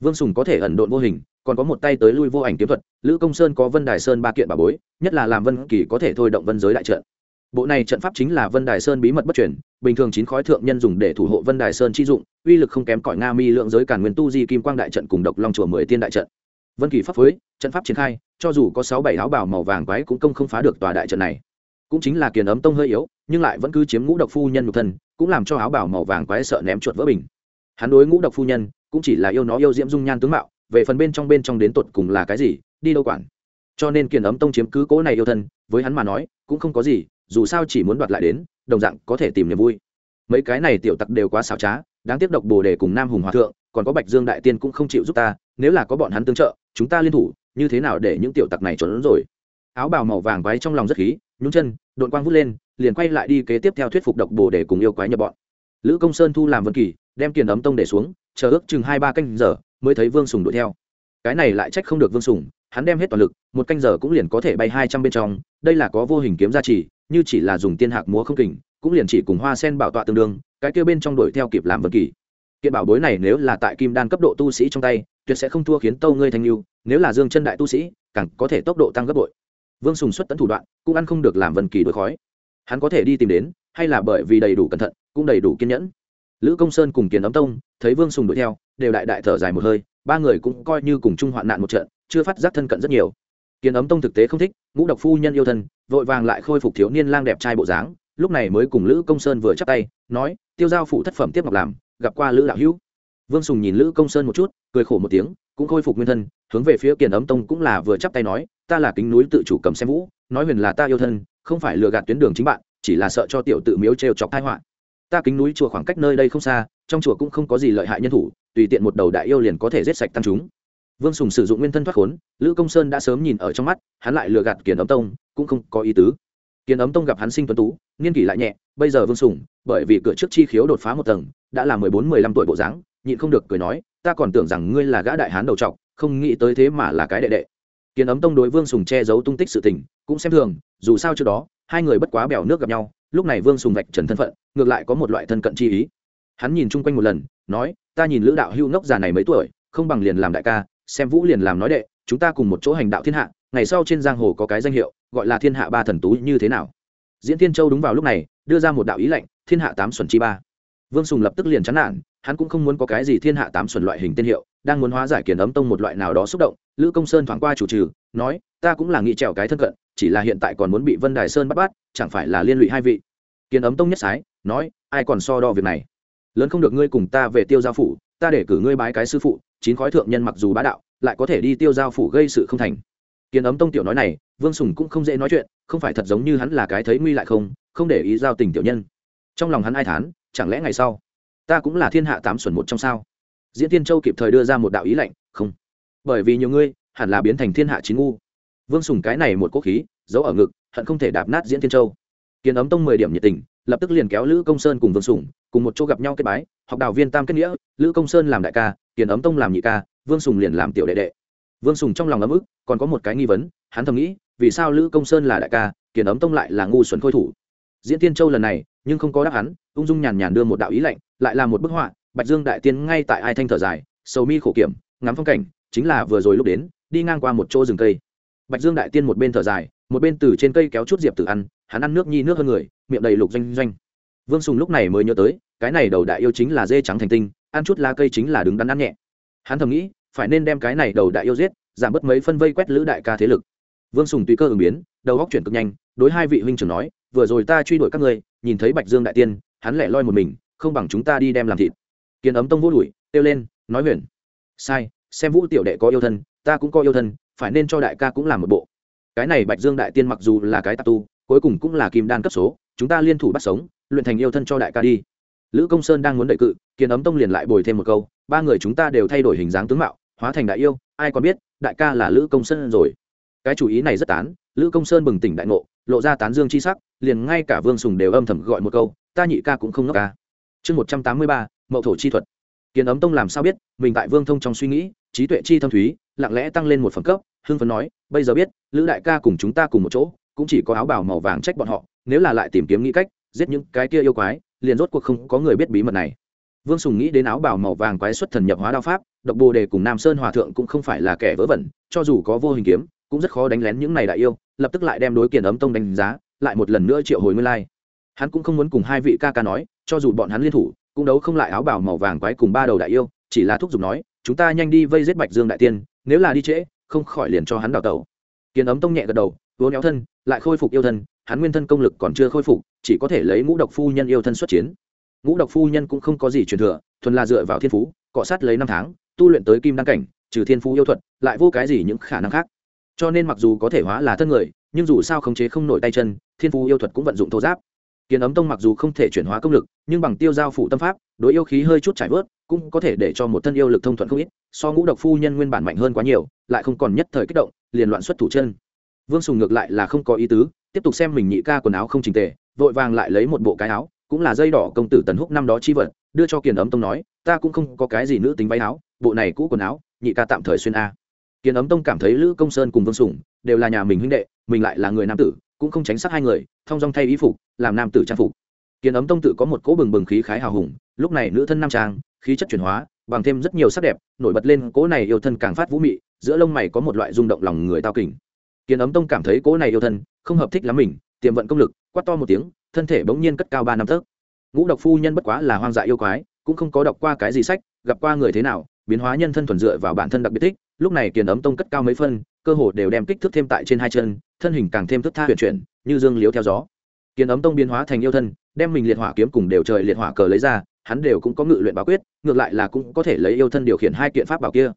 Vương sùng có thể ẩn độn vô hình, còn có một tay tới lui vô ảnh kiếm thuật, lữ công sơn có vân đài sơn ba kiện bà bối, nhất là làm vân kỳ có thể thôi động vân giới đại trận. Bộ này trận pháp chính là vân đài sơn bí mật bất chuyển bình thường chín khói thượng nhân dùng để thủ hộ vân đài sơn chi dụng, uy lực không kém cỏi nga mi lượng giới cản nguyên tu di kim quang đại trận cùng độc long chùa mười tiên đại trận vân kỳ pháp phối, trận pháp triển khai, cho dù có sáu bảy áo bào màu vàng quái cũng công không phá được tòa đại trận này. Cũng chính là kiền ấm tông hơi yếu, nhưng lại vẫn cứ chiếm ngũ độc phu nhân một thân, cũng làm cho áo bào màu vàng quái sợ ném chuột vỡ bình. Hắn đối ngũ độc phu nhân, cũng chỉ là yêu nó yêu diễm dung nhan tướng mạo, về phần bên trong bên trong đến tột cùng là cái gì, đi đâu quản. Cho nên kiền ấm tông chiếm cứ cố này yêu thân, với hắn mà nói, cũng không có gì, dù sao chỉ muốn đoạt lại đến, đồng dạng có thể tìm niềm vui. Mấy cái này tiểu tặc đều quá xảo trá, đáng tiếc độc bồ đề cùng nam hùng hòa thượng, còn có bạch dương đại tiên cũng không chịu giúp ta, nếu là có bọn hắn tương trợ chúng ta liên thủ, như thế nào để những tiểu tặc này trốn rồi? Áo bào màu vàng quái trong lòng rất khí nhúng chân đội quang vút lên, liền quay lại đi kế tiếp theo thuyết phục độc bồ để cùng yêu quái nhập bọn. Lữ công sơn thu làm vân kỳ, đem tiền ấm tông để xuống, chờ ước chừng hai ba canh giờ, mới thấy vương sùng đuổi theo. Cái này lại trách không được vương sùng, hắn đem hết toàn lực, một canh giờ cũng liền có thể bay hai trăm bên trong, đây là có vô hình kiếm gia trì, như chỉ là dùng tiên hạc múa không kình, cũng liền chỉ cùng hoa sen bảo tọa tương đương, cái kia bên trong đuổi theo kịp làm vân kỳ. Kiện bảo bối này nếu là tại kim đan cấp độ tu sĩ trong tay tuyệt sẽ không thua khiến tâu ngươi thanh lưu, nếu là dương chân đại tu sĩ, càng có thể tốc độ tăng gấp bội. Vương sùng xuất tấn thủ đoạn, cũng ăn không được làm vần kỳ đ khói. Hắn có thể đi tìm đến, hay là bởi vì đầy đủ cẩn thận, cũng đầy đủ kiên nhẫn. Lữ công sơn cùng Kiến ấm tông, thấy vương sùng đuổi theo, đều đại đại thở dài một hơi, ba người cũng coi như cùng chung hoạn nạn một trận, chưa phát giác thân cận rất nhiều. Kiến ấm tông thực tế không thích, ngũ độc phu nhân yêu thân, vội vàng lại khôi phục thiếu niên lang đẹp trai bộ dáng, lúc này mới cùng lữ công sơn vừa chắp tay, nói, tiêu giao phụ thất phẩm tiếp ngọc làm, gặp qua lữ đạo hữu. Vương sùng nhìn lữ công sơn một chút cười khổ một tiếng, cũng khôi phục nguyên thân, hướng về phía kiền ấm tông cũng là vừa chắp tay nói, ta là kính núi tự chủ cầm xem vũ, nói huyền là ta yêu thân, không phải lừa gạt tuyến đường chính bạn, chỉ là sợ cho tiểu tự miếu trêu chọc tai họa. Ta kính núi chùa khoảng cách nơi đây không xa, trong chùa cũng không có gì lợi hại nhân thủ, tùy tiện một đầu đại yêu liền có thể giết sạch tăng chúng. Vương sùng sử dụng nguyên thân thoát khốn, lữ công sơn đã sớm nhìn ở trong mắt, hắn lại lừa gạt kiền ấm tông, cũng không có ý tứ. Kiền ấm tông gặp hắn sinh tuấn tú, niên kỷ lại nhẹ, bây giờ vương sùng, bởi vì cửa trước chi khiếu đột phá một tầng, đã là mười bốn, mười lăm tuổi bộ dáng nhịn không được cười nói, ta còn tưởng rằng ngươi là gã đại hán đầu trọc, không nghĩ tới thế mà là cái đệ đệ. Kiền ấm tông đối vương sùng che giấu tung tích sự tình, cũng xem thường, dù sao trước đó, hai người bất quá bèo nước gặp nhau, lúc này vương sùng vạch trần thân phận, ngược lại có một loại thân cận chi ý. Hắn nhìn chung quanh một lần, nói, ta nhìn lữ đạo hưu nốc già này mấy tuổi, không bằng liền làm đại ca, xem vũ liền làm nói đệ, chúng ta cùng một chỗ hành đạo thiên hạ, ngày sau trên giang hồ có cái danh hiệu, gọi là thiên hạ ba thần tú như thế nào? Diễn thiên châu đúng vào lúc này, đưa ra một đạo ý lệnh, thiên hạ tám xuẩn chi ba. Vương sùng lập tức liền chán nản hắn cũng không muốn có cái gì thiên hạ tám xuẩn loại hình tên hiệu, đang muốn hóa giải kiền ấm tông một loại nào đó xúc động, lữ công sơn thoáng qua chủ trừ, nói, ta cũng là nghĩ trèo cái thân cận, chỉ là hiện tại còn muốn bị vân đài sơn bắt bắt, chẳng phải là liên lụy hai vị? Kiền ấm tông nhất sái, nói, ai còn so đo việc này? Lớn không được ngươi cùng ta về tiêu giao phủ, ta để cử ngươi bái cái sư phụ, chín khói thượng nhân mặc dù bá đạo, lại có thể đi tiêu giao phủ gây sự không thành. Kiền ấm tông tiểu nói này, vương sùng cũng không dễ nói chuyện, không phải thật giống như hắn là cái thấy nguy lại không không để ý giao tình tiểu nhân. Trong lòng hắn ai thán, chẳng lẽ ngày sau ta cũng là thiên hạ tám xuẩn một trong sao. Diễn tiên châu kịp thời đưa ra một đạo ý lệnh, không. Bởi vì nhiều ngươi, hẳn là biến thành thiên hạ chín ngu. Vương sùng cái này một quốc khí, giấu ở ngực, hận không thể đạp nát diễn tiên châu. Kiến ấm tông mười điểm nhiệt tình, lập tức liền kéo lữ công sơn cùng vương sùng, cùng một chỗ gặp nhau kết bái, học đạo viên tam kết nghĩa, lữ công sơn làm đại ca, kiến ấm tông làm nhị ca, vương sùng liền làm tiểu đệ đệ. Vương sùng trong lòng ấm ức, còn có một cái nghi vấn, hắn thầm nghĩ, vì sao lữ công sơn là đại ca, kiến ấm tông lại là ngu xuẩn khôi thủ? Diễn tiên châu lần này nhưng không có đáp hắn ung dung nhàn nhàn đưa một đạo ý lệnh lại là một bức họa, bạch dương đại tiên ngay tại ai thanh thở dài, sầu mi khổ kiểm, ngắm phong cảnh, chính là vừa rồi lúc đến, đi ngang qua một chỗ rừng cây. Bạch dương đại tiên một bên thở dài, một bên từ trên cây kéo chút diệp tử ăn, hắn ăn nước nhi nước hơn người, miệng đầy lục doanh doanh. Vương sùng lúc này mới nhớ tới, cái này đầu đại yêu chính là dê trắng thành tinh, ăn chút lá cây chính là đứng đắn ăn nhẹ. Hắn thầm nghĩ, phải nên đem cái này đầu đại yêu giết, giảm bớt mấy phân vây quét lữ đại ca thế lực. Vương sùng tùy cơ ứng biến, đầu góc chuyển cực nhanh, đối hai vị huynh trưởng nói vừa rồi ta truy đuổi các ngươi, nhìn thấy bạch dương đại tiên, hắn lẻ loi một mình, không bằng chúng ta đi đem làm thịt. Kiến ấm tông vô đuổi, kêu lên, nói huyền. Sai, xem vũ tiểu đệ có yêu thân, ta cũng có yêu thân, phải nên cho đại ca cũng làm một bộ. Cái này bạch dương đại tiên mặc dù là cái tạp tu, cuối cùng cũng là kim đan cấp số, chúng ta liên thủ bắt sống, luyện thành yêu thân cho đại ca đi. Lữ công sơn đang muốn đợi cự, kiến ấm tông liền lại bồi thêm một câu, ba người chúng ta đều thay đổi hình dáng tướng mạo, hóa thành đại yêu, ai còn biết, đại ca là lữ công sơn rồi. Cái chủ ý này rất tán lữ công sơn bừng tỉnh đại ngộ, lộ ra tán dương chi sắc, liền ngay cả vương sùng đều âm thầm gọi một câu, ta nhị ca cũng không ngốc ca chương một trăm tám mươi ba, mậu thổ chi thuật. Kiến ấm tông làm sao biết, mình tại vương thông trong suy nghĩ, trí tuệ chi thâm thúy, lặng lẽ tăng lên một phẩm cấp, hưng phấn nói, bây giờ biết, lữ đại ca cùng chúng ta cùng một chỗ, cũng chỉ có áo bào màu vàng trách bọn họ, nếu là lại tìm kiếm nghĩ cách, giết những cái kia yêu quái, liền rốt cuộc không có người biết bí mật này. Vương sùng nghĩ đến áo bào màu vàng quái xuất thần nhập hóa đao pháp, độc bồ đề cùng nam sơn hòa thượng cũng không phải là kẻ vớ vẩn, cho dù có vô hình kiếm cũng rất khó đánh lén những này đại yêu, lập tức lại đem đối kiền ấm tông đánh giá, lại một lần nữa triệu hồi nguyên lai. Hắn cũng không muốn cùng hai vị ca ca nói, cho dù bọn hắn liên thủ, cũng đấu không lại áo bảo màu vàng quái cùng ba đầu đại yêu, chỉ là thúc giục nói, chúng ta nhanh đi vây giết bạch dương đại tiên, nếu là đi trễ, không khỏi liền cho hắn đào tẩu. Kiến ấm tông nhẹ gật đầu vốn éo thân, lại khôi phục yêu thân, hắn nguyên thân công lực còn chưa khôi phục, chỉ có thể lấy ngũ độc phu nhân yêu thân xuất chiến. Ngũ độc phu nhân cũng không có gì truyền thừa, thuần là dựa vào thiên phú, cọ sát lấy năm tháng, tu luyện tới kim đăng cảnh, trừ thiên phú yêu thuật, lại vô cái gì những khả năng khác cho nên mặc dù có thể hóa là thân người, nhưng dù sao khống chế không nổi tay chân, thiên phú yêu thuật cũng vận dụng thô giáp. Kiến ấm tông mặc dù không thể chuyển hóa công lực, nhưng bằng tiêu giao phủ tâm pháp, đối yêu khí hơi chút trải vớt, cũng có thể để cho một thân yêu lực thông thuận không ít, so ngũ độc phu nhân nguyên bản mạnh hơn quá nhiều, lại không còn nhất thời kích động, liền loạn xuất thủ chân. Vương sùng ngược lại là không có ý tứ, tiếp tục xem mình nhị ca quần áo không trình tề, vội vàng lại lấy một bộ cái áo, cũng là dây đỏ công tử tần húc năm đó chi vật, đưa cho kiền ấm tông nói, ta cũng không có cái gì nữ tính váy áo, bộ này cũ quần áo, nhị ca tạm thời xuyên a kiến ấm tông cảm thấy lữ công sơn cùng vương sủng đều là nhà mình huynh đệ, mình lại là người nam tử, cũng không tránh sát hai người thong dong thay y phục, làm nam tử trang phục. Kiến ấm tông tự có một cỗ bừng bừng khí khái hào hùng, lúc này nữ thân nam trang, khí chất chuyển hóa, bằng thêm rất nhiều sắc đẹp, nổi bật lên cỗ này yêu thân càng phát vũ mị, giữa lông mày có một loại rung động lòng người tao kình. Kiến ấm tông cảm thấy cỗ này yêu thân không hợp thích lắm mình, tiềm vận công lực, quát to một tiếng, thân thể bỗng nhiên cất cao ba năm tấc ngũ độc phu nhân bất quá là hoang dại yêu quái, cũng không có đọc qua cái gì sách, gặp qua người thế nào, biến hóa nhân thân thuần dựa vào bản thân đặc biệt thích lúc này kiền ấm tông cất cao mấy phân, cơ hồ đều đem kích thước thêm tại trên hai chân, thân hình càng thêm thức tha huyền chuyển, như dương liếu theo gió. Kiền ấm tông biến hóa thành yêu thân, đem mình liệt hỏa kiếm cùng đều trời liệt hỏa cờ lấy ra, hắn đều cũng có ngự luyện bảo quyết, ngược lại là cũng có thể lấy yêu thân điều khiển hai kiện pháp bảo kia.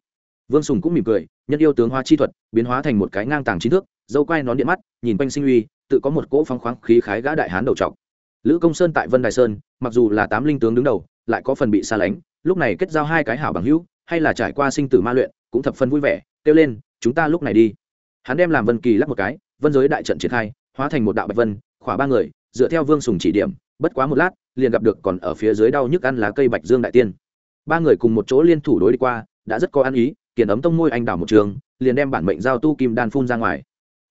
Vương sùng cũng mỉm cười, nhân yêu tướng hoa chi thuật, biến hóa thành một cái ngang tàng trí thước dâu quai nón điện mắt, nhìn quanh sinh uy, tự có một cỗ phong khoáng khí khái gã đại hán đầu trọc. Lữ công sơn tại vân đài sơn, mặc dù là tám linh tướng đứng đầu, lại có phần bị xa lánh, lúc này kết giao hai cái hảo bằng hữu, hay là trải qua sinh tử ma luyện cũng thập phần vui vẻ, kêu lên, chúng ta lúc này đi. Hắn đem làm vân kỳ lắp một cái, vân giới đại trận triển khai, hóa thành một đạo bạch vân, khỏa ba người, dựa theo vương sùng chỉ điểm, bất quá một lát, liền gặp được còn ở phía dưới đau nhức ăn lá cây bạch dương đại tiên. Ba người cùng một chỗ liên thủ đối đi qua, đã rất có ăn ý, kiền ấm tông môi anh đảo một trường, liền đem bản mệnh giao tu kim đan phun ra ngoài.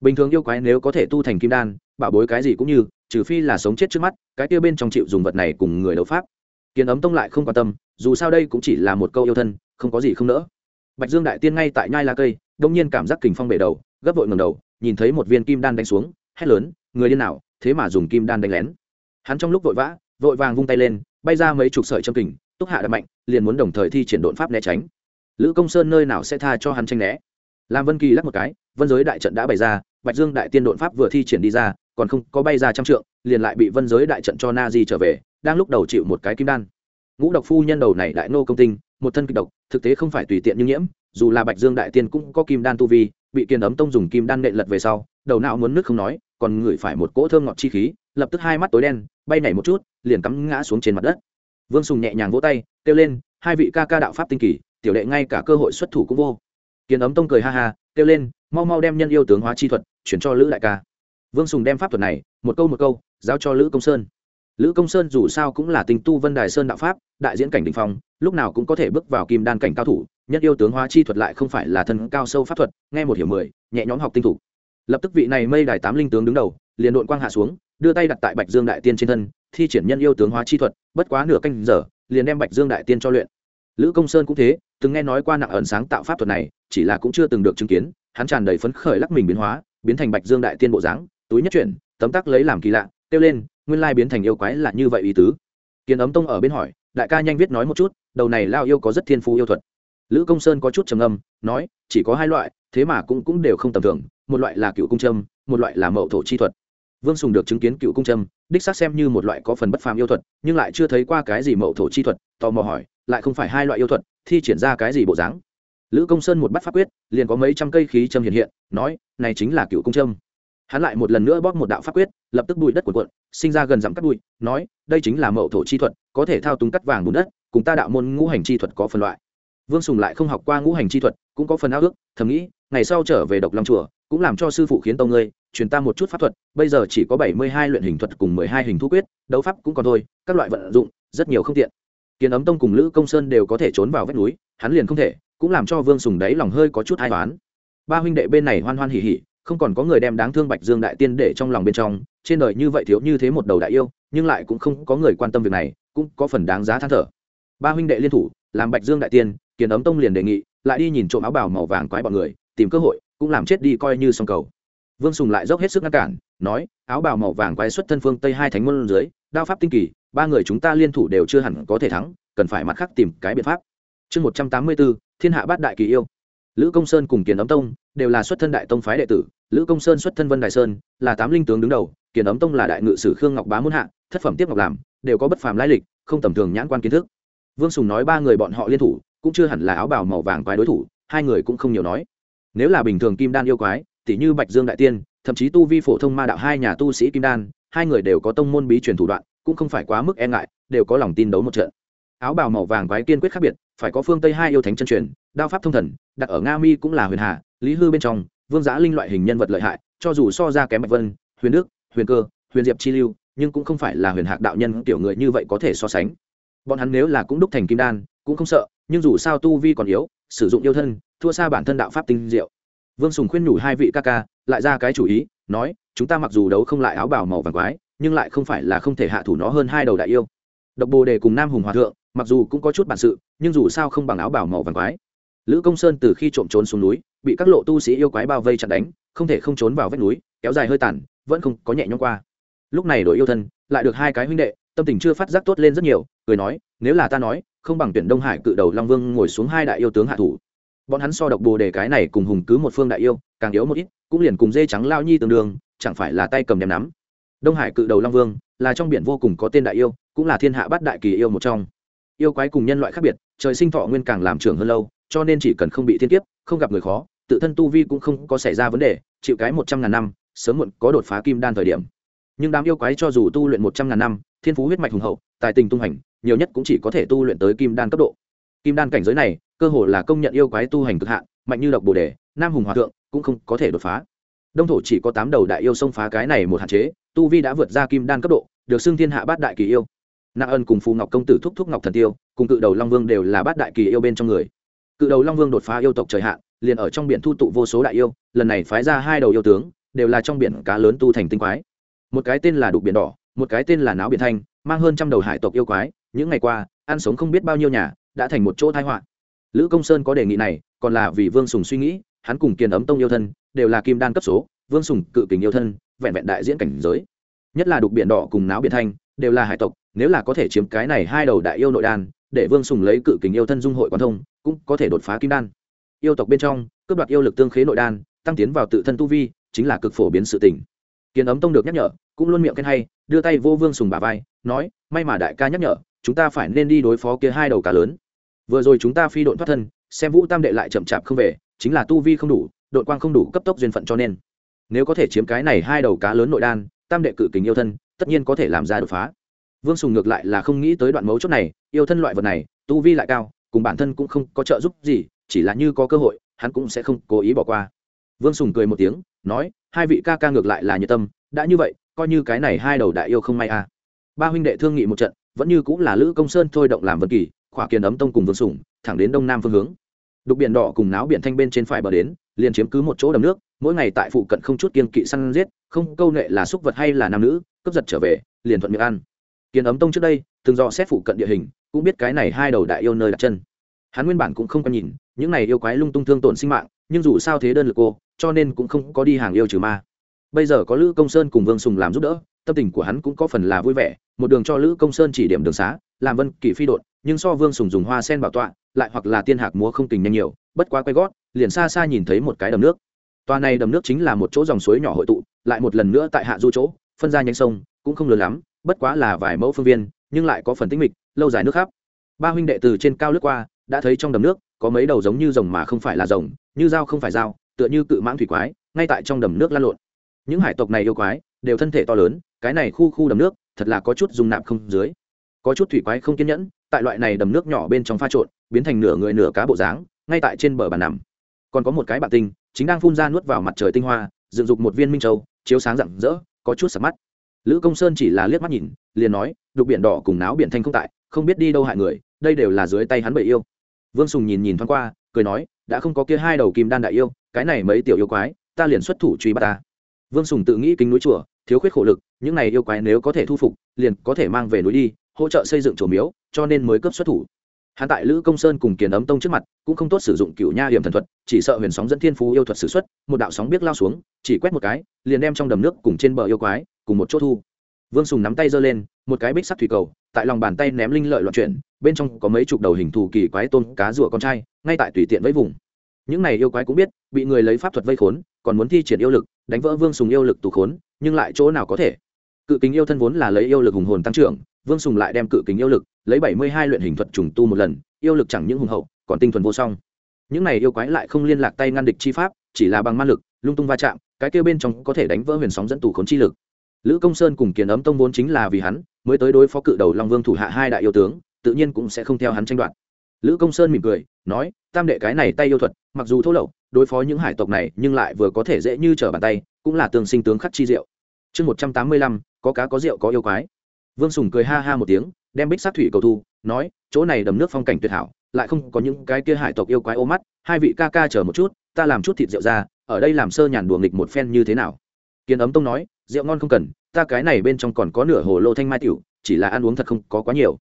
Bình thường yêu quái nếu có thể tu thành kim đan, bảo bối cái gì cũng như, trừ phi là sống chết trước mắt, cái kia bên trong chịu dùng vật này cùng người đấu pháp. Kiền ấm tông lại không quan tâm, dù sao đây cũng chỉ là một câu yêu thân, không có gì không nỡ bạch dương đại tiên ngay tại nhai la cây, đông nhiên cảm giác kình phong bể đầu, gấp vội ngầm đầu, nhìn thấy một viên kim đan đánh xuống, hét lớn, người điên nào, thế mà dùng kim đan đánh lén. Hắn trong lúc vội vã, vội vàng vung tay lên, bay ra mấy chục sợi châm kình túc hạ đập mạnh, liền muốn đồng thời thi triển độn pháp né tránh. Lữ công sơn nơi nào sẽ tha cho hắn tranh né? Làm vân kỳ lắc một cái, vân giới đại trận đã bày ra, bạch dương đại tiên độn pháp vừa thi triển đi ra, còn không có bay ra trăm trượng, liền lại bị vân giới đại trận cho na di trở về, đang lúc đầu chịu một cái kim đan ngũ độc phu nhân đầu này đại nô công tinh, một thân kịch độc, thực tế không phải tùy tiện như nhiễm, dù là bạch dương đại tiên cũng có kim đan tu vi, bị kiên ấm tông dùng kim đan nện lật về sau, đầu não muốn nước không nói, còn ngửi phải một cỗ thơm ngọt chi khí, lập tức hai mắt tối đen, bay nảy một chút, liền cắm ngã xuống trên mặt đất. Vương sùng nhẹ nhàng vỗ tay, kêu lên, hai vị ca ca đạo pháp tinh kỳ, tiểu đệ ngay cả cơ hội xuất thủ cũng vô. Kiên ấm tông cười ha ha, kêu lên, mau mau đem nhân yêu tướng hóa chi thuật, chuyển cho lữ đại ca. Vương sùng đem pháp thuật này, một câu một câu, giao cho lữ công sơn lữ công sơn dù sao cũng là tình tu vân đài sơn đạo pháp, đại diễn cảnh đình phong, lúc nào cũng có thể bước vào kim đan cảnh cao thủ, nhất yêu tướng hóa chi thuật lại không phải là thân cao sâu pháp thuật, nghe một hiểu mười, nhẹ nhõm học tinh thủ. Lập tức vị này mây đài tám linh tướng đứng đầu, liền đội quang hạ xuống, đưa tay đặt tại bạch dương đại tiên trên thân, thi triển nhân yêu tướng hóa chi thuật, bất quá nửa canh giờ, liền đem bạch dương đại tiên cho luyện. Lữ công sơn cũng thế, từng nghe nói qua nặng ẩn sáng tạo pháp thuật này, chỉ là cũng chưa từng được chứng kiến, hắn tràn đầy phấn khởi lắc mình biến hóa, biến thành bạch dương đại tiên bộ dáng, túi nhất chuyển, tấm tắc lấy làm kỳ lạ, kêu lên nguyên lai biến thành yêu quái là như vậy ý tứ. Kiến ấm tông ở bên hỏi, đại ca nhanh viết nói một chút, đầu này lao yêu có rất thiên phú yêu thuật. Lữ công sơn có chút trầm âm nói, chỉ có hai loại, thế mà cũng cũng đều không tầm thường, một loại là cựu cung trâm một loại là mậu thổ chi thuật. Vương sùng được chứng kiến cựu cung trâm đích xác xem như một loại có phần bất phàm yêu thuật, nhưng lại chưa thấy qua cái gì mậu thổ chi thuật, tò mò hỏi, lại không phải hai loại yêu thuật, thi triển ra cái gì bộ dáng? Lữ công sơn một bắt pháp quyết, liền có mấy trăm cây khí châm hiện hiện, nói, này chính là cựu cung trâm hắn lại một lần nữa bóp một đạo pháp quyết, lập tức bụi đất của quận sinh ra gần dặm cắt bụi, nói, đây chính là mậu thổ chi thuật, có thể thao túng cắt vàng bùn đất, cùng ta đạo môn ngũ hành chi thuật có phần loại. Vương sùng lại không học qua ngũ hành chi thuật, cũng có phần ao ước, thầm nghĩ, ngày sau trở về độc long chùa, cũng làm cho sư phụ khiến tông ngươi, truyền ta một chút pháp thuật, bây giờ chỉ có bảy mươi hai luyện hình thuật cùng mười hai hình thu quyết, đấu pháp cũng còn thôi, các loại vận dụng, rất nhiều không tiện. Kiến ấm tông cùng lữ công sơn đều có thể trốn vào vách núi, hắn liền không thể, cũng làm cho vương sùng đáy lòng hơi có chút ai toán ba huynh đệ bên này hoan hoan hỉ hỉ không còn có người đem đáng thương bạch dương đại tiên để trong lòng bên trong, trên đời như vậy thiếu như thế một đầu đại yêu, nhưng lại cũng không có người quan tâm việc này, cũng có phần đáng giá than thở. Ba huynh đệ liên thủ, làm bạch dương đại tiên kiến ấm tông liền đề nghị, lại đi nhìn trộm áo bào màu vàng quái bọn người, tìm cơ hội, cũng làm chết đi coi như song cầu. Vương sùng lại dốc hết sức ngăn cản, nói, áo bào màu vàng quái xuất thân phương tây hai thánh môn dưới, đao pháp tinh kỳ, ba người chúng ta liên thủ đều chưa hẳn có thể thắng, cần phải mặt khác tìm cái biện pháp. Chương một trăm tám mươi bốn, thiên hạ bát đại kỳ yêu. Lữ công sơn cùng kiến ấm tông đều là xuất thân đại tông phái đệ tử lữ công sơn xuất thân vân đại sơn, là tám linh tướng đứng đầu, kiền ấm tông là đại ngự sử khương ngọc bá Muốn hạ, thất phẩm tiếp ngọc làm, đều có bất phàm lai lịch, không tầm thường nhãn quan kiến thức. Vương sùng nói ba người bọn họ liên thủ, cũng chưa hẳn là áo bào màu vàng quái đối thủ, hai người cũng không nhiều nói. Nếu là bình thường kim đan yêu quái tỷ như bạch dương đại tiên, thậm chí tu vi phổ thông ma đạo hai nhà tu sĩ kim đan, hai người đều có tông môn bí truyền thủ đoạn, cũng không phải quá mức e ngại, đều có lòng tin đấu một trận. Áo bào màu vàng quái kiên quyết khác biệt, phải có phương tây hai yêu thánh chân truyền, đao pháp thông thần, đặt ở nga mi cũng là huyền hà, lý hư bên trong vương giá linh loại hình nhân vật lợi hại, cho dù so ra kém mạch vân, huyền đức, huyền cơ, huyền diệp chi lưu, nhưng cũng không phải là huyền hạc đạo nhân tiểu người như vậy có thể so sánh. Bọn hắn nếu là cũng đúc thành kim đan, cũng không sợ, nhưng dù sao tu vi còn yếu, sử dụng yêu thân, thua xa bản thân đạo pháp tinh diệu. Vương sùng khuyên nhủ hai vị ca ca, lại ra cái chủ ý, nói, chúng ta mặc dù đấu không lại áo bảo màu vàng quái, nhưng lại không phải là không thể hạ thủ nó hơn hai đầu đại yêu. Độc bồ đề cùng nam hùng hòa thượng, mặc dù cũng có chút bản sự, nhưng dù sao không bằng áo bảo màu vàng quái. Lữ công sơn từ khi trộm trốn xuống núi bị các lộ tu sĩ yêu quái bao vây chặn đánh, không thể không trốn vào vách núi, kéo dài hơi tàn, vẫn không có nhẹ nhõm qua. Lúc này đội yêu thân lại được hai cái huynh đệ, tâm tình chưa phát giác tốt lên rất nhiều, cười nói, nếu là ta nói, không bằng tuyển đông hải cự đầu long vương ngồi xuống hai đại yêu tướng hạ thủ. Bọn hắn so độc bồ đề cái này cùng hùng cứ một phương đại yêu, càng yếu một ít, cũng liền cùng dê trắng lao nhi tương đương, chẳng phải là tay cầm đem nắm. Đông hải cự đầu long vương là trong biển vô cùng có tên đại yêu, cũng là thiên hạ bát đại kỳ yêu một trong. Yêu quái cùng nhân loại khác biệt, trời sinh thọ nguyên càng làm trưởng hơn lâu cho nên chỉ cần không bị thiên kiếp, không gặp người khó, tự thân tu vi cũng không có xảy ra vấn đề, chịu cái một trăm ngàn năm, sớm muộn có đột phá kim đan thời điểm. Nhưng đám yêu quái cho dù tu luyện một trăm ngàn năm, thiên phú huyết mạch hùng hậu, tài tình tung hành nhiều nhất cũng chỉ có thể tu luyện tới kim đan cấp độ. Kim đan cảnh giới này, cơ hồ là công nhận yêu quái tu hành cực hạn, mạnh như độc bồ đề, nam hùng hòa thượng cũng không có thể đột phá. Đông thổ chỉ có tám đầu đại yêu xông phá cái này một hạn chế, tu vi đã vượt ra kim đan cấp độ, được xưng thiên hạ bát đại kỳ yêu. Nặng ân cùng phù ngọc công tử thúc thúc ngọc thần tiêu, cùng cự đầu long vương đều là bát đại kỳ yêu bên trong người cự đầu long vương đột phá yêu tộc trời hạn, liền ở trong biển thu tụ vô số đại yêu, lần này phái ra hai đầu yêu tướng, đều là trong biển cá lớn tu thành tinh quái. Một cái tên là đục biển đỏ, một cái tên là náo biển thanh, mang hơn trăm đầu hải tộc yêu quái, những ngày qua, ăn sống không biết bao nhiêu nhà, đã thành một chỗ thái họa. Lữ công sơn có đề nghị này, còn là vì vương sùng suy nghĩ, hắn cùng kiền ấm tông yêu thân, đều là kim đan cấp số, vương sùng cự kình yêu thân, vẹn vẹn đại diễn cảnh giới. Nhất là đục biển đỏ cùng náo biển thanh, đều là hải tộc, nếu là có thể chiếm cái này hai đầu đại yêu nội đan để vương sùng lấy cự kình yêu thân dung hội quan thông, cũng có thể đột phá kim đan. Yêu tộc bên trong, cướp đoạt yêu lực tương khế nội đan, tăng tiến vào tự thân tu vi, chính là cực phổ biến sự tỉnh kiến ấm tông được nhắc nhở, cũng luôn miệng khen hay, đưa tay vô vương sùng bà vai, nói, may mà đại ca nhắc nhở, chúng ta phải nên đi đối phó kia hai đầu cá lớn. Vừa rồi chúng ta phi đội thoát thân, xem vũ tam đệ lại chậm chạp không về, chính là tu vi không đủ đội quang không đủ cấp tốc duyên phận cho nên. Nếu có thể chiếm cái này hai đầu cá lớn nội đan, tam đệ cự kính yêu thân, tất nhiên có thể làm ra đột phá vương sùng ngược lại là không nghĩ tới đoạn mấu chốt này, yêu thân loại vật này, tu vi lại cao, cùng bản thân cũng không có trợ giúp gì, chỉ là như có cơ hội, hắn cũng sẽ không cố ý bỏ qua. Vương sùng cười một tiếng, nói, hai vị ca ca ngược lại là nhiệt tâm, đã như vậy, coi như cái này hai đầu đại yêu không may à. ba huynh đệ thương nghị một trận, vẫn như cũng là lữ công sơn thôi động làm vân kỳ, khỏa kiền ấm tông cùng vương sùng, thẳng đến đông nam phương hướng. Đục biển đỏ cùng náo biển thanh bên trên phải bờ đến, liền chiếm cứ một chỗ đầm nước, mỗi ngày tại phụ cận không chút kiên kỵ săn giết, không câu nệ là xúc vật hay là nam nữ, cướp giật trở về, liền thuận miệng ăn kiền ấm tông trước đây, từng do xét phụ cận địa hình, cũng biết cái này hai đầu đại yêu nơi đặt chân. Hắn nguyên bản cũng không có nhìn, những này yêu quái lung tung thương tổn sinh mạng, nhưng dù sao thế đơn lực cô, cho nên cũng không có đi hàng yêu trừ ma. Bây giờ có lữ công sơn cùng vương sùng làm giúp đỡ, tâm tình của hắn cũng có phần là vui vẻ, một đường cho lữ công sơn chỉ điểm đường xá, làm vân kỷ phi đột nhưng so vương sùng dùng hoa sen bảo tọa, lại hoặc là tiên hạc múa không tình nhanh nhiều, bất quá quay gót, liền xa xa nhìn thấy một cái đầm nước. Tòa này đầm nước chính là một chỗ dòng suối nhỏ hội tụ, lại một lần nữa tại hạ du chỗ, phân ra nhánh sông, cũng không lớn lắm bất quá là vài mẫu phương viên, nhưng lại có phần tinh mịch, lâu dài nước khắp. Ba huynh đệ từ trên cao lướt qua, đã thấy trong đầm nước, có mấy đầu giống như rồng mà không phải là rồng, như dao không phải dao, tựa như cự mãng thủy quái, ngay tại trong đầm nước lan lộn. Những hải tộc này yêu quái, đều thân thể to lớn, cái này khu khu đầm nước, thật là có chút dùng nạp không dưới. Có chút thủy quái không kiên nhẫn, tại loại này đầm nước nhỏ bên trong pha trộn, biến thành nửa người nửa cá bộ dáng, ngay tại trên bờ bàn nằm. Còn có một cái bạn tinh chính đang phun ra nuốt vào mặt trời tinh hoa, dựng dục một viên minh châu, chiếu sáng rạng rỡ, có chút sập mắt lữ công sơn chỉ là liếc mắt nhìn, liền nói đục biển đỏ cùng náo biển thanh không tại, không biết đi đâu hại người, đây đều là dưới tay hắn bậy yêu. Vương sùng nhìn nhìn thoáng qua, cười nói, đã không có kia hai đầu kim đan đại yêu, cái này mấy tiểu yêu quái, ta liền xuất thủ truy bắt ta. Vương sùng tự nghĩ kính núi chùa, thiếu khuyết khổ lực, những này yêu quái nếu có thể thu phục, liền có thể mang về núi đi, hỗ trợ xây dựng chùa miếu, cho nên mới cấp xuất thủ. Hắn tại lữ công sơn cùng kiền ấm tông trước mặt, cũng không tốt sử dụng cựu nha hiểm thần thuật, chỉ sợ huyền sóng dẫn thiên phú yêu thuật sử xuất, một đạo sóng biết lao xuống, chỉ quét một cái, liền đem trong đầm nước cùng trên bờ yêu quái cùng một chỗ thu. Vương sùng nắm tay giơ lên, một cái bích sắt thủy cầu, tại lòng bàn tay ném linh lợi loạn chuyển, bên trong có mấy chục đầu hình thù kỳ quái tôn cá rùa con trai, ngay tại tùy tiện với vùng. Những này yêu quái cũng biết, bị người lấy pháp thuật vây khốn, còn muốn thi triển yêu lực, đánh vỡ vương sùng yêu lực tù khốn, nhưng lại chỗ nào có thể? Cự kính yêu thân vốn là lấy yêu lực hùng hồn tăng trưởng, vương sùng lại đem cự kính yêu lực, lấy bảy mươi hai luyện hình thuật trùng tu một lần, yêu lực chẳng những hùng hậu, còn tinh thuần vô song. Những này yêu quái lại không liên lạc tay ngăn địch chi pháp, chỉ là bằng ma lực, lung tung va chạm, cái kêu bên trong có thể đánh vỡ huyền sóng dẫn tù khốn chi lực lữ công sơn cùng Kiến ấm tông vốn chính là vì hắn, mới tới đối phó cự đầu long vương thủ hạ hai đại yêu tướng, tự nhiên cũng sẽ không theo hắn tranh đoạt. Lữ công sơn mỉm cười, nói, tam đệ cái này tay yêu thuật, mặc dù thô lậu, đối phó những hải tộc này, nhưng lại vừa có thể dễ như trở bàn tay, cũng là tương sinh tướng khắc chi diệu. Chương một trăm tám mươi lăm, có cá có rượu có yêu quái. Vương sùng cười ha ha một tiếng, đem bích sát thủy cầu thu, nói, chỗ này đầm nước phong cảnh tuyệt hảo, lại không có những cái kia hải tộc yêu quái ô mắt, hai vị ca ca chờ một chút, ta làm chút thịt rượu ra, ở đây làm sơ nhàn đùa nghịch một phen như thế nào? Kiến ấm tông nói, rượu ngon không cần, ta cái này bên trong còn có nửa hồ lô thanh mai tiểu, chỉ là ăn uống thật không có quá nhiều.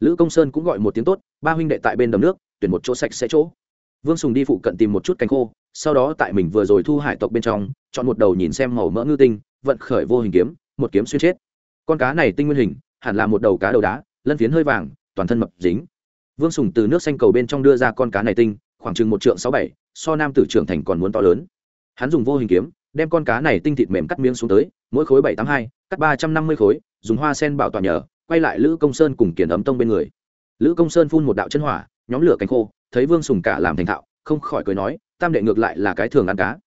Lữ công sơn cũng gọi một tiếng tốt, ba huynh đệ tại bên đầm nước, tuyển một chỗ sạch sẽ chỗ. Vương sùng đi phụ cận tìm một chút cánh khô, sau đó tại mình vừa rồi thu hải tộc bên trong, chọn một đầu nhìn xem màu mỡ ngư tinh, vận khởi vô hình kiếm, một kiếm xuyên chết. Con cá này tinh nguyên hình, hẳn là một đầu cá đầu đá, lân phiến hơi vàng, toàn thân mập dính. Vương sùng từ nước xanh cầu bên trong đưa ra con cá này tinh, khoảng chừng một trượng sáu bảy, so nam tử trưởng thành còn muốn to lớn. Hắn dùng vô hình kiếm đem con cá này tinh thịt mềm cắt miếng xuống tới, mỗi khối bảy tám hai, cắt ba trăm năm mươi khối, dùng hoa sen bảo tỏa nhờ, quay lại lữ công sơn cùng kiển ấm tông bên người. Lữ công sơn phun một đạo chân hỏa, nhóm lửa cánh khô, thấy vương sùng cả làm thành thạo, không khỏi cười nói, tam đệ ngược lại là cái thường ăn cá.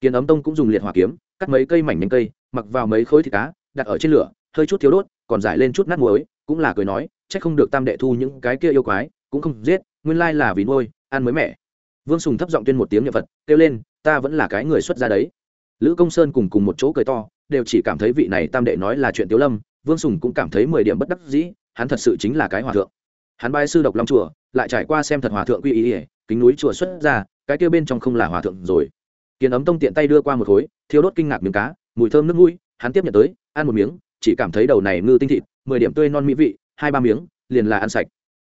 Kiển ấm tông cũng dùng liệt hỏa kiếm, cắt mấy cây mảnh nhánh cây, mặc vào mấy khối thịt cá, đặt ở trên lửa, hơi chút thiếu đốt, còn giải lên chút nát muối, cũng là cười nói, chắc không được tam đệ thu những cái kia yêu quái, cũng không giết, nguyên lai là vì nuôi, ăn mới mẻ. Vương sùng thấp giọng tuyên một tiếng nhật vật kêu lên, ta vẫn là cái người xuất ra đấy lữ công sơn cùng cùng một chỗ cười to đều chỉ cảm thấy vị này tam đệ nói là chuyện tiếu lâm vương sùng cũng cảm thấy mười điểm bất đắc dĩ hắn thật sự chính là cái hòa thượng. Hắn bài sư độc long chùa lại trải qua xem thật hòa thượng quy ý ỉa kính núi chùa xuất ra cái kia bên trong không là hòa thượng rồi. Kiến ấm tông tiện tay đưa qua một khối thiếu đốt kinh ngạc miếng cá mùi thơm nước mũi hắn tiếp nhận tới ăn một miếng chỉ cảm thấy đầu này ngư tinh thịt mười điểm tươi non mỹ vị hai ba miếng liền là ăn sạch.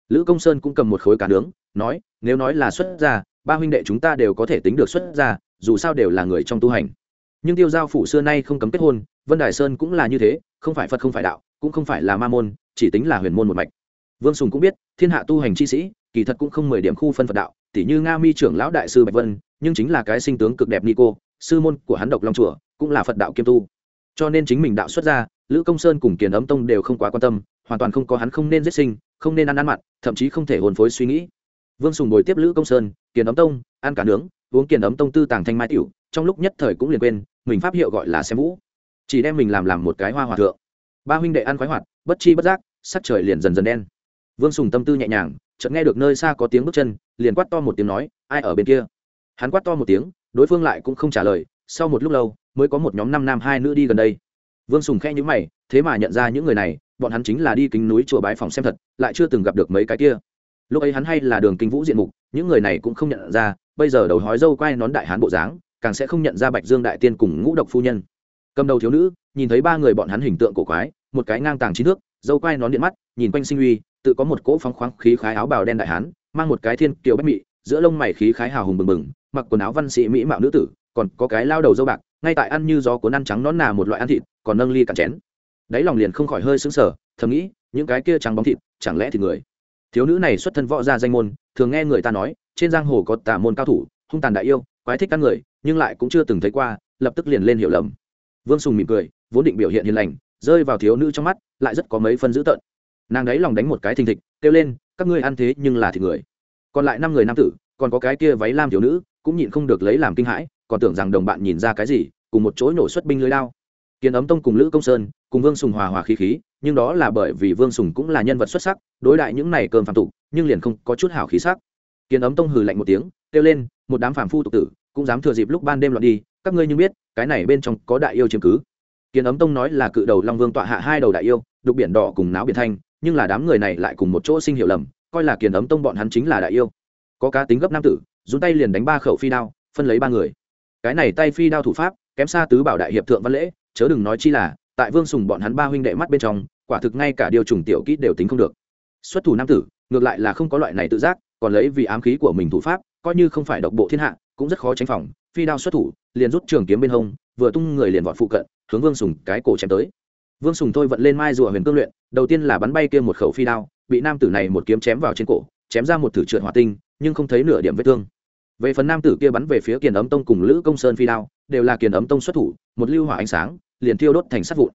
Lữ công sơn cũng cầm một khối cá nướng nói nếu nói là xuất ra, ba huynh đệ chúng ta đều có thể tính được xuất ra, dù sao đều là người trong tu hành nhưng tiêu giao phủ xưa nay không cấm kết hôn, vân đài sơn cũng là như thế, không phải phật không phải đạo, cũng không phải là ma môn, chỉ tính là huyền môn một mạch. Vương sùng cũng biết, thiên hạ tu hành chi sĩ, kỳ thật cũng không mười điểm khu phân phật đạo tỷ như nga mi trưởng lão đại sư bạch vân, nhưng chính là cái sinh tướng cực đẹp ni cô, sư môn của hắn độc long chùa, cũng là phật đạo kiêm tu. Cho nên chính mình đạo xuất ra, lữ công sơn cùng kiền ấm tông đều không quá quan tâm, hoàn toàn không có hắn không nên giết sinh, không nên ăn ăn mặn, thậm chí không thể hồn phối suy nghĩ. Vương sùng bồi tiếp lữ công sơn, kiền ấm tông, ăn cả nướng, uống kiền ấm tông tư tàng thanh mai tiểu trong lúc nhất thời cũng liền quên, mình pháp hiệu gọi là xem vũ. Chỉ đem mình làm làm một cái hoa hòa thượng. Ba huynh đệ ăn khoái hoạt, bất chi bất giác, sắc trời liền dần dần đen. Vương sùng tâm tư nhẹ nhàng, chợt nghe được nơi xa có tiếng bước chân, liền quát to một tiếng nói, ai ở bên kia? Hắn quát to một tiếng, đối phương lại cũng không trả lời, sau một lúc lâu, mới có một nhóm năm nam hai nữ đi gần đây. Vương sùng khẽ nhữ mày, thế mà nhận ra những người này, bọn hắn chính là đi kính núi chùa bái phòng xem thật, lại chưa từng gặp được mấy cái kia. Lúc ấy hắn hay là đường kinh vũ diện mục, những người này cũng không nhận ra, bây giờ đầu hói dâu quay nón đại hán bộ dáng càng sẽ không nhận ra bạch dương đại tiên cùng ngũ độc phu nhân. Cầm đầu thiếu nữ, nhìn thấy ba người bọn hắn hình tượng cổ quái, một cái ngang tàng trí thước, dâu quai nón điện mắt, nhìn quanh sinh uy, tự có một cỗ phóng khoáng khí khái áo bào đen đại hán, mang một cái thiên kiều bách mị, giữa lông mày khí khái hào hùng bừng bừng, mặc quần áo văn sĩ mỹ mạo nữ tử, còn có cái lao đầu dâu bạc, ngay tại ăn như gió cuốn ăn trắng nón nà một loại ăn thịt, còn nâng ly cạn chén. Đáy lòng liền không khỏi hơi sững sờ, thầm nghĩ, những cái kia trắng bóng thịt, chẳng lẽ thì người? Thiếu nữ này xuất thân võ gia danh môn, thường nghe người ta nói, trên giang hồ có tà môn cao thủ, hung tàn đại yêu quái thích các người, nhưng lại cũng chưa từng thấy qua, lập tức liền lên hiểu lầm. Vương sùng mỉm cười, vốn định biểu hiện hiền lành, rơi vào thiếu nữ trong mắt, lại rất có mấy phân dữ tợn. Nàng đáy lòng đánh một cái thình thịch, kêu lên, các ngươi ăn thế nhưng là thịt người. Còn lại năm người nam tử, còn có cái kia váy lam thiếu nữ, cũng nhịn không được lấy làm kinh hãi, còn tưởng rằng đồng bạn nhìn ra cái gì, cùng một chỗ nổ xuất binh lưới lao kiến ấm tông cùng lữ công sơn, cùng vương sùng hòa hòa khí khí, nhưng đó là bởi vì vương sùng cũng là nhân vật xuất sắc, đối đại những này cơm phạm tục, nhưng liền không có chút hảo khí sắc. Kiến ấm tông hừ lạnh một tiếng kêu lên, một đám phàm phu tục tử, cũng dám thừa dịp lúc ban đêm loạn đi, các ngươi như biết, cái này bên trong có đại yêu chiếm cứ. Kiến ấm tông nói là cự đầu long vương tọa hạ hai đầu đại yêu, đục biển đỏ cùng náo biển thanh, nhưng là đám người này lại cùng một chỗ sinh hiểu lầm, coi là kiền ấm tông bọn hắn chính là đại yêu. Có cá tính gấp nam tử dùng tay liền đánh ba khẩu phi đao, phân lấy ba người. Cái này tay phi đao thủ pháp, kém xa tứ bảo đại hiệp thượng văn lễ, chớ đừng nói chi là, tại vương sùng bọn hắn ba huynh đệ mắt bên trong, quả thực ngay cả điều trùng tiểu kỹ đều tính không được. Xuất thủ nam tử, ngược lại là không có loại này tự giác, còn lấy vì ám khí của mình thủ pháp coi như không phải độc bộ thiên hạ, cũng rất khó tránh phòng, phi đao xuất thủ, liền rút trường kiếm bên hông, vừa tung người liền vọt phụ cận, hướng vương sùng cái cổ chém tới. Vương sùng thôi vận lên mai rùa huyền cương luyện, đầu tiên là bắn bay kia một khẩu phi đao, bị nam tử này một kiếm chém vào trên cổ, chém ra một thử trượt hỏa tinh, nhưng không thấy nửa điểm vết thương. Về phần nam tử kia bắn về phía kiền ấm tông cùng lữ công sơn phi đao, đều là kiền ấm tông xuất thủ, một lưu hỏa ánh sáng, liền thiêu đốt thành sắt vụn.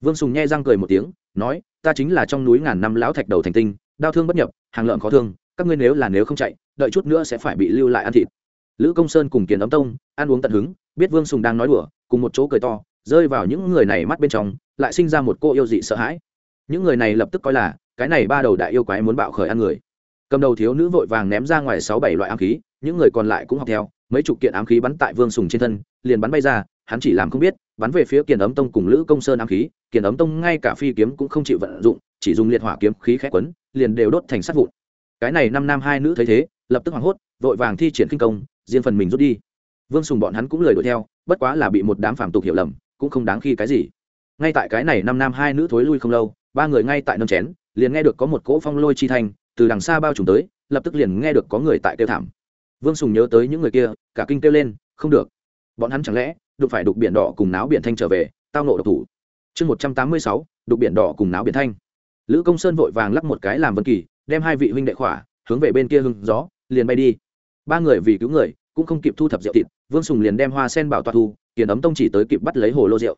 Vương sùng nghe răng cười một tiếng, nói, ta chính là trong núi ngàn năm lão thạch đầu thành tinh đau thương bất nhập, hàng lợn khó thương, các ngươi nếu là nếu không chạy đợi chút nữa sẽ phải bị lưu lại ăn thịt. Lữ công sơn cùng kiền ấm tông, ăn uống tận hứng, biết vương sùng đang nói đùa, cùng một chỗ cười to, rơi vào những người này mắt bên trong, lại sinh ra một cô yêu dị sợ hãi. Những người này lập tức coi là, cái này ba đầu đại yêu quái muốn bạo khởi ăn người. Cầm đầu thiếu nữ vội vàng ném ra ngoài sáu bảy loại ám khí, những người còn lại cũng học theo, mấy chục kiện ám khí bắn tại vương sùng trên thân, liền bắn bay ra, hắn chỉ làm không biết, bắn về phía kiền ấm tông cùng lữ công sơn ám khí, kiền ấm tông ngay cả phi kiếm cũng không chịu vận dụng, chỉ dùng liệt hỏa kiếm khí khét quấn, liền đều đốt thành sắt vụn. Cái này năm nam hai nữ thấy thế lập tức hoảng hốt, vội vàng thi triển kinh công, riêng phần mình rút đi. Vương sùng bọn hắn cũng lời đuổi theo, bất quá là bị một đám phản tục hiểu lầm, cũng không đáng khi cái gì. Ngay tại cái này năm nam hai nữ thối lui không lâu, ba người ngay tại nâm chén, liền nghe được có một cỗ phong lôi chi thanh, từ đằng xa bao trùm tới, lập tức liền nghe được có người tại kêu thảm. Vương sùng nhớ tới những người kia, cả kinh kêu lên, không được. Bọn hắn chẳng lẽ, đụng phải đục biển đỏ cùng náo biển thanh trở về, tao nộ độc thủ. Chương một trăm tám mươi sáu, đục biển đỏ cùng náo biển thanh. Lữ công sơn vội vàng lắp một cái làm vân kỳ, đem hai vị huynh đệ khỏa, hướng về bên kia hưng gió liền bay đi. Ba người vì cứu người, cũng không kịp thu thập rượu thịt, vương sùng liền đem hoa sen bảo toa thu, kiền ấm tông chỉ tới kịp bắt lấy hồ lô rượu.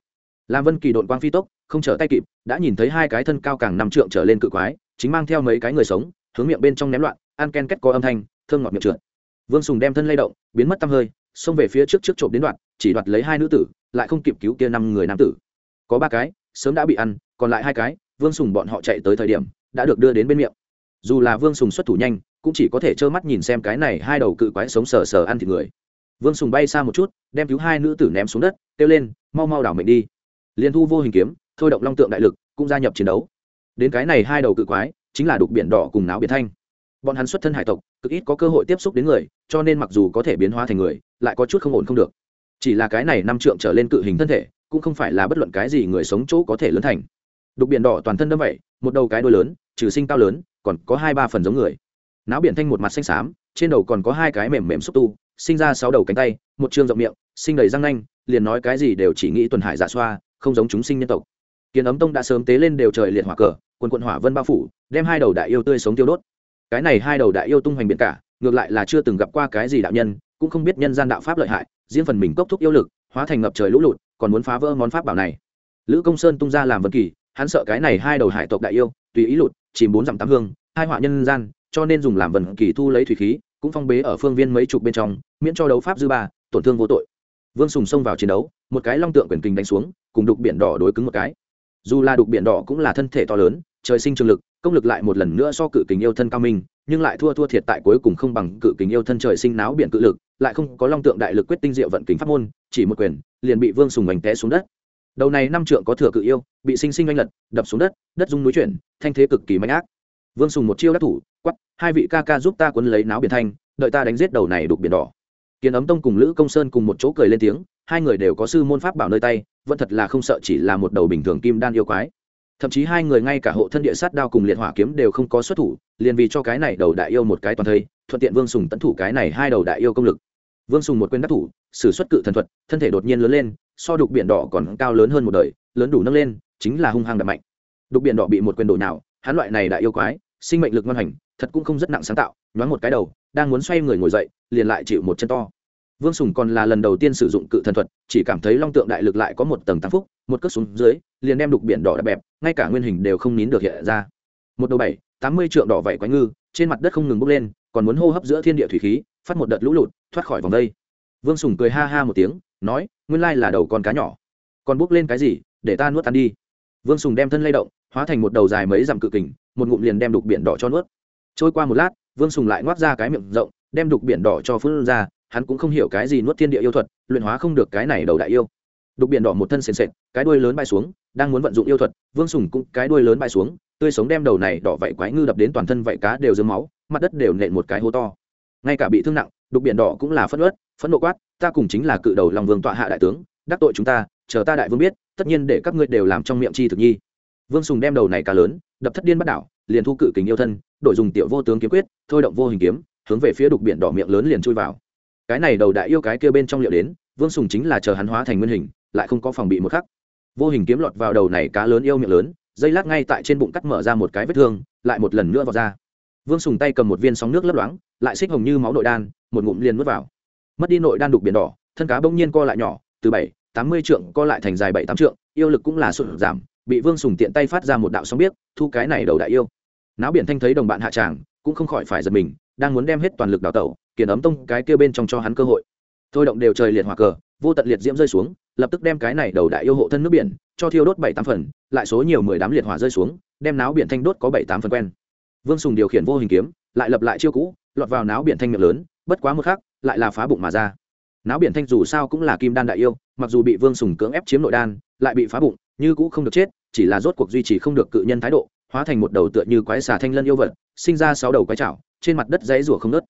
Làm vân kỳ đội quang phi tốc, không trở tay kịp, đã nhìn thấy hai cái thân cao càng năm trượng trở lên cự quái, chính mang theo mấy cái người sống, hướng miệng bên trong ném loạn, ăn ken kết có âm thanh, thơm ngọt miệng trượt. Vương sùng đem thân lay động, biến mất tăm hơi, xông về phía trước trước trộm đến đoạn, chỉ đoạt lấy hai nữ tử, lại không kịp cứu kia năm người nam tử. Có ba cái, sớm đã bị ăn, còn lại hai cái, vương sùng bọn họ chạy tới thời điểm, đã được đưa đến bên miệng. Dù là vương sùng xuất thủ nhanh cũng chỉ có thể trơ mắt nhìn xem cái này hai đầu cự quái sống sờ sờ ăn thịt người. Vương sùng bay xa một chút, đem cứu hai nữ tử ném xuống đất, kêu lên, mau mau đảo mệnh đi. Liền thu vô hình kiếm, thôi động long tượng đại lực, cũng gia nhập chiến đấu. Đến cái này hai đầu cự quái, chính là đục biển đỏ cùng náo biển thanh. Bọn hắn xuất thân hải tộc, cực ít có cơ hội tiếp xúc đến người, cho nên mặc dù có thể biến hóa thành người, lại có chút không ổn không được. Chỉ là cái này năm trượng trở lên cự hình thân thể, cũng không phải là bất luận cái gì người sống chỗ có thể lớn thành. Đục biển đỏ toàn thân đâm vậy, một đầu cái đôi lớn, trừ sinh cao lớn, còn có hai ba phần giống người náo biển thanh một mặt xanh xám, trên đầu còn có hai cái mềm mềm xúc tu, sinh ra sáu đầu cánh tay, một chương rộng miệng, sinh đầy răng nanh, liền nói cái gì đều chỉ nghĩ tuần hải giả xoa, không giống chúng sinh nhân tộc. Kiến ấm tông đã sớm tế lên đều trời liệt hỏa cờ, quần quận hỏa vân bao phủ, đem hai đầu đại yêu tươi sống tiêu đốt. Cái này hai đầu đại yêu tung hoành biển cả, ngược lại là chưa từng gặp qua cái gì đạo nhân, cũng không biết nhân gian đạo pháp lợi hại, riêng phần mình cốc thúc yêu lực, hóa thành ngập trời lũ lụt, còn muốn phá vỡ món pháp bảo này. Lữ công sơn tung ra làm vật kỳ, hắn sợ cái này hai đầu hải tộc đại yêu, tùy ý lụt, chìm bốn dặm tám hương, hai họa nhân gian cho nên dùng làm vần kỳ thu lấy thủy khí, cũng phong bế ở phương viên mấy chục bên trong, miễn cho đấu pháp dư ba, tổn thương vô tội. Vương sùng xông vào chiến đấu, một cái long tượng quyền kinh đánh xuống, cùng đục biển đỏ đối cứng một cái. Dù là đục biển đỏ cũng là thân thể to lớn, trời sinh trường lực, công lực lại một lần nữa so cự kính yêu thân cao minh, nhưng lại thua thua thiệt tại cuối cùng không bằng cự kính yêu thân trời sinh náo biển cự lực, lại không có long tượng đại lực quyết tinh diệu vận kính pháp môn, chỉ một quyền, liền bị vương sùng bành té xuống đất. Đầu này năm trượng có thừa cự yêu, bị sinh sinh oanh lật, đập xuống đất đất rung núi chuyển, thanh thế cực kỳ mạnh ác. Vương sùng một chiêu đắc thủ quắp hai vị ca ca giúp ta quấn lấy náo biển thanh, đợi ta đánh giết đầu này đục biển đỏ. Kiến ấm tông cùng lữ công sơn cùng một chỗ cười lên tiếng, hai người đều có sư môn pháp bảo nơi tay, vẫn thật là không sợ chỉ là một đầu bình thường kim đan yêu quái. Thậm chí hai người ngay cả hộ thân địa sát đao cùng liệt hỏa kiếm đều không có xuất thủ, liền vì cho cái này đầu đại yêu một cái toàn thây, thuận tiện vương sùng tận thủ cái này hai đầu đại yêu công lực. Vương sùng một quên đắc thủ s ử suất cự thần thuật, thân thể đột nhiên lớn lên, so đục biển đỏ còn cao lớn hơn một đời, lớn đủ nâng lên, chính là hung hăng đập mạnh. Đục biển đỏ bị một quyền đổ nào hắn loại này đại yêu quái sinh mệnh lực ngon hành, thật cũng không rất nặng sáng tạo, nhoáng một cái đầu, đang muốn xoay người ngồi dậy, liền lại chịu một chân to. Vương sùng còn là lần đầu tiên sử dụng cự thần thuật, chỉ cảm thấy long tượng đại lực lại có một tầng tăng phúc, một cất xuống dưới, liền đem đục biển đỏ đập bẹp, ngay cả nguyên hình đều không nín được hiện ra. Một đầu bảy, tám mươi trượng đỏ vảy quái ngư, trên mặt đất không ngừng bốc lên, còn muốn hô hấp giữa thiên địa thủy khí, phát một đợt lũ lụt, thoát khỏi vòng đây. Vương sùng cười ha ha một tiếng, nói, nguyên lai là đầu con cá nhỏ. Còn bốc lên cái gì, để ta nuốt ăn đi. Vương sùng đem thân lay động, hóa thành một đầu dài mấy dặm cự kình một ngụm liền đem đục biển đỏ cho nuốt. Trôi qua một lát, vương sùng lại ngoác ra cái miệng rộng, đem đục biển đỏ cho phun ra, hắn cũng không hiểu cái gì nuốt thiên địa yêu thuật, luyện hóa không được cái này đầu đại yêu. Đục biển đỏ một thân sền sệt, cái đuôi lớn bay xuống, đang muốn vận dụng yêu thuật, vương sùng cũng cái đuôi lớn bay xuống, tươi sống đem đầu này đỏ vảy quái ngư đập đến toàn thân vảy cá đều dơm máu, mặt đất đều nện một cái hố to. Ngay cả bị thương nặng, đục biển đỏ cũng là phất ớt phẫn nộ quát, ta cùng chính là cự đầu lòng vương tọa hạ đại tướng, đắc tội chúng ta, chờ ta đại vương biết, tất nhiên để các ngươi đều làm trong miệng chi thực nhi. Vương sùng đem đầu này cá lớn đập thất điên bắt đảo, liền thu cự kính yêu thân, đổi dùng tiểu vô tướng kiếm quyết, thôi động vô hình kiếm, hướng về phía đục biển đỏ miệng lớn liền chui vào. Cái này đầu đại yêu cái kia bên trong liệu đến, vương sùng chính là chờ hắn hóa thành nguyên hình, lại không có phòng bị một khắc. Vô hình kiếm lọt vào đầu này cá lớn yêu miệng lớn, dây lát ngay tại trên bụng cắt mở ra một cái vết thương, lại một lần nữa vào ra. Vương sùng tay cầm một viên sóng nước lấp loáng, lại xích hồng như máu nội đan, một ngụm liền mất vào. Mất đi nội đan đục biển đỏ, thân cá bỗng nhiên co lại nhỏ, từ bảy, tám mươi trượng co lại thành dài bảy, tám trượng, yêu lực cũng là sụt giảm bị vương sùng tiện tay phát ra một đạo sóng biết, thu cái này đầu đại yêu. Náo biển thanh thấy đồng bạn hạ tràng, cũng không khỏi phải giật mình, đang muốn đem hết toàn lực đào tẩu kiển ấm tông cái kia bên trong cho hắn cơ hội. Thôi động đều trời liệt hỏa cờ, vô tận liệt diễm rơi xuống, lập tức đem cái này đầu đại yêu hộ thân nước biển, cho thiêu đốt bảy tám phần, lại số nhiều mười đám liệt hỏa rơi xuống, đem náo biển thanh đốt có bảy tám phần quen. Vương sùng điều khiển vô hình kiếm, lại lập lại chiêu cũ, lọt vào náo biển thanh miệng lớn, bất quá một khác lại là phá bụng mà ra. Náo biển thanh dù sao cũng là kim đan đại yêu, mặc dù bị vương sùng cưỡng ép chiếm nội đan, lại bị phá bụng như cũ không được chết, chỉ là rốt cuộc duy trì không được cự nhân thái độ, hóa thành một đầu tựa như quái xà thanh lân yêu vật, sinh ra sáu đầu quái chảo trên mặt đất dãy rủa không nớt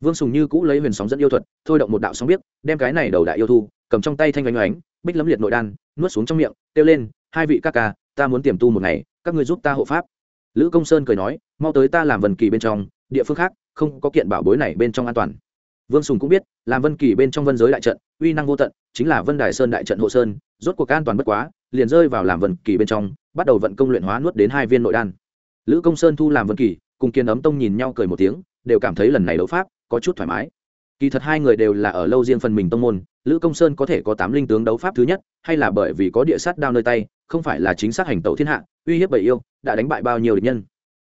vương sùng như cũ lấy huyền sóng dẫn yêu thuật, thôi động một đạo sóng biết, đem cái này đầu đại yêu thu, cầm trong tay thanh oanh oánh, bích lấm liệt nội đan, nuốt xuống trong miệng, kêu lên, hai vị các ca, ta muốn tiềm tu một ngày, các ngươi giúp ta hộ pháp. Lữ công sơn cười nói, mau tới ta làm vần kỳ bên trong, địa phương khác, không có kiện bảo bối này bên trong an toàn vương sùng cũng biết, làm vân kỳ bên trong vân giới đại trận, uy năng vô tận, chính là vân đài sơn đại trận hộ sơn, rốt cuộc an toàn bất quá, liền rơi vào làm vân kỳ bên trong, bắt đầu vận công luyện hóa nuốt đến hai viên nội đan. Lữ công sơn thu làm vân kỳ, cùng kiên ấm tông nhìn nhau cười một tiếng, đều cảm thấy lần này đấu pháp có chút thoải mái. Kỳ thật hai người đều là ở lâu riêng phần mình tông môn, lữ công sơn có thể có tám linh tướng đấu pháp thứ nhất, hay là bởi vì có địa sát đao nơi tay, không phải là chính xác hành tẩu thiên hạ, uy hiếp bầy yêu, đã đánh bại bao nhiêu địch nhân.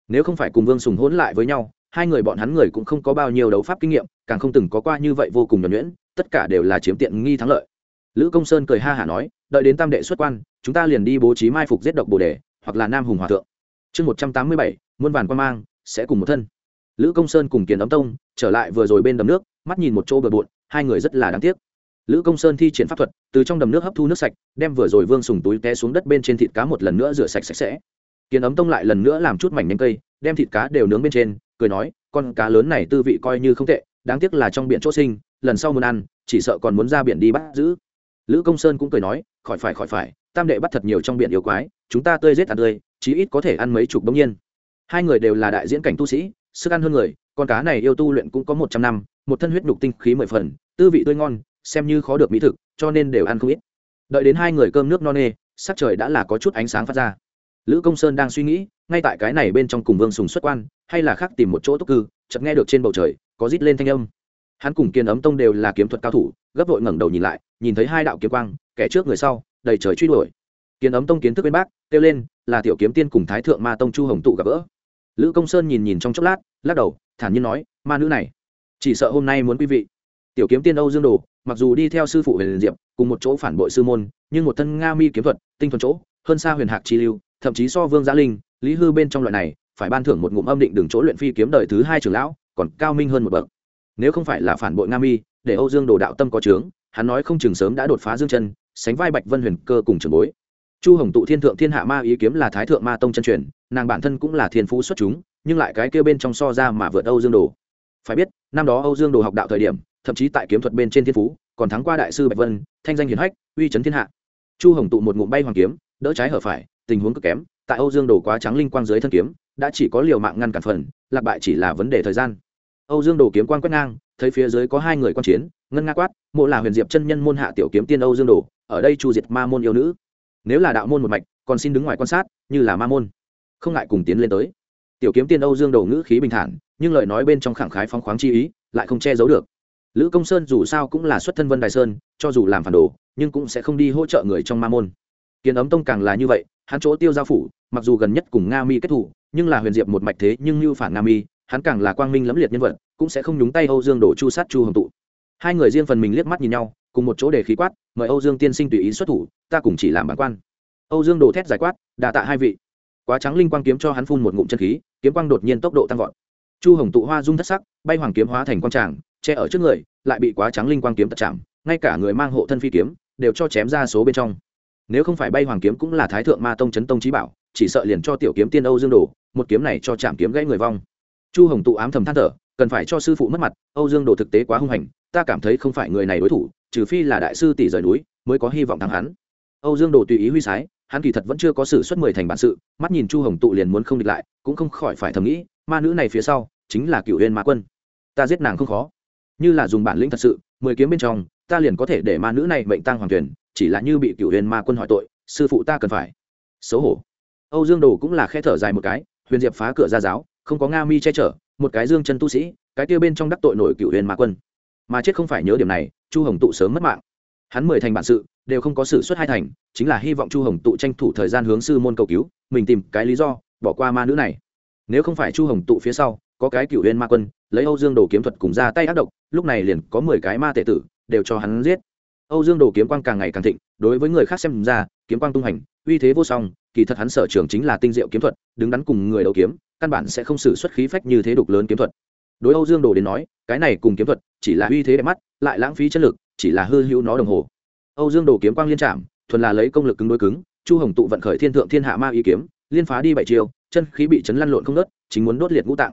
Nếu không phải cùng vương sùng hỗn lại với nhau hai người bọn hắn người cũng không có bao nhiêu đấu pháp kinh nghiệm, càng không từng có qua như vậy vô cùng nhuẩn nhuyễn, tất cả đều là chiếm tiện nghi thắng lợi. Lữ công sơn cười ha hả nói, đợi đến tam đệ xuất quan, chúng ta liền đi bố trí mai phục giết độc bồ đề, hoặc là nam hùng hòa thượng. Chương một trăm tám mươi bảy, muôn vàn quan mang, sẽ cùng một thân. Lữ công sơn cùng kiến ấm tông trở lại vừa rồi bên đầm nước, mắt nhìn một chỗ bờ bộn, hai người rất là đáng tiếc. Lữ công sơn thi triển pháp thuật, từ trong đầm nước hấp thu nước sạch, đem vừa rồi vương sùng túi té xuống đất bên trên thịt cá một lần nữa rửa sạch sạch sẽ. Kiến ấm tông lại lần nữa làm chút mảnh nhanh cây, đem thịt cá đều nướng bên trên cười nói, con cá lớn này tư vị coi như không tệ, đáng tiếc là trong biển chỗ sinh, lần sau muốn ăn, chỉ sợ còn muốn ra biển đi bắt giữ. Lữ công sơn cũng cười nói, khỏi phải khỏi phải, tam đệ bắt thật nhiều trong biển yêu quái, chúng ta tươi giết ăn tươi, chí ít có thể ăn mấy chục đông nhiên. Hai người đều là đại diễn cảnh tu sĩ, sức ăn hơn người, con cá này yêu tu luyện cũng có một trăm năm, một thân huyết nhục tinh khí mười phần, tư vị tươi ngon, xem như khó được mỹ thực, cho nên đều ăn không ít. Đợi đến hai người cơm nước no nê, sắc trời đã là có chút ánh sáng phát ra. Lữ công sơn đang suy nghĩ ngay tại cái này bên trong cùng vương sùng xuất quan, hay là khác tìm một chỗ túc cư, chợt nghe được trên bầu trời, có rít lên thanh âm. Hắn cùng kiên ấm tông đều là kiếm thuật cao thủ, gấp vội ngẩng đầu nhìn lại, nhìn thấy hai đạo kiếm quang, kẻ trước người sau, đầy trời truy đuổi. Kiên ấm tông kiến thức bên bác, kêu lên, là tiểu kiếm tiên cùng thái thượng ma tông chu hồng tụ gặp gỡ. Lữ công sơn nhìn nhìn trong chốc lát, lắc đầu, thản nhiên nói, ma nữ này, chỉ sợ hôm nay muốn quý vị. Tiểu kiếm tiên âu dương đồ, mặc dù đi theo sư phụ huyền diệp, cùng một chỗ phản bội sư môn, nhưng một thân nga mi kiếm thuật, tinh thuần chỗ, hơn xa huyền hạc chi lưu, thậm chí so vương gia linh lý hư bên trong loại này, phải ban thưởng một ngụm âm định đường chỗ luyện phi kiếm đời thứ hai trưởng lão, còn cao minh hơn một bậc. Nếu không phải là phản bội nga mi, để âu dương đồ đạo tâm có trướng hắn nói không chừng sớm đã đột phá dương chân, sánh vai bạch vân huyền cơ cùng trường bối. Chu hồng tụ thiên thượng thiên hạ ma ý kiếm là thái thượng ma tông chân truyền, nàng bản thân cũng là thiên phú xuất chúng, nhưng lại cái kêu bên trong so ra mà vượt âu dương đồ. Phải biết, năm đó âu dương đồ học đạo thời điểm, thậm chí tại kiếm thuật bên trên thiên phú, còn thắng qua đại sư bạch vân, thanh danh hiển hách, uy chấn thiên hạ. Chu hồng tụ một ngụm bay hoàng kiếm, đỡ trái hở phải, tình huống cực kém tại âu dương đồ quá trắng linh quang dưới thân kiếm, đã chỉ có liều mạng ngăn cản phần, lạc bại chỉ là vấn đề thời gian. Âu dương đồ kiếm quan quét ngang, thấy phía dưới có hai người quan chiến, ngân nga quát, mộ là huyền diệp chân nhân môn hạ tiểu kiếm tiên âu dương đồ, ở đây chu diệt ma môn yêu nữ. Nếu là đạo môn một mạch, còn xin đứng ngoài quan sát, như là ma môn. Không ngại cùng tiến lên tới. Tiểu kiếm tiên âu dương đồ ngữ khí bình thản, nhưng lời nói bên trong khẳng khái phóng khoáng chi ý, lại không che giấu được. Lữ công sơn dù sao cũng là xuất thân vân đài sơn, cho dù làm phản đồ, nhưng cũng sẽ không đi hỗ trợ người trong ma môn kiến ấm tông càng là như vậy, hắn chỗ tiêu giao phủ, mặc dù gần nhất cùng nga mi kết thủ, nhưng là huyền diệp một mạch thế nhưng như phản nga mi, hắn càng là quang minh lẫm liệt nhân vật, cũng sẽ không nhúng tay âu dương đổ chu sát chu hồng tụ. Hai người riêng phần mình liếc mắt nhìn nhau, cùng một chỗ để khí quát, mời âu dương tiên sinh tùy ý xuất thủ, ta cùng chỉ làm bản quan. Âu dương đổ thét giải quát đà tạ hai vị. Quá trắng linh quang kiếm cho hắn phun một ngụm chân khí, kiếm quang đột nhiên tốc độ tăng vọt. Chu hồng tụ hoa dung thất sắc, bay hoàng kiếm hóa thành quang tràng, che ở trước người, lại bị quá trắng linh quang kiếm tật chạm, ngay cả người mang hộ thân phi kiếm, đều cho chém ra số bên trong nếu không phải bay hoàng kiếm cũng là thái thượng ma tông chấn tông trí bảo, chỉ sợ liền cho tiểu kiếm tiên âu dương đồ, một kiếm này cho chạm kiếm gãy người vong. Chu hồng tụ ám thầm than thở, cần phải cho sư phụ mất mặt, âu dương đồ thực tế quá hung hành, ta cảm thấy không phải người này đối thủ, trừ phi là đại sư tỷ rời núi, mới có hy vọng thắng hắn. Âu dương đồ tùy ý huy sái, hắn kỳ thật vẫn chưa có sự xuất mười thành bản sự, mắt nhìn chu hồng tụ liền muốn không địch lại, cũng không khỏi phải thầm nghĩ, ma nữ này phía sau, chính là cựu huyên ma quân. Ta giết nàng không khó. Như là dùng bản lĩnh thật sự, mười kiếm bên trong, ta liền có thể để ma nữ này mệnh tăng hoàng tuyển chỉ là như bị cựu huyền ma quân hỏi tội, sư phụ ta cần phải. Xấu hổ. Âu dương đồ cũng là khe thở dài một cái, huyền diệp phá cửa ra giáo, không có nga mi che chở, một cái dương chân tu sĩ, cái kia bên trong đắc tội nổi cựu huyền ma quân. Mà chết không phải nhớ điểm này, chu hồng tụ sớm mất mạng. Hắn mười thành bản sự, đều không có sự xuất hai thành, chính là hy vọng chu hồng tụ tranh thủ thời gian hướng sư môn cầu cứu, mình tìm cái lý do, bỏ qua ma nữ này. Nếu không phải chu hồng tụ phía sau, có cái cựu huyền ma quân, lấy âu dương đồ kiếm thuật cùng ra tay ác độc, lúc này liền có mười cái ma tệ tử, đều cho hắn giết âu dương đồ kiếm quang càng ngày càng thịnh đối với người khác xem ra kiếm quang tung hành uy thế vô song kỳ thật hắn sở trường chính là tinh diệu kiếm thuật đứng đắn cùng người đấu kiếm căn bản sẽ không sử xuất khí phách như thế đục lớn kiếm thuật. Đối âu dương đồ đến nói cái này cùng kiếm thuật chỉ là uy thế đẹp mắt lại lãng phí chất lực chỉ là hư hữu nó đồng hồ. Âu dương đồ kiếm quang liên trạm thuần là lấy công lực cứng đối cứng chu hồng tụ vận khởi thiên thượng thiên hạ ma ý kiếm liên phá đi bảy chiều chân khí bị chấn lăn lộn không ngớt, chính muốn đốt liệt ngũ tạng.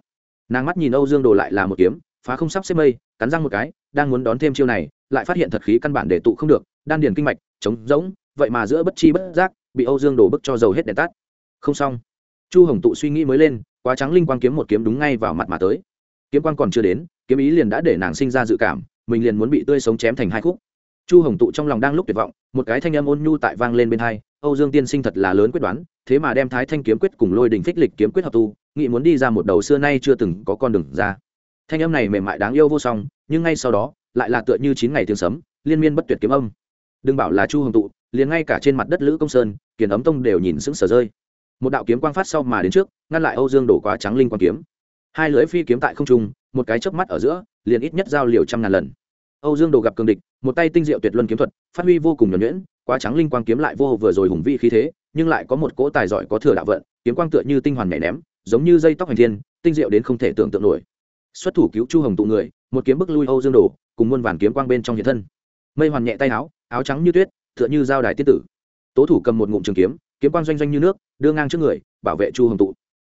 Nàng mắt nhìn âu dương đồ lại là một kiếm phá không sắp xếp mây cắn răng một cái đang muốn đón thêm chiêu này lại phát hiện thật khí căn bản để tụ không được, đan điền kinh mạch, trống rỗng, vậy mà giữa bất chi bất giác bị âu dương đổ bức cho dầu hết đèn tắt. Không xong. Chu hồng tụ suy nghĩ mới lên, quá trắng linh quang kiếm một kiếm đúng ngay vào mặt mà tới. Kiếm quang còn chưa đến, kiếm ý liền đã để nàng sinh ra dự cảm, mình liền muốn bị tươi sống chém thành hai khúc. Chu hồng tụ trong lòng đang lúc tuyệt vọng, một cái thanh âm ôn nhu tại vang lên bên hai, âu dương tiên sinh thật là lớn quyết đoán, thế mà đem thái thanh kiếm quyết cùng lôi đình phích lịch kiếm quyết hợp tu, nghĩ muốn đi ra một đầu xưa nay chưa từng có con đường ra. Thanh âm này mềm mại đáng yêu vô song, nhưng ngay sau đó lại là tựa như chín ngày tiếng sấm, liên miên bất tuyệt kiếm âm. Đừng bảo là chu hồng tụ, liền ngay cả trên mặt đất lữ công sơn, kiền ấm tông đều nhìn sững sờ rơi. Một đạo kiếm quang phát sau mà đến trước, ngăn lại âu dương đổ quá trắng linh quang kiếm. Hai lưỡi phi kiếm tại không trung, một cái chớp mắt ở giữa, liền ít nhất giao liều trăm ngàn lần. Âu dương đổ gặp cường địch, một tay tinh diệu tuyệt luân kiếm thuật, phát huy vô cùng nhuẩn nhuyễn, quá trắng linh quang kiếm lại vô vừa rồi hùng vi khí thế, nhưng lại có một cỗ tài giỏi có thừa đạo vận, kiếm quang tựa như tinh hoàn nhảy ném, giống như dây tóc hành thiên, tinh diệu đến không thể tưởng tượng nổi. Xuất thủ cứu chu hồng tụ người một kiếm bức lui âu dương đổ cùng muôn vàn kiếm quang bên trong hiện thân. Mây hoàn nhẹ tay áo áo trắng như tuyết tựa như dao đài tiết tử. Tố thủ cầm một ngụm trường kiếm kiếm quang doanh doanh như nước đưa ngang trước người bảo vệ chu hồng tụ.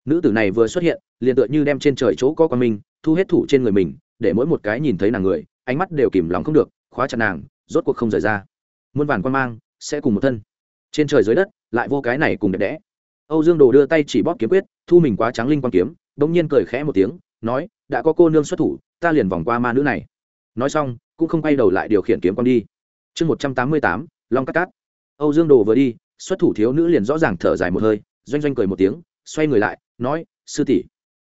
Nữ tử này vừa xuất hiện liền tựa như đem trên trời chỗ có qua mình, thu hết thủ trên người mình để mỗi một cái nhìn thấy nàng người ánh mắt đều kìm lòng không được khóa chặt nàng rốt cuộc không rời ra. Muôn vàn quan mang sẽ cùng một thân. Trên trời dưới đất lại vô cái này cùng đẹp đẽ. Âu dương đồ đưa tay chỉ bóp kiếm quyết thu mình quá trắng linh quang kiếm đ ỗ n g nhiên cười khẽ một tiếng nói, đã có cô nương xuất thủ, ta liền vòng qua ma nữ này. Nói xong, cũng không quay đầu lại điều khiển kiếm quang đi. Chương một trăm tám mươi tám, long cắt cát. Âu dương đồ vừa đi, xuất thủ thiếu nữ liền rõ ràng thở dài một hơi, doanh doanh cười một tiếng, xoay người lại, nói, sư tỷ,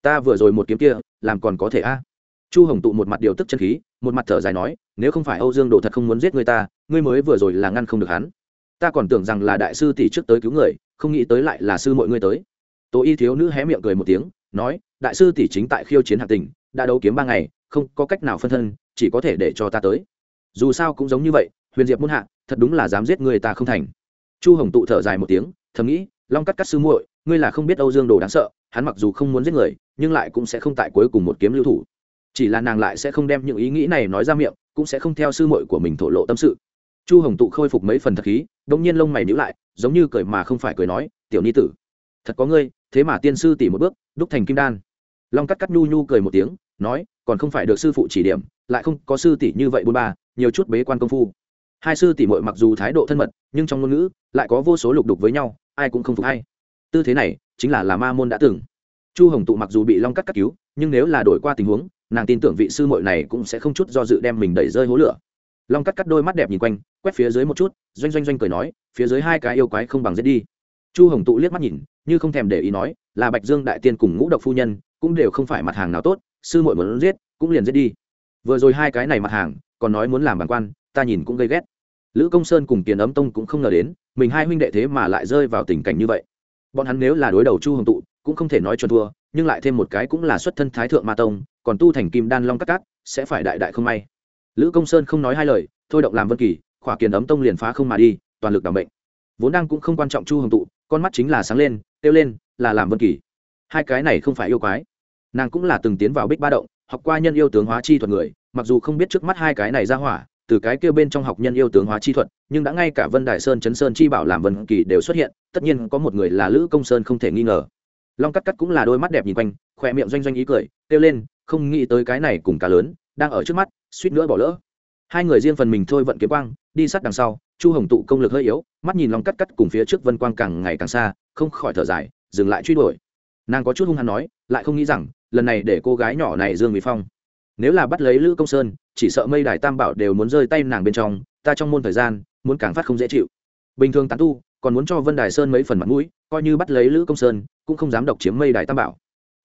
ta vừa rồi một kiếm kia, làm còn có thể a? Chu hồng tụ một mặt điều tức chân khí, một mặt thở dài nói, nếu không phải âu dương đồ thật không muốn giết người ta, ngươi mới vừa rồi là ngăn không được hắn. Ta còn tưởng rằng là đại sư tỷ trước tới cứu người, không nghĩ tới lại là sư mọi ngươi tới. Tố y thiếu nữ hé miệng cười một tiếng nói, đại sư tỷ chính tại khiêu chiến hạ tình, đã đấu kiếm ba ngày, không có cách nào phân thân, chỉ có thể để cho ta tới. Dù sao cũng giống như vậy, huyền diệp muôn hạ, thật đúng là dám giết người ta không thành. Chu hồng tụ thở dài một tiếng, thầm nghĩ, long cắt cắt sư muội, ngươi là không biết âu dương đồ đáng sợ, hắn mặc dù không muốn giết người, nhưng lại cũng sẽ không tại cuối cùng một kiếm lưu thủ. Chỉ là nàng lại sẽ không đem những ý nghĩ này nói ra miệng, cũng sẽ không theo sư muội của mình thổ lộ tâm sự. Chu hồng tụ khôi phục mấy phần thật khí đông nhiên lông mày nhữ lại, giống như cười mà không phải cười nói, tiểu ni tử thật có ngươi, thế mà tiên sư tỉ một bước, đúc thành kim đan. Long cắt cắt nhu nhu cười một tiếng, nói, còn không phải được sư phụ chỉ điểm, lại không có sư tỷ như vậy bôn ba, nhiều chút bế quan công phu. Hai sư tỷ muội mặc dù thái độ thân mật, nhưng trong ngôn ngữ lại có vô số lục đục với nhau, ai cũng không phục hay. Tư thế này, chính là là ma môn đã từng. Chu hồng tụ mặc dù bị long cắt cắt cứu, nhưng nếu là đổi qua tình huống, nàng tin tưởng vị sư muội này cũng sẽ không chút do dự đem mình đẩy rơi hố lửa. Long cắt cắt đôi mắt đẹp nhìn quanh, quét phía dưới một chút, doanh doanh doanh cười nói, phía dưới hai cái yêu quái không bằng giết đi chu hồng tụ liếc mắt nhìn, như không thèm để ý nói, là bạch dương đại tiên cùng ngũ độc phu nhân, cũng đều không phải mặt hàng nào tốt, sư muội muốn giết, cũng liền giết đi. Vừa rồi hai cái này mặt hàng, còn nói muốn làm bàn quan, ta nhìn cũng gây ghét. Lữ công sơn cùng tiền ấm tông cũng không ngờ đến, mình hai huynh đệ thế mà lại rơi vào tình cảnh như vậy. Bọn hắn nếu là đối đầu chu hồng tụ, cũng không thể nói cho thua, nhưng lại thêm một cái cũng là xuất thân thái thượng ma tông, còn tu thành kim đan long cắt cát, sẽ phải đại đại không may. Lữ công sơn không nói hai lời, thôi động làm vân kỳ, khỏa kiền ấm tông liền phá không mà đi, toàn lực đảm bệnh. Vốn đang cũng không quan trọng chu hồng tụ con mắt chính là sáng lên, kêu lên, là làm vân kỳ. Hai cái này không phải yêu quái. Nàng cũng là từng tiến vào bích ba động, học qua nhân yêu tướng hóa chi thuật người, mặc dù không biết trước mắt hai cái này ra hỏa, từ cái kêu bên trong học nhân yêu tướng hóa chi thuật, nhưng đã ngay cả vân đại sơn chấn sơn chi bảo làm vân kỳ đều xuất hiện, tất nhiên có một người là lữ công sơn không thể nghi ngờ. Long cắt cắt cũng là đôi mắt đẹp nhìn quanh, khỏe miệng doanh doanh ý cười, kêu lên, không nghĩ tới cái này cùng cá lớn, đang ở trước mắt, suýt nữa bỏ lỡ hai người riêng phần mình thôi vận kiếm quang, đi sát đằng sau, chu hồng tụ công lực hơi yếu, mắt nhìn long cắt cắt cùng phía trước vân quang càng ngày càng xa, không khỏi thở dài, dừng lại truy đuổi. Nàng có chút hung hăng nói, lại không nghĩ rằng, lần này để cô gái nhỏ này dương mỹ phong. Nếu là bắt lấy lữ công sơn, chỉ sợ mây đài tam bảo đều muốn rơi tay nàng bên trong, ta trong môn thời gian, muốn càng phát không dễ chịu. Bình thường tán tu, còn muốn cho vân đài sơn mấy phần mặt mũi, coi như bắt lấy lữ công sơn, cũng không dám độc chiếm mây đài tam bảo.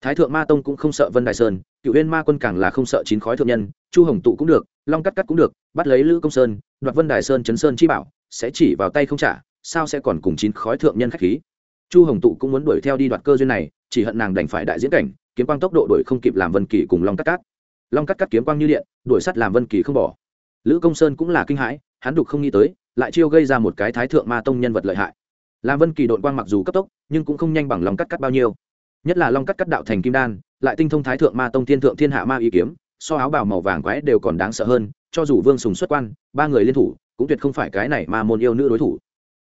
Thái thượng ma tông cũng không sợ vân đài sơn cựu huyên ma quân càng là không sợ chín khói thượng nhân, chu hồng tụ cũng được, long cắt cắt cũng được, bắt lấy lữ công sơn, đoạt vân đài sơn, chấn sơn chi bảo, sẽ chỉ vào tay không trả, sao sẽ còn cùng chín khói thượng nhân khách khí? Chu hồng tụ cũng muốn đuổi theo đi đoạt cơ duyên này, chỉ hận nàng đành phải đại diễn cảnh, kiếm quang tốc độ đuổi không kịp làm vân kỳ cùng long cắt cắt. Long cắt cắt kiếm quang như điện, đuổi sắt làm vân kỳ không bỏ. Lữ công sơn cũng là kinh hãi, hắn đục không nghĩ tới, lại chiêu gây ra một cái thái thượng ma tông nhân vật lợi hại. Làm vân kỳ đội quang mặc dù cấp tốc, nhưng cũng không nhanh bằng long cắt cắt bao nhiêu. Nhất là long cắt cắt đạo thành kim đan lại tinh thông thái thượng ma tông, thiên thượng thiên hạ ma ý kiếm, so áo bào màu vàng quái đều còn đáng sợ hơn, cho dù vương sùng xuất quan, ba người liên thủ, cũng tuyệt không phải cái này ma môn yêu nữ đối thủ.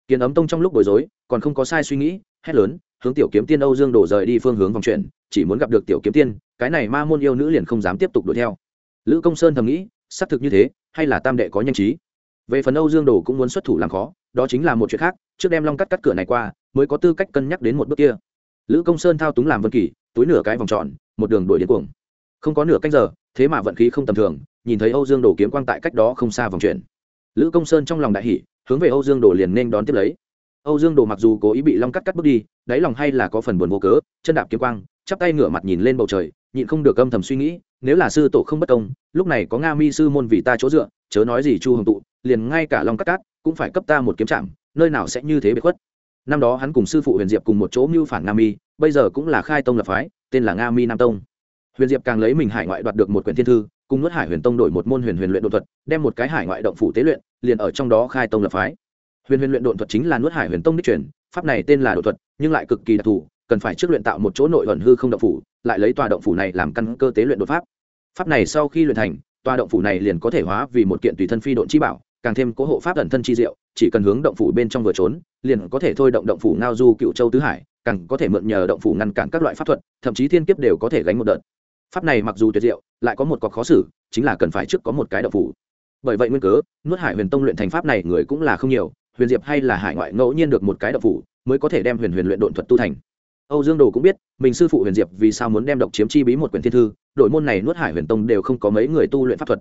Kiến ấm tông trong lúc bối rối, còn không có sai suy nghĩ, hét lớn, hướng tiểu kiếm tiên âu dương đổ rời đi phương hướng vòng chuyển chỉ muốn gặp được tiểu kiếm tiên, cái này ma môn yêu nữ liền không dám tiếp tục đuổi theo. Lữ công sơn thầm nghĩ, xác thực như thế, hay là tam đệ có nhanh trí. Về phần âu dương đồ cũng muốn xuất thủ làm khó, đó chính là một chuyện khác, trước đem long cắt cắt cửa này qua, mới có tư cách cân nhắc đến một bước kia. Lữ công sơn thao túng làm vân kỳ, túi nửa cái vòng tròn một đường đuổi đến cuồng. Không có nửa canh giờ, thế mà vận khí không tầm thường, nhìn thấy âu dương đồ kiếm quang tại cách đó không xa vòng chuyển. Lữ công sơn trong lòng đại hỷ hướng về âu dương đồ liền nên đón tiếp lấy. Âu dương đồ mặc dù cố ý bị long cắt cắt bước đi, đáy lòng hay là có phần buồn vô cớ, chân đạp kiếm quang, chắp tay ngửa mặt nhìn lên bầu trời, nhịn không được âm thầm suy nghĩ, nếu là sư tổ không bất công, lúc này có nga mi sư môn vì ta chỗ dựa, chớ nói gì chu hồng tụ, liền ngay cả long cắt cát cũng phải cấp ta một kiếm chạm, nơi nào sẽ như thế bị khuất. Năm đó hắn cùng sư phụ huyền diệp cùng một chỗ mưu phản nga mi bây giờ cũng là khai tông lập phái, tên là nga mi nam tông. Huyền diệp càng lấy mình hải ngoại đoạt được một quyển thiên thư, cùng nuốt hải huyền tông đổi một môn huyền huyền luyện đột thuật, đem một cái hải ngoại động phủ tế luyện, liền ở trong đó khai tông lập phái. Huyền huyền luyện đột thuật chính là nuốt hải huyền tông đích truyền, pháp này tên là đột thuật, nhưng lại cực kỳ đặc thù, cần phải trước luyện tạo một chỗ nội ẩn hư không động phủ, lại lấy tòa động phủ này làm căn cơ tế luyện đột pháp. Pháp này sau khi luyện thành, tòa động phủ này liền có thể hóa vì một kiện tùy thân phi độn chi bảo, càng thêm cố hộ pháp ẩn thân chi diệu, chỉ cần hướng động phủ bên trong vừa trốn, liền có thể thôi động động phủ ngao du cựu châu tứ hải càng có thể mượn nhờ động phủ ngăn cản các loại pháp thuật, thậm chí thiên kiếp đều có thể gánh một đợt. Pháp này mặc dù tuyệt diệu, lại có một cọc khó xử, chính là cần phải trước có một cái động phủ. Bởi vậy nguyên cớ, nuốt hải huyền tông luyện thành pháp này người cũng là không nhiều, huyền diệp hay là hải ngoại ngẫu nhiên được một cái động phủ, mới có thể đem huyền huyền luyện độn thuật tu thành. Âu dương đồ cũng biết, mình sư phụ huyền diệp vì sao muốn đem độc chiếm chi bí một quyển thiên thư, đội môn này nuốt hải huyền tông đều không có mấy người tu luyện pháp thuật.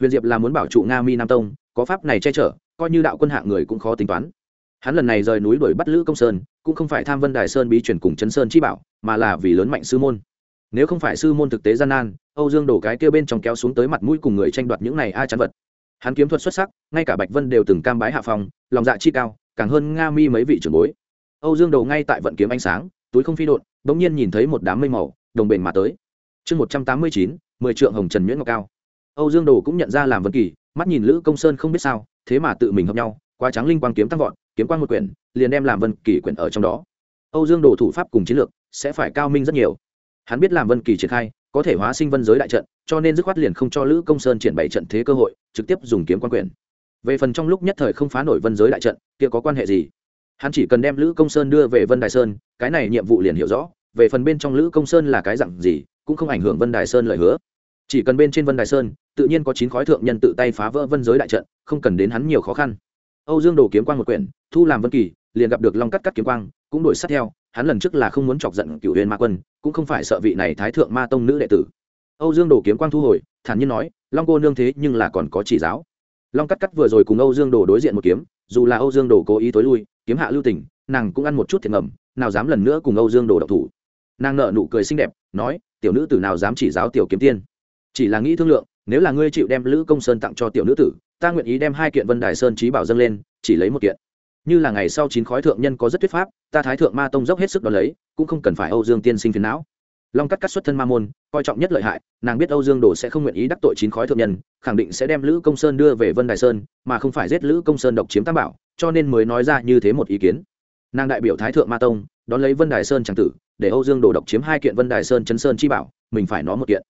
Huyền diệp là muốn bảo trụ nga mi nam tông, có pháp này che chở, coi như đạo quân hạng người cũng khó tính toán hắn lần này rời núi đuổi bắt lữ công sơn, cũng không phải tham vân đài sơn bí chuyển cùng chấn sơn chi bảo, mà là vì lớn mạnh sư môn. Nếu không phải sư môn thực tế gian nan, âu dương đổ cái kia bên trong kéo xuống tới mặt mũi cùng người tranh đoạt những này ai chắn vật. Hắn kiếm thuật xuất sắc, ngay cả bạch vân đều từng cam bái hạ phòng lòng dạ chi cao, càng hơn nga mi mấy vị trưởng bối. Âu dương đầu ngay tại vận kiếm ánh sáng, túi không phi đột đ ỗ n g nhiên nhìn thấy một đám mây màu, đồng bền mà tới. Chương một trăm tám mươi chín, mười trượng hồng trần nhuyễn ngọc cao. Âu dương đồ cũng nhận ra làm vân kỳ, mắt nhìn lữ công sơn không biết sao, thế mà tự mình hợp nhau, quá trắng linh quang kiếm tăng vọt kiếm quan một quyển, liền đem làm vân kỳ quyển ở trong đó. Âu dương đồ thủ pháp cùng chiến lược sẽ phải cao minh rất nhiều. Hắn biết làm vân kỳ triển khai, có thể hóa sinh vân giới đại trận, cho nên dứt khoát liền không cho lữ công sơn triển bày trận thế cơ hội, trực tiếp dùng kiếm quan quyền về phần trong lúc nhất thời không phá nổi vân giới đại trận, kia có quan hệ gì? Hắn chỉ cần đem lữ công sơn đưa về vân đài sơn, cái này nhiệm vụ liền hiểu rõ. Về phần bên trong lữ công sơn là cái dặn gì, cũng không ảnh hưởng vân đài sơn lời hứa. Chỉ cần bên trên vân đài sơn, tự nhiên có chín khói thượng nhân tự tay phá vỡ vân giới đại trận, không cần đến hắn nhiều khó khăn âu dương đồ kiếm quang một quyển, thu làm vân kỳ, liền gặp được long cắt cắt kiếm quang, cũng đổi sát theo, hắn lần trước là không muốn chọc giận cựu huyền ma quân, cũng không phải sợ vị này thái thượng ma tông nữ đệ tử. Âu dương đồ kiếm quang thu hồi, thản nhiên nói, long cô nương thế nhưng là còn có chỉ giáo. Long cắt cắt vừa rồi cùng âu dương đồ đối diện một kiếm, dù là âu dương đồ cố ý tối lui, kiếm hạ lưu tình, nàng cũng ăn một chút thiệt ngầm, nào dám lần nữa cùng âu dương đồ động thủ. Nàng nở nụ cười xinh đẹp, nói, tiểu nữ tử nào dám chỉ giáo tiểu kiếm tiên? Chỉ là nghĩ thương lượng, nếu là ngươi chịu đem lữ công sơn tặng cho tiểu nữ tử ta nguyện ý đem hai kiện vân đài sơn trí bảo dâng lên, chỉ lấy một kiện. Như là ngày sau chín khói thượng nhân có rất thuyết pháp, ta thái thượng ma tông dốc hết sức đón lấy, cũng không cần phải âu dương tiên sinh phiền não. Long cắt cắt xuất thân ma môn, coi trọng nhất lợi hại, nàng biết âu dương đồ sẽ không nguyện ý đắc tội chín khói thượng nhân, khẳng định sẽ đem lữ công sơn đưa về vân đài sơn, mà không phải giết lữ công sơn độc chiếm tam bảo, cho nên mới nói ra như thế một ý kiến. Nàng đại biểu thái thượng ma tông, đón lấy vân đài sơn tràng tử, để âu dương đồ độc chiếm hai kiện vân đài sơn chấn sơn chi bảo, mình phải nó một kiện.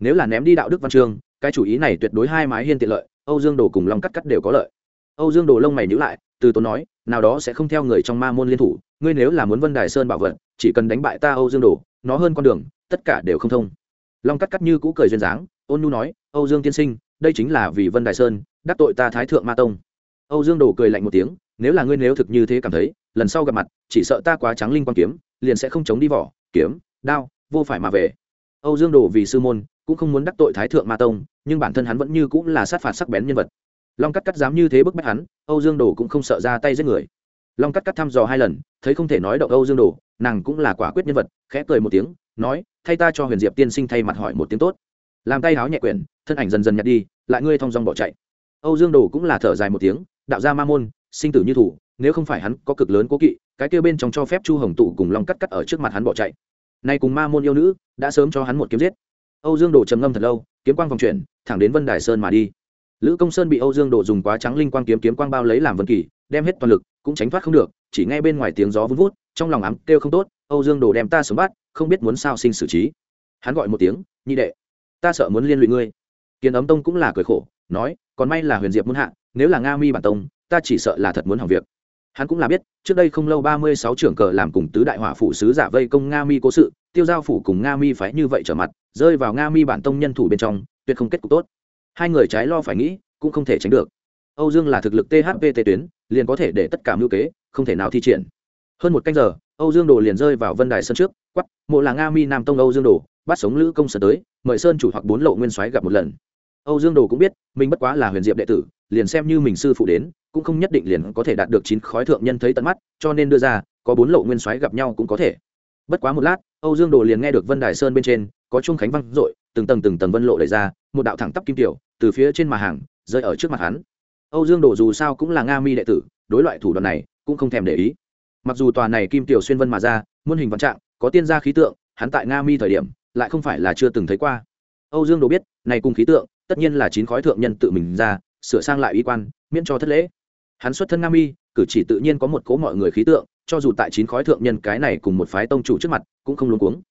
Nếu là ném đi đạo đức văn chương, cái chủ ý này tuyệt đối hai mái hiên tiện lợi âu dương đồ cùng long cắt cắt đều có lợi. Âu dương đồ lông mày nhíu lại, từ tốn nói, nào đó sẽ không theo người trong ma môn liên thủ, ngươi nếu là muốn vân đài sơn bảo vật, chỉ cần đánh bại ta âu dương đồ, nó hơn con đường, tất cả đều không thông. Long cắt cắt như cũ cười duyên dáng, ôn nhu nói, âu dương tiên sinh, đây chính là vì vân đài sơn, đắc tội ta thái thượng ma tông. Âu dương đồ cười lạnh một tiếng, nếu là ngươi nếu thực như thế cảm thấy, lần sau gặp mặt, chỉ sợ ta quá trắng linh quan kiếm, liền sẽ không chống đi vỏ, kiếm, đao, vô phải mà về. Âu dương đồ vì sư môn cũng không muốn đắc tội thái thượng ma tông, nhưng bản thân hắn vẫn như cũng là sát phạt sắc bén nhân vật. Long cắt cắt dám như thế bức bách hắn, âu dương đồ cũng không sợ ra tay giết người. Long cắt cắt thăm dò hai lần, thấy không thể nói động âu dương đồ, nàng cũng là quả quyết nhân vật, khẽ cười một tiếng, nói, thay ta cho huyền diệp tiên sinh thay mặt hỏi một tiếng tốt. Làm tay háo nhẹ quyển, thân ảnh dần dần nhặt đi, lại ngươi thong dong bỏ chạy. Âu dương đồ cũng là thở dài một tiếng, đạo gia ma môn, sinh tử như thủ, nếu không phải hắn có cực lớn cố kỵ, cái kêu bên trong cho phép chu hồng tụ cùng long cắt cắt ở trước mặt hắn bỏ chạy. Nay cùng ma môn yêu nữ, đã sớm cho hắn một kiếm giết âu dương đồ trầm ngâm thật lâu, kiếm quang vòng chuyển, thẳng đến vân đài sơn mà đi. Lữ công sơn bị âu dương đồ dùng quá trắng linh quang kiếm kiếm quang bao lấy làm vân kỳ, đem hết toàn lực, cũng tránh thoát không được, chỉ nghe bên ngoài tiếng gió vun vút, trong lòng ám kêu không tốt, âu dương đồ đem ta sớm bắt, không biết muốn sao sinh xử trí. Hắn gọi một tiếng, nhị đệ, ta sợ muốn liên lụy ngươi. Kiến ấm tông cũng là cười khổ, nói, còn may là huyền diệp muốn hạ, nếu là nga mi bản tông, ta chỉ sợ là thật muốn hỏng việc hắn cũng là biết, trước đây không lâu ba mươi sáu trưởng cờ làm cùng tứ đại hỏa phủ sứ giả vây công nga mi cố sự, tiêu giao phủ cùng nga mi phái như vậy trở mặt, rơi vào nga mi bản tông nhân thủ bên trong, tuyệt không kết cục tốt. Hai người trái lo phải nghĩ, cũng không thể tránh được. Âu dương là thực lực thpt tuyến, liền có thể để tất cả mưu kế, không thể nào thi triển. Hơn một canh giờ, âu dương đồ liền rơi vào vân đài sân trước quắp mộ là nga mi nam tông âu dương đồ, bắt sống lữ công sở tới, mời sơn chủ hoặc bốn lộ nguyên soái gặp một lần âu dương đồ cũng biết mình bất quá là huyền diệp đệ tử liền xem như mình sư phụ đến cũng không nhất định liền có thể đạt được chín khói thượng nhân thấy tận mắt cho nên đưa ra có bốn lộ nguyên soái gặp nhau cũng có thể. Bất quá một lát âu dương đồ liền nghe được vân đài sơn bên trên có chuông khánh vang, dội từng tầng từng tầng vân lộ đẩy ra một đạo thẳng tắp kim tiểu từ phía trên mà hàng rơi ở trước mặt hắn. Âu dương đồ dù sao cũng là nga mi đệ tử đối loại thủ đoạn này cũng không thèm để ý. Mặc dù tòa này kim tiểu xuyên vân mà ra muôn hình vạn trạng có tiên gia khí tượng hắn tại nga mi thời điểm lại không phải là chưa từng thấy qua. Âu dương đồ biết này cùng khí tượng tất nhiên là chín khói thượng nhân tự mình ra, sửa sang lại y quan, miễn cho thất lễ. Hắn xuất thân nga mi, cử chỉ tự nhiên có một cố mọi người khí tượng, cho dù tại chín khói thượng nhân cái này cùng một phái tông chủ trước mặt, cũng không luống cuống.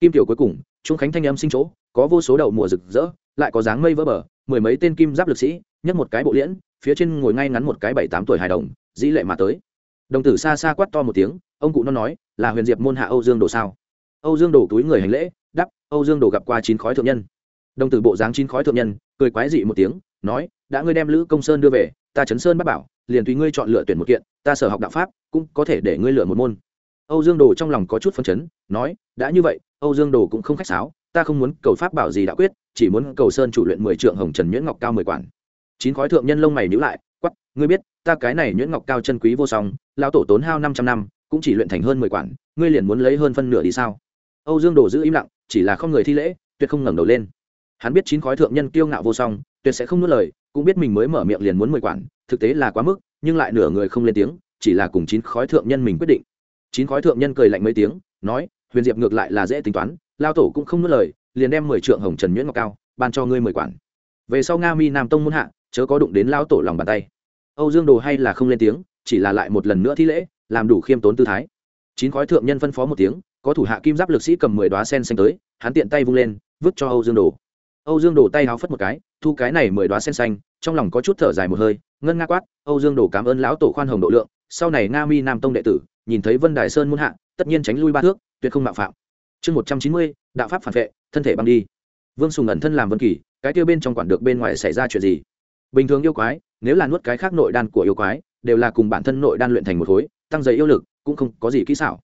Kim tiểu cuối cùng, trung khánh thanh âm sinh chỗ, có vô số đầu mùa rực rỡ, lại có dáng mây vỡ bờ, mười mấy tên kim giáp lực sĩ, nhấc một cái bộ liễn, phía trên ngồi ngay ngắn một cái bảy tám tuổi hài đồng, dĩ lệ mà tới. Đồng tử xa xa quát to một tiếng, ông cụ nó nói, là huyền diệp môn hạ âu dương đồ sao? Âu dương đồ túi người hành lễ đắp âu dương đồ gặp qua chín khói thượng nhân đồng tử bộ dáng chín khói thượng nhân, cười quái dị một tiếng, nói, đã ngươi đem lữ công sơn đưa về, ta chấn sơn bắt bảo, liền tùy ngươi chọn lựa tuyển một kiện, ta sở học đạo pháp, cũng có thể để ngươi lựa một môn. Âu dương đồ trong lòng có chút phân chấn, nói, đã như vậy, âu dương đồ cũng không khách sáo, ta không muốn cầu pháp bảo gì đã quyết, chỉ muốn cầu sơn chủ luyện mười trượng hồng trần nhuyễn ngọc cao mười quản. Chín khói thượng nhân lông mày nhíu lại quắp ngươi biết, ta cái này nhuyễn ngọc cao chân quý vô song lao tổ tốn hao năm trăm năm, cũng chỉ luyện thành hơn mười quản, ngươi liền muốn lấy hơn phân nửa đi sao? Âu dương đồ giữ im lặng, chỉ là không người thi lễ, tuyệt không ngẩng đầu lên hắn biết chín khói thượng nhân kiêu ngạo vô song, tuyệt sẽ không nuốt lời, cũng biết mình mới mở miệng liền muốn mười quản, thực tế là quá mức, nhưng lại nửa người không lên tiếng, chỉ là cùng chín khói thượng nhân mình quyết định. Chín khói thượng nhân cười lạnh mấy tiếng, nói, huyền diệp ngược lại là dễ tính toán, lao tổ cũng không nuốt lời, liền đem mười trượng hồng trần nhuyễn ngọc cao, ban cho ngươi mười quản. Về sau nga mi nam tông muốn hạ, chớ có đụng đến lao tổ lòng bàn tay. Âu dương đồ hay là không lên tiếng, chỉ là lại một lần nữa thi lễ, làm đủ khiêm tốn tư thái. Chín khói thượng nhân phân phó một tiếng, có thủ hạ kim giáp lực sĩ cầm mười đoá sen xanh tới, hắn tiện tay vung lên, vứt cho âu dương đồ âu dương đồ tay háo phất một cái, thu cái này mười đoá sen xanh, trong lòng có chút thở dài một hơi, ngân nga quát, âu dương đồ cảm ơn lão tổ khoan hồng độ lượng, sau này nga mi nam tông đệ tử, nhìn thấy vân đài sơn muôn hạ, tất nhiên tránh lui ba thước, tuyệt không mạo phạm. Chương một trăm chín mươi, đạo pháp phản vệ, thân thể băng đi. Vương sùng ẩn thân làm vân kỳ, cái tiêu bên trong quản được bên ngoài xảy ra chuyện gì? Bình thường yêu quái, nếu là nuốt cái khác nội đan của yêu quái, đều là cùng bản thân nội đan luyện thành một khối, tăng dày yêu lực, cũng không có gì kỹ xảo.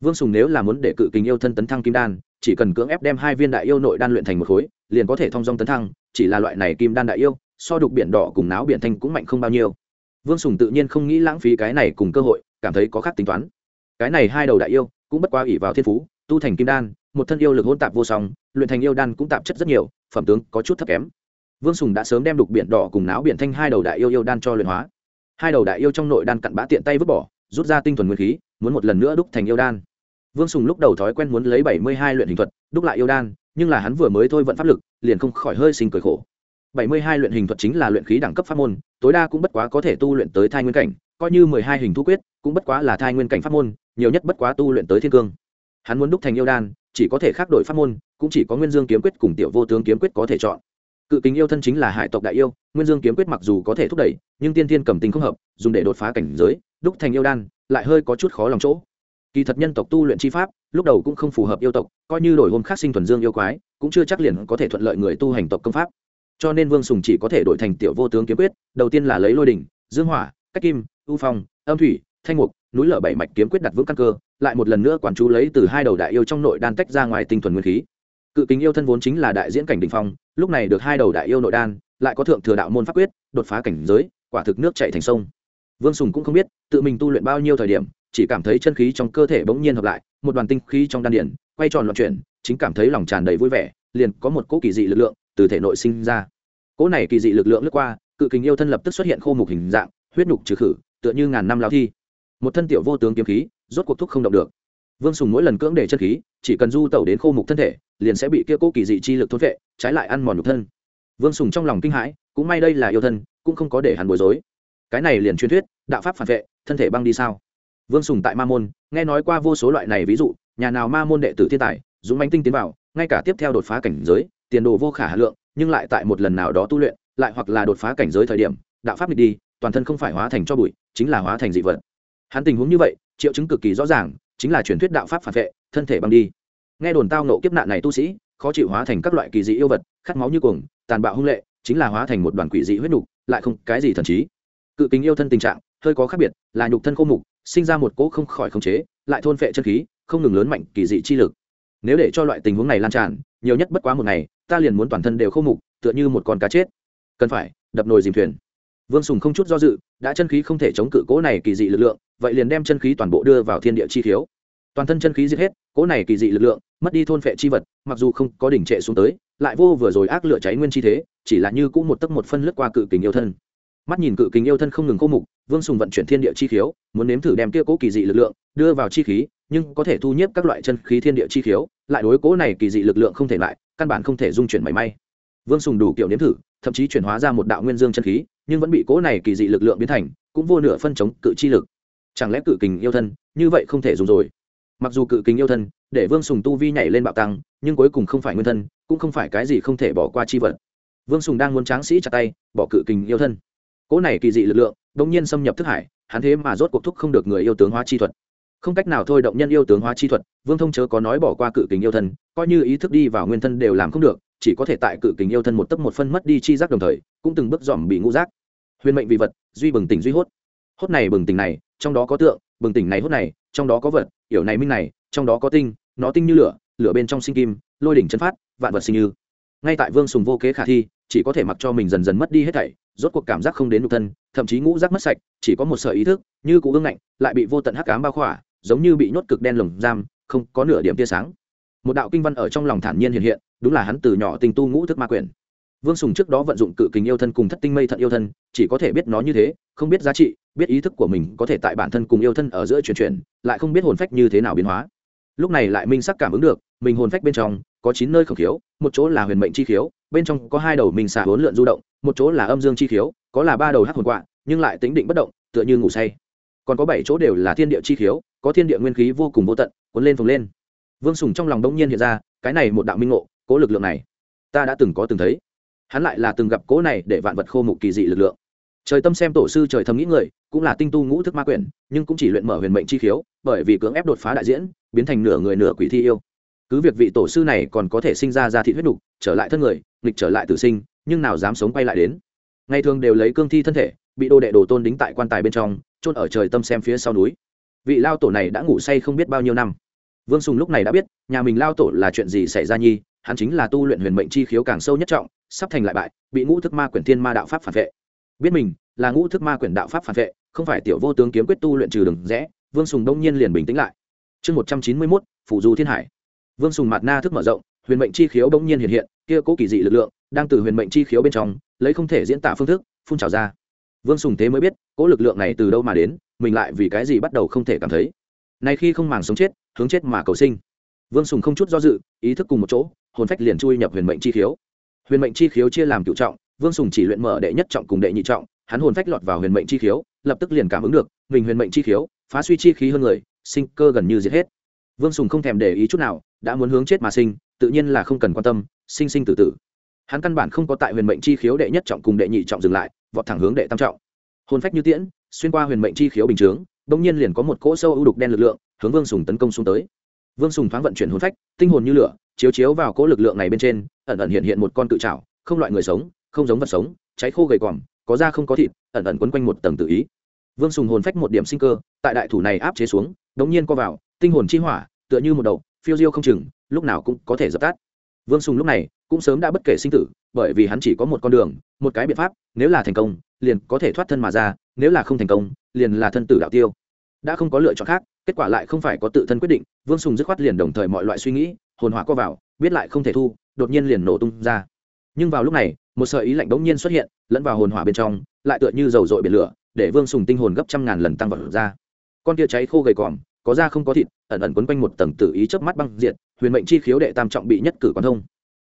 Vương sùng nếu là muốn để cự kính yêu thân tấn thăng kim đan, chỉ cần cưỡng ép đem hai viên đại yêu nội đan luyện thành một khối liền có thể thông dong tấn thăng, chỉ là loại này kim đan đại yêu, so đục biển đỏ cùng náo biển thanh cũng mạnh không bao nhiêu. Vương sùng tự nhiên không nghĩ lãng phí cái này cùng cơ hội, cảm thấy có khác tính toán. Cái này hai đầu đại yêu, cũng bất quá ỷ vào thiên phú, tu thành kim đan, một thân yêu lực hôn tạp vô song, luyện thành yêu đan cũng tạp chất rất nhiều, phẩm tướng có chút thấp kém. Vương sùng đã sớm đem đục biển đỏ cùng náo biển thanh hai đầu đại yêu yêu đan cho luyện hóa. Hai đầu đại yêu trong nội đan cặn bã tiện tay vứt bỏ, rút ra tinh thuần nguyên khí, muốn một lần nữa đúc thành yêu đan. Vương sùng lúc đầu thói quen muốn lấy bảy mươi hai luyện hình thuật, đúc lại yêu đan nhưng là hắn vừa mới thôi vận pháp lực, liền không khỏi hơi sinh cười khổ. Bảy mươi hai luyện hình thuật chính là luyện khí đẳng cấp pháp môn, tối đa cũng bất quá có thể tu luyện tới thai nguyên cảnh, coi như mười hai hình thu quyết, cũng bất quá là thai nguyên cảnh pháp môn, nhiều nhất bất quá tu luyện tới thiên cương. Hắn muốn đúc thành yêu đan, chỉ có thể khác đổi pháp môn, cũng chỉ có nguyên dương kiếm quyết cùng tiểu vô tướng kiếm quyết có thể chọn. Cự kính yêu thân chính là hải tộc đại yêu, nguyên dương kiếm quyết mặc dù có thể thúc đẩy, nhưng tiên thiên cầm tình không hợp, dùng để đột phá cảnh giới, đúc thành yêu đan, lại hơi có chút khó lòng chỗ. Kỳ thật nhân tộc tu luyện chi pháp lúc đầu cũng không phù hợp yêu tộc, coi như đổi hôm khác sinh thuần dương yêu quái, cũng chưa chắc liền có thể thuận lợi người tu hành tộc công pháp. Cho nên vương sùng chỉ có thể đổi thành tiểu vô tướng kiếm quyết, đầu tiên là lấy lôi đỉnh, dương hỏa, cách kim, ưu phong, âm thủy, thanh mục, núi lở bảy mạch kiếm quyết đặt vững căn cơ, lại một lần nữa quản chú lấy từ hai đầu đại yêu trong nội đan tách ra ngoài tinh thuần nguyên khí. Cự kính yêu thân vốn chính là đại diễn cảnh đình phong, lúc này được hai đầu đại yêu nội đan, lại có thượng thừa đạo môn pháp quyết, đột phá cảnh giới, quả thực nước chạy thành sông. Vương sùng cũng không biết, tự mình tu luyện bao nhiêu thời điểm chỉ cảm thấy chân khí trong cơ thể bỗng nhiên hợp lại, một đoàn tinh khí trong đan điển quay tròn loạn chuyển, chính cảm thấy lòng tràn đầy vui vẻ, liền có một cỗ kỳ dị lực lượng từ thể nội sinh ra. Cỗ này kỳ dị lực lượng lướt qua, cự kình yêu thân lập tức xuất hiện khô mục hình dạng, huyết nhục trừ khử, tựa như ngàn năm lao thi. Một thân tiểu vô tướng kiếm khí, rốt cuộc thúc không động được. Vương sùng mỗi lần cưỡng để chân khí, chỉ cần du tẩu đến khô mục thân thể, liền sẽ bị kia cỗ kỳ dị chi lực thốt vệ trái lại ăn mòn nhục thân. Vương sùng trong lòng kinh hãi, cũng may đây là yêu thân, cũng không có để hắn bối rối. Cái này liền truyền thuyết, đạo pháp phản vệ, thân thể băng đi sao? Vương sùng tại ma môn, nghe nói qua vô số loại này ví dụ, nhà nào ma môn đệ tử thiên tài, dũng bánh tinh tiến vào, ngay cả tiếp theo đột phá cảnh giới, tiền đồ vô khả hà lượng, nhưng lại tại một lần nào đó tu luyện, lại hoặc là đột phá cảnh giới thời điểm, đạo pháp nghịch đi, toàn thân không phải hóa thành cho bụi, chính là hóa thành dị vật. Hắn tình huống như vậy, triệu chứng cực kỳ rõ ràng, chính là truyền thuyết đạo pháp phản vệ, thân thể băng đi. Nghe đồn tao nộ kiếp nạn này tu sĩ, khó chịu hóa thành các loại kỳ dị yêu vật, khát máu như cuồng, tàn bạo hung lệ, chính là hóa thành một đoàn quỷ dị huyết nhục lại không cái gì thần trí. Cự kính yêu thân tình trạng, hơi có khác biệt, là nhục thân khô mục sinh ra một cỗ không khỏi khống chế, lại thôn phệ chân khí, không ngừng lớn mạnh kỳ dị chi lực. Nếu để cho loại tình huống này lan tràn, nhiều nhất bất quá một ngày, ta liền muốn toàn thân đều khô mục, tựa như một con cá chết. Cần phải, đập nồi dìm thuyền. Vương sùng không chút do dự, đã chân khí không thể chống cự cỗ này kỳ dị lực lượng, vậy liền đem chân khí toàn bộ đưa vào thiên địa chi khiếu. Toàn thân chân khí giết hết, cỗ này kỳ dị lực lượng, mất đi thôn phệ chi vật, mặc dù không có đỉnh trệ xuống tới, lại vô vừa rồi ác lửa cháy nguyên chi thế, chỉ là như cũ một tấc một phân lướt qua cự kình yêu thân mắt nhìn cự kình yêu thân không ngừng khô mục, vương sùng vận chuyển thiên địa chi khiếu, muốn nếm thử đem kia cố kỳ dị lực lượng đưa vào chi khí, nhưng có thể thu nhếp các loại chân khí thiên địa chi khiếu, lại đối cố này kỳ dị lực lượng không thể lại, căn bản không thể dung chuyển mảy may. Vương sùng đủ kiểu nếm thử, thậm chí chuyển hóa ra một đạo nguyên dương chân khí, nhưng vẫn bị cố này kỳ dị lực lượng biến thành, cũng vô nửa phân chống cự chi lực. Chẳng lẽ cự kình yêu thân, như vậy không thể dùng rồi? Mặc dù cự kình yêu thân, để vương sùng tu vi nhảy lên bạo tăng, nhưng cuối cùng không phải nguyên thân, cũng không phải cái gì không thể bỏ qua chi vật. Vương sùng đang muốn tráng sĩ chặt tay, bỏ cự kình yêu thân cỗ này kỳ dị lực lượng đông nhiên xâm nhập thức hải, hắn thế mà rốt cuộc thúc không được người yêu tướng hóa chi thuật. Không cách nào thôi động nhân yêu tướng hóa chi thuật, vương thông chớ có nói bỏ qua cự kính yêu thân, coi như ý thức đi vào nguyên thân đều làm không được, chỉ có thể tại cự kính yêu thân một tấc một phân mất đi chi giác đồng thời, cũng từng bước dòm bị ngũ giác. Huyền mệnh vì vật, duy bừng tỉnh duy hốt. Hốt này bừng tỉnh này, trong đó có tượng, bừng tỉnh này hốt này, trong đó có vật, yểu này minh này, trong đó có tinh, nó tinh như lửa lửa bên trong sinh kim, lôi đỉnh chân phát, vạn vật sinh như ngay tại vương sùng vô kế khả thi, chỉ có thể mặc cho mình dần dần mất đi hết thảy, rốt cuộc cảm giác không đến nhục thân, thậm chí ngũ rác mất sạch, chỉ có một sợi ý thức, như cụ ương ngạnh, lại bị vô tận hắc cám bao khỏa, giống như bị nhốt cực đen lồng giam, không có nửa điểm tia sáng. Một đạo kinh văn ở trong lòng thản nhiên hiện hiện, đúng là hắn từ nhỏ tình tu ngũ thức ma quyền. Vương sùng trước đó vận dụng cự kình yêu thân cùng thất tinh mây thận yêu thân, chỉ có thể biết nó như thế, không biết giá trị, biết ý thức của mình có thể tại bản thân cùng yêu thân ở giữa chuyển chuyển, lại không biết hồn phách như thế nào biến hóa. Lúc này lại minh sắc cảm ứng được, mình hồn phách bên trong có chín nơi khổng khiếu, một chỗ là huyền mệnh chi khiếu, bên trong có hai đầu mình xả hốn lượn du động, một chỗ là âm dương chi khiếu, có là ba đầu hắc hồn quạ, nhưng lại tính định bất động, tựa như ngủ say. Còn có bảy chỗ đều là thiên địa chi khiếu, có thiên địa nguyên khí vô cùng vô tận, cuốn lên phồng lên. Vương sùng trong lòng đông nhiên hiện ra, cái này một đạo minh ngộ, cố lực lượng này, ta đã từng có từng thấy. Hắn lại là từng gặp cố này để vạn vật khô mục kỳ dị lực lượng. Trời tâm xem tổ sư trời thầm nghĩ người, cũng là tinh tu ngũ thức ma quyển, nhưng cũng chỉ luyện mở huyền mệnh chi khiếu, bởi vì cưỡng ép đột phá đại diễn, biến thành nửa người nửa quỷ thi yêu cứ việc vị tổ sư này còn có thể sinh ra ra thị huyết đục trở lại thân người, nghịch trở lại tử sinh, nhưng nào dám sống quay lại đến. Ngày thường đều lấy cương thi thân thể, bị đồ đệ đồ tôn đính tại quan tài bên trong trôn ở trời tâm xem phía sau núi. Vị lao tổ này đã ngủ say không biết bao nhiêu năm. Vương sùng lúc này đã biết, nhà mình lao tổ là chuyện gì xảy ra nhi, hắn chính là tu luyện huyền mệnh chi khiếu càng sâu nhất trọng, sắp thành lại bại, bị ngũ thức ma quyển thiên ma đạo pháp phản vệ. Biết mình là ngũ thức ma quyển đạo pháp phản vệ, không phải tiểu vô tướng kiếm quyết tu luyện trừ đường rẽ, vương sùng đông nhiên liền bình tĩnh lại. Chương một trăm chín mươi mốt phụ du thiên hải vương sùng mặt na thức mở rộng, huyền mệnh chi khiếu bỗng nhiên hiện hiện, kia cố kỳ dị lực lượng, đang từ huyền mệnh chi khiếu bên trong, lấy không thể diễn tả phương thức, phun trào ra. Vương sùng thế mới biết, cố lực lượng này từ đâu mà đến, mình lại vì cái gì bắt đầu không thể cảm thấy. Nay khi không màng sống chết, hướng chết mà cầu sinh. Vương sùng không chút do dự, ý thức cùng một chỗ, hồn phách liền chui nhập huyền mệnh chi khiếu. Huyền mệnh chi khiếu chia làm cựu trọng, vương sùng chỉ luyện mở đệ nhất trọng cùng đệ nhị trọng, hắn hồn phách lọt vào huyền mệnh chi khiếu, lập tức liền cảm ứng được, mình huyền mệnh chi khiếu, phá suy chi khí hơn người, sinh cơ gần như diệt hết. Vương sùng không thèm để ý chút nào đã muốn hướng chết mà sinh, tự nhiên là không cần quan tâm, sinh sinh tử tử. Hắn căn bản không có tại huyền mệnh chi khiếu đệ nhất trọng cùng đệ nhị trọng dừng lại, vọt thẳng hướng đệ tam trọng. Hồn phách như tiễn, xuyên qua huyền mệnh chi khiếu bình chướng, bỗng nhiên liền có một cỗ sâu ưu đục đen lực lượng, hướng vương sùng tấn công xuống tới. Vương sùng thoáng vận chuyển hồn phách, tinh hồn như lửa, chiếu chiếu vào cỗ lực lượng này bên trên, ẩn ẩn hiện hiện một con cự trào không loại người sống, không giống vật sống, cháy khô gầy còm có da không có thịt, ẩn ẩn quấn quanh một tầng tự ý. Vương sùng hồn phách một điểm sinh cơ, tại đại thủ này áp chế xuống đống nhiên co vào, tinh hồn chi hỏa, tựa như một đầu phiêu diêu không chừng, lúc nào cũng có thể dập tắt. Vương sùng lúc này cũng sớm đã bất kể sinh tử, bởi vì hắn chỉ có một con đường, một cái biện pháp, nếu là thành công, liền có thể thoát thân mà ra, nếu là không thành công, liền là thân tử đạo tiêu. Đã không có lựa chọn khác, kết quả lại không phải có tự thân quyết định, vương sùng dứt khoát liền đồng thời mọi loại suy nghĩ, hồn hỏa co vào, biết lại không thể thu, đột nhiên liền nổ tung ra. Nhưng vào lúc này, một sợi ý lạnh bỗng nhiên xuất hiện, lẫn vào hồn hỏa bên trong, lại tựa như dầu dội biển lửa, để vương sùng tinh hồn gấp trăm ngàn lần tăng vào ra. Con tia cháy khô gầy còm có da không có thịt, ẩn ẩn quấn quanh một tầng tự ý chớp mắt băng diệt, huyền mệnh chi khiếu đệ tam trọng bị nhất cử quan thông.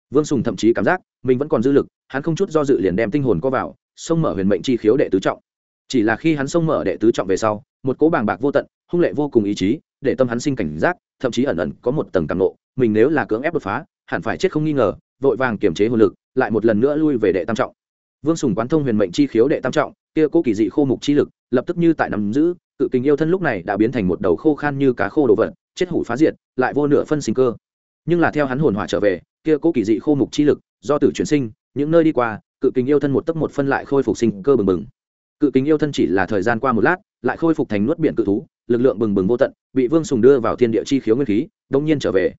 Vương sùng thậm chí cảm giác mình vẫn còn dư lực, hắn không chút do dự liền đem tinh hồn co vào, xông mở huyền mệnh chi khiếu đệ tứ trọng. Chỉ là khi hắn xông mở đệ tứ trọng về sau, một cố bàng bạc vô tận, hung lệ vô cùng ý chí, để tâm hắn sinh cảnh giác, thậm chí ẩn ẩn có một tầng càng nộ, mình nếu là cưỡng ép đột phá, hẳn phải chết không nghi ngờ, vội vàng kiềm chế hồn lực, lại một lần nữa lui về đệ tam trọng. Vương sùng quán thông huyền mệnh chi khiếu đệ tam trọng, kia cố kỳ dị khô mục chi lực, lập tức như tại nắm giữ cự kình yêu thân lúc này đã biến thành một đầu khô khan như cá khô đồ vật, chết hủ phá diệt, lại vô nửa phân sinh cơ. Nhưng là theo hắn hồn hỏa trở về, kia cố kỳ dị khô mục chi lực, do tử chuyển sinh, những nơi đi qua, cự kình yêu thân một tấc một phân lại khôi phục sinh cơ bừng bừng. Cự kình yêu thân chỉ là thời gian qua một lát, lại khôi phục thành nuốt biển cự thú, lực lượng bừng bừng vô tận, bị vương sùng đưa vào thiên địa chi khiếu nguyên khí, đông nhiên trở về.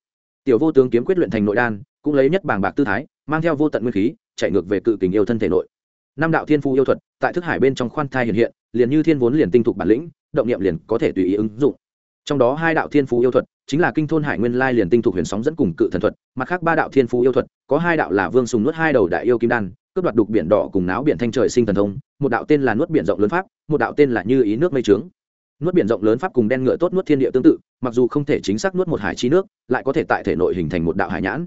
Tiểu vô tướng kiếm quyết luyện thành nội đan, cũng lấy nhất bàng bạc tư thái, mang theo vô tận nguyên khí, chạy ngược về cự kình yêu thân thể nội. Năm đạo thiên phu yêu thuật, tại thức hải bên trong khoan thai hiện hiện, liền như thiên vốn liền tinh thục bản lĩnh động niệm liền có thể tùy ý ứng dụng. Trong đó hai đạo thiên phú yêu thuật, chính là kinh thôn hải nguyên lai liền tinh thuộc huyền sóng dẫn cùng cự thần thuật, mặt khác ba đạo thiên phú yêu thuật, có hai đạo là vương sùng nuốt hai đầu đại yêu kim đan, cướp đoạt đục biển đỏ cùng náo biển thanh trời sinh thần thông, một đạo tên là nuốt biển rộng lớn pháp, một đạo tên là như ý nước mây trướng. Nuốt biển rộng lớn pháp cùng đen ngựa tốt nuốt thiên địa tương tự, mặc dù không thể chính xác nuốt một hải chi nước, lại có thể tại thể nội hình thành một đạo hải nhãn.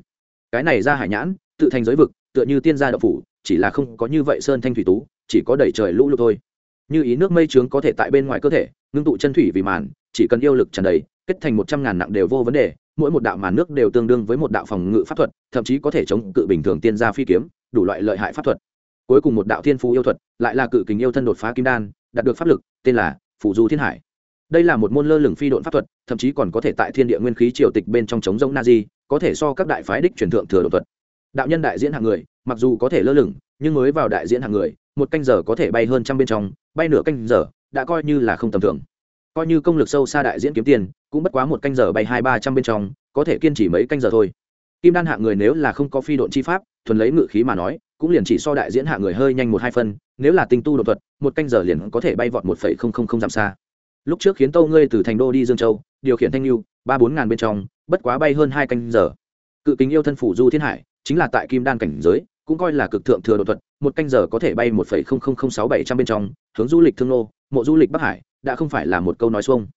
Cái này ra hải nhãn, tự thành giới vực, tựa như tiên gia đạo phủ, chỉ là không có như vậy sơn thanh thủy tú, chỉ có đẩy trời lũ lụt thôi như ý nước mây trướng có thể tại bên ngoài cơ thể, ngưng tụ chân thủy vì màn, chỉ cần yêu lực tràn đầy, kết thành một trăm ngàn nặng đều vô vấn đề, mỗi một đạo màn nước đều tương đương với một đạo phòng ngự pháp thuật, thậm chí có thể chống cự bình thường tiên gia phi kiếm, đủ loại lợi hại pháp thuật. Cuối cùng một đạo thiên phú yêu thuật, lại là cự kình yêu thân đột phá kim đan, đạt được pháp lực, tên là phủ du thiên hải. Đây là một môn lơ lửng phi độn pháp thuật, thậm chí còn có thể tại thiên địa nguyên khí triều tịch bên trong chống giống na di có thể so các đại phái đích truyền thượng thừa đột thuật. Đạo nhân đại diễn hạng người, mặc dù có thể lơ lửng, nhưng mới vào đại diễn hạng người một canh giờ có thể bay hơn trăm bên trong, bay nửa canh giờ, đã coi như là không tầm thường. Coi như công lực sâu xa đại diễn kiếm tiền, cũng bất quá một canh giờ bay hai ba trăm bên trong, có thể kiên trì mấy canh giờ thôi. Kim đan hạ người nếu là không có phi độn chi pháp, thuần lấy ngự khí mà nói, cũng liền chỉ so đại diễn hạ người hơi nhanh một hai phân, nếu là tinh tu đột thuật, một canh giờ liền có thể bay vọt một phẩy không không không dặm xa. Lúc trước khiến tâu ngươi từ thành đô đi dương châu, điều khiển thanh lưu ba bốn ngàn bên trong, bất quá bay hơn hai canh giờ. Cự kính yêu thân phủ du thiên hải, chính là tại kim đan cảnh giới, cũng coi là cực thượng thừa đột thuật một canh giờ có thể bay một phẩy không không không sáu bảy trăm bên trong, hướng du lịch thương nô, mộ du lịch bắc hải, đã không phải là một câu nói xuông.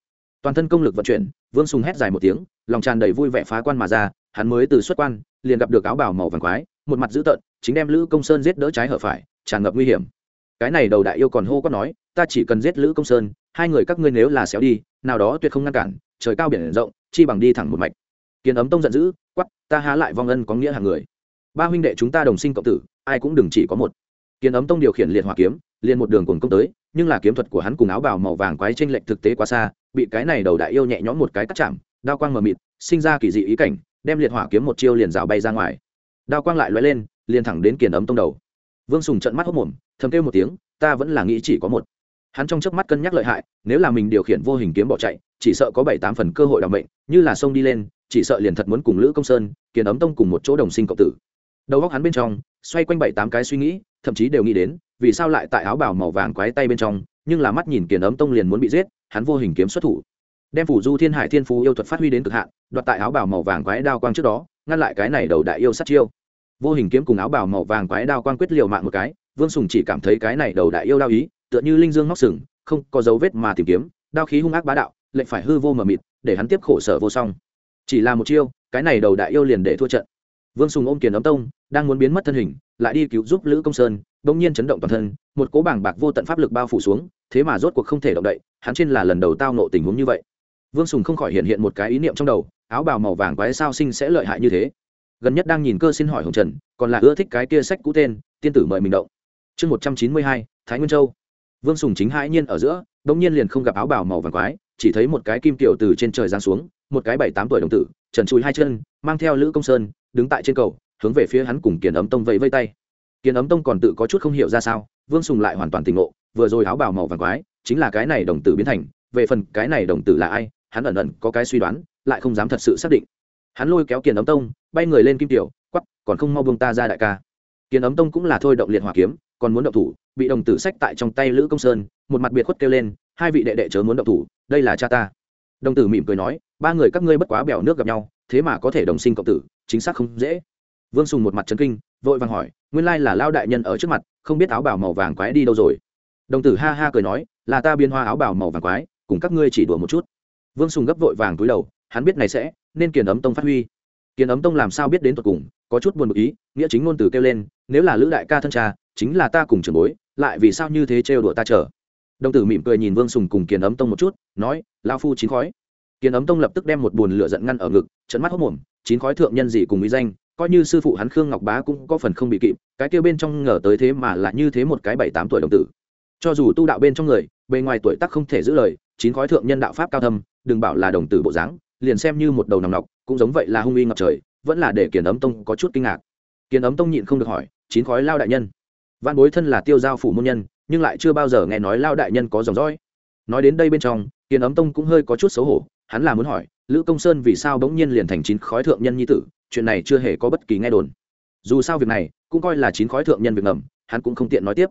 Toàn thân công lực vận chuyển, vương sùng hét dài một tiếng, lòng tràn đầy vui vẻ phá quan mà ra, hắn mới từ xuất quan, liền gặp được áo bào màu vàng quái, một mặt dữ tợn, chính đem lữ công sơn giết đỡ trái hở phải, tràn ngập nguy hiểm. Cái này đầu đại yêu còn hô có nói, ta chỉ cần giết lữ công sơn, hai người các ngươi nếu là xéo đi, nào đó tuyệt không ngăn cản, trời cao biển rộng, chi bằng đi thẳng một mạch. Kiến ấm tông giận dữ quắp ta há lại vong ân có nghĩa hàng người ba huynh đệ chúng ta đồng sinh cộng tử, ai cũng đừng chỉ có một. Kiến ấm tông điều khiển liệt hỏa kiếm, liền một đường cùng công tới, nhưng là kiếm thuật của hắn cùng áo bào màu vàng quái tranh lệch thực tế quá xa, bị cái này đầu đại yêu nhẹ nhõm một cái cắt chạm, đao quang mờ mịt, sinh ra kỳ dị ý cảnh, đem liệt hỏa kiếm một chiêu liền rào bay ra ngoài. Đao quang lại loay lên, liền thẳng đến kiền ấm tông đầu. Vương sùng trận mắt hốc mồm, thầm kêu một tiếng, ta vẫn là nghĩ chỉ có một. Hắn trong chớp mắt cân nhắc lợi hại, nếu là mình điều khiển vô hình kiếm bỏ chạy, chỉ sợ có bảy tám phần cơ hội đ ỏ mệnh, như là sông đi lên, chỉ sợ liền thật muốn cùng lữ công sơn kiền ấm tông cùng một chỗ đồng sinh cộng tử đầu góc hắn bên trong, xoay quanh bảy tám cái suy nghĩ, thậm chí đều nghĩ đến, vì sao lại tại áo bảo màu vàng quái tay bên trong, nhưng là mắt nhìn kiền ấm tông liền muốn bị giết, hắn vô hình kiếm xuất thủ. Đem phủ du thiên hải thiên phú yêu thuật phát huy đến cực hạn, đoạt tại áo bảo màu vàng quái đao quang trước đó, ngăn lại cái này đầu đại yêu sát chiêu. Vô hình kiếm cùng áo bảo màu vàng quái đao quang quyết liều mạng một cái, vương sùng chỉ cảm thấy cái này đầu đại yêu đao ý, tựa như linh dương móc sừng, không có dấu vết mà tìm kiếm, đao khí hung ác bá đạo, lệnh phải hư vô mờ mịt, để hắn tiếp khổ sở vô song. Chỉ là một chiêu, cái này đầu đại yêu liền để thua trận. Vương sùng ôm kiền ấm tông đang muốn biến mất thân hình, lại đi cứu giúp lữ công sơn, bỗng nhiên chấn động toàn thân, một cố bảng bạc vô tận pháp lực bao phủ xuống, thế mà rốt cuộc không thể động đậy, hắn trên là lần đầu tao nộ tình huống như vậy. Vương sùng không khỏi hiện hiện một cái ý niệm trong đầu, áo bào màu vàng quái sao sinh sẽ lợi hại như thế. Gần nhất đang nhìn cơ xin hỏi hồng trần, còn là ưa thích cái kia sách cũ tên, tiên tử mời mình động. Chương một trăm chín mươi hai, thái nguyên châu. Vương sùng chính hãi nhiên ở giữa đ ỗ n g nhiên liền không gặp áo bào màu vàng quái, chỉ thấy một cái kim tiểu từ trên trời giáng xuống, một cái bảy tám tuổi đồng tử, trần chùi hai chân, mang theo lữ công sơn, đứng tại trên cầu hướng về phía hắn cùng kiền ấm tông vẫy vây tay. Kiền ấm tông còn tự có chút không hiểu ra sao, vương sùng lại hoàn toàn tỉnh ngộ, vừa rồi áo bào màu vàng quái, chính là cái này đồng tử biến thành, về phần cái này đồng tử là ai, hắn ẩn ẩn có cái suy đoán, lại không dám thật sự xác định. Hắn lôi kéo kiền ấm tông, bay người lên kim tiểu quắp còn không mau buông ta ra đại ca. Kiền ấm tông cũng là thôi động liệt hỏa kiếm, còn muốn động thủ, bị đồng tử sách tại trong tay lữ công sơn, một mặt biệt khuất kêu lên, hai vị đệ đệ chớ muốn động thủ, đây là cha ta. Đồng tử mỉm cười nói, ba người các ngươi bất quá bèo nước gặp nhau, thế mà có thể đồng sinh cộng tử, chính xác không dễ vương sùng một mặt trấn kinh, vội vàng hỏi, nguyên lai là lao đại nhân ở trước mặt, không biết áo bảo màu vàng quái đi đâu rồi? Đồng tử ha ha cười nói, là ta biên hoa áo bảo màu vàng quái, cùng các ngươi chỉ đùa một chút. Vương sùng gấp vội vàng túi đầu, hắn biết này sẽ, nên kiền ấm tông phát huy. Kiền ấm tông làm sao biết đến tột cùng, có chút buồn bực ý, nghĩa chính ngôn từ kêu lên, nếu là lữ đại ca thân cha, chính là ta cùng trường bối, lại vì sao như thế trêu đùa ta chờ? Đồng tử mỉm cười nhìn vương sùng cùng kiền ấm tông một chút, nói lao phu chín khói. Kiền ấm tông lập tức đem một buồn lửa giận ngăn ở ngực trận mắt hốc mồm, chín khói thượng nhân gì cùng mỹ danh coi như sư phụ hắn khương ngọc bá cũng có phần không bị kịp, cái kia bên trong ngờ tới thế mà lại như thế một cái bảy tám tuổi đồng tử. Cho dù tu đạo bên trong người, bề ngoài tuổi tác không thể giữ lời, chín khói thượng nhân đạo pháp cao thâm, đừng bảo là đồng tử bộ dáng, liền xem như một đầu nòng nọc, cũng giống vậy là hung uy ngập trời, vẫn là để kiền ấm tông có chút kinh ngạc. Kiền ấm tông nhịn không được hỏi, chín khói lao đại nhân? Văn bối thân là tiêu giao phủ môn nhân, nhưng lại chưa bao giờ nghe nói lao đại nhân có dòng dõi. Nói đến đây bên trong, kiền ấm tông cũng hơi có chút xấu hổ, hắn là muốn hỏi, lữ công sơn vì sao bỗng nhiên liền thành chín khói thượng nhân nhi tử? Chuyện này chưa hề có bất kỳ nghe đồn. Dù sao việc này, cũng coi là chín khói thượng nhân việc ngầm, hắn cũng không tiện nói tiếp.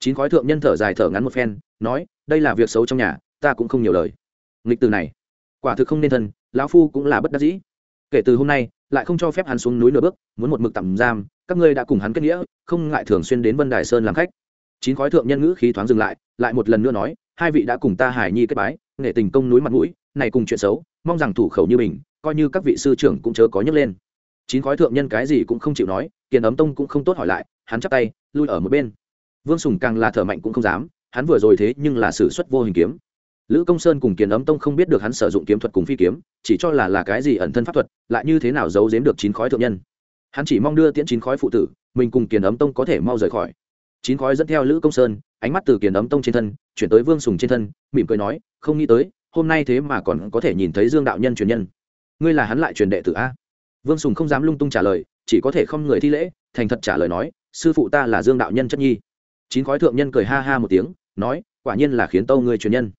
Chín khói thượng nhân thở dài thở ngắn một phen, nói, đây là việc xấu trong nhà, ta cũng không nhiều lời. Nghịch từ này, quả thực không nên thân, lão phu cũng là bất đắc dĩ. Kể từ hôm nay, lại không cho phép hắn xuống núi nửa bước, muốn một mực tạm giam, các ngươi đã cùng hắn kết nghĩa, không ngại thường xuyên đến vân đài sơn làm khách. Chín khói thượng nhân ngữ khí thoáng dừng lại lại một lần nữa nói, hai vị đã cùng ta hải nhi kết bái, nghệ tình công núi mặt mũi, này cùng chuyện xấu, mong rằng thủ khẩu như mình, coi như các vị sư trưởng cũng chớ có nhấc lên chín khói thượng nhân cái gì cũng không chịu nói, kiền ấm tông cũng không tốt hỏi lại, hắn chắp tay, lui ở một bên. Vương sùng càng là thở mạnh cũng không dám, hắn vừa rồi thế nhưng là sử xuất vô hình kiếm. Lữ công sơn cùng kiền ấm tông không biết được hắn sử dụng kiếm thuật cùng phi kiếm, chỉ cho là là cái gì ẩn thân pháp thuật, lại như thế nào giấu giếm được chín khói thượng nhân. Hắn chỉ mong đưa tiễn chín khói phụ tử, mình cùng kiền ấm tông có thể mau rời khỏi. Chín khói dẫn theo lữ công sơn, ánh mắt từ kiền ấm tông trên thân, chuyển tới vương sùng trên thân, mỉm cười nói, không nghĩ tới, hôm nay thế mà còn có thể nhìn thấy dương đạo nhân truyền nhân. Ngươi là hắn lại truyền đệ tử a? Vương sùng không dám lung tung trả lời, chỉ có thể không người thi lễ, thành thật trả lời nói, sư phụ ta là dương đạo nhân chất nhi. Chín khói thượng nhân cười ha ha một tiếng, nói, quả nhiên là khiến tâu ngươi truyền nhân.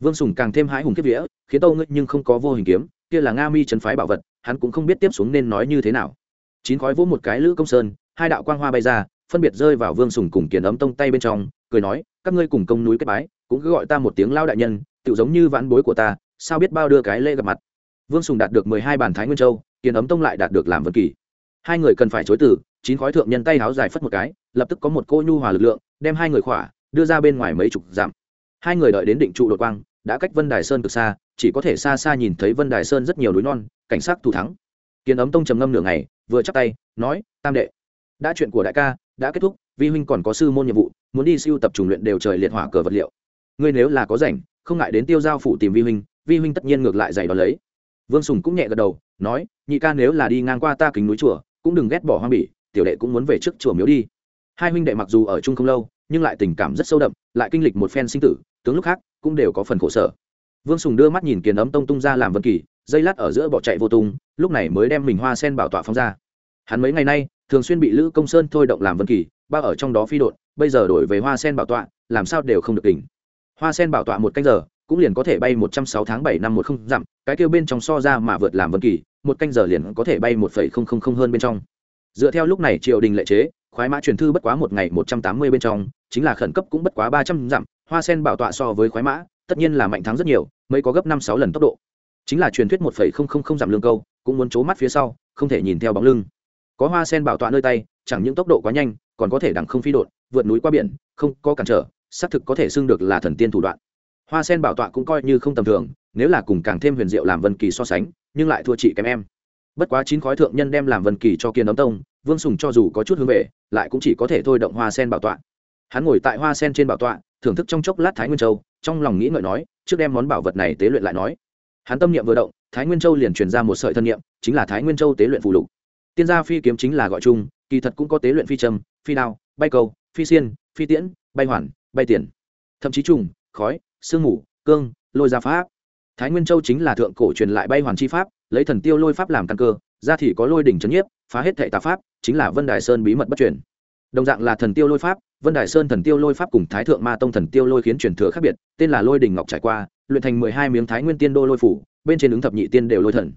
Vương sùng càng thêm hãi hùng kiếp vía, khiến tâu ngươi nhưng không có vô hình kiếm, kia là nga mi trấn phái bảo vật, hắn cũng không biết tiếp xuống nên nói như thế nào. Chín khói vỗ một cái lữ công sơn, hai đạo quang hoa bay ra, phân biệt rơi vào vương sùng cùng kiền ấm tông tay bên trong, cười nói, các ngươi cùng công núi kết bái, cũng cứ gọi ta một tiếng lao đại nhân tự giống như vãn bối của ta, sao biết bao đưa cái lễ gặp mặt? Vương sùng đạt được mười hai bàn thái nguyên châu Kiến ấm tông lại đạt được làm vân kỳ. Hai người cần phải chối từ, chín khói thượng nhân tay háo dài phất một cái, lập tức có một cô nhu hòa lực lượng, đem hai người khỏa, đưa ra bên ngoài mấy chục dặm. Hai người đợi đến định trụ đột quang, đã cách vân đài sơn cực xa, chỉ có thể xa xa nhìn thấy vân đài sơn rất nhiều núi non, cảnh sát thủ thắng. Kiến ấm tông trầm ngâm nửa ngày, vừa chắc tay, nói, tam đệ, đã chuyện của đại ca đã kết thúc, vi huynh còn có sư môn nhiệm vụ, muốn đi siêu tập trùng luyện đều trời liệt hỏa cờ vật liệu. Ngươi nếu là có rảnh, không ngại đến tiêu giao phủ tìm vi huynh vi huynh tất nhiên ngược lại giày đón lấy. Vương sùng cũng nhẹ gật đầu nói, nhị ca nếu là đi ngang qua ta kính núi chùa, cũng đừng ghét bỏ hoang bỉ, tiểu đệ cũng muốn về trước chùa miếu đi. Hai huynh đệ mặc dù ở chung không lâu, nhưng lại tình cảm rất sâu đậm, lại kinh lịch một phen sinh tử, tướng lúc khác cũng đều có phần khổ sở. Vương sùng đưa mắt nhìn kiến ấm tông tung ra làm vân kỳ, dây lát ở giữa bỏ chạy vô tung, lúc này mới đem mình hoa sen bảo tọa phóng ra. Hắn mấy ngày nay thường xuyên bị lữ công sơn thôi động làm vân kỳ, ba ở trong đó phi đột bây giờ đổi về hoa sen bảo tọa, làm sao đều không được tỉnh. Hoa sen bảo tọa một canh giờ cũng liền có thể bay một trăm sáu tháng bảy năm một không dặm, cái kêu bên trong so ra mà vượt làm vân kỳ, một canh giờ liền có thể bay một phẩy không không không hơn bên trong. Dựa theo lúc này triều đình lệ chế, khoái mã truyền thư bất quá một ngày một trăm tám mươi bên trong, chính là khẩn cấp cũng bất quá ba trăm dặm, hoa sen bảo tọa so với khoái mã, tất nhiên là mạnh thắng rất nhiều mới có gấp năm sáu lần tốc độ. Chính là truyền thuyết một phẩy không không không dặm lương câu, cũng muốn c mắt phía sau, không thể nhìn theo bóng lưng. Có hoa sen bảo tọa nơi tay, chẳng những tốc độ quá nhanh, còn có thể đằng không phi đột, vượt núi qua biển, không có cản trở, xác thực có thể xưng được là thần tiên thủ đoạn hoa sen bảo tọa cũng coi như không tầm thường, nếu là cùng càng thêm huyền diệu làm vân kỳ so sánh, nhưng lại thua chị kém em. Bất quá chín khói thượng nhân đem làm vân kỳ cho kiên ấm tông, vương sùng cho dù có chút hướng về, lại cũng chỉ có thể thôi động hoa sen bảo tọa. Hắn ngồi tại hoa sen trên bảo tọa, thưởng thức trong chốc lát thái nguyên châu, trong lòng nghĩ ngợi nói, trước đem món bảo vật này tế luyện lại nói. Hắn tâm niệm vừa động, thái nguyên châu liền truyền ra một sợi thân niệm, chính là thái nguyên châu tế luyện phù lục. Tiên gia phi kiếm chính là gọi chung, kỳ thật cũng có tế luyện phi trầm phi đao, bay cầu phi xiên, phi tiễn, bay hoàn, bay tiền. Thậm chí trùng, khói sương mù, cương, lôi ra pháp. Thái nguyên châu chính là thượng cổ truyền lại bay hoàn chi pháp, lấy thần tiêu lôi pháp làm căn cơ, ra thì có lôi đỉnh trấn nhiếp, phá hết thệ tà pháp, chính là vân đài sơn bí mật bất truyền. Đồng dạng là thần tiêu lôi pháp, vân đài sơn thần tiêu lôi pháp cùng thái thượng ma tông thần tiêu lôi khiến truyền thừa khác biệt, tên là lôi đình ngọc trải qua, luyện thành mười hai miếng thái nguyên tiên đô lôi phủ, bên trên ứng thập nhị tiên đều lôi thần.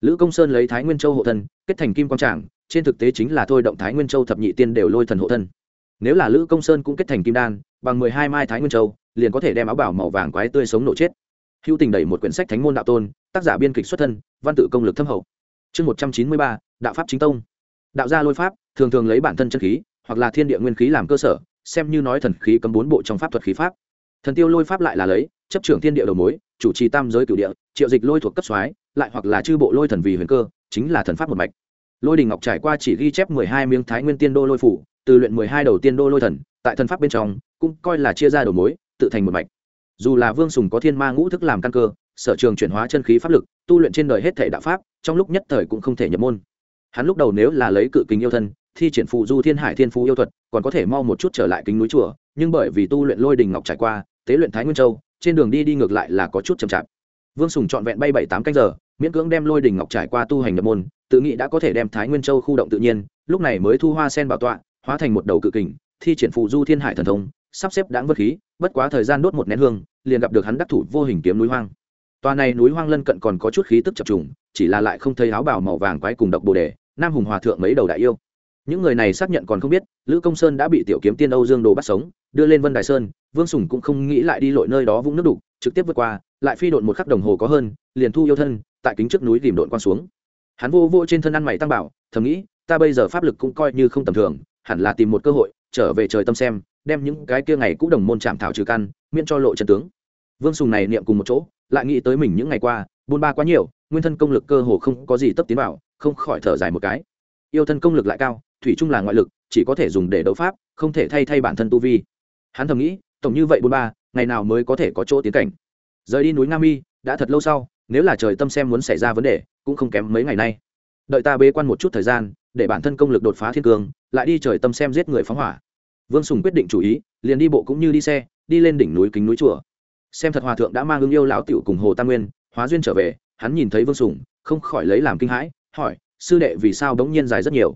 Lữ công sơn lấy thái nguyên châu hộ thân, kết thành kim quang tràng, trên thực tế chính là thôi động thái nguyên châu thập nhị tiên đều lôi thần hộ thân. Nếu là lữ công sơn cũng kết thành kim đan, bằng mười hai mai thái nguyên châu liền có thể đem áo bảo màu vàng quái tươi sống nổ chết. Hữu tình đẩy một quyển sách thánh môn đạo tôn, tác giả biên kịch xuất thân, văn tự công lực thâm hậu. Chương một trăm chín mươi ba, đạo pháp chính tông. Đạo gia lôi pháp, thường thường lấy bản thân chân khí, hoặc là thiên địa nguyên khí làm cơ sở, xem như nói thần khí cấm bốn bộ trong pháp thuật khí pháp. Thần tiêu lôi pháp lại là lấy, chấp trưởng thiên địa đầu mối, chủ trì tam giới cửu địa, triệu dịch lôi thuộc cấp soái, lại hoặc là chư bộ lôi thần vì huyền cơ, chính là thần pháp một mạch. Lôi đình ngọc trải qua chỉ ghi chép mười hai miếng thái nguyên tiên đô lôi phủ, từ luyện mười hai đầu tiên đô lôi thần, tại thần pháp bên trong, cũng coi là chia ra đầu mối tự thành một mạch. Dù là vương sùng có thiên ma ngũ thức làm căn cơ, sở trường chuyển hóa chân khí pháp lực, tu luyện trên đời hết thể đạo pháp, trong lúc nhất thời cũng không thể nhập môn. Hắn lúc đầu nếu là lấy cự kính yêu thân, thi triển phụ du thiên hải thiên phú yêu thuật, còn có thể mau một chút trở lại kính núi chùa, nhưng bởi vì tu luyện lôi đình ngọc trải qua, tế luyện thái nguyên châu, trên đường đi đi ngược lại là có chút chậm chạp. Vương sùng trọn vẹn bay bảy tám canh giờ, miễn cưỡng đem lôi đình ngọc trải qua tu hành nhập môn, tự nghĩ đã có thể đem thái nguyên châu khu động tự nhiên, lúc này mới thu hoa sen bảo tọa, hóa thành một đầu cự kình, thi triển phụ du thiên hải thần thông sắp xếp đáng vật khí, bất quá thời gian đốt một nén hương, liền gặp được hắn đắc thủ vô hình kiếm núi hoang. Tòa này núi hoang lân cận còn có chút khí tức chập trùng, chỉ là lại không thấy áo bào màu vàng quái cùng độc bồ đề, nam hùng hòa thượng mấy đầu đại yêu. Những người này xác nhận còn không biết, lữ công sơn đã bị tiểu kiếm tiên âu dương đồ bắt sống, đưa lên vân đài sơn, vương sùng cũng không nghĩ lại đi lội nơi đó vũng nước đục, trực tiếp vượt qua, lại phi độn một khắc đồng hồ có hơn, liền thu yêu thân, tại kính trước núi tìm độn quan xuống. Hắn vô vô trên thân ăn mày tăng bảo, thầm nghĩ, ta bây giờ pháp lực cũng coi như không tầm thường, hẳn là tìm một cơ hội, trở về trời tâm xem đem những cái kia ngày cũ đồng môn chạm thảo trừ căn, miễn cho lộ chân tướng. Vương sùng này niệm cùng một chỗ, lại nghĩ tới mình những ngày qua, buôn ba quá nhiều, nguyên thân công lực cơ hồ không có gì tấp tiến vào, không khỏi thở dài một cái. Yêu thân công lực lại cao, thủy chung là ngoại lực, chỉ có thể dùng để đấu pháp, không thể thay thay bản thân tu vi. Hắn thầm nghĩ, tổng như vậy buôn ba, ngày nào mới có thể có chỗ tiến cảnh? Rời đi núi nga mi, đã thật lâu sau, nếu là trời tâm xem muốn xảy ra vấn đề, cũng không kém mấy ngày nay. Đợi ta bế quan một chút thời gian, để bản thân công lực đột phá thiên cương lại đi trời tâm xem giết người phóng hỏa vương sùng quyết định chủ ý, liền đi bộ cũng như đi xe, đi lên đỉnh núi kính núi chùa. Xem thật hòa thượng đã mang ứng yêu lão tiểu cùng hồ tam nguyên, hóa duyên trở về, hắn nhìn thấy vương sùng, không khỏi lấy làm kinh hãi, hỏi, sư đệ, vì sao đống nhiên dài rất nhiều?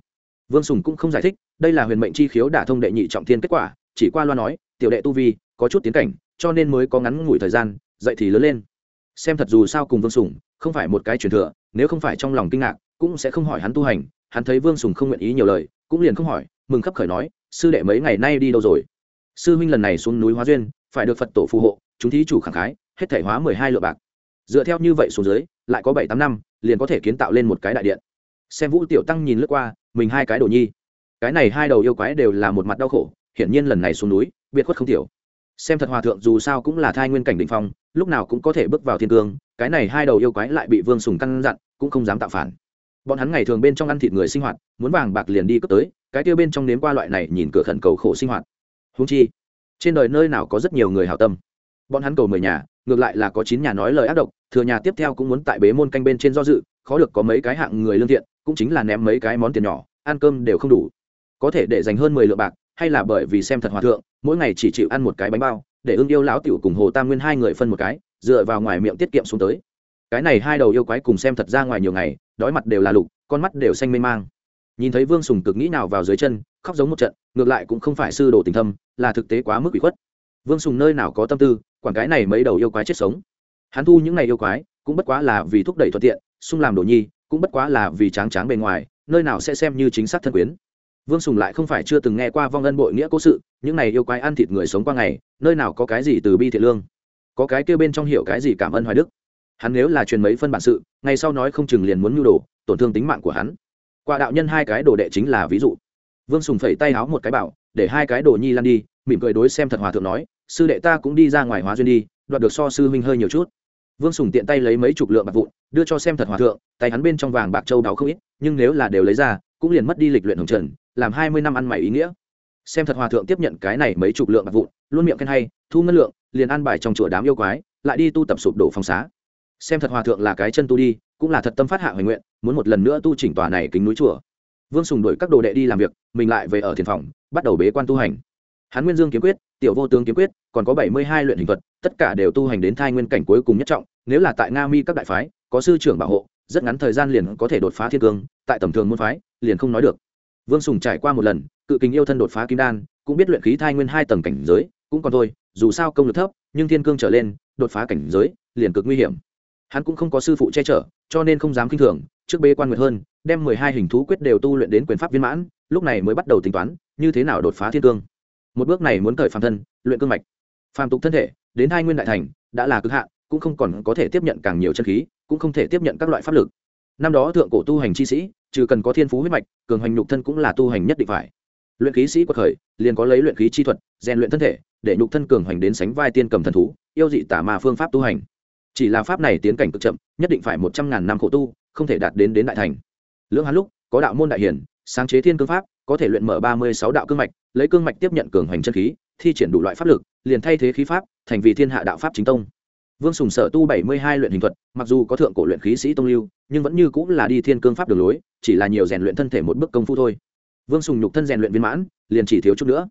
Vương sùng cũng không giải thích, đây là huyền mệnh chi khiếu đả thông đệ nhị trọng thiên kết quả, chỉ qua loa nói, tiểu đệ tu vi, có chút tiến cảnh, cho nên mới có ngắn ngủi thời gian, dậy thì lớn lên. Xem thật dù sao cùng vương sùng, không phải một cái truyền thừa, nếu không phải trong lòng kinh ngạc, cũng sẽ không hỏi hắn tu hành, hắn thấy vương sùng không nguyện ý nhiều lời, cũng liền không hỏi mừng khấp khởi nói, sư đệ mấy ngày nay đi đâu rồi? Sư huynh lần này xuống núi hóa duyên, phải được phật tổ phù hộ, chúng thí chủ khẳng khái, hết thể hóa mười hai lượng bạc. Dựa theo như vậy xuống dưới, lại có bảy tám năm, liền có thể kiến tạo lên một cái đại điện. Xem vũ tiểu tăng nhìn lướt qua, mình hai cái đồ nhi. Cái này hai đầu yêu quái đều là một mặt đau khổ, hiển nhiên lần này xuống núi, biệt khuất không thiểu xem thật hòa thượng dù sao cũng là thai nguyên cảnh định phong, lúc nào cũng có thể bước vào thiên cương, cái này hai đầu yêu quái lại bị vương sùng căn dặn, cũng không dám tạo phản bọn hắn ngày thường bên trong ăn thịt người sinh hoạt, muốn vàng bạc liền đi cướp tới, cái tiêu bên trong nếm qua loại này nhìn cửa khẩn cầu khổ sinh hoạt. Húng chi, trên đời nơi nào có rất nhiều người hảo tâm. Bọn hắn cầu mười nhà, ngược lại là có chín nhà nói lời ác độc, thừa nhà tiếp theo cũng muốn tại bế môn canh bên trên do dự, khó được có mấy cái hạng người lương thiện, cũng chính là ném mấy cái món tiền nhỏ, ăn cơm đều không đủ. Có thể để dành hơn mười lượng bạc, hay là bởi vì xem thật hòa thượng, mỗi ngày chỉ chịu ăn một cái bánh bao, để ưng yêu lão tiểu cùng hồ tam nguyên hai người phân một cái, dựa vào ngoài miệng tiết kiệm xuống tới. Cái này hai đầu yêu quái cùng xem thật ra ngoài nhiều ngày đói mặt đều là lục, con mắt đều xanh mê mang. Nhìn thấy vương sùng cực nghĩ nào vào dưới chân, khóc giống một trận, ngược lại cũng không phải sư đồ tình thâm, là thực tế quá mức bị khuất. Vương sùng nơi nào có tâm tư quảng cái này mấy đầu yêu quái chết sống. Hắn thu những ngày yêu quái, cũng bất quá là vì thúc đẩy thuận tiện xung làm đồ nhi, cũng bất quá là vì tráng tráng bề ngoài, nơi nào sẽ xem như chính xác thân quyến. Vương sùng lại không phải chưa từng nghe qua vong ân bội nghĩa cố sự, những này yêu quái ăn thịt người sống qua ngày, nơi nào có cái gì từ bi thiện lương? Có cái kêu bên trong hiểu cái gì cảm ơn hoài đức? Hắn nếu là truyền mấy phân bản sự ngày sau nói không chừng liền muốn nhu đồ, tổn thương tính mạng của hắn. Quả đạo nhân hai cái đồ đệ chính là ví dụ. Vương sùng phẩy tay háo một cái bảo, để hai cái đồ nhi lan đi, mỉm cười đối xem thật hòa thượng nói, sư đệ ta cũng đi ra ngoài hóa duyên đi, đoạt được so sư huynh hơi nhiều chút. Vương sùng tiện tay lấy mấy chục lượng bạc vụn, đưa cho xem thật hòa thượng, tay hắn bên trong vàng bạc châu đáo không ít, nhưng nếu là đều lấy ra, cũng liền mất đi lịch luyện hồng trần, làm hai mươi năm ăn mày ý nghĩa. Xem thật hòa thượng tiếp nhận cái này mấy chục lượng bạc vụn, luôn miệng khen hay, thu ngân lượng, liền ăn bài trong chùa đám yêu quái, lại đi tu tập sụp đổ phòng xá xem thật hòa thượng là cái chân tu đi, cũng là thật tâm phát hạ hoài nguyện, muốn một lần nữa tu chỉnh tòa này kính núi chùa. Vương sùng đuổi các đồ đệ đi làm việc, mình lại về ở thiền phòng, bắt đầu bế quan tu hành. Hắn nguyên dương kiếm quyết, tiểu vô tướng kiếm quyết, còn có bảy mươi hai luyện hình thuật, tất cả đều tu hành đến thai nguyên cảnh cuối cùng nhất trọng, nếu là tại nga mi các đại phái, có sư trưởng bảo hộ, rất ngắn thời gian liền có thể đột phá thiên cương, tại tầm thường môn phái, liền không nói được. Vương sùng trải qua một lần, cự kính yêu thân đột phá kim đan, cũng biết luyện khí thai nguyên hai tầng cảnh giới, cũng còn thôi, dù sao công lực thấp, nhưng thiên cương trở lên, đột phá cảnh giới, liền cực nguy hiểm hắn cũng không có sư phụ che chở cho nên không dám k i n h thường trước bê quan nguyệt hơn đem mười hai hình thú quyết đều tu luyện đến quyền pháp viên mãn lúc này mới bắt đầu tính toán như thế nào đột phá thiên cương. Một bước này muốn cởi phàm thân luyện cương mạch. Phàm tục thân thể đến hai nguyên đại thành đã là cực hạ, cũng không còn có thể tiếp nhận càng nhiều chân khí cũng không thể tiếp nhận các loại pháp lực. Năm đó thượng cổ tu hành chi sĩ trừ cần có thiên phú huyết mạch cường hành nhục thân cũng là tu hành nhất định phải. Luyện khí sĩ quật khởi liền có lấy luyện khí chi thuật rèn luyện thân thể để nhục thân cường hành đến sánh vai tiên cầm thần thú yêu dị tả mà phương pháp tu hành chỉ là pháp này tiến cảnh cực chậm, nhất định phải một trăm ngàn năm khổ tu, không thể đạt đến đến đại thành. Lưỡng hán lúc, có đạo môn đại hiển, sáng chế thiên cương pháp, có thể luyện mở ba mươi sáu đạo cương mạch, lấy cương mạch tiếp nhận cường hoành chân khí, thi triển đủ loại pháp lực, liền thay thế khí pháp, thành vì thiên hạ đạo pháp chính tông. Vương sùng sở tu bảy mươi hai luyện hình thuật, mặc dù có thượng cổ luyện khí sĩ tông lưu, nhưng vẫn như cũng là đi thiên cương pháp đường lối, chỉ là nhiều rèn luyện thân thể một bước công phu thôi. Vương sùng nhục thân rèn luyện viên mãn, liền chỉ thiếu chút nữa.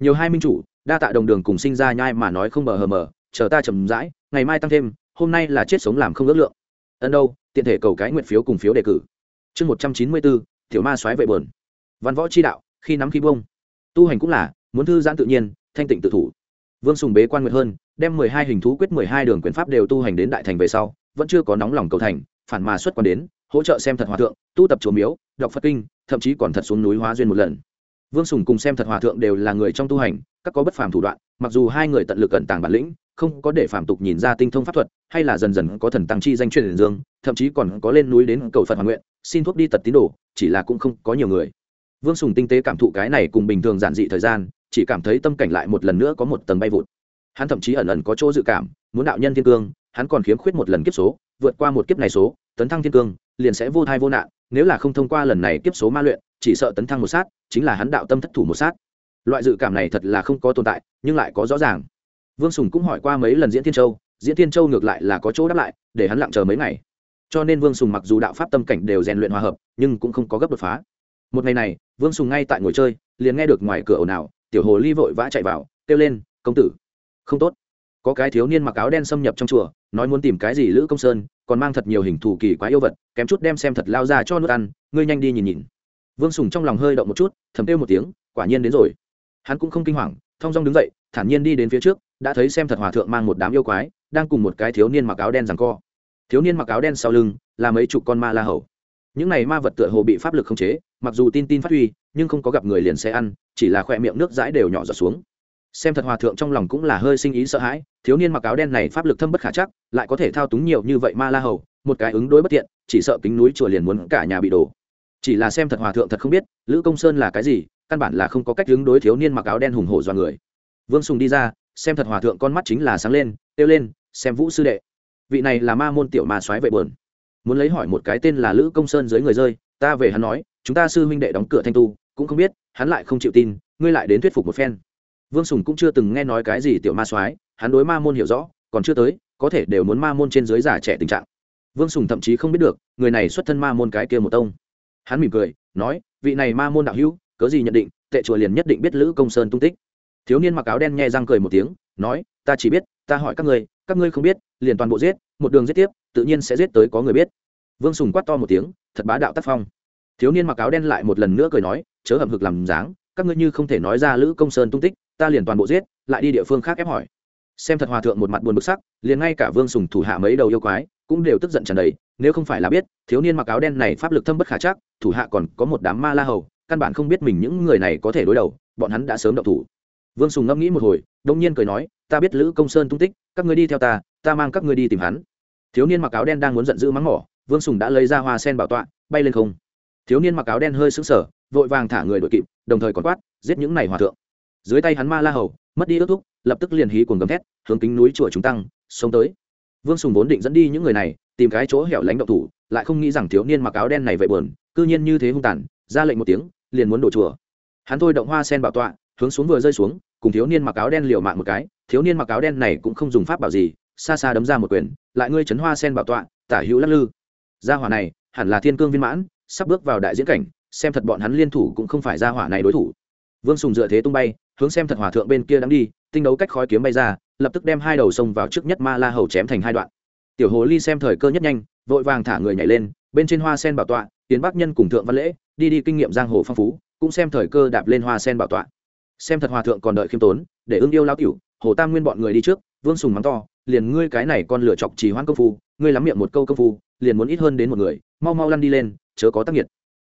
Nhiều hai minh chủ, đa tạ đồng đường cùng sinh ra nhai mà nói không bờ hờ mờ, chờ ta chầm rãi, ngày mai tăng thêm hôm nay là chết sống làm không ước lượng. Ân đâu, tiện thể cầu cái nguyện phiếu cùng phiếu đề cử. Chương một trăm chín mươi bốn tiểu ma soái vệ bờn văn võ chi đạo, khi nắm khi bông tu hành cũng là, muốn thư giãn tự nhiên, thanh tịnh tự thủ. Vương sùng bế quan nguyện hơn, đem mười hai hình thú quyết mười hai đường quyền pháp đều tu hành đến đại thành về sau, vẫn chưa có nóng lòng cầu thành, phản mà xuất quan đến, hỗ trợ xem thật hòa thượng, tu tập chùa miếu, đọc phật kinh, thậm chí còn thật xuống núi hóa duyên một lần. Vương sùng cùng xem thật hòa thượng đều là người trong tu hành, các có bất phàm thủ đoạn, mặc dù hai người tận lực cận tàng bản lĩnh không có để phạm tục nhìn ra tinh thông pháp thuật, hay là dần dần có thần tăng chi danh truyền dương, thậm chí còn có lên núi đến cầu phật hoàn nguyện, xin thuốc đi tật tín đồ, chỉ là cũng không có nhiều người. Vương sùng tinh tế cảm thụ cái này cùng bình thường giản dị thời gian, chỉ cảm thấy tâm cảnh lại một lần nữa có một tầng bay vụt. Hắn thậm chí ẩn ẩn có chỗ dự cảm, muốn đạo nhân thiên cương, hắn còn khiếm khuyết một lần kiếp số, vượt qua một kiếp này số, tấn thăng thiên cương, liền sẽ vô thai vô nạn, nếu là không thông qua lần này kiếp số ma luyện, chỉ sợ tấn thăng một sát, chính là hắn đạo tâm thất thủ một sát. Loại dự cảm này thật là không có tồn tại, nhưng lại có rõ ràng vương sùng cũng hỏi qua mấy lần diễn thiên châu, diễn thiên châu ngược lại là có chỗ đáp lại, để hắn lặng chờ mấy ngày. Cho nên vương sùng mặc dù đạo pháp tâm cảnh đều rèn luyện hòa hợp, nhưng cũng không có gấp đột phá. Một ngày này, vương sùng ngay tại ngồi chơi, liền nghe được ngoài cửa ồn ào, tiểu hồ ly vội vã chạy vào, kêu lên, công tử. Không tốt. Có cái thiếu niên mặc áo đen xâm nhập trong chùa, nói muốn tìm cái gì lữ công sơn, còn mang thật nhiều hình thù kỳ quá yêu vật, kém chút đem xem thật lao ra cho nước ăn, ngươi nhanh đi nhìn nhìn. Vương sùng trong lòng hơi động một chút, thầm kêu một tiếng, quả nhiên đến rồi. Hắn cũng không kinh hoàng, thong dong đứng dậy thản nhiên đi đến phía trước, đã thấy xem thật hòa thượng mang một đám yêu quái, đang cùng một cái thiếu niên mặc áo đen rằng co. Thiếu niên mặc áo đen sau lưng, là mấy chục con ma la hầu. Những này ma vật tựa hồ bị pháp lực khống chế, mặc dù tin tin phát huy, nhưng không có gặp người liền sẽ ăn, chỉ là khỏe miệng nước dãi đều nhỏ giọt xuống. Xem thật hòa thượng trong lòng cũng là hơi sinh ý sợ hãi, thiếu niên mặc áo đen này pháp lực thâm bất khả chắc, lại có thể thao túng nhiều như vậy ma la hầu, một cái ứng đối bất tiện, chỉ sợ kính núi chùa liền muốn cả nhà bị đổ. Chỉ là xem thật hòa thượng thật không biết, lữ công sơn là cái gì, căn bản là không có cách ứng đối thiếu niên mặc áo đen hùng hổ do người vương sùng đi ra, xem thật hòa thượng con mắt chính là sáng lên, kêu lên, xem vũ sư đệ. Vị này là ma môn tiểu ma soái vệ bờn muốn lấy hỏi một cái tên là lữ công sơn dưới người rơi, ta về hắn nói, chúng ta sư huynh đệ đóng cửa thanh tu, cũng không biết, hắn lại không chịu tin, ngươi lại đến thuyết phục một phen. Vương sùng cũng chưa từng nghe nói cái gì tiểu ma soái, hắn đối ma môn hiểu rõ, còn chưa tới, có thể đều muốn ma môn trên dưới giả trẻ tình trạng. Vương sùng thậm chí không biết được, người này xuất thân ma môn cái kia một tông. Hắn mỉm cười, nói, vị này ma môn đạo hữu, cớ gì nhận định, tệ chùa liền nhất định biết lữ công sơn tung tích thiếu niên mặc áo đen nhẹ răng cười một tiếng, nói, ta chỉ biết, ta hỏi các ngươi các ngươi không biết, liền toàn bộ giết, một đường giết tiếp, tự nhiên sẽ giết tới có người biết. Vương sùng quát to một tiếng, thật bá đạo tác phong. Thiếu niên mặc áo đen lại một lần nữa cười nói, chớ hậm hực làm dáng, các ngươi như không thể nói ra lữ công sơn tung tích, ta liền toàn bộ giết, lại đi địa phương khác ép hỏi. Xem thật hòa thượng một mặt buồn bực sắc, liền ngay cả vương sùng thủ hạ mấy đầu yêu quái, cũng đều tức giận tràn đầy, nếu không phải là biết, thiếu niên mặc áo đen này pháp lực thâm bất khả chắc, thủ hạ còn có một đám ma la hầu, căn bản không biết mình những người này có thể đối đầu, bọn hắn đã sớm động thủ vương sùng ngẫm nghĩ một hồi, đông nhiên cười nói, ta biết lữ công sơn tung tích, các ngươi đi theo ta ta mang các ngươi đi tìm hắn. Thiếu niên mặc áo đen đang muốn giận dữ mắng mỏ, vương sùng đã lấy ra hoa sen bảo tọa, bay lên không. Thiếu niên mặc áo đen hơi sững sờ, vội vàng thả người đội kịp, đồng thời còn quát, giết những này hòa thượng. Dưới tay hắn ma la hầu, mất đi ước thúc, lập tức liền hí cuồng gầm thét, hướng kính núi chùa chúng tăng, sống tới. Vương sùng vốn định dẫn đi những người này, tìm cái chỗ hẻo lánh động thủ, lại không nghĩ rằng thiếu niên mặc áo đen này vậy buồn, cư nhiên như thế hung tàn, ra lệnh một tiếng, liền muốn đổ chùa. Hắn thôi động hoa sen bảo tọa, hướng xuống vừa rơi xuống cùng thiếu niên mặc áo đen liều mạng một cái, thiếu niên mặc áo đen này cũng không dùng pháp bảo gì, xa xa đấm ra một quyền, lại ngươi chấn hoa sen bảo tọa, tả hữu lắc lư. Gia hỏa này, hẳn là thiên cương viên mãn, sắp bước vào đại diễn cảnh, xem thật bọn hắn liên thủ cũng không phải gia hỏa này đối thủ. Vương sùng dựa thế tung bay, hướng xem thật hòa thượng bên kia đang đi, tinh đấu cách khói kiếm bay ra, lập tức đem hai đầu sông vào trước nhất ma la hầu chém thành hai đoạn. Tiểu hồ ly xem thời cơ nhất nhanh, vội vàng thả người nhảy lên, bên trên hoa sen bảo tọa tiến bắc nhân cùng thượng văn lễ, đi đi kinh nghiệm giang hồ phong phú, cũng xem thời cơ đạp lên hoa sen bảo tọa xem thật hòa thượng còn đợi khiêm tốn, để ưng yêu lao tiểu, hồ tam nguyên bọn người đi trước, vương sùng mắng to, liền ngươi cái này con lửa chọc chỉ hoãn công phu, ngươi lắm miệng một câu công phu, liền muốn ít hơn đến một người, mau mau lăn đi lên, chớ có tác nghiệt.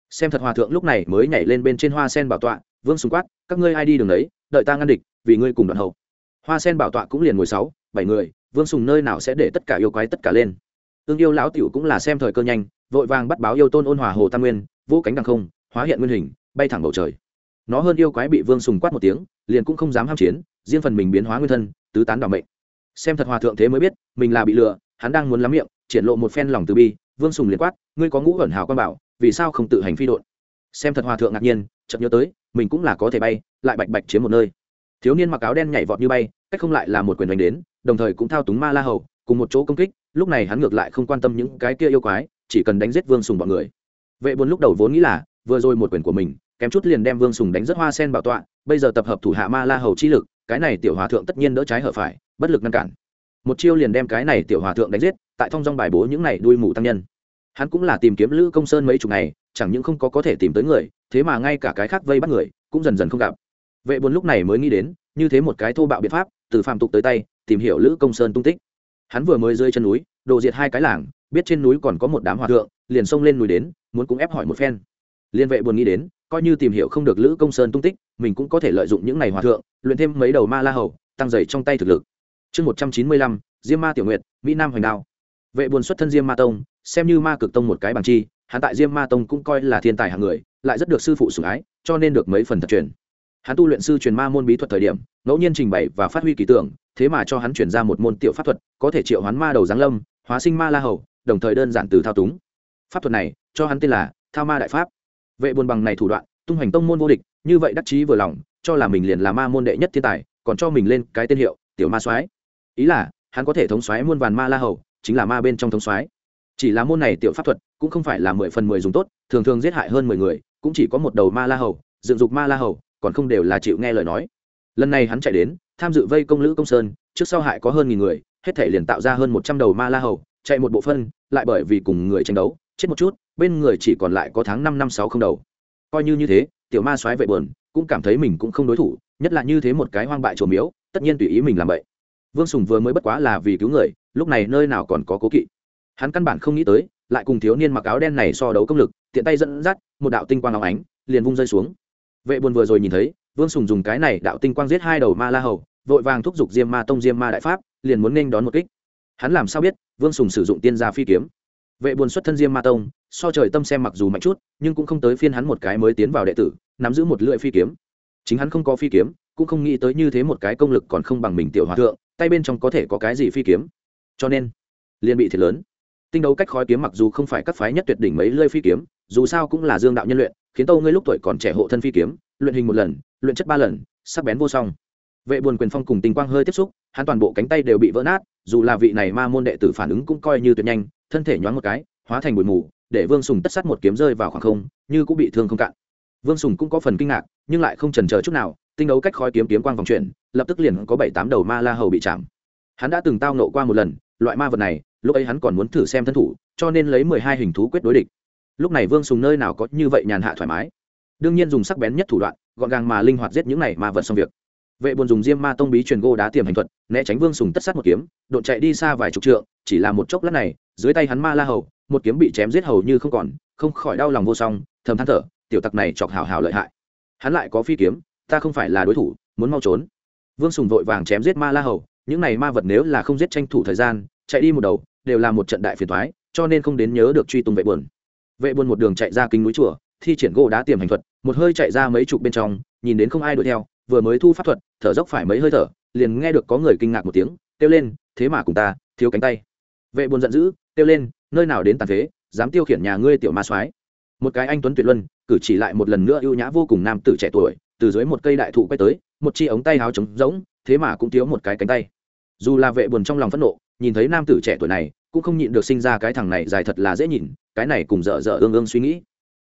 Xem thật hòa thượng lúc này mới nhảy lên bên trên hoa sen bảo tọa, vương sùng quát, các ngươi ai đi đường đấy, đợi ta ngăn địch, vì ngươi cùng đoạn hậu. Hoa sen bảo tọa cũng liền ngồi sáu, bảy người, vương sùng nơi nào sẽ để tất cả yêu quái tất cả lên. Ương yêu lão tiểu cũng là xem thời cơ nhanh, vội vàng bắt báo yêu tôn ôn hòa hồ tam nguyên, vũ cánh đằng không, hóa hiện nguyên hình, bay thẳng bầu trời nó hơn yêu quái bị vương sùng quát một tiếng, liền cũng không dám ham chiến, riêng phần mình biến hóa nguyên thân, tứ tán đỏ mệnh. Xem thật hòa thượng thế mới biết, mình là bị lừa, hắn đang muốn lắm miệng, triển lộ một phen lòng từ bi, vương sùng liền quát, ngươi có ngũ ẩn hào quan bảo, vì sao không tự hành phi độn? xem thật hòa thượng ngạc nhiên, chợt nhớ tới, mình cũng là có thể bay, lại bạch bạch chiếm một nơi. Thiếu niên mặc áo đen nhảy vọt như bay, cách không lại là một quyền đánh đến, đồng thời cũng thao túng ma la hầu, cùng một chỗ công kích, lúc này hắn ngược lại không quan tâm những cái kia yêu quái, chỉ cần đánh giết vương sùng bọn người. Vệ buồn lúc đầu vốn nghĩ là, vừa rồi một quyền của mình kém chút liền đem vương sùng đánh rất hoa sen bảo tọa, bây giờ tập hợp thủ hạ ma la hầu chi lực, cái này tiểu hòa thượng tất nhiên đỡ trái hở phải, bất lực ngăn cản. Một chiêu liền đem cái này tiểu hòa thượng đánh giết, tại thông dong bài bố những này đuôi mù tăng nhân. Hắn cũng là tìm kiếm lữ công sơn mấy chục ngày, chẳng những không có có thể tìm tới người, thế mà ngay cả cái khác vây bắt người, cũng dần dần không gặp. Vệ buồn lúc này mới nghĩ đến, như thế một cái thô bạo biện pháp, từ phạm tục tới tay, tìm hiểu lữ công sơn tung tích. Hắn vừa mới rơi chân núi, đồ diệt hai cái làng, biết trên núi còn có một đám hòa thượng, liền xông lên núi đến, muốn cũng ép hỏi một phen. Liên vệ buồn nghĩ đến coi như tìm hiểu không được lữ công sơn tung tích, mình cũng có thể lợi dụng những này hòa thượng, luyện thêm mấy đầu ma la hầu, tăng dày trong tay thực lực. Chương một trăm chín mươi lăm, diêm ma tiểu nguyệt, mỹ nam hoành đao. Vệ buồn xuất thân diêm ma tông, xem như ma cực tông một cái bằng chi, hắn tại diêm ma tông cũng coi là thiên tài hạng người, lại rất được sư phụ sủng ái, cho nên được mấy phần thật truyền. Hắn tu luyện sư truyền ma môn bí thuật thời điểm, ngẫu nhiên trình bày và phát huy kỳ tưởng, thế mà cho hắn chuyển ra một môn tiểu pháp thuật, có thể triệu hắn ma đầu giáng lâm, hóa sinh ma la hầu, đồng thời đơn giản từ thao túng. Pháp thuật này, cho hắn tên là thao ma đại pháp vệ buồn bằng này thủ đoạn, tung hoành tông môn vô địch, như vậy đắc chí vừa lòng, cho là mình liền là ma môn đệ nhất thiên tài, còn cho mình lên cái tên hiệu, tiểu ma soái. Ý là, hắn có thể thống soái muôn vàn ma la hầu, chính là ma bên trong thống soái. Chỉ là môn này tiểu pháp thuật, cũng không phải là mười phần mười dùng tốt, thường thường giết hại hơn mười người, cũng chỉ có một đầu ma la hầu, dựng dục ma la hầu, còn không đều là chịu nghe lời nói. Lần này hắn chạy đến, tham dự vây công lữ công sơn, trước sau hại có hơn nghìn người, hết thể liền tạo ra hơn một trăm đầu ma la hầu, chạy một bộ phân, lại bởi vì cùng người tranh đấu, chết một chút bên người chỉ còn lại có tháng năm năm sáu không đầu. Coi như như thế, tiểu ma soái vệ bờn cũng cảm thấy mình cũng không đối thủ, nhất là như thế một cái hoang bại trổ miếu, tất nhiên tùy ý mình làm vậy. Vương sùng vừa mới bất quá là vì cứu người, lúc này nơi nào còn có cố kỵ. Hắn căn bản không nghĩ tới, lại cùng thiếu niên mặc áo đen này so đấu công lực, tiện tay dẫn dắt, một đạo tinh quang áo ánh, liền vung rơi xuống. Vệ buồn vừa rồi nhìn thấy, vương sùng dùng cái này đạo tinh quang giết hai đầu ma la hầu, vội vàng thúc giục diêm ma tông diêm ma đại pháp, liền muốn nên đón một kích. Hắn làm sao biết, vương sùng sử dụng tiên gia phi kiếm? Vệ buồn xuất thân diêm ma tông, so trời tâm xem mặc dù mạnh chút, nhưng cũng không tới phiên hắn một cái mới tiến vào đệ tử, nắm giữ một lưỡi phi kiếm. Chính hắn không có phi kiếm, cũng không nghĩ tới như thế một cái công lực còn không bằng mình tiểu hòa thượng, tay bên trong có thể có cái gì phi kiếm. Cho nên, liền bị thiệt lớn. Tinh đấu cách khói kiếm mặc dù không phải các phái nhất tuyệt đỉnh mấy lơi phi kiếm, dù sao cũng là dương đạo nhân luyện, khiến tâu ngươi lúc tuổi còn trẻ hộ thân phi kiếm, luyện hình một lần, luyện chất ba lần, sắc bén vô song. Vệ buồn quyền phong cùng tinh quang hơi tiếp xúc, hắn toàn bộ cánh tay đều bị vỡ nát, dù là vị này ma môn đệ tử phản ứng cũng coi như tuyệt nhanh thân thể nhoáng một cái, hóa thành bụi mù, để vương sùng tất sát một kiếm rơi vào khoảng không, như cũng bị thương không cạn. Vương sùng cũng có phần kinh ngạc, nhưng lại không trần chờ chút nào, tinh đấu cách khói kiếm kiếm quang vòng chuyển, lập tức liền có bảy tám đầu ma la hầu bị chạm. Hắn đã từng tao nộ qua một lần, loại ma vật này, lúc ấy hắn còn muốn thử xem thân thủ, cho nên lấy mười hai hình thú quyết đối địch. Lúc này vương sùng nơi nào có như vậy nhàn hạ thoải mái. Đương nhiên dùng sắc bén nhất thủ đoạn, gọn gàng mà linh hoạt giết những này ma vật xong việc. Vệ buồn dùng diêm ma tông bí truyền gô đá tiềm hành thuật, né tránh vương sùng tất sát một kiếm đột chạy đi xa vài chục trượng, chỉ là một chốc lát này dưới tay hắn ma la hầu, một kiếm bị chém giết hầu như không còn, không khỏi đau lòng vô song, thầm than thở, tiểu tặc này chọc hào hào lợi hại. Hắn lại có phi kiếm, ta không phải là đối thủ, muốn mau trốn. Vương sùng vội vàng chém giết ma la hầu, những này ma vật nếu là không giết tranh thủ thời gian, chạy đi một đầu, đều là một trận đại phiền thoái cho nên không đến nhớ được truy tung vệ buồn. Vệ buồn một đường chạy ra kinh núi chùa, thi triển gỗ đá tiềm hành thuật, một hơi chạy ra mấy chục bên trong, nhìn đến không ai đuổi theo, vừa mới thu pháp thuật, thở dốc phải mấy hơi thở, liền nghe được có người kinh ngạc một tiếng, kêu lên, thế mà cùng ta, thiếu cánh tay. Vệ buồn giận dữ kêu lên, nơi nào đến tàn phế, dám tiêu khiển nhà ngươi tiểu ma soái. Một cái anh tuấn tuyệt luân, cử chỉ lại một lần nữa ưu nhã vô cùng nam tử trẻ tuổi, từ dưới một cây đại thụ quay tới, một chi ống tay háo trống rỗng, thế mà cũng thiếu một cái cánh tay. Dù là vệ buồn trong lòng phẫn nộ, nhìn thấy nam tử trẻ tuổi này, cũng không nhịn được sinh ra cái thằng này dài thật là dễ nhìn, cái này cùng dở dở ương ương suy nghĩ.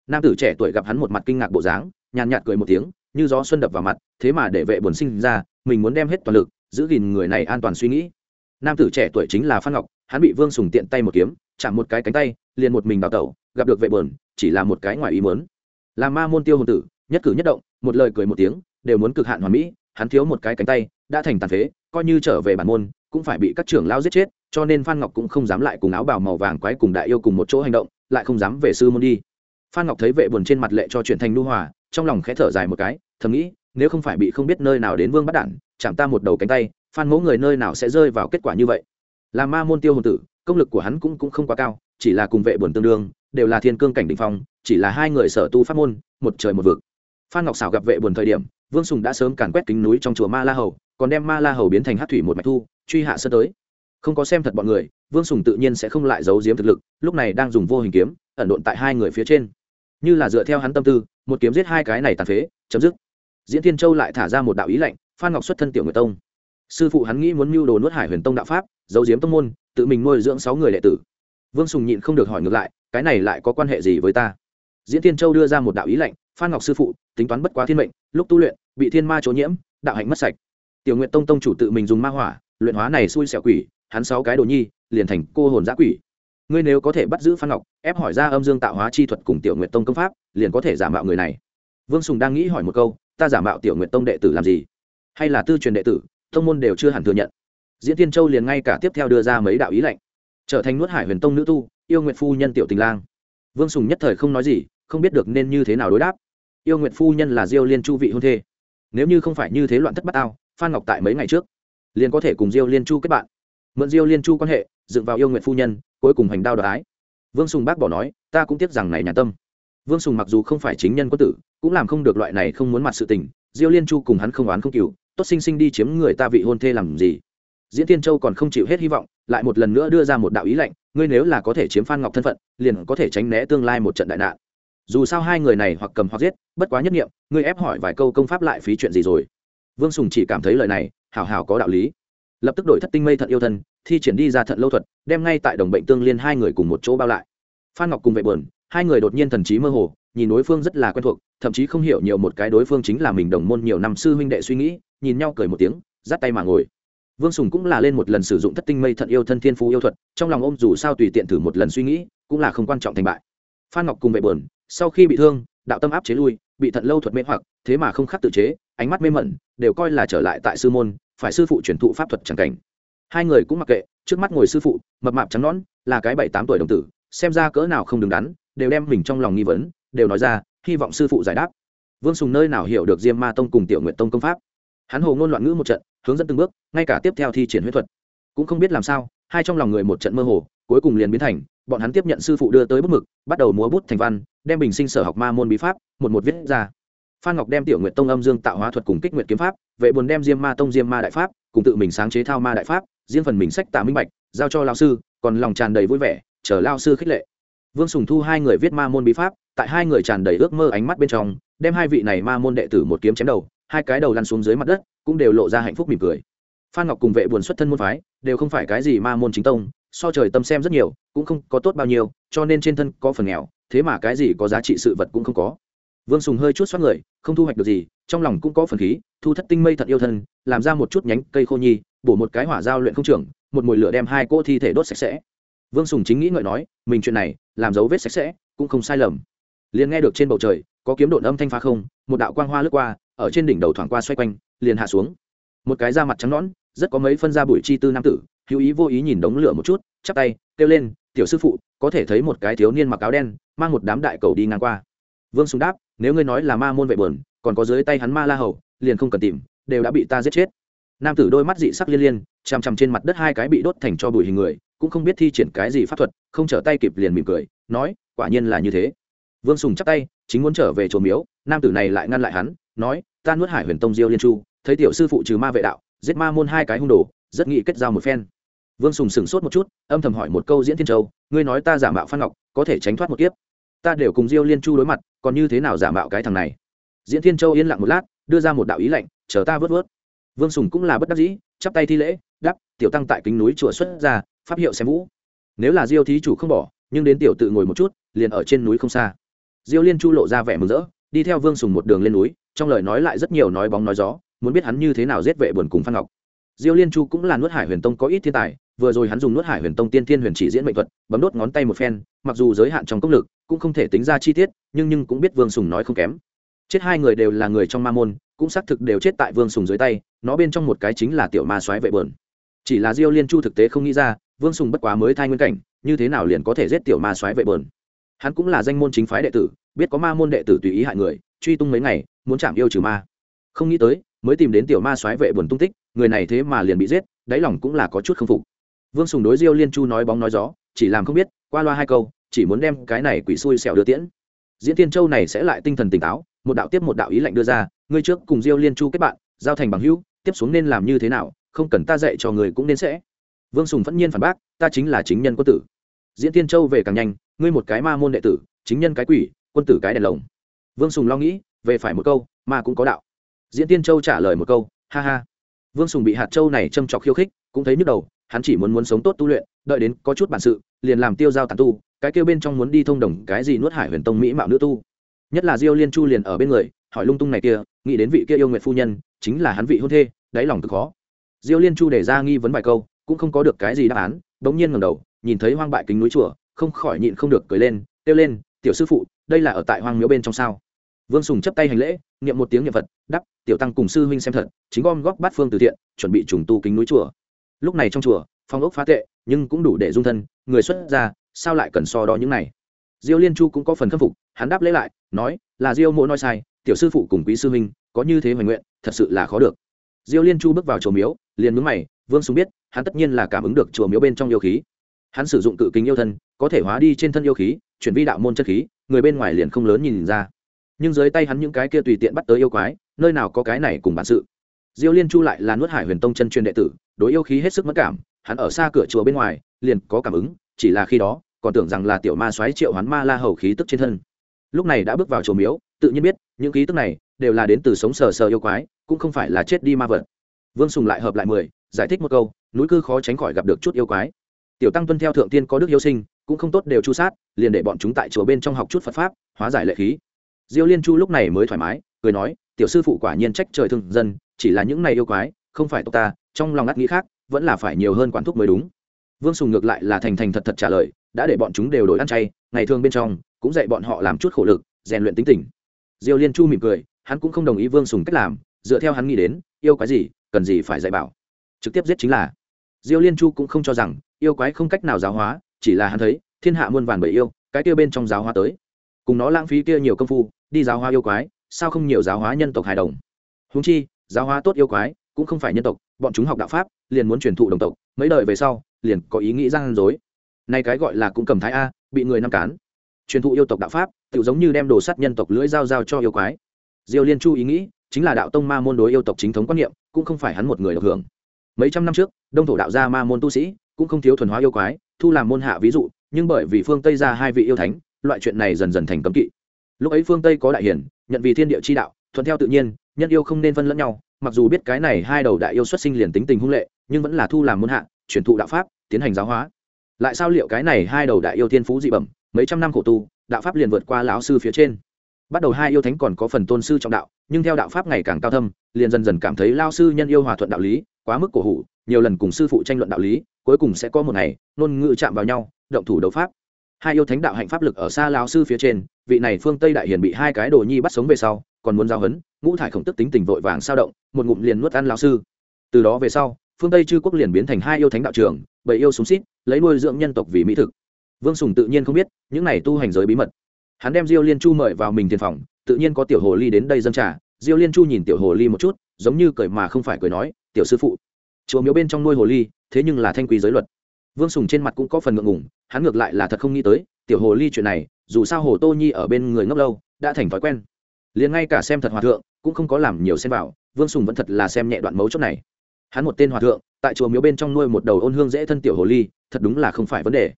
Nam tử trẻ tuổi gặp hắn một mặt kinh ngạc bộ dáng, nhàn nhạt cười một tiếng, như gió xuân đập vào mặt, thế mà để vệ buồn sinh ra, mình muốn đem hết toàn lực, giữ gìn người này an toàn suy nghĩ. Nam tử trẻ tuổi chính là phan ngọc hắn bị vương sùng tiện tay một kiếm, chạm một cái cánh tay, liền một mình đào tẩu, gặp được vệ buồn chỉ là một cái ngoài ý mớn là ma môn tiêu hồn tử, nhất cử nhất động, một lời cười một tiếng, đều muốn cực hạn hoàn mỹ, hắn thiếu một cái cánh tay, đã thành tàn phế, coi như trở về bản môn, cũng phải bị các trưởng lao giết chết, cho nên phan ngọc cũng không dám lại cùng áo bào màu vàng quái cùng đại yêu cùng một chỗ hành động, lại không dám về sư môn đi. Phan ngọc thấy vệ buồn trên mặt lệ cho chuyển thành nu hòa, trong lòng khẽ thở dài một cái, thầm nghĩ, nếu không phải bị không biết nơi nào đến vương bắt đản, chạm ta một đầu cánh tay, phan mẫu người nơi nào sẽ rơi vào kết quả như vậy? Là ma môn tiêu hồn tử công lực của hắn cũng, cũng không quá cao chỉ là cùng vệ buồn tương đương đều là thiên cương cảnh đ phong chỉ là hai người sở tu pháp môn một trời một vực. Phan ngọc xảo gặp vệ buồn thời điểm vương sùng đã sớm càn quét kính núi trong chùa ma la hầu còn đem ma la hầu biến thành hát thủy một mạch thu truy hạ sơ tới. Không có xem thật bọn người vương sùng tự nhiên sẽ không lại giấu giếm thực lực lúc này đang dùng vô hình kiếm ẩn độn tại hai người phía trên. Như là dựa theo hắn tâm tư một kiếm giết hai cái này tàn phế chấm dứt. Diễn thiên châu lại thả ra một đạo ý lệnh phan ngọc xuất thân tiểu người tông. Sư phụ hắn nghĩ muốn mưu đồ nuốt hải huyền tông đạo pháp giấu giếm tông môn, tự mình nuôi dưỡng sáu người đệ tử. Vương sùng nhịn không được hỏi ngược lại, cái này lại có quan hệ gì với ta? Diễn thiên châu đưa ra một đạo ý lệnh, phan ngọc sư phụ, tính toán bất quá thiên mệnh, lúc tu luyện, bị thiên ma chỗ nhiễm, đạo hạnh mất sạch. Tiểu nguyện tông tông chủ tự mình dùng ma hỏa, luyện hóa này xui xẻo quỷ, hắn sáu cái đồ nhi, liền thành cô hồn giã quỷ. Ngươi nếu có thể bắt giữ phan ngọc, ép hỏi ra âm dương tạo hóa chi thuật cùng tiểu nguyện tông công pháp, liền có thể giả mạo người này. Vương sùng đang nghĩ hỏi một câu, ta giả mạo tiểu nguyện tông đệ tử làm gì? Hay là tư truyền đệ tử, tông môn đều chưa hẳn thừa nhận diễn tiên châu liền ngay cả tiếp theo đưa ra mấy đạo ý lệnh trở thành nuốt hải huyền tông nữ tu, yêu nguyện phu nhân tiểu tình lang. Vương sùng nhất thời không nói gì, không biết được nên như thế nào đối đáp. Yêu nguyện phu nhân là diêu liên chu vị hôn thê. Nếu như không phải như thế loạn thất bát ao phan ngọc tại mấy ngày trước, liền có thể cùng diêu liên chu kết bạn. Mượn diêu liên chu quan hệ, dựng vào yêu nguyện phu nhân, cuối cùng hành đao đoái vương sùng bác bỏ nói, ta cũng tiếc rằng này nhà tâm. Vương sùng mặc dù không phải chính nhân quân tử, cũng làm không được loại này không muốn mặt sự tình. Diêu liên chu cùng hắn không oán không cừu, tốt sinh sinh đi chiếm người ta vị hôn thê làm gì? Diễn tiên châu còn không chịu hết hy vọng, lại một lần nữa đưa ra một đạo ý lệnh, ngươi nếu là có thể chiếm phan ngọc thân phận, liền có thể tránh né tương lai một trận đại nạn. Dù sao hai người này hoặc cầm hoặc giết, bất quá nhất nghiệm, ngươi ép hỏi vài câu công pháp lại phí chuyện gì rồi. Vương sùng chỉ cảm thấy lời này hào hào có đạo lý. Lập tức đổi thất tinh mây thận yêu thân, thi triển đi ra thận lâu thuật, đem ngay tại đồng bệnh tương liên hai người cùng một chỗ bao lại. Phan ngọc cùng vệ bờn hai người đột nhiên thần trí mơ hồ, nhìn đối phương rất là quen thuộc, thậm chí không hiểu nhiều một cái đối phương chính là mình đồng môn nhiều năm sư huynh đệ suy nghĩ, nhìn nhau cười một tiếng, dắt tay mà ngồi vương sùng cũng là lên một lần sử dụng thất tinh mây thận yêu thân thiên phú yêu thuật, trong lòng ôm dù sao tùy tiện thử một lần suy nghĩ, cũng là không quan trọng thành bại. Phan ngọc cùng vệ bờn sau khi bị thương, đạo tâm áp chế lui, bị thận lâu thuật mê hoặc, thế mà không khắc tự chế, ánh mắt mê mẩn, đều coi là trở lại tại sư môn, phải sư phụ truyền thụ pháp thuật c cảnh. Hai người cũng mặc kệ, trước mắt ngồi sư phụ, mập mạp trắng nón là cái bảy tám tuổi đồng tử, xem ra cỡ nào không đứng đắn, đều đem mình trong lòng nghi vấn, đều nói ra, hy vọng sư phụ giải đáp. Vương sùng nơi nào hiểu được diêm ma tông cùng tiểu nguyện tông công pháp. Hắn hồ ngôn loạn ngữ một trận hướng dẫn từng bước, ngay cả tiếp theo thi triển huyết thuật. Cũng không biết làm sao, hai trong lòng người một trận mơ hồ, cuối cùng liền biến thành, bọn hắn tiếp nhận sư phụ đưa tới bút mực, bắt đầu múa bút thành văn, đem bình sinh sở học ma môn bí pháp, một một viết ra. Phan ngọc đem tiểu nguyện tông âm dương tạo hóa thuật cùng kích nguyện kiếm pháp, vệ buồn đem diêm ma tông diêm ma đại pháp, cùng tự mình sáng chế thao ma đại pháp, riêng phần mình sách tạ minh bạch, giao cho lao sư, còn lòng tràn đầy vui vẻ, chờ lao sư khích lệ. Vương sùng thu hai người viết ma môn bí pháp, tại hai người tràn đầy ước mơ ánh mắt bên trong, đem hai vị này ma môn đệ tử một kiếm chém đầu, hai cái đầu lăn xuống dưới mặt đất cũng đều lộ ra hạnh phúc mỉm cười. Phan ngọc cùng vệ buồn xuất thân môn phái, đều không phải cái gì ma môn chính tông, so trời tâm xem rất nhiều, cũng không có tốt bao nhiêu, cho nên trên thân có phần nghèo, thế mà cái gì có giá trị sự vật cũng không có. Vương sùng hơi chút xoát người, không thu hoạch được gì, trong lòng cũng có phần khí, thu thất tinh mây thật yêu thân, làm ra một chút nhánh cây khô nhi, bổ một cái hỏa giao luyện không trưởng, một mùi lửa đem hai cỗ thi thể đốt sạch sẽ. Vương sùng chính nghĩ ngợi nói, mình chuyện này, làm dấu vết sạch sẽ, cũng không sai lầm. Liền nghe được trên bầu trời, có kiếm độn âm thanh phá không, một đạo quang hoa lướt qua, ở trên đỉnh đầu thoảng qua xoay quanh liền hạ xuống. Một cái da mặt trắng nõn, rất có mấy phân da bụi chi tư nam tử, hữu ý vô ý nhìn đống lửa một chút, chắp tay, kêu lên, tiểu sư phụ, có thể thấy một cái thiếu niên mặc áo đen, mang một đám đại cầu đi ngang qua. Vương sùng đáp, nếu ngươi nói là ma môn vệ bờn, còn có dưới tay hắn ma la hầu, liền không cần tìm, đều đã bị ta giết chết. Nam tử đôi mắt dị sắc liên liên, chằm chằm trên mặt đất hai cái bị đốt thành cho bụi hình người, cũng không biết thi triển cái gì pháp thuật, không trở tay kịp liền mỉm cười, nói, quả nhiên là như thế. Vương sùng chắp tay, chính muốn trở về chùa miếu, nam tử này lại ngăn lại hắn, nói, ta nuốt hải huyền tông diêu liên chu thấy tiểu sư phụ trừ ma vệ đạo, giết ma môn hai cái hung đồ, rất nghĩ kết giao một phen. Vương sùng sửng sốt một chút, âm thầm hỏi một câu diễn thiên châu, ngươi nói ta giả mạo phan ngọc, có thể tránh thoát một kiếp? Ta đều cùng diêu liên chu đối mặt, còn như thế nào giả mạo cái thằng này? Diễn thiên châu yên lặng một lát, đưa ra một đạo ý lệnh chờ ta vớt vớt. Vương sùng cũng là bất đắc dĩ, chắp tay thi lễ đắp tiểu tăng tại kính núi chùa xuất ra, pháp hiệu xem vũ. Nếu là diêu thí chủ không bỏ, nhưng đến tiểu tự ngồi một chút, liền ở trên núi không xa. Diêu liên chu lộ ra vẻ mừng rỡ, đi theo vương sùng một đường lên núi, trong lời nói lại rất nhiều nói bóng nói gió muốn biết hắn như thế nào giết vệ buồn cùng phan ngọc. Diêu liên chu cũng là nuốt hải huyền tông có ít thiên tài, vừa rồi hắn dùng nuốt hải huyền tông tiên thiên huyền chỉ diễn mệnh thuật, bấm đốt ngón tay một phen, mặc dù giới hạn trong công lực, cũng không thể tính ra chi tiết, nhưng nhưng cũng biết vương sùng nói không kém. Chết hai người đều là người trong ma môn, cũng xác thực đều chết tại vương sùng dưới tay, nó bên trong một cái chính là tiểu ma soái vệ bờn chỉ là diêu liên chu thực tế không nghĩ ra, vương sùng bất quá mới thai nguyên cảnh, như thế nào liền có thể giết tiểu ma soái vệ bờn hắn cũng là danh môn chính phái đệ tử, biết có ma môn đệ tử tùy ý hại người, truy tung mấy ngày, muốn chạm yêu trừ ma. Không nghĩ tới mới tìm đến tiểu ma soái vệ buồn tung tích, người này thế mà liền bị giết, đáy lòng cũng là có chút không phục. Vương sùng đối diêu liên chu nói bóng nói gió, chỉ làm không biết, qua loa hai câu, chỉ muốn đem cái này quỷ xui xẻo đưa tiễn. Diễn tiên châu này sẽ lại tinh thần tỉnh táo, một đạo tiếp một đạo ý lệnh đưa ra, ngươi trước cùng diêu liên chu kết bạn, giao thành bằng hữu, tiếp xuống nên làm như thế nào, không cần ta dạy cho người cũng nên sẽ. Vương sùng vẫn nhiên phản bác, ta chính là chính nhân quân tử. Diễn tiên châu về càng nhanh, ngươi một cái ma môn đệ tử, chính nhân cái quỷ, quân tử cái đèn lồng. Vương sùng lo nghĩ, về phải một câu mà cũng có đạo diễn tiên châu trả lời một câu, ha ha. Vương sùng bị hạt châu này châm trọc khiêu khích, cũng thấy nhức đầu, hắn chỉ muốn muốn sống tốt tu luyện, đợi đến có chút bản sự, liền làm tiêu giao tàn tu, cái kêu bên trong muốn đi thông đồng cái gì nuốt hải huyền tông mỹ mạo nữ tu. Nhất là diêu liên chu liền ở bên người, hỏi lung tung này kia, nghĩ đến vị kia yêu nguyện phu nhân, chính là hắn vị hôn thê, đáy lòng cực khó. Diêu liên chu để ra nghi vấn vài câu, cũng không có được cái gì đáp án bỗng nhiên ngẩng đầu, nhìn thấy hoang bại kính núi chùa, không khỏi nhịn không được cười lên, kêu lên, tiểu sư phụ, đây là ở tại hoang miếu bên trong sao? Vương sùng chấp tay hành lễ, niệm một tiếng niệm phật đắp tiểu tăng cùng sư huynh xem thật, chính gom góp bát phương từ thiện, chuẩn bị trùng tu kính núi chùa. Lúc này trong chùa, phong ốc phá tệ, nhưng cũng đủ để dung thân, người xuất ra sao lại cần so đo những này? Diêu liên chu cũng có phần khâm phục, hắn đáp lễ lại, nói, là diêu Mỗ nói sai, tiểu sư phụ cùng quý sư huynh, có như thế hoành nguyện, thật sự là khó được. Diêu liên chu bước vào chùa miếu, liền mướn mày, vương sùng biết, hắn tất nhiên là cảm ứng được chùa miếu bên trong yêu khí. Hắn sử dụng cự kính yêu thân, có thể hóa đi trên thân yêu khí, chuyển vi đạo môn chất khí, người bên ngoài liền không lớn nhìn ra nhưng dưới tay hắn những cái kia tùy tiện bắt tới yêu quái, nơi nào có cái này cùng bản sự. Diêu liên chu lại là nuốt hải huyền tông chân truyền đệ tử, đối yêu khí hết sức mất cảm, hắn ở xa cửa chùa bên ngoài, liền có cảm ứng, chỉ là khi đó, còn tưởng rằng là tiểu ma xoáy triệu hoán ma la hầu khí tức trên thân. Lúc này đã bước vào chùa miếu, tự nhiên biết, những khí tức này đều là đến từ sống sờ sờ yêu quái, cũng không phải là chết đi ma vật. Vương sùng lại hợp lại mười, giải thích một câu, núi cư khó tránh khỏi gặp được chút yêu quái. Tiểu tăng tuân theo thượng tiên có đức yêu sinh, cũng không tốt đều chu sát, liền để bọn chúng tại chùa bên trong học chút phật pháp, hóa giải lệ khí diêu liên chu lúc này mới thoải mái, cười nói, tiểu sư phụ quả nhiên trách trời thương dân, chỉ là những này yêu quái, không phải tộc ta, trong lòng ngắt nghĩ khác, vẫn là phải nhiều hơn quản thúc mới đúng. Vương sùng ngược lại là thành thành thật thật trả lời, đã để bọn chúng đều đổi ăn chay, ngày thường bên trong, cũng dạy bọn họ làm chút khổ lực, rèn luyện tính tình. Diêu liên chu mỉm cười, hắn cũng không đồng ý vương sùng cách làm, dựa theo hắn nghĩ đến, yêu quái gì, cần gì phải dạy bảo. Trực tiếp giết chính là. Diêu liên chu cũng không cho rằng, yêu quái không cách nào giáo hóa, chỉ là hắn thấy, thiên hạ muôn vàn bởi yêu, cái kia bên trong giáo hóa tới. Cùng nó lãng phí kia nhiều công phu đi giáo hóa yêu quái, sao không nhiều giáo hóa nhân tộc hài đồng? Húng chi, giáo hóa tốt yêu quái, cũng không phải nhân tộc, bọn chúng học đạo pháp, liền muốn truyền thụ đồng tộc, mấy đời về sau, liền có ý nghĩ gian dối. Nay cái gọi là cũng cầm thái a, bị người năm cán. Truyền thụ yêu tộc đạo pháp tự giống như đem đồ sắt nhân tộc lưỡi dao dao cho yêu quái. Diêu liên chu ý nghĩ, chính là đạo tông ma môn đối yêu tộc chính thống quan niệm, cũng không phải hắn một người được hưởng. Mấy trăm năm trước, đông thổ đạo gia ma môn tu sĩ, cũng không thiếu thuần hóa yêu quái, thu làm môn hạ ví dụ, nhưng bởi vì phương tây ra hai vị yêu thánh, loại chuyện này dần dần thành cấm kỵ lúc ấy phương tây có đại hiển, nhận vì thiên địa chi đạo, thuận theo tự nhiên, nhân yêu không nên phân lẫn nhau, mặc dù biết cái này hai đầu đại yêu xuất sinh liền tính tình hung lệ, nhưng vẫn là thu làm muôn hạ, truyền thụ đạo pháp, tiến hành giáo hóa. Lại sao liệu cái này hai đầu đại yêu thiên phú dị bẩm, mấy trăm năm khổ tu, đạo pháp liền vượt qua lão sư phía trên? Bắt đầu hai yêu thánh còn có phần tôn sư trong đạo, nhưng theo đạo pháp ngày càng cao thâm, liền dần dần cảm thấy lao sư nhân yêu hòa thuận đạo lý, quá mức cổ hủ, nhiều lần cùng sư phụ tranh luận đạo lý, cuối cùng sẽ có một ngày, ngôn ngữ chạm vào nhau, động thủ đấu pháp. Hai yêu thánh đạo hạnh pháp lực ở xa lao sư phía trên vị này phương tây đại hiền bị hai cái đồ nhi bắt sống về sau, còn muốn giao hấn, ngũ thải khổng tức tính tình vội vàng sao động, một ngụm liền nuốt ăn lao sư. Từ đó về sau, phương tây chư quốc liền biến thành hai yêu thánh đạo trường, bảy yêu súng xít, lấy nuôi dưỡng nhân tộc vì mỹ thực. Vương sùng tự nhiên không biết, những này tu hành giới bí mật. Hắn đem diêu liên chu mời vào mình tiền phòng, tự nhiên có tiểu hồ ly đến đây dâng trà. Diêu liên chu nhìn tiểu hồ ly một chút, giống như cười mà không phải cười nói, tiểu sư phụ, chùa miếu bên trong nuôi hồ ly, thế nhưng là thanh quý giới luật. Vương sùng trên mặt cũng có phần ngượng ngùng, hắn ngược lại là thật không nghĩ tới, tiểu hồ ly chuyện này dù sao hồ tô nhi ở bên người ngốc lâu, đã thành thói quen. Liền ngay cả xem thật hòa thượng, cũng không có làm nhiều xem vào, vương sùng vẫn thật là xem nhẹ đoạn mấu chốt này. Hắn một tên hòa thượng, tại chùa miếu bên trong nuôi một đầu ôn hương dễ thân tiểu hồ ly, thật đúng là không phải vấn đề.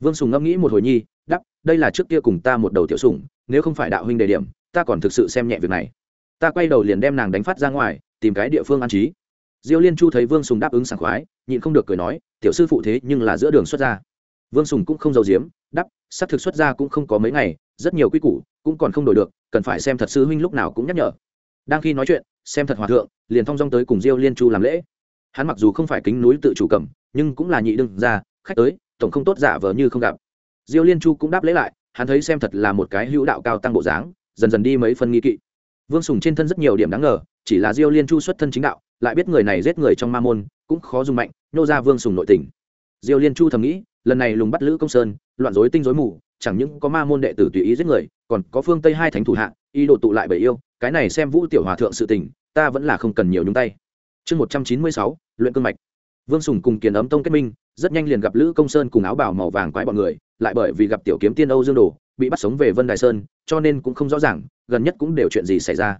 Vương sùng ngẫm nghĩ một hồi nhi đắp đây là trước kia cùng ta một đầu tiểu sùng nếu không phải đạo huynh đề điểm, ta còn thực sự xem nhẹ việc này. Ta quay đầu liền đem nàng đánh phát ra ngoài, tìm cái địa phương an trí. Diêu liên chu thấy vương sùng đáp ứng sảng khoái, nhịn không được cười nói, tiểu sư phụ thế nhưng là giữa đường xuất ra vương sùng cũng không giàu diếm đắp sắp thực xuất ra cũng không có mấy ngày, rất nhiều quy củ cũng còn không đổi được, cần phải xem thật sư huynh lúc nào cũng nhắc nhở. Đang khi nói chuyện, xem thật hòa thượng, liền thong dong tới cùng diêu liên chu làm lễ. Hắn mặc dù không phải kính núi tự chủ cầm, nhưng cũng là nhị đương ra khách tới, tổng không tốt giả vờ như không gặp. Diêu liên chu cũng đáp lễ lại, hắn thấy xem thật là một cái hữu đạo cao tăng bộ dáng, dần dần đi mấy phân nghi kỵ. Vương sùng trên thân rất nhiều điểm đáng ngờ, chỉ là diêu liên chu xuất thân chính đạo, lại biết người này giết người trong ma môn, cũng khó dùng mạnh nhô ra vương sùng nội tình. Diêu liên chu thầm nghĩ lần này lùng bắt lữ công sơn, loạn dối tinh dối mù, chẳng những có ma môn đệ tử tùy ý giết người, còn có phương tây hai thánh thủ hạ, ý đồ tụ lại bởi yêu, cái này xem vũ tiểu hòa thượng sự tình, ta vẫn là không cần nhiều nhúng tay. Chương một trăm chín mươi sáu, luyện cương mạch. Vương sùng cùng kiền ấm tông kết minh, rất nhanh liền gặp lữ công sơn cùng áo bảo màu vàng quái bọn người, lại bởi vì gặp tiểu kiếm tiên âu dương đồ, bị bắt sống về vân đài sơn, cho nên cũng không rõ ràng, gần nhất cũng đều chuyện gì xảy ra.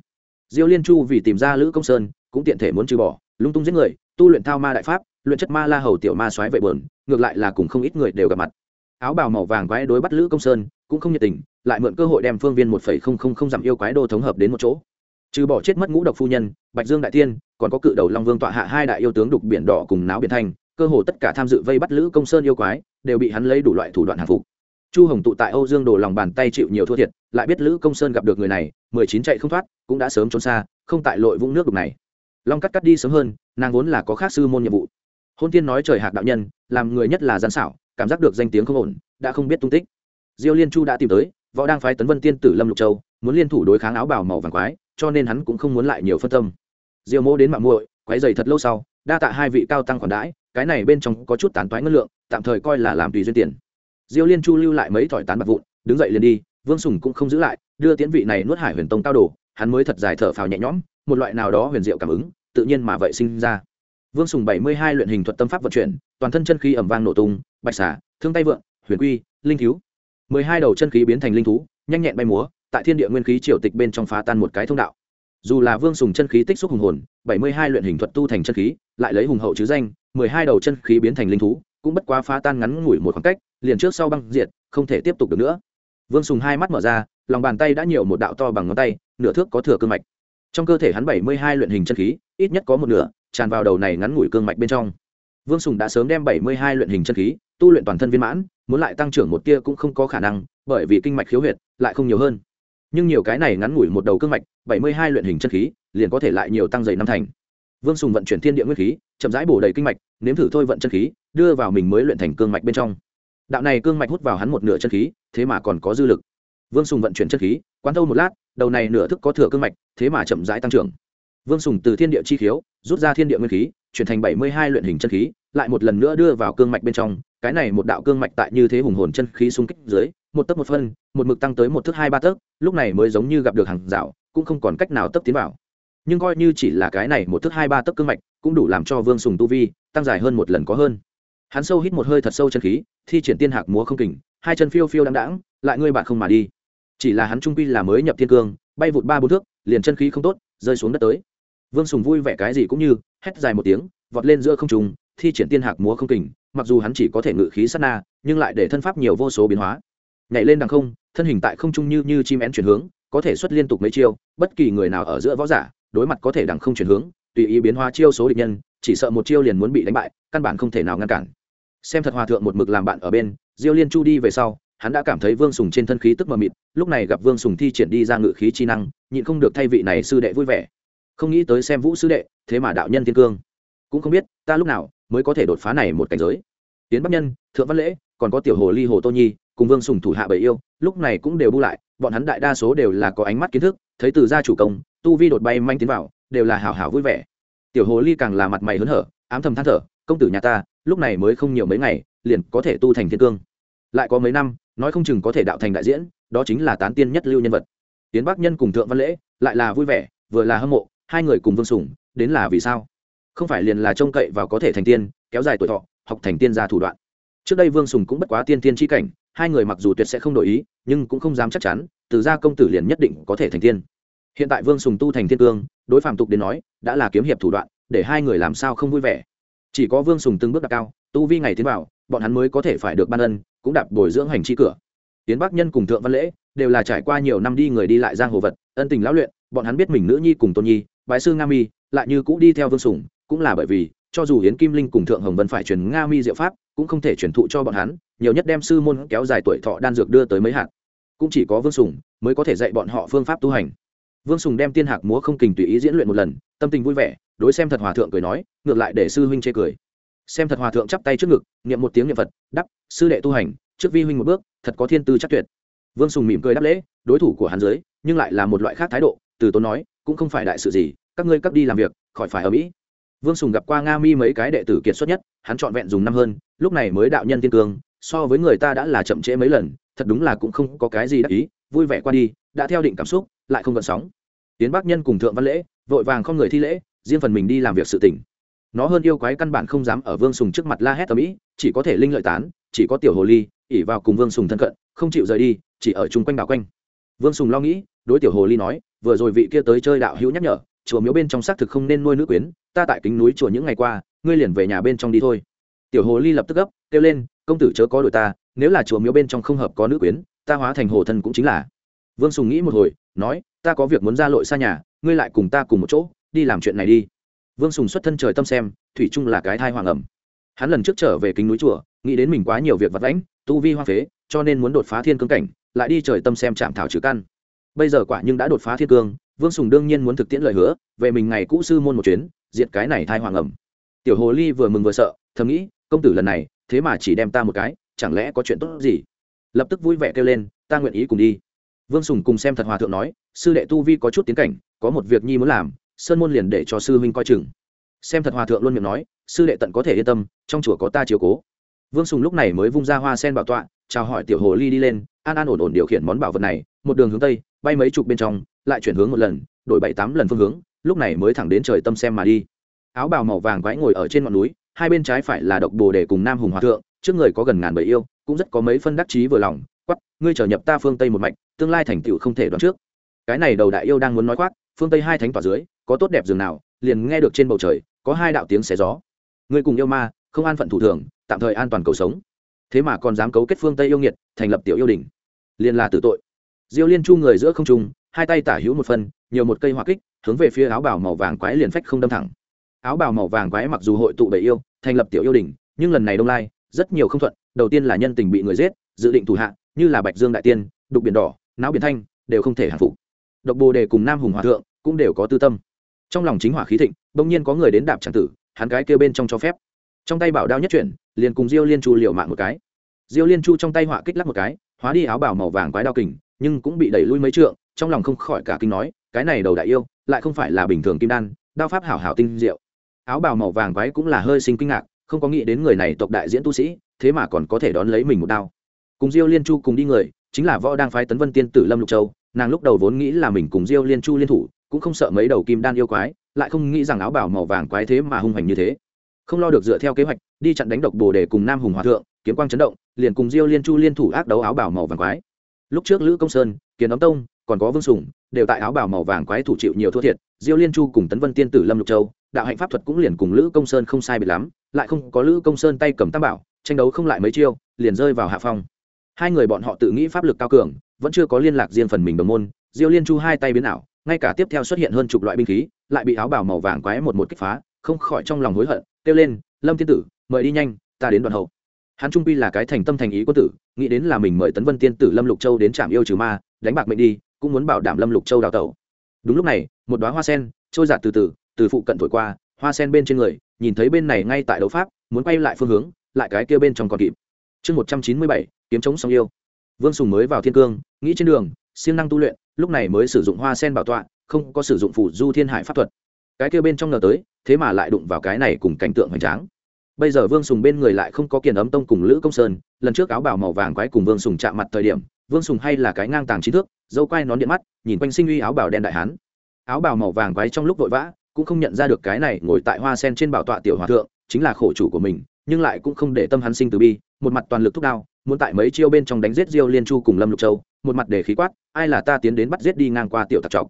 Diêu liên chu vì tìm ra lữ công sơn, cũng tiện thể muốn trừ bỏ, lung tung giết người, tu luyện thao ma đại pháp, luyện chất ma la hầu tiểu ma soái vệ bờn ngược lại là cùng không ít người đều gặp mặt. Áo bào màu vàng quái đối bắt lữ công sơn cũng không nhiệt tình, lại mượn cơ hội đem phương viên một phẩy không không không dặm yêu quái đô thống hợp đến một chỗ. Trừ bỏ chết mất ngũ độc phu nhân, bạch dương đại tiên, còn có cự đầu long vương tọa hạ hai đại yêu tướng đục biển đỏ cùng náo biển thanh, cơ hồ tất cả tham dự vây bắt lữ công sơn yêu quái đều bị hắn lấy đủ loại thủ đoạn hạ phục. Chu hồng tụ tại âu dương đồ lòng bàn tay chịu nhiều thua thiệt, lại biết lữ công sơn gặp được người này, mười chín chạy không thoát, cũng đã sớm trốn xa, không tại lội vũng nước đục này. Long cắt cắt đi sớm hơn, nàng vốn là có khác sư môn nhiệm vụ hôn tiên nói trời hạc đạo nhân, làm người nhất là gian xảo, cảm giác được danh tiếng không ổn, đã không biết tung tích. Diêu liên chu đã tìm tới, võ đang phái tấn vân tiên tử lâm lục châu, muốn liên thủ đối kháng áo bào màu vàng quái, cho nên hắn cũng không muốn lại nhiều phân tâm. Diêu mô đến mạng muội quái dày thật lâu sau, đa tạ hai vị cao tăng khoản đãi, cái này bên trong có chút tán toái ngân lượng, tạm thời coi là làm tùy duyên tiền. Diêu liên chu lưu lại mấy thỏi tán bạc vụn, đứng dậy liền đi, vương sùng cũng không giữ lại, đưa tiễn vị này nuốt hải huyền tông cao đồ, hắn mới thật dài thở phào nhẹ nhõm, một loại nào đó huyền diệu cảm ứng, tự nhiên mà vậy sinh ra vương sùng bảy mươi hai luyện hình thuật tâm pháp vận chuyển, toàn thân chân khí ẩm vang nổ tung, bạch xả thương tay vượng, huyền quy, linh thiếu. mười hai đầu chân khí biến thành linh thú, nhanh nhẹn bay múa, tại thiên địa nguyên khí triều tịch bên trong phá tan một cái thông đạo. Dù là vương sùng chân khí tích xúc hùng hồn, bảy mươi hai luyện hình thuật tu thành chân khí, lại lấy hùng hậu chứ danh, mười hai đầu chân khí biến thành linh thú, cũng bất quá phá tan ngắn ngủi một khoảng cách, liền trước sau băng diệt, không thể tiếp tục được nữa. Vương sùng hai mắt mở ra, lòng bàn tay đã nhiều một đạo to bằng ngón tay, nửa thước có thừa cương mạch. Trong cơ thể hắn bảy mươi hai luyện hình chân khí, ít nhất có một nửa tràn vào đầu này ngắn ngủi cương mạch bên trong. Vương sùng đã sớm đem bảy mươi hai luyện hình chân khí, tu luyện toàn thân viên mãn, muốn lại tăng trưởng một tia cũng không có khả năng, bởi vì kinh mạch khiếu huyệt lại không nhiều hơn. Nhưng nhiều cái này ngắn ngủi một đầu cương mạch, bảy mươi hai luyện hình chân khí, liền có thể lại nhiều tăng dày năm thành. Vương sùng vận chuyển thiên địa nguyên khí, chậm rãi bổ đầy kinh mạch, nếm thử thôi vận chân khí, đưa vào mình mới luyện thành cương mạch bên trong. Đạo này cương mạch hút vào hắn một nửa chân khí, thế mà còn có dư lực. Vương sùng vận chuyển chân khí, quán thâu một lát, đầu này nửa thức có thừa cương mạch, thế mà chậm rãi tăng trưởng vương sùng từ thiên địa chi khiếu, rút ra thiên địa nguyên khí, chuyển thành bảy mươi hai luyện hình chân khí, lại một lần nữa đưa vào cương mạch bên trong. Cái này một đạo cương mạch tại như thế hùng hồn chân khí xung kích dưới, một tấc một phân, một mực tăng tới một thước hai ba tấc, lúc này mới giống như gặp được hàng rào, cũng không còn cách nào tấp tiến vào. Nhưng coi như chỉ là cái này một thước hai ba tấc cương mạch, cũng đủ làm cho vương sùng tu vi tăng dài hơn một lần có hơn. Hắn sâu hít một hơi thật sâu chân khí, thi triển tiên hạc múa không kình, hai chân phiêu phiêu đáng đáng lại ngươi bạn không mà đi. Chỉ là hắn trung quy là mới nhập thiên cương, bay vụt ba bốn thước, liền chân khí không tốt, rơi xuống đất tới vương sùng vui vẻ cái gì cũng như, hét dài một tiếng, vọt lên giữa không trùng thi triển tiên hạc múa không kình, mặc dù hắn chỉ có thể ngự khí sát na, nhưng lại để thân pháp nhiều vô số biến hóa. Nhảy lên đằng không, thân hình tại không trung như như chim én chuyển hướng, có thể xuất liên tục mấy chiêu, bất kỳ người nào ở giữa võ giả, đối mặt có thể đằng không chuyển hướng, tùy ý biến hóa chiêu số địch nhân, chỉ sợ một chiêu liền muốn bị đánh bại, căn bản không thể nào ngăn cản. Xem thật hòa thượng một mực làm bạn ở bên, diêu liên chu đi về sau, hắn đã cảm thấy vương sùng trên thân khí tức mờ mịt, lúc này gặp vương sùng thi triển đi ra ngự khí chi năng, nhịn không được thay vị này sư đệ vui vẻ không nghĩ tới xem vũ sư đệ, thế mà đạo nhân thiên cương. Cũng không biết, ta lúc nào mới có thể đột phá này một cảnh giới. Tiến bắc nhân, thượng văn lễ, còn có tiểu hồ ly hồ tô nhi, cùng vương sùng thủ hạ bảy yêu, lúc này cũng đều bu lại, bọn hắn đại đa số đều là có ánh mắt kiến thức, thấy từ gia chủ công, tu vi đột bay manh tiến vào, đều là hào hào vui vẻ. Tiểu hồ ly càng là mặt mày hớn hở, ám thầm than thở, công tử nhà ta, lúc này mới không nhiều mấy ngày, liền có thể tu thành thiên cương. Lại có mấy năm, nói không chừng có thể đạo thành đại diễn, đó chính là tán tiên nhất lưu nhân vật. Tiến bắc nhân cùng thượng văn lễ lại là vui vẻ, vừa là hâm mộ hai người cùng vương sủng đến là vì sao? Không phải liền là trông cậy vào có thể thành tiên, kéo dài tuổi thọ, học thành tiên gia thủ đoạn. Trước đây vương sùng cũng bất quá tiên tiên tri cảnh, hai người mặc dù tuyệt sẽ không đổi ý, nhưng cũng không dám chắc chắn, từ gia công tử liền nhất định có thể thành tiên. Hiện tại vương sùng tu thành thiên cương, đối phạm tục đến nói, đã là kiếm hiệp thủ đoạn, để hai người làm sao không vui vẻ. Chỉ có vương sùng từng bước đạt cao, tu vi ngày tiến vào, bọn hắn mới có thể phải được ban ân, cũng đạp bồi dưỡng hành chi cửa. Tiến bắc nhân cùng thượng văn lễ đều là trải qua nhiều năm đi người đi lại giang hồ vật, ân tình lão luyện, bọn hắn biết mình nữ nhi cùng tôn nhi bái sư nga mi, lại như cũ đi theo vương sùng, cũng là bởi vì, cho dù hiến kim linh cùng thượng hồng vân phải truyền nga mi diệu pháp, cũng không thể truyền thụ cho bọn hắn, nhiều nhất đem sư môn kéo dài tuổi thọ đan dược đưa tới mấy hạt. Cũng chỉ có vương sùng mới có thể dạy bọn họ phương pháp tu hành. Vương sùng đem tiên hạc múa không kình tùy ý diễn luyện một lần, tâm tình vui vẻ, đối xem thật hòa thượng cười nói, ngược lại để sư huynh chê cười. Xem thật hòa thượng chắp tay trước ngực, niệm một tiếng niệm phật, đắp, sư đệ tu hành, trước vi huynh một bước, thật có thiên tư chắc tuyệt. Vương sùng mỉm cười đáp lễ, đối thủ của hắn dưới nhưng lại là một loại khác thái độ, từ tốn nói cũng không phải đại sự gì, các ngươi cắt đi làm việc, khỏi phải ở mỹ. Vương sùng gặp qua nga mi mấy cái đệ tử kiệt xuất nhất, hắn trọn vẹn dùng năm hơn, lúc này mới đạo nhân tiên cương, so với người ta đã là chậm trễ mấy lần, thật đúng là cũng không có cái gì đắc ý, vui vẻ qua đi, đã theo định cảm xúc, lại không gợn sóng. Tiến bắc nhân cùng thượng văn lễ, vội vàng không người thi lễ, riêng phần mình đi làm việc sự tỉnh nó hơn yêu quái căn bản không dám ở vương sùng trước mặt la hét ở mỹ, chỉ có thể linh lợi tán, chỉ có tiểu hồ ly, ỉ vào cùng vương sùng thân cận, không chịu rời đi, chỉ ở chung quanh đảo quanh. Vương sùng lo nghĩ, đối tiểu hồ ly nói vừa rồi vị kia tới chơi đạo hữu nhắc nhở, chùa miếu bên trong xác thực không nên nuôi nữ quyến, ta tại kính núi chùa những ngày qua, ngươi liền về nhà bên trong đi thôi. Tiểu hồ ly lập tức gấp, kêu lên, công tử chớ có đội ta, nếu là chùa miếu bên trong không hợp có nữ quyến, ta hóa thành hồ thân cũng chính là. Vương sùng nghĩ một hồi, nói, ta có việc muốn ra lội xa nhà, ngươi lại cùng ta cùng một chỗ, đi làm chuyện này đi. Vương sùng xuất thân trời tâm xem, thủy trung là cái thai hoàng ẩm. Hắn lần trước trở về kính núi chùa, nghĩ đến mình quá nhiều việc vặt lãnh tu vi hoa phế, cho nên muốn đột phá thiên cương cảnh, lại đi trời tâm xem chạm thảo trừ căn bây giờ quả nhưng đã đột phá thiên cương, vương sùng đương nhiên muốn thực tiễn lời hứa, về mình ngày cũ sư môn một chuyến, diệt cái này thai hoàng ẩm. Tiểu hồ ly vừa mừng vừa sợ, thầm nghĩ, công tử lần này, thế mà chỉ đem ta một cái, chẳng lẽ có chuyện tốt gì? Lập tức vui vẻ kêu lên, ta nguyện ý cùng đi. Vương sùng cùng xem thật hòa thượng nói, sư đệ tu vi có chút tiến cảnh, có một việc nhi muốn làm, sơn môn liền để cho sư huynh coi chừng. Xem thật hòa thượng luôn miệng nói, sư đệ tận có thể yên tâm, trong chùa có ta chiếu cố. Vương sùng lúc này mới vung ra hoa sen bảo tọa, chào hỏi tiểu hồ ly đi lên, an an ổn ổn điều khiển món bảo vật này, một đường hướng tây bay mấy chục bên trong, lại chuyển hướng một lần, đổi bảy tám lần phương hướng, lúc này mới thẳng đến trời tâm xem mà đi. Áo bào màu vàng quái ngồi ở trên ngọn núi, hai bên trái phải là độc bồ đề cùng nam hùng hòa thượng, trước người có gần ngàn bầy yêu, cũng rất có mấy phân đắc chí vừa lòng quắp ngươi trở nhập ta phương tây một mạch, tương lai thành tựu không thể đoán trước. Cái này đầu đại yêu đang muốn nói khoác phương tây hai thánh tỏa dưới, có tốt đẹp dường nào, liền nghe được trên bầu trời, có hai đạo tiếng xé gió. Ngươi cùng yêu ma, không an phận thủ thường, tạm thời an toàn cầu sống. Thế mà còn dám cấu kết phương tây yêu nghiệt, thành lập tiểu yêu đình liền là tử tội diêu liên chu người giữa không trung, hai tay tả hữu một phân, nhiều một cây hỏa kích, hướng về phía áo bào màu vàng quái liền phách không đâm thẳng. Áo bào màu vàng quái mặc dù hội tụ bầy yêu, thành lập tiểu yêu đình nhưng lần này đông lai, rất nhiều không thuận, đầu tiên là nhân tình bị người giết, dự định thủ hạ, như là bạch dương đại tiên, đục biển đỏ não biển thanh, đều không thể hạ phục. Độc bồ đề cùng nam hùng hòa thượng cũng đều có tư tâm. Trong lòng chính hỏa khí thịnh, bỗng nhiên có người đến đạp tràng tử, hắn cái kêu bên trong cho phép. Trong tay bảo đao nhất chuyển, liền cùng diêu liên chu liều mạng một cái. Diêu liên chu trong tay họa kích lắc một cái, hóa đi áo bảo màu vàng quái đao kình nhưng cũng bị đẩy lui mấy trượng, trong lòng không khỏi cả kinh nói, cái này đầu đại yêu, lại không phải là bình thường kim đan, đao pháp hảo hảo tinh diệu. Áo bào màu vàng quái cũng là hơi sinh kinh ngạc, không có nghĩ đến người này tộc đại diễn tu sĩ, thế mà còn có thể đón lấy mình một đao. Cùng diêu liên chu cùng đi người, chính là võ đang phái tấn vân tiên tử lâm lục châu, nàng lúc đầu vốn nghĩ là mình cùng diêu liên chu liên thủ, cũng không sợ mấy đầu kim đan yêu quái, lại không nghĩ rằng áo bào màu vàng quái thế mà hung hành như thế. Không lo được dựa theo kế hoạch, đi chặn đánh độc bồ đề cùng nam hùng hòa thượng, kiếm quang chấn động, liền cùng diêu liên chu liên thủ ác đấu áo bào màu vàng quái lúc trước lữ công sơn kiến ấm tông, còn có vương sùng, đều tại áo Bảo màu vàng quái thủ chịu nhiều thua thiệt, diêu liên chu cùng tấn vân tiên tử lâm lục châu, đạo hạnh pháp thuật cũng liền cùng lữ công sơn không sai biệt lắm, lại không có lữ công sơn tay cầm tam bảo, tranh đấu không lại mấy chiêu, liền rơi vào hạ phong. Hai người bọn họ tự nghĩ pháp lực cao cường, vẫn chưa có liên lạc riêng phần mình đồng môn, diêu liên chu hai tay biến ảo, ngay cả tiếp theo xuất hiện hơn chục loại binh khí, lại bị áo Bảo màu vàng quái một một kích phá, không khỏi trong lòng hối hận, kêu lên, lâm tiên tử, mời đi nhanh, ta đến đoạn hậu hắn trung pi là cái thành tâm thành ý quân tử, nghĩ đến là mình mời tấn vân tiên tử lâm lục châu đến trạm yêu trừ ma, đánh bạc mệnh đi, cũng muốn bảo đảm lâm lục châu đào tẩu. Đúng lúc này, một đoá hoa sen trôi giạt từ từ từ phụ cận thổi qua, hoa sen bên trên người, nhìn thấy bên này ngay tại đấu pháp, muốn quay lại phương hướng, lại cái kia bên trong còn kịp. Chương một trăm chín mươi bảy, kiếm chống song yêu. Vương sùng mới vào thiên cương, nghĩ trên đường, siêng năng tu luyện, lúc này mới sử dụng hoa sen bảo tọa, không có sử dụng phủ du thiên hải pháp thuật. Cái kia bên trong ngờ tới, thế mà lại đụng vào cái này cùng cảnh tượng hoành tráng bây giờ vương sùng bên người lại không có kiền ấm tông cùng lữ công sơn, lần trước áo bảo màu vàng quái cùng vương sùng chạm mặt thời điểm, vương sùng hay là cái ngang tàng trí thước dâu quai nón điện mắt, nhìn quanh sinh uy áo bảo đen đại hán. Áo bảo màu vàng quái trong lúc vội vã, cũng không nhận ra được cái này ngồi tại hoa sen trên bảo tọa tiểu hòa thượng, chính là khổ chủ của mình, nhưng lại cũng không để tâm hắn sinh từ bi, một mặt toàn lực thúc đao, muốn tại mấy chiêu bên trong đánh giết diêu liên chu cùng lâm lục châu, một mặt để khí quát, ai là ta tiến đến bắt giết đi ngang qua tiểu tặc trọc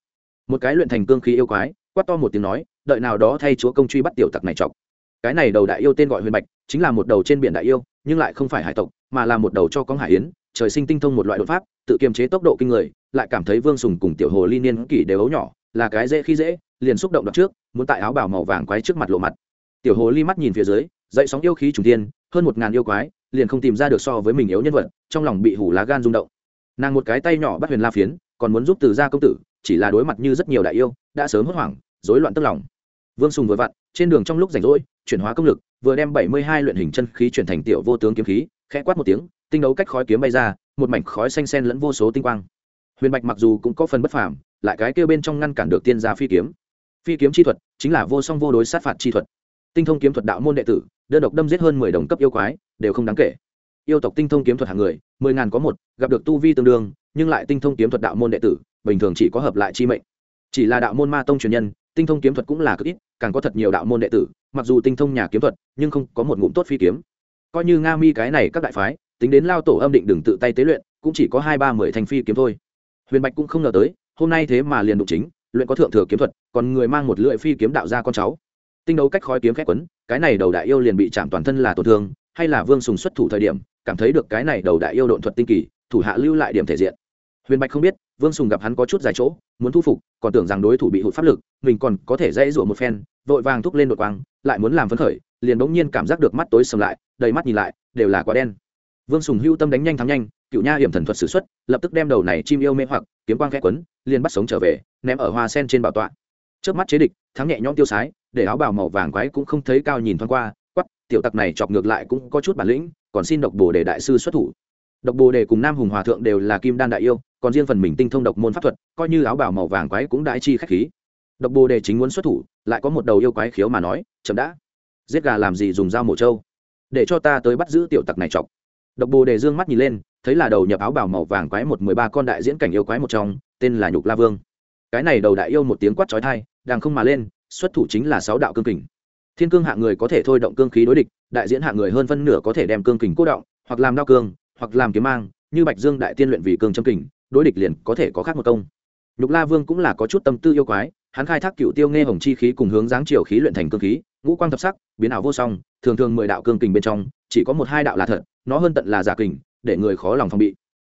một cái luyện thành cương khí yêu quái, quát to một tiếng nói, đợi nào đó thay chúa công truy bắt tiểu tặc này trọc cái này đầu đại yêu tên gọi huyền bạch, chính là một đầu trên biển đại yêu, nhưng lại không phải hải tộc, mà là một đầu cho con hải yến. Trời sinh tinh thông một loại đột pháp, tự kiềm chế tốc độ kinh người, lại cảm thấy vương sùng cùng tiểu hồ ly niên kỷ đều ấu nhỏ, là cái dễ khi dễ, liền xúc động đọc trước, muốn tại áo bảo màu vàng quái trước mặt lộ mặt. Tiểu hồ ly mắt nhìn phía dưới, dậy sóng yêu khí trùng tiên hơn một ngàn yêu quái, liền không tìm ra được so với mình yếu nhân vật, trong lòng bị hủ lá gan rung động. Nàng một cái tay nhỏ bắt huyền la phiến, còn muốn giúp từ gia công tử, chỉ là đối mặt như rất nhiều đại yêu, đã sớm hốt hoảng, rối loạn tức lòng. Vương sùng vừa vặn, trên đường trong lúc rảnh rỗi chuyển hóa công lực, vừa đem bảy mươi hai luyện hình chân khí chuyển thành tiểu vô tướng kiếm khí, khẽ quát một tiếng, tinh đấu cách khói kiếm bay ra, một mảnh khói xanh xen lẫn vô số tinh quang. Huyền bạch mặc dù cũng có phần bất phàm, lại cái kêu bên trong ngăn cản được tiên gia phi kiếm. Phi kiếm chi thuật chính là vô song vô đối sát phạt chi thuật. Tinh thông kiếm thuật đạo môn đệ tử, đơn độc đâm giết hơn mười đồng cấp yêu quái, đều không đáng kể. Yêu tộc tinh thông kiếm thuật hàng người, mười ngàn có một, gặp được tu vi tương đương, nhưng lại tinh thông kiếm thuật đạo môn đệ tử, bình thường chỉ có hợp lại chi mệnh. Chỉ là đạo môn ma tông truyền nhân tinh thông kiếm thuật cũng là cực ít, càng có thật nhiều đạo môn đệ tử, mặc dù tinh thông nhà kiếm thuật, nhưng không có một ngụm tốt phi kiếm. Coi như nga mi cái này các đại phái, tính đến lao tổ âm định đừng tự tay tế luyện, cũng chỉ có hai ba mười thành phi kiếm thôi. Huyền bạch cũng không ngờ tới, hôm nay thế mà liền đụng chính, luyện có thượng thừa kiếm thuật, còn người mang một lưỡi phi kiếm đạo ra con cháu. Tinh đấu cách khói kiếm khét quấn, cái này đầu đại yêu liền bị chạm toàn thân là tổn thương, hay là vương sùng xuất thủ thời điểm, cảm thấy được cái này đầu đại yêu độn thuật tinh kỳ, thủ hạ lưu lại điểm thể diện. Huyền bạch không biết vương sùng gặp hắn có chút dài chỗ, muốn thu phục, còn tưởng rằng đối thủ bị hụt pháp lực, mình còn có thể dễ dụa một phen, vội vàng thúc lên đội quang, lại muốn làm phấn khởi, liền bỗng nhiên cảm giác được mắt tối sầm lại, đầy mắt nhìn lại, đều là quá đen. Vương sùng hưu tâm đánh nhanh thắng nhanh, cựu nha hiểm thần thuật s ử x u ấ t lập tức đem đầu này chim yêu mê hoặc, kiếm quang khẽ quấn, liền bắt sống trở về, ném ở hoa sen trên bảo tọa. Trước mắt chế địch, thắng nhẹ nhõm tiêu sái, để áo bào màu vàng quái cũng không thấy cao nhìn thoáng qua quắp tiểu tặc này chọc ngược lại cũng có chút bản lĩnh, còn xin độc bồ để đại sư xuất thủ. Độc bồ đề cùng nam hùng hòa thượng đều là kim đan đại yêu còn riêng phần mình tinh thông độc môn pháp thuật, coi như áo bào màu vàng quái cũng đãi chi khách khí. Độc bồ đề chính muốn xuất thủ, lại có một đầu yêu quái khiếu mà nói, chậm đã. Giết gà làm gì dùng dao mổ trâu? Để cho ta tới bắt giữ tiểu tặc này chọc. Độc bồ đề dương mắt nhìn lên, thấy là đầu nhập áo bào màu vàng quái một mười ba con đại diễn cảnh yêu quái một trong, tên là nhục la vương. Cái này đầu đại yêu một tiếng quát trói thai đang không mà lên, xuất thủ chính là sáu đạo cương kình. Thiên cương hạ người có thể thôi động cương khí đối địch, đại diễn hạ người hơn phân nửa có thể đem cương kình cố động, hoặc làm đao cương, hoặc làm kiếm mang, như bạch dương đại tiên luyện vì cương châm kình đối địch liền có thể có khác một công. Nhục la vương cũng là có chút tâm tư yêu quái, hắn khai thác cựu tiêu nghe hồng chi khí cùng hướng dáng chiều khí luyện thành cương khí, ngũ quang thập sắc, biến ảo vô song, thường thường mười đạo cương kình bên trong, chỉ có một hai đạo là thật, nó hơn tận là giả kình, để người khó lòng phòng bị.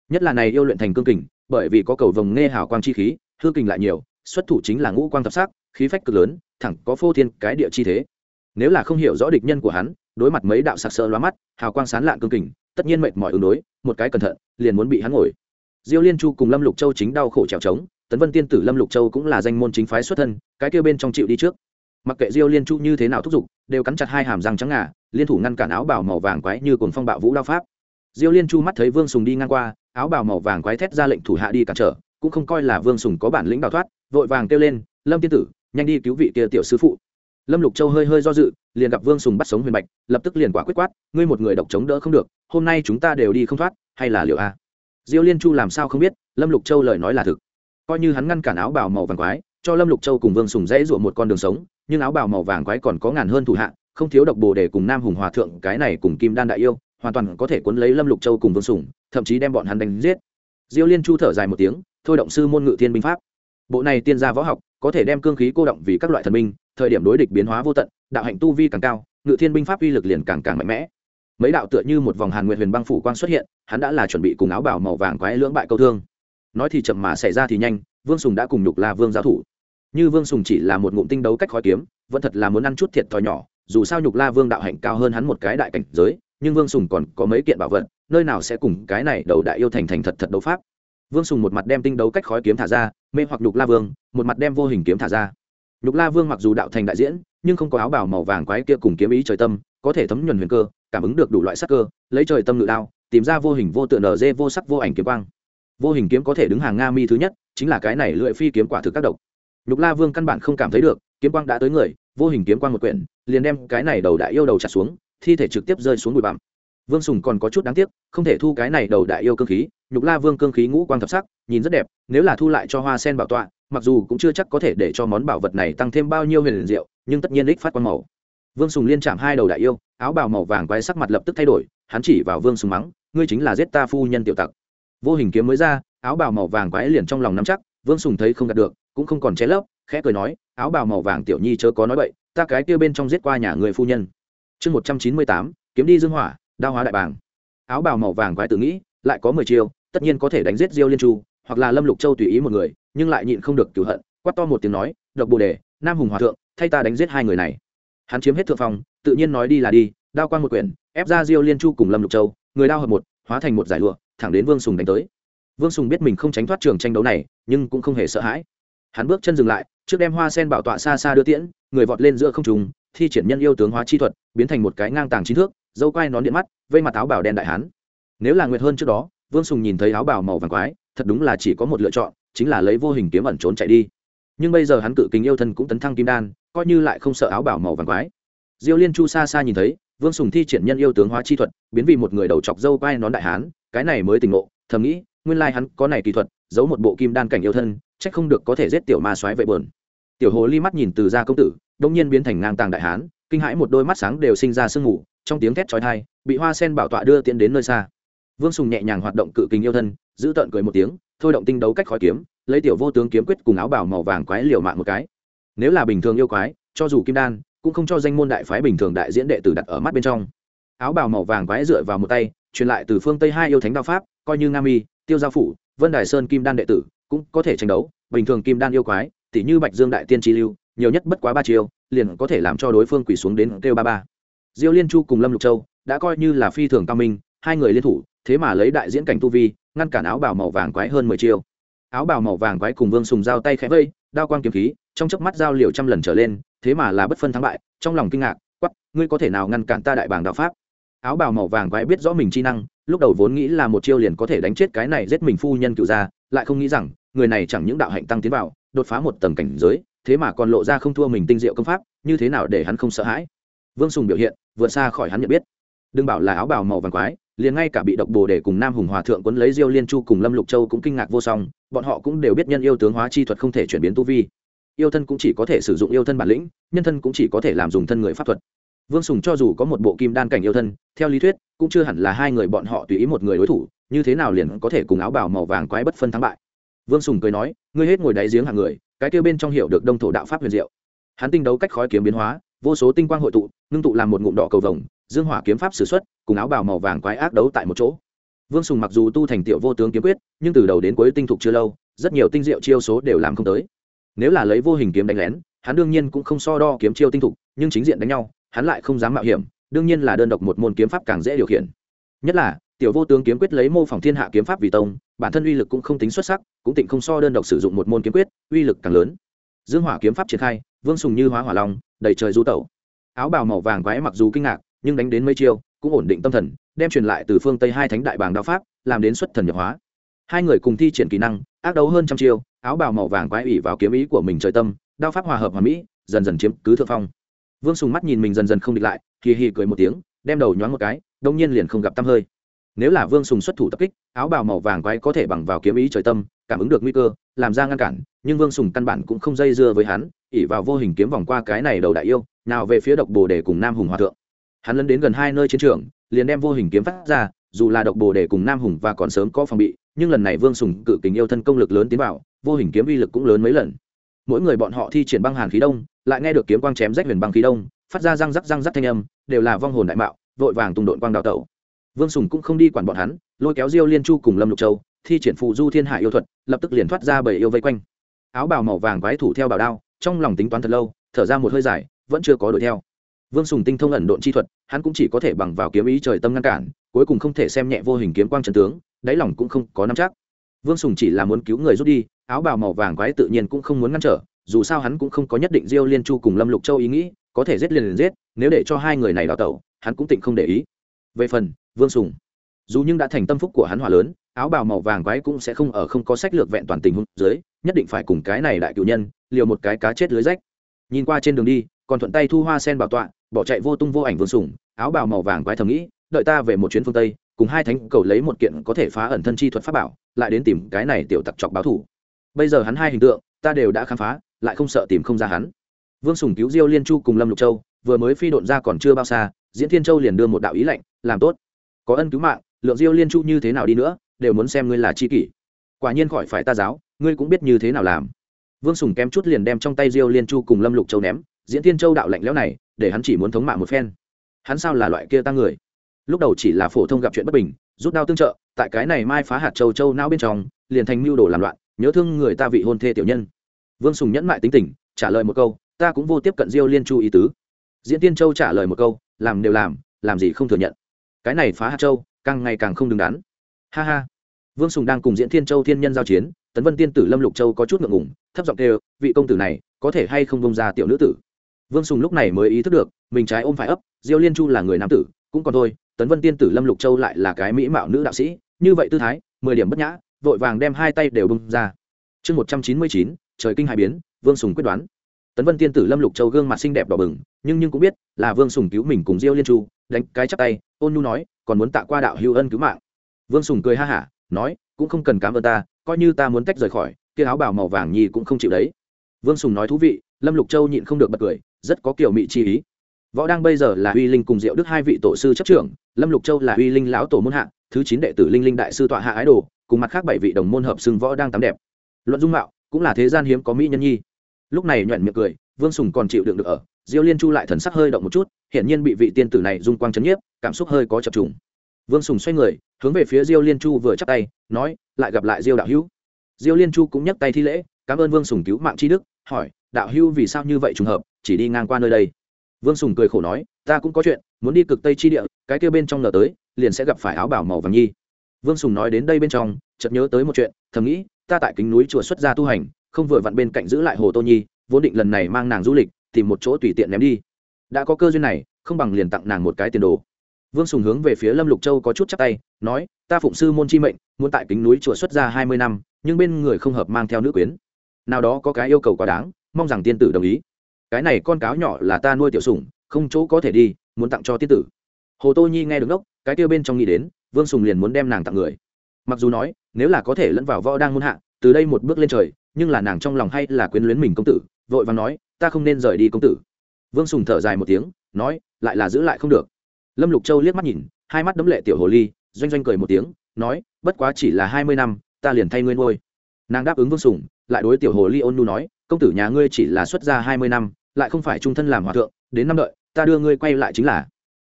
Nhất là này yêu luyện thành cương kình, bởi vì có cầu vồng nghe hào quang chi khí, hư kình lại nhiều, xuất thủ chính là ngũ quang thập sắc, khí phách cực lớn, thẳng có phô thiên cái địa chi thế. Nếu là không hiểu rõ địch nhân của hắn, đối mặt mấy đạo sặc sỡ lóa mắt, hào quang sán lạn cương kình, tất nhiên mệt mỏi ứng đối, một cái cẩn thận, liền muốn bị hắn ngồi diêu liên chu cùng lâm lục châu chính đau khổ trèo trống, tấn vân tiên tử lâm lục châu cũng là danh môn chính phái xuất thân, cái kia bên trong chịu đi trước. Mặc kệ diêu liên chu như thế nào thúc giục, đều cắn chặt hai hàm răng trắng ngà, liên thủ ngăn cản áo bào màu vàng quái như cồn phong bạo vũ đao pháp. Diêu liên chu mắt thấy vương sùng đi ngang qua, áo bào màu vàng quái thét ra lệnh thủ hạ đi cản trở, cũng không coi là vương sùng có bản lĩnh đào thoát, vội vàng kêu lên, lâm tiên tử, nhanh đi cứu vị kia tiểu sư phụ. Lâm lục châu hơi hơi do dự, liền gặp vương sùng bắt sống huyền bạch, lập tức liền quả quyết quát, ngươi một người độc chống đỡ không được, hôm nay chúng ta đều đi không thoát, hay là liệu a? Diêu liên chu làm sao không biết lâm lục châu lời nói là thực. Coi như hắn ngăn cản áo bào màu vàng quái cho lâm lục châu cùng vương sùng dễ ruộng một con đường sống nhưng áo bào màu vàng quái còn có ngàn hơn thủ hạ không thiếu độc bồ để cùng nam hùng hòa thượng cái này cùng kim đan đại yêu hoàn toàn có thể cuốn lấy lâm lục châu cùng vương sùng thậm chí đem bọn hắn đánh giết. Diêu liên chu thở dài một tiếng thôi động sư môn ngự thiên binh pháp. Bộ này tiên gia võ học có thể đem cương khí cô động vì các loại thần minh, thời điểm đối địch biến hóa vô tận đạo hạnh tu vi càng cao ngự thiên binh pháp uy lực liền càng càng mạnh mẽ mấy đạo tựa như một vòng hàn nguyệt huyền băng phủ quang xuất hiện, hắn đã là chuẩn bị cùng áo bảo màu vàng quái lưỡng bại câu thương. Nói thì chậm mà xảy ra thì nhanh, vương sùng đã cùng nhục la vương giáo thủ. Như vương sùng chỉ là một ngụm tinh đấu cách khói kiếm, vẫn thật là muốn ăn chút thiệt thòi nhỏ, dù sao nhục la vương đạo hạnh cao hơn hắn một cái đại cảnh giới, nhưng vương sùng còn có mấy kiện bảo vật, nơi nào sẽ cùng cái này đầu đại yêu thành thành thật thật đấu pháp. Vương sùng một mặt đem tinh đấu cách khói kiếm thả ra, mê hoặc nhục la vương, một mặt đem vô hình kiếm thả ra. Nhục la vương mặc dù đạo thành đại diễn, nhưng không có áo bảo màu vàng quái kia cùng kiếm ý trời tâm, có thể thấm nhuần huyền cơ cảm ứng được đủ loại sắc cơ, lấy trời tâm ngự đao, tìm ra vô hình vô tựa nở dê vô sắc vô ảnh kiếm quang. Vô hình kiếm có thể đứng hàng nga mi thứ nhất, chính là cái này lưỡi phi kiếm quả thực các độc. Nhục la vương căn bản không cảm thấy được, kiếm quang đã tới người, vô hình kiếm quang một quyển, liền đem cái này đầu đại yêu đầu chặt xuống, thi thể trực tiếp rơi xuống bụi bặm. Vương sùng còn có chút đáng tiếc, không thể thu cái này đầu đại yêu cơ khí, nhục la vương cương khí ngũ quang thập sắc, nhìn rất đẹp, nếu là thu lại cho hoa sen bảo tọa, mặc dù cũng chưa chắc có thể để cho món bảo vật này tăng thêm bao nhiêu huyền diệu, nhưng tất nhiên đích phát quang màu vương sùng liên chạm hai đầu đại yêu, áo bào màu vàng quái sắc mặt lập tức thay đổi, hắn chỉ vào vương sùng mắng, ngươi chính là giết ta phu nhân tiểu tặc. Vô hình kiếm mới ra, áo bào màu vàng quái liền trong lòng nắm chắc, vương sùng thấy không gạt được, cũng không còn che lấp, khẽ cười nói, áo bào màu vàng tiểu nhi chớ có nói bậy, ta cái kia bên trong giết qua nhà người phu nhân. Chương một trăm chín mươi tám, kiếm đi dương hỏa, đao hóa đại bàng. Áo bào màu vàng quái tự nghĩ, lại có mười chiêu, tất nhiên có thể đánh giết diêu liên chu, hoặc là lâm lục châu tùy ý một người, nhưng lại nhịn không được cửu hận, quát to một tiếng nói, độc bồ đề, nam hùng hòa thượng, thay ta đánh giết hai người này hắn chiếm hết thượng phong, tự nhiên nói đi là đi, đao quang một quyển, ép ra diêu liên chu cùng lâm lục châu, người đao hợp một, hóa thành một giải lụa, thẳng đến vương sùng đánh tới. Vương sùng biết mình không tránh thoát trường tranh đấu này, nhưng cũng không hề sợ hãi. Hắn bước chân dừng lại, trước đem hoa sen bảo tọa xa xa đưa tiễn, người vọt lên giữa không trùng thi triển nhân yêu tướng hóa chi thuật, biến thành một cái ngang tàng chín thước, dâu quai nón điện mắt, vây mặt áo bảo đen đại hán. Nếu là nguyệt hơn trước đó, vương sùng nhìn thấy áo bảo màu vàng quái, thật đúng là chỉ có một lựa chọn, chính là lấy vô hình kiếm ẩn trốn chạy đi nhưng bây giờ hắn cự kính yêu thân cũng tấn thăng kim đan, coi như lại không sợ áo bảo màu vàng quái. Diêu liên chu xa xa nhìn thấy, vương sùng thi triển nhân yêu tướng hóa chi thuật, biến vì một người đầu chọc dâu quai nón đại hán, cái này mới tỉnh ngộ, thầm nghĩ, nguyên lai hắn có này kỹ thuật, giấu một bộ kim đan cảnh yêu thân, chắc không được có thể giết tiểu ma soái vậy bờn tiểu hồ ly mắt nhìn từ gia công tử đông nhiên biến thành ngang tàng đại hán, kinh hãi một đôi mắt sáng đều sinh ra sương mù, trong tiếng thét chói tai, bị hoa sen bảo tọa đưa tiễn đến nơi xa. Vương sùng nhẹ nhàng hoạt động cự kính yêu thân, giữ tợn cười một tiếng, thôi động tinh đấu cách khói kiếm lấy tiểu vô tướng kiếm quyết cùng áo bảo màu vàng quái liều mạng một cái. Nếu là bình thường yêu quái, cho dù kim đan, cũng không cho danh môn đại phái bình thường đại diễn đệ tử đặt ở mắt bên trong. Áo bào màu vàng quái dựa vào một tay, truyền lại từ phương tây hai yêu thánh đao pháp, coi như nga mi, tiêu gia phủ, vân đài sơn kim đan đệ tử, cũng có thể tranh đấu. Bình thường kim đan yêu quái tỷ như bạch dương đại tiên tri lưu, nhiều nhất bất quá ba chiêu, liền có thể làm cho đối phương quỳ xuống đến kêu ba ba. Diêu liên chu cùng lâm lục châu đã coi như là phi thường cao minh, hai người liên thủ, thế mà lấy đại diễn cảnh tu vi, ngăn cản áo bào màu vàng quái hơn mười chiêu áo bào màu vàng quái cùng vương sùng giao tay khẽ vây, đao quang kiếm khí, trong chớp mắt giao liều trăm lần trở lên, thế mà là bất phân thắng bại, trong lòng kinh ngạc quắp ngươi có thể nào ngăn cản ta đại bảng đạo pháp? Áo bào màu vàng quái biết rõ mình chi năng, lúc đầu vốn nghĩ là một chiêu liền có thể đánh chết cái này giết mình phu nhân cựu ra lại không nghĩ rằng, người này chẳng những đạo hạnh tăng tiến vào, đột phá một tầng cảnh giới, thế mà còn lộ ra không thua mình tinh diệu công pháp, như thế nào để hắn không sợ hãi? Vương sùng biểu hiện, vượt xa khỏi hắn nhận biết. Đừng bảo là áo bào màu vàng quái liền ngay cả bị độc bồ để cùng nam hùng hòa thượng quấn lấy diêu liên chu cùng lâm lục châu cũng kinh ngạc vô song, bọn họ cũng đều biết nhân yêu tướng hóa chi thuật không thể chuyển biến tu vi. Yêu thân cũng chỉ có thể sử dụng yêu thân bản lĩnh, nhân thân cũng chỉ có thể làm dùng thân người pháp thuật. Vương sùng cho dù có một bộ kim đan cảnh yêu thân, theo lý thuyết, cũng chưa hẳn là hai người bọn họ tùy ý một người đối thủ, như thế nào liền có thể cùng áo bào màu vàng quái bất phân thắng bại. Vương sùng cười nói, ngươi hết ngồi đáy giếng hàng người, cái kêu bên trong hiểu được đông thổ đạo pháp huyền diệu. Hắn tinh đấu cách khói kiếm biến hóa, vô số tinh quang hội tụ, ngưng tụ làm một ngụm đỏ cầu vồng dương hỏa kiếm pháp s ử x u ấ t cùng áo bào màu vàng quái ác đấu tại một chỗ. Vương sùng mặc dù tu thành tiểu vô tướng kiếm quyết, nhưng từ đầu đến cuối tinh thục chưa lâu, rất nhiều tinh diệu chiêu số đều làm không tới. Nếu là lấy vô hình kiếm đánh lén, hắn đương nhiên cũng không so đo kiếm chiêu tinh thục, nhưng chính diện đánh nhau, hắn lại không dám mạo hiểm, đương nhiên là đơn độc một môn kiếm pháp càng dễ điều khiển. Nhất là, tiểu vô tướng kiếm quyết lấy mô phỏng thiên hạ kiếm pháp vì tông, bản thân uy lực cũng không tính xuất sắc, cũng tịnh không so đơn độc sử dụng một môn kiếm quyết, uy lực càng lớn. Dương hỏa kiếm pháp triển khai, vương sùng như hóa hỏa long, đầy trời du tẩu. Áo bào màu vàng quái mặc dù kinh ngạc nhưng đánh đến mấy chiêu, cũng ổn định tâm thần, đem truyền lại từ phương tây hai thánh đại bàng đạo pháp, làm đến xuất thần nhập hóa. Hai người cùng thi triển kỹ năng, ác đấu hơn trăm chiêu, áo bào màu vàng quái ủy vào kiếm ý của mình trời tâm, đao pháp hòa hợp hòa mỹ, dần dần chiếm cứ thượng phong. Vương sùng mắt nhìn mình dần dần không địch lại, hì hì cười một tiếng, đem đầu nhoáng một cái, đông nhiên liền không gặp tăm hơi. Nếu là vương sùng xuất thủ tập kích, áo bào màu vàng quái có thể bằng vào kiếm ý trời tâm, cảm ứng được nguy cơ, làm ra ngăn cản, nhưng vương sùng căn bản cũng không dây dưa với hắn ỉ vào vô hình kiếm vòng qua cái này đầu đại yêu, nào về phía độc bồ đề cùng nam hùng hòa thượng hắn lấn đến gần hai nơi chiến trường, liền đem vô hình kiếm phát ra, dù là độc bồ đề cùng nam hùng và còn sớm có phòng bị, nhưng lần này vương sùng cự kính yêu thân công lực lớn tiến vào, vô hình kiếm uy lực cũng lớn mấy lần. Mỗi người bọn họ thi triển băng hàn khí đông, lại nghe được kiếm quang chém rách huyền băng khí đông, phát ra răng rắc răng rắc thanh âm, đều là vong hồn đại mạo, vội vàng tung đội quang đào tẩu. Vương sùng cũng không đi quản bọn hắn, lôi kéo diêu liên chu cùng lâm lục châu, thi triển phụ du thiên hạ yêu thuật, lập tức liền thoát ra bảy yêu vây quanh. Áo bào màu vàng quái thủ theo bảo đao, trong lòng tính toán thật lâu, thở ra một hơi dài, vẫn chưa có đuổi theo vương sùng tinh thông ẩn độn chi thuật, hắn cũng chỉ có thể bằng vào kiếm ý trời tâm ngăn cản, cuối cùng không thể xem nhẹ vô hình kiếm quang trần tướng, đáy lòng cũng không có nắm chắc. Vương sùng chỉ là muốn cứu người rút đi, áo bào màu vàng quái tự nhiên cũng không muốn ngăn trở, dù sao hắn cũng không có nhất định diêu liên chu cùng lâm lục châu ý nghĩ, có thể giết liền liền giết, nếu để cho hai người này đào tẩu, hắn cũng tịnh không để ý. Về phần, vương sùng, dù nhưng đã thành tâm phúc của hắn hỏa lớn, áo bào màu vàng quái cũng sẽ không ở không có sách lược vẹn toàn tình huống dưới, nhất định phải cùng cái này đại cựu nhân liều một cái cá chết lưới rách. Nhìn qua trên đường đi, còn thuận tay thu hoa sen bảo tọa bỏ chạy vô tung vô ảnh vương sùng, áo bào màu vàng quái thầm nghĩ, đợi ta về một chuyến phương tây, cùng hai thánh cầu lấy một kiện có thể phá ẩn thân chi thuật pháp bảo, lại đến tìm cái này tiểu tặc chọc báo thủ. Bây giờ hắn hai hình tượng, ta đều đã khám phá, lại không sợ tìm không ra hắn. Vương sùng cứu diêu liên chu cùng lâm lục châu, vừa mới phi độn ra còn chưa bao xa, diễn thiên châu liền đưa một đạo ý lệnh làm tốt. Có ân cứu mạng, lượng diêu liên chu như thế nào đi nữa, đều muốn xem ngươi là chi kỷ. Quả nhiên khỏi phải ta giáo, ngươi cũng biết như thế nào làm. Vương sùng kém chút liền đem trong tay diêu liên chu cùng lâm lục châu ném, diễn thiên châu đạo lạnh lẽo này để hắn chỉ muốn thống mạ một phen. Hắn sao là loại kia tăng người? Lúc đầu chỉ là phổ thông gặp chuyện bất bình, rút đao tương trợ, tại cái này mai phá hạt châu châu não bên trong, liền thành mưu đồ làm loạn, nhớ thương người ta vị hôn thê tiểu nhân. Vương sùng nhẫn mại tính tình, trả lời một câu, ta cũng vô tiếp cận diêu liên chu ý tứ. Diễn tiên châu trả lời một câu, làm đều làm làm gì không thừa nhận. Cái này phá hạt châu, càng ngày càng không đứng đắn. Ha ha. Vương sùng đang cùng diễn thiên châu thiên nhân giao chiến, tấn vân tiên tử lâm lục châu có chút ngượng ngùng, thấp giọng kêu, vị công tử này, có thể hay không bông ra tiểu nữ tử? Vương sùng lúc này mới ý thức được, mình trái ôm phải ấp, diêu liên chu là người nam tử, cũng còn thôi, tấn vân tiên tử lâm lục châu lại là cái mỹ mạo nữ đạo sĩ, như vậy tư thái, mười điểm bất nhã, vội vàng đem hai tay đều bung ra. Chương một trăm chín mươi chín, trời kinh hai biến, vương sùng quyết đoán. Tấn vân tiên tử lâm lục châu gương mặt xinh đẹp đỏ bừng, nhưng nhưng cũng biết là vương sùng cứu mình cùng diêu liên chu, đánh cái chắp tay, ôn nhu nói, còn muốn tạ qua đạo hữu ân cứu mạng. Vương sùng cười ha hả, nói, cũng không cần cám ơn ta, coi như ta muốn tách rời khỏi, kia áo bảo màu vàng nhi cũng không chịu đấy. Vương sùng nói thú vị, lâm lục châu nhịn không được bật cười rất có kiểu mị chi ý. Võ đang bây giờ là uy linh cùng diệu đức hai vị tổ sư chấp trưởng, lâm lục châu là uy linh lão tổ môn hạ, thứ chín đệ tử linh linh đại sư tọa hạ ái đồ, cùng mặt khác bảy vị đồng môn hợp xưng võ đang tắm đẹp. Luận dung mạo, cũng là thế gian hiếm có mỹ nhân nhi. Lúc này nhọn miệng cười, vương sùng còn chịu đựng được ở, diêu liên chu lại thần sắc hơi động một chút, hiển nhiên bị vị tiên tử này dung quang chấn nhiếp, cảm xúc hơi có chập trùng. Vương sùng xoay người, hướng về phía diêu liên chu vừa chắp tay, nói, lại gặp lại diêu đạo hữu. Diêu liên chu cũng nhấc tay thi lễ, cảm ơn vương sùng cứu mạng tri đức, hỏi đạo hưu vì sao như vậy trùng hợp, chỉ đi ngang qua nơi đây. Vương sùng cười khổ nói, ta cũng có chuyện, muốn đi cực tây chi địa, cái kia bên trong lờ tới, liền sẽ gặp phải áo bảo màu vàng nhi. Vương sùng nói đến đây bên trong, chợt nhớ tới một chuyện, thầm nghĩ, ta tại kính núi chùa xuất gia tu hành, không vừa vặn bên cạnh giữ lại hồ tô nhi, vốn định lần này mang nàng du lịch, tìm một chỗ tùy tiện ném đi. Đã có cơ duyên này, không bằng liền tặng nàng một cái tiền đồ. Vương sùng hướng về phía lâm lục châu có chút chắc tay, nói, ta phụng sư môn chi mệnh, muốn tại kính núi chùa xuất ra hai mươi năm, nhưng bên người không hợp mang theo nữ quyến. Nào đó có cái yêu cầu quá đáng mong rằng tiên tử đồng ý. Cái này con cáo nhỏ là ta nuôi tiểu sủng, không chỗ có thể đi, muốn tặng cho tiên tử. Hồ tô nhi nghe được đốc, cái tiêu bên trong nghĩ đến, vương sùng liền muốn đem nàng tặng người. Mặc dù nói, nếu là có thể lẫn vào võ đang muôn hạ, từ đây một bước lên trời, nhưng là nàng trong lòng hay là quyến luyến mình công tử, vội vàng nói, ta không nên rời đi công tử. Vương sùng thở dài một tiếng, nói, lại là giữ lại không được. Lâm lục châu liếc mắt nhìn, hai mắt đấm lệ tiểu hồ ly, doanh doanh cười một tiếng, nói, bất quá chỉ là hai mươi năm, ta liền thay ngươi ngôi nàng đáp ứng vương sùng, lại đối tiểu hồ ly ôn nu nói công tử nhà ngươi chỉ là xuất gia hai mươi năm, lại không phải trung thân làm hòa thượng, đến năm đợi, ta đưa ngươi quay lại chính là.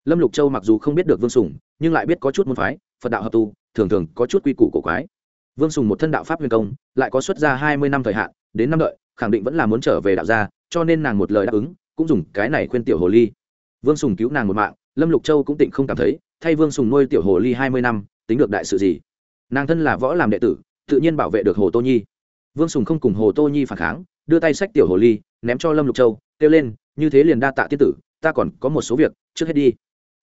Lâm lục châu mặc dù không biết được vương sùng, nhưng lại biết có chút môn phái, phật đạo hợp tu, thường thường có chút quy củ cổ quái. Vương sùng một thân đạo pháp huyền công, lại có xuất gia hai mươi năm thời hạn, đến năm đợi, khẳng định vẫn là muốn trở về đạo gia, cho nên nàng một lời đáp ứng, cũng dùng cái này khuyên tiểu hồ ly. Vương sùng cứu nàng một mạng, lâm lục châu cũng tịnh không cảm thấy, thay vương sùng nuôi tiểu hồ ly hai mươi năm, tính được đại sự gì? Nàng thân là võ làm đệ tử, tự nhiên bảo vệ được hồ tô nhi. Vương sùng không cùng hồ tô nhi phản kháng đưa tay sách tiểu hồ ly, ném cho lâm lục châu, kêu lên, như thế liền đa tạ tiết tử, ta còn có một số việc, trước hết đi.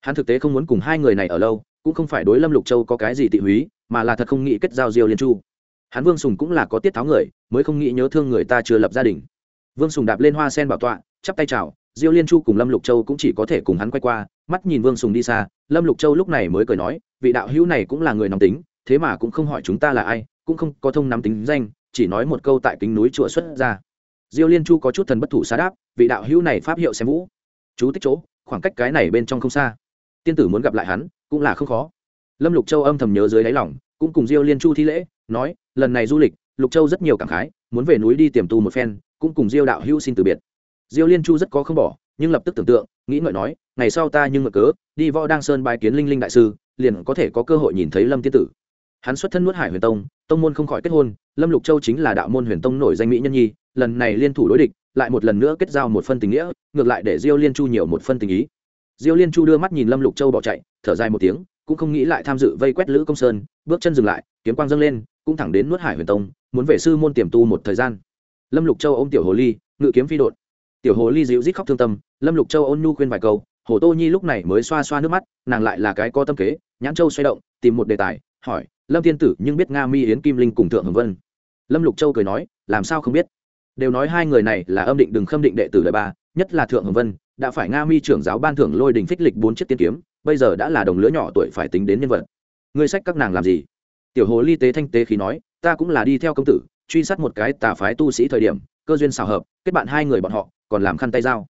Hắn thực tế không muốn cùng hai người này ở lâu, cũng không phải đối lâm lục châu có cái gì tị húy, mà là thật không nghĩ kết giao diêu liên chu. Hắn vương sùng cũng là có tiết tháo người, mới không nghĩ nhớ thương người ta chưa lập gia đình. Vương sùng đạp lên hoa sen bảo tọa, chắp tay chào, diêu liên chu cùng lâm lục châu cũng chỉ có thể cùng hắn quay qua, mắt nhìn vương sùng đi xa, lâm lục châu lúc này mới cười nói, vị đạo hữu này cũng là người nóng tính, thế mà cũng không hỏi chúng ta là ai, cũng không có thông nắm tính danh, chỉ nói một câu tại kính núi chùa xuất ra diêu liên chu có chút thần bất thủ xá đáp, vị đạo hữu này pháp hiệu xem vũ. Chú tích chỗ, khoảng cách cái này bên trong không xa. Tiên tử muốn gặp lại hắn, cũng là không khó. Lâm lục châu âm thầm nhớ dưới đáy lòng, cũng cùng diêu liên chu thi lễ, nói, lần này du lịch, lục châu rất nhiều cảm khái, muốn về núi đi tiềm tu một phen, cũng cùng diêu đạo hữu xin từ biệt. Diêu liên chu rất có không bỏ, nhưng lập tức tưởng tượng, nghĩ ngợi nói, ngày sau ta nhưng ngờ cớ, đi võ đăng sơn bài kiến linh linh đại sư, liền có thể có cơ hội nhìn thấy lâm tiên tử. Hắn xuất thân nuốt hải huyền tông tông môn không khỏi kết hôn, lâm lục châu chính là đạo môn huyền tông nổi danh mỹ nhân nhi lần này liên thủ đối địch, lại một lần nữa kết giao một phân tình nghĩa, ngược lại để diêu liên chu nhiều một phân tình ý. Diêu liên chu đưa mắt nhìn lâm lục châu bỏ chạy, thở dài một tiếng, cũng không nghĩ lại tham dự vây quét lữ công sơn, bước chân dừng lại, kiếm quang dâng lên, cũng thẳng đến nuốt hải huyền tông, muốn về sư môn tiềm tu một thời gian. Lâm lục châu ôm tiểu hồ ly, ngự kiếm phi đột tiểu hồ ly dịu rít khóc thương tâm, lâm lục châu ôn nhu khuyên vài câu, hồ tô nhi lúc này mới xoa xoa nước mắt, nàng lại là cái có tâm kế, nhãn châu xoay động, tìm một đề tài, hỏi, lâm thiên tử nhưng biết nga mi yến kim linh cùng thượng hồng vân? Lâm lục châu cười nói, làm sao không biết? Đều nói hai người này là âm định đừng khâm định đệ tử đời ba, nhất là thượng hồng vân, đã phải nga mi trưởng giáo ban thưởng lôi đình phích lịch bốn chiếc tiên kiếm, bây giờ đã là đồng lứa nhỏ tuổi phải tính đến nhân vật. Ngươi sách các nàng làm gì? Tiểu hồ ly tế thanh tế khí nói, ta cũng là đi theo công tử, truy sát một cái tà phái tu sĩ thời điểm, cơ duyên xào hợp, kết bạn hai người bọn họ, còn làm khăn tay dao.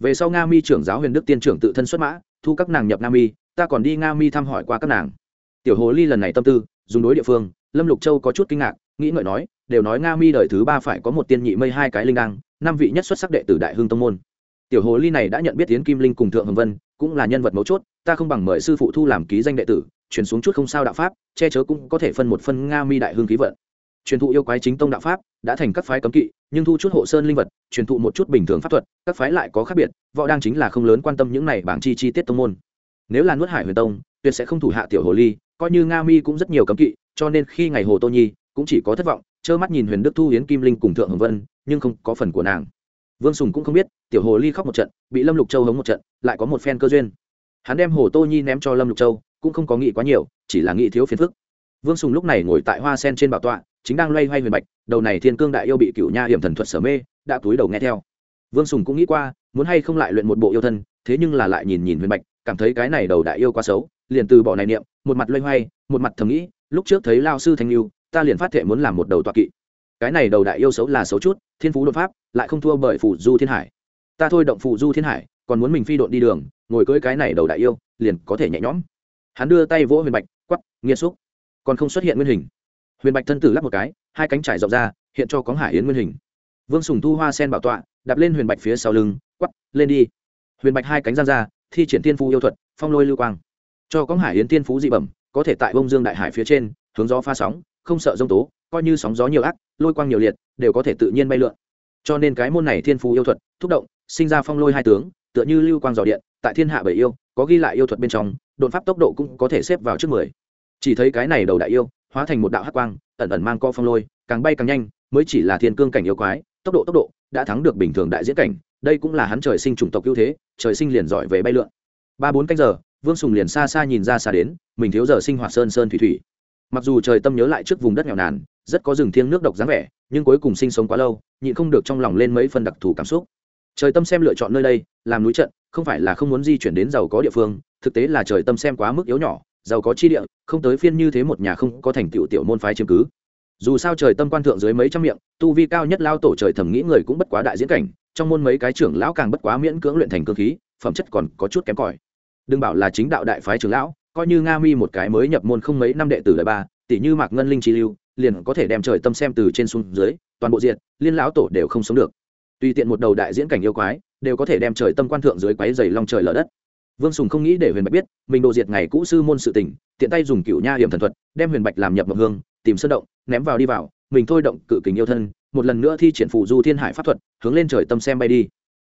Về sau nga mi trưởng giáo huyền đức tiên trưởng tự thân xuất mã, thu các nàng nhập nga mi, ta còn đi nga mi thăm hỏi qua các nàng tiểu hồ ly lần này tâm tư, dùng đối địa phương, lâm lục châu có chút kinh ngạc, nghĩ ngợi nói, đều nói nga mi đời thứ ba phải có một tiên nhị mây hai cái linh đăng, năm vị nhất xuất sắc đệ tử đại hương tông môn. Tiểu hồ ly này đã nhận biết tiến kim linh cùng thượng hồng vân, cũng là nhân vật mấu chốt, ta không bằng mời sư phụ thu làm ký danh đệ tử chuyển xuống chút không sao đạo pháp, che chớ cũng có thể phân một phân nga mi đại hương khí vận. Truyền thụ yêu quái chính tông đạo pháp, đã thành các phái cấm kỵ, nhưng thu chút hộ sơn linh vật, truyền thụ một chút bình thường pháp thuật, các phái lại có khác biệt, võ đang chính là không lớn quan tâm những này bảng chi chi tiết tông môn. Nếu là nuốt hải huyền tông, tuyệt sẽ không thủ hạ tiểu hồ ly coi như nga mi cũng rất nhiều cấm kỵ, cho nên khi ngày hồ tô nhi cũng chỉ có thất vọng, trơ mắt nhìn huyền đức thu hiến kim linh cùng thượng hồng vân, nhưng không có phần của nàng. Vương sùng cũng không biết, tiểu hồ ly khóc một trận, bị lâm lục châu hống một trận, lại có một phen cơ duyên. Hắn đem hồ tô nhi ném cho lâm lục châu, cũng không có nghĩ quá nhiều, chỉ là nghĩ thiếu phiền phức. Vương sùng lúc này ngồi tại hoa sen trên bảo tọa, chính đang loay hoay huyền bạch, đầu này thiên cương đại yêu bị cựu nha hiểm thần thuật sở mê, đã túi đầu nghe theo. Vương sùng cũng nghĩ qua, muốn hay không lại luyện một bộ yêu thân, thế nhưng là lại nhìn nhìn huyền bạch, cảm thấy cái này đầu đại yêu quá xấu liền từ bỏ này niệm, một mặt loay hoay, một mặt thầm nghĩ, lúc trước thấy lao sư thanh lưu ta liền phát thệ muốn làm một đầu tọa kỵ. Cái này đầu đại yêu xấu là xấu chút, thiên phú đột pháp, lại không thua bởi phủ du thiên hải. Ta thôi động phủ du thiên hải, còn muốn mình phi độn đi đường, ngồi cưỡi cái này đầu đại yêu, liền có thể nhẹ nhõm. Hắn đưa tay vỗ huyền bạch quắp nghiêm xúc. Còn không xuất hiện nguyên hình. Huyền bạch thân tử lắp một cái, hai cánh trải rộng ra, hiện cho có hải yến nguyên hình. Vương sùng thu hoa sen bảo tọa, đạp lên huyền bạch phía sau lưng quắp lên đi. Huyền bạch hai cánh ra ra, thi triển tiên phu yêu thuật, phong lôi lưu quang cho có hải yến tiên phú dị bẩm, có thể tại bông dương đại hải phía trên, hướng gió pha sóng, không sợ dông tố, coi như sóng gió nhiều ác, lôi quang nhiều liệt, đều có thể tự nhiên bay lượn. Cho nên cái môn này thiên phú yêu thuật, thúc động, sinh ra phong lôi hai tướng, tựa như lưu quang dò điện, tại thiên hạ bảy yêu, có ghi lại yêu thuật bên trong, đột pháp tốc độ cũng có thể xếp vào trước mười. Chỉ thấy cái này đầu đại yêu, hóa thành một đạo hắc quang, ẩn ẩn mang co phong lôi, càng bay càng nhanh, mới chỉ là thiên cương cảnh yêu quái, tốc độ tốc độ đã thắng được bình thường đại diễn cảnh, đây cũng là hắn trời sinh chủng tộc ưu thế, trời sinh liền giỏi về bay lượn. Ba bốn canh giờ vương sùng liền xa xa nhìn ra xa đến, mình thiếu giờ sinh hoạt sơn sơn thủy thủy. Mặc dù trời tâm nhớ lại trước vùng đất nghèo nàn, rất có rừng thiêng nước độc dáng vẻ, nhưng cuối cùng sinh sống quá lâu, nhịn không được trong lòng lên mấy phần đặc thù cảm xúc. Trời tâm xem lựa chọn nơi đây, làm núi trận, không phải là không muốn di chuyển đến giàu có địa phương, thực tế là trời tâm xem quá mức yếu nhỏ, giàu có chi địa, không tới phiên như thế một nhà không có thành tựu tiểu môn phái chiếm cứ. Dù sao trời tâm quan thượng dưới mấy trăm miệng, tu vi cao nhất lao tổ trời thẩm nghĩ người cũng bất quá đại diễn cảnh, trong môn mấy cái trưởng lão càng bất quá miễn cưỡng luyện thành cơ khí, phẩm chất còn có chút kém cỏi đừng bảo là chính đạo đại phái trưởng lão, coi như nga mi một cái mới nhập môn không mấy năm đệ tử đời ba tỷ như mạc ngân linh chi lưu, liền có thể đem trời tâm xem từ trên xuống dưới, toàn bộ diện liên lão tổ đều không sống được. Tùy tiện một đầu đại diễn cảnh yêu quái, đều có thể đem trời tâm quan thượng dưới quái dày long trời lở đất. Vương sùng không nghĩ để huyền bạch biết, mình đồ diệt ngày cũ sư môn sự tình, tiện tay dùng cựu nha hiểm thần thuật, đem huyền bạch làm nhập mộng hương, tìm sơn động, ném vào đi vào, mình thôi động cự kình yêu thân, một lần nữa thi triển phụ du thiên hải pháp thuật, hướng lên trời tâm xem bay đi.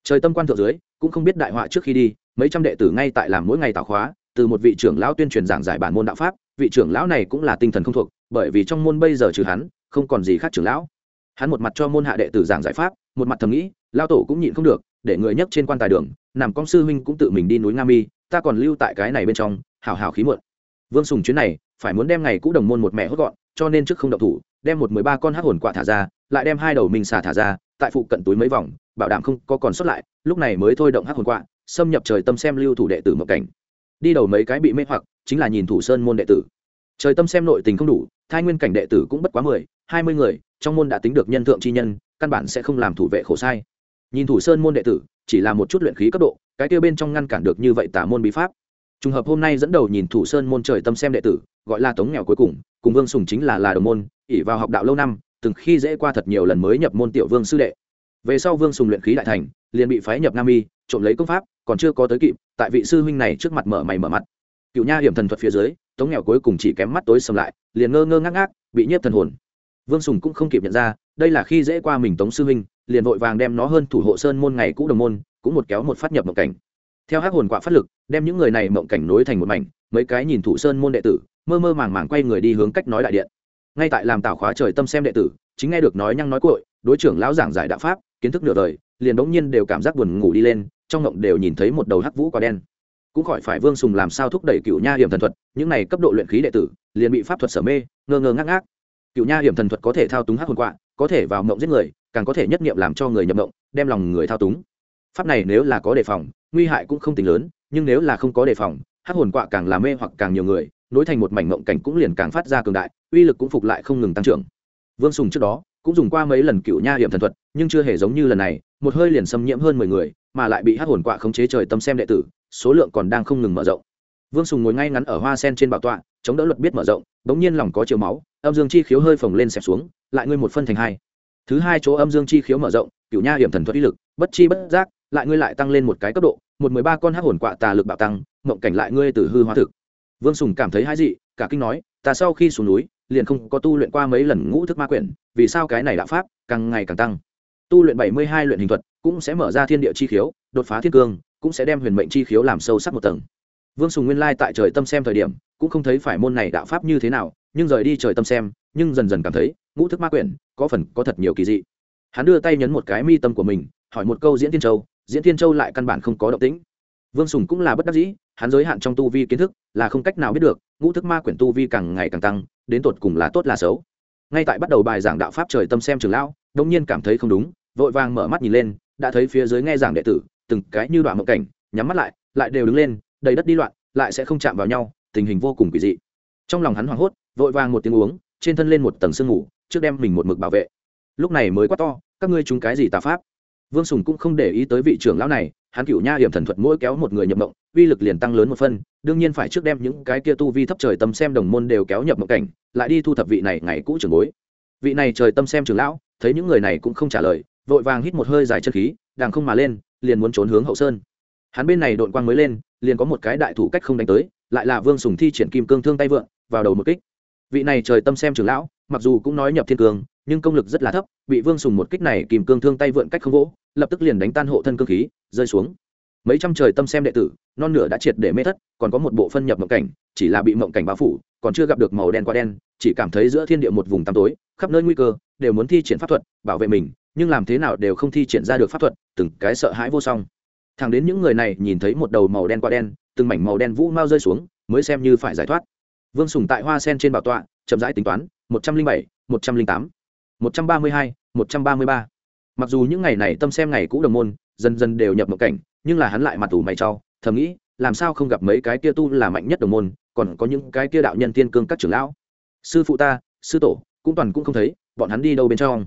Trời tâm quan thượng dưới, cũng không biết đại họa trước khi đi mấy trăm đệ tử ngay tại làm mỗi ngày tạo khóa, từ một vị trưởng lão tuyên truyền giảng giải bản môn đạo pháp, vị trưởng lão này cũng là tinh thần không thuộc, bởi vì trong môn bây giờ trừ hắn, không còn gì khác trưởng lão. Hắn một mặt cho môn hạ đệ tử giảng giải pháp, một mặt thầm nghĩ lao tổ cũng nhịn không được, để người nhấc trên quan tài đường, nằm con sư huynh cũng tự mình đi núi nga mi, ta còn lưu tại cái này bên trong, hào hào khí mượn vương sùng chuyến này, phải muốn đem ngày cũ đồng môn một mẹ hốt gọn, cho nên trước không động thủ, đem một mười ba con hát hồn quạ thả ra, lại đem hai đầu mình xả thả ra, tại phụ cận túi mấy vòng, bảo đảm không có còn sót lại, lúc này mới thôi động hát hồn quạ xâm nhập trời tâm xem lưu thủ đệ tử mộng cảnh. Đi đầu mấy cái bị mê hoặc, chính là nhìn thủ sơn môn đệ tử. Trời tâm xem nội tình không đủ, thai nguyên cảnh đệ tử cũng bất quá mười, hai mươi người, trong môn đã tính được nhân thượng chi nhân, căn bản sẽ không làm thủ vệ khổ sai. Nhìn thủ sơn môn đệ tử, chỉ là một chút luyện khí cấp độ, cái tiêu bên trong ngăn cản được như vậy tả môn bí pháp. Trùng hợp hôm nay dẫn đầu nhìn thủ sơn môn trời tâm xem đệ tử, gọi là tống nghèo cuối cùng cùng vương sùng chính là là đồng môn ỉ vào học đạo lâu năm, từng khi dễ qua thật nhiều lần mới nhập môn tiểu vương sư đệ. Về sau vương sùng luyện khí đại thành, liền bị phái nhập nam y, trộm lấy công pháp còn chưa có tới kịp, tại vị sư huynh này trước mặt mở mày mở mặt. Cựu nha hiểm thần thuật phía dưới, tống nghèo cuối cùng chỉ kém mắt tối sầm lại, liền ngơ ngơ ngác ngác, bị nhiếp thần hồn. Vương sùng cũng không kịp nhận ra, đây là khi dễ qua mình tống sư huynh, liền vội vàng đem nó hơn thủ hộ sơn môn ngày cũ đồng môn, cũng một kéo một phát nhập mộng cảnh. Theo hát hồn quạ phát lực, đem những người này mộng cảnh nối thành một mảnh, mấy cái nhìn thủ sơn môn đệ tử, mơ mơ màng màng quay người đi hướng cách nói đại điện. Ngay tại làm tảo khóa trời tâm xem đệ tử, chính nghe được nói nhăng nói cội đối trưởng lão giảng giải đạo pháp, kiến thức nửa đời, liền đống nhiên đều cảm giác buồn ngủ đi lên trong ngộng đều nhìn thấy một đầu hắc vũ quả đen. Cũng khỏi phải vương sùng làm sao thúc đẩy cựu nha hiểm thần thuật, những này cấp độ luyện khí đệ tử, liền bị pháp thuật sở mê, ngơ ngơ ngác ngác. Cựu nha hiểm thần thuật có thể thao túng hắc hồn quạ, có thể vào mộng giết người, càng có thể nhất nghiệm làm cho người nhập mộng đem lòng người thao túng. Pháp này nếu là có đề phòng, nguy hại cũng không tính lớn, nhưng nếu là không có đề phòng, hắc hồn quạ càng làm mê hoặc càng nhiều người, nối thành một mảnh mộng cảnh cũng liền càng phát ra cường đại, uy lực cũng phục lại không ngừng tăng trưởng. Vương sùng trước đó cũng dùng qua mấy lần cựu nha hiểm thần thuật, nhưng chưa hề giống như lần này một hơi liền xâm nhiễm hơn mười người, mà lại bị hắc hồn quạ khống chế trời tâm xem đệ tử, số lượng còn đang không ngừng mở rộng. Vương sùng ngồi ngay ngắn ở hoa sen trên bảo tọa, chống đỡ luật biết mở rộng, bỗng nhiên lòng có chiều máu, âm dương chi khiếu hơi phồng lên xẹp xuống, lại ngươi một phân thành hai. Thứ hai chỗ âm dương chi khiếu mở rộng cựu nha hiểm thần thuật uy lực, bất chi bất giác, lại ngươi lại tăng lên một cái cấp độ, một mười ba con hắc hồn quạ tà lực bạo tăng, mộng cảnh lại ngươi từ hư hóa thực. Vương sùng cảm thấy hai dị, cả kinh nói, ta sau khi xuống núi, liền không có tu luyện qua mấy lần ngũ thức ma quyển, vì sao cái này đạo pháp càng ngày càng tăng? Tu luyện bảy mươi hai luyện hình thuật, cũng sẽ mở ra thiên địa chi khiếu, đột phá thiên cương, cũng sẽ đem huyền mệnh chi khiếu làm sâu sắc một tầng. Vương sùng nguyên lai tại trời tâm xem thời điểm, cũng không thấy phải môn này đạo pháp như thế nào, nhưng rời đi trời tâm xem, nhưng dần dần cảm thấy, ngũ thức ma quyển, có phần có thật nhiều kỳ dị. Hắn đưa tay nhấn một cái mi tâm của mình, hỏi một câu diễn tiên châu, diễn tiên châu lại căn bản không có động tĩnh. Vương sùng cũng là bất đắc dĩ, hắn giới hạn trong tu vi kiến thức, là không cách nào biết được, ngũ thức ma quyển tu vi càng ngày càng tăng, đến tột cùng là tốt là xấu. Ngay tại bắt đầu bài giảng đạo pháp trời tâm xem trường lão đông nhiên cảm thấy không đúng vội vàng mở mắt nhìn lên, đã thấy phía dưới nghe giảng đệ tử, từng cái như đoạn mộng cảnh, nhắm mắt lại lại đều đứng lên, đầy đất đi loạn, lại sẽ không chạm vào nhau, tình hình vô cùng kỳ dị. Trong lòng hắn hoảng hốt, vội vàng một tiếng uống, trên thân lên một tầng sương ngủ trước đem mình một mực bảo vệ. Lúc này mới quá to, các ngươi chúng cái gì tà pháp? Vương sùng cũng không để ý tới vị trưởng lão này, hắn cựu nha hiểm thần thuật mỗi kéo một người nhập mộng, uy lực liền tăng lớn một phân, đương nhiên phải trước đem những cái kia tu vi thấp trời tâm xem đồng môn đều kéo nhập mộng cảnh, lại đi thu thập vị này ngày cũ trưởng bối. Vị này trời tâm xem trưởng lão, thấy những người này cũng không trả lời vội vàng hít một hơi dài chân khí đàng không mà lên liền muốn trốn hướng hậu sơn. Hắn bên này đội quang mới lên liền có một cái đại thủ cách không đánh tới lại là vương sùng thi triển kim cương thương tay vượng vào đầu một kích. Vị này trời tâm xem trường lão mặc dù cũng nói nhập thiên cường, nhưng công lực rất là thấp bị vương sùng một kích này kìm cương thương tay vượn cách không vỗ lập tức liền đánh tan hộ thân cương khí rơi xuống. Mấy trăm trời tâm xem đệ tử non nửa đã triệt để mê thất còn có một bộ phân nhập mộng cảnh chỉ là bị mộng cảnh bao phủ còn chưa gặp được màu đen qua đen chỉ cảm thấy giữa thiên địa một vùng tăm tối khắp nơi nguy cơ đều muốn thi triển pháp thuật bảo vệ mình nhưng làm thế nào đều không thi triển ra được pháp thuật, từng cái sợ hãi vô song. Thẳng đến những người này nhìn thấy một đầu màu đen qua đen, từng mảnh màu đen vũ mau rơi xuống, mới xem như phải giải thoát. Vương sùng tại hoa sen trên bảo tọa, chậm rãi tính toán, một trăm linh bảy, một trăm linh tám, một trăm ba mươi hai, một trăm ba mươi ba. Mặc dù những ngày này tâm xem ngày cũ đồng môn, dần dần đều nhập mộng cảnh, nhưng là hắn lại mặt tủ mày trau thầm nghĩ, làm sao không gặp mấy cái kia tu là mạnh nhất đồng môn, còn có những cái kia đạo nhân tiên cương các trưởng lão. Sư phụ ta, sư tổ, cũng toàn cũng không thấy, bọn hắn đi đâu bên trong?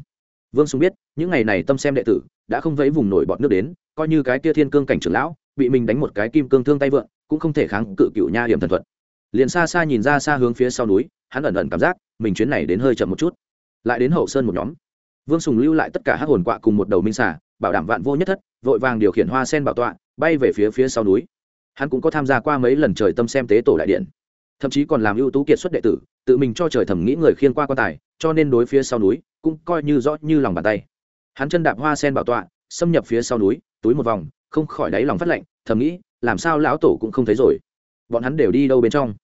Vương sùng biết, những ngày này tâm xem đệ tử đã không vẫy vùng nổi bọn nước đến, coi như cái kia thiên cương cảnh trưởng lão bị mình đánh một cái kim cương thương tay vượn cũng không thể kháng cự cựu nha hiểm thần thuật. Liền xa xa nhìn ra xa hướng phía sau núi, hắn ẩn ẩn cảm giác mình chuyến này đến hơi chậm một chút. Lại đến hậu sơn một nhóm. Vương sùng lưu lại tất cả hát hồn quạ cùng một đầu minh xả bảo đảm vạn vô nhất thất, vội vàng điều khiển hoa sen bảo tọa, bay về phía phía sau núi. Hắn cũng có tham gia qua mấy lần trời tâm xem tế tổ đại điện. Thậm chí còn làm ưu tú kiệt xuất đệ tử tự mình cho trời thầm nghĩ người khiên qua quan tài, cho nên đối phía sau núi cũng coi như rõ như lòng bàn tay. Hắn chân đạp hoa sen bảo tọa, xâm nhập phía sau núi, túi một vòng, không khỏi đáy lòng phát lạnh thầm nghĩ, làm sao lão tổ cũng không thấy rồi? Bọn hắn đều đi đâu bên trong?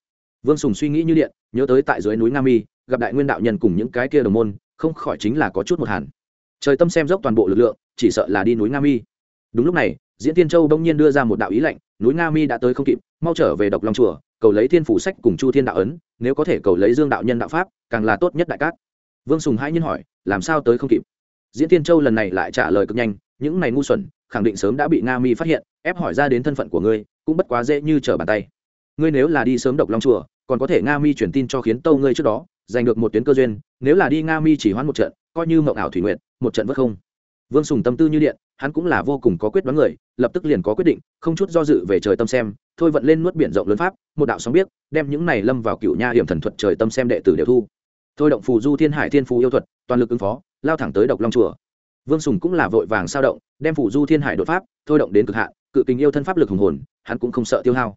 Vương sùng suy nghĩ như điện, nhớ tới tại dưới núi nga mi, gặp đại nguyên đạo nhân cùng những cái kia đồng môn, không khỏi chính là có chút một hẳn. Trời tâm xem dốc toàn bộ lực lượng, chỉ sợ là đi núi nga mi. Đúng lúc này, diễn tiên châu bỗng nhiên đưa ra một đạo ý lệnh, núi nga mi đã tới không kịp, mau trở về độc long chùa cầu lấy thiên phủ sách cùng chu thiên đạo ấn, nếu có thể cầu lấy dương đạo nhân đạo pháp, càng là tốt nhất đại cát. Vương sùng hai nhân hỏi, làm sao tới không kịp? Diễn tiên châu lần này lại trả lời cực nhanh, những này ngu xuẩn, khẳng định sớm đã bị nga mi phát hiện, ép hỏi ra đến thân phận của ngươi, cũng bất quá dễ như trở bàn tay. Ngươi nếu là đi sớm độc long chùa, còn có thể nga mi truyền tin cho khiến tâu ngươi trước đó, giành được một tuyến cơ duyên, nếu là đi nga mi chỉ hoãn một trận, coi như mộng ảo thủy nguyện một trận vất không vương sùng tâm tư như điện, hắn cũng là vô cùng có quyết đoán người, lập tức liền có quyết định, không chút do dự về trời tâm xem, thôi vận lên nuốt biển rộng lớn pháp, một đạo sóng biết đem những này lâm vào cựu nha hiểm thần thuật trời tâm xem đệ tử đều thu. Thôi động phù du thiên hải thiên phù yêu thuật, toàn lực ứng phó, lao thẳng tới độc long chùa. Vương sùng cũng là vội vàng sao động, đem phù du thiên hải đột pháp, thôi động đến cực hạn, cự tình yêu thân pháp lực hùng hồn, hắn cũng không sợ tiêu hao.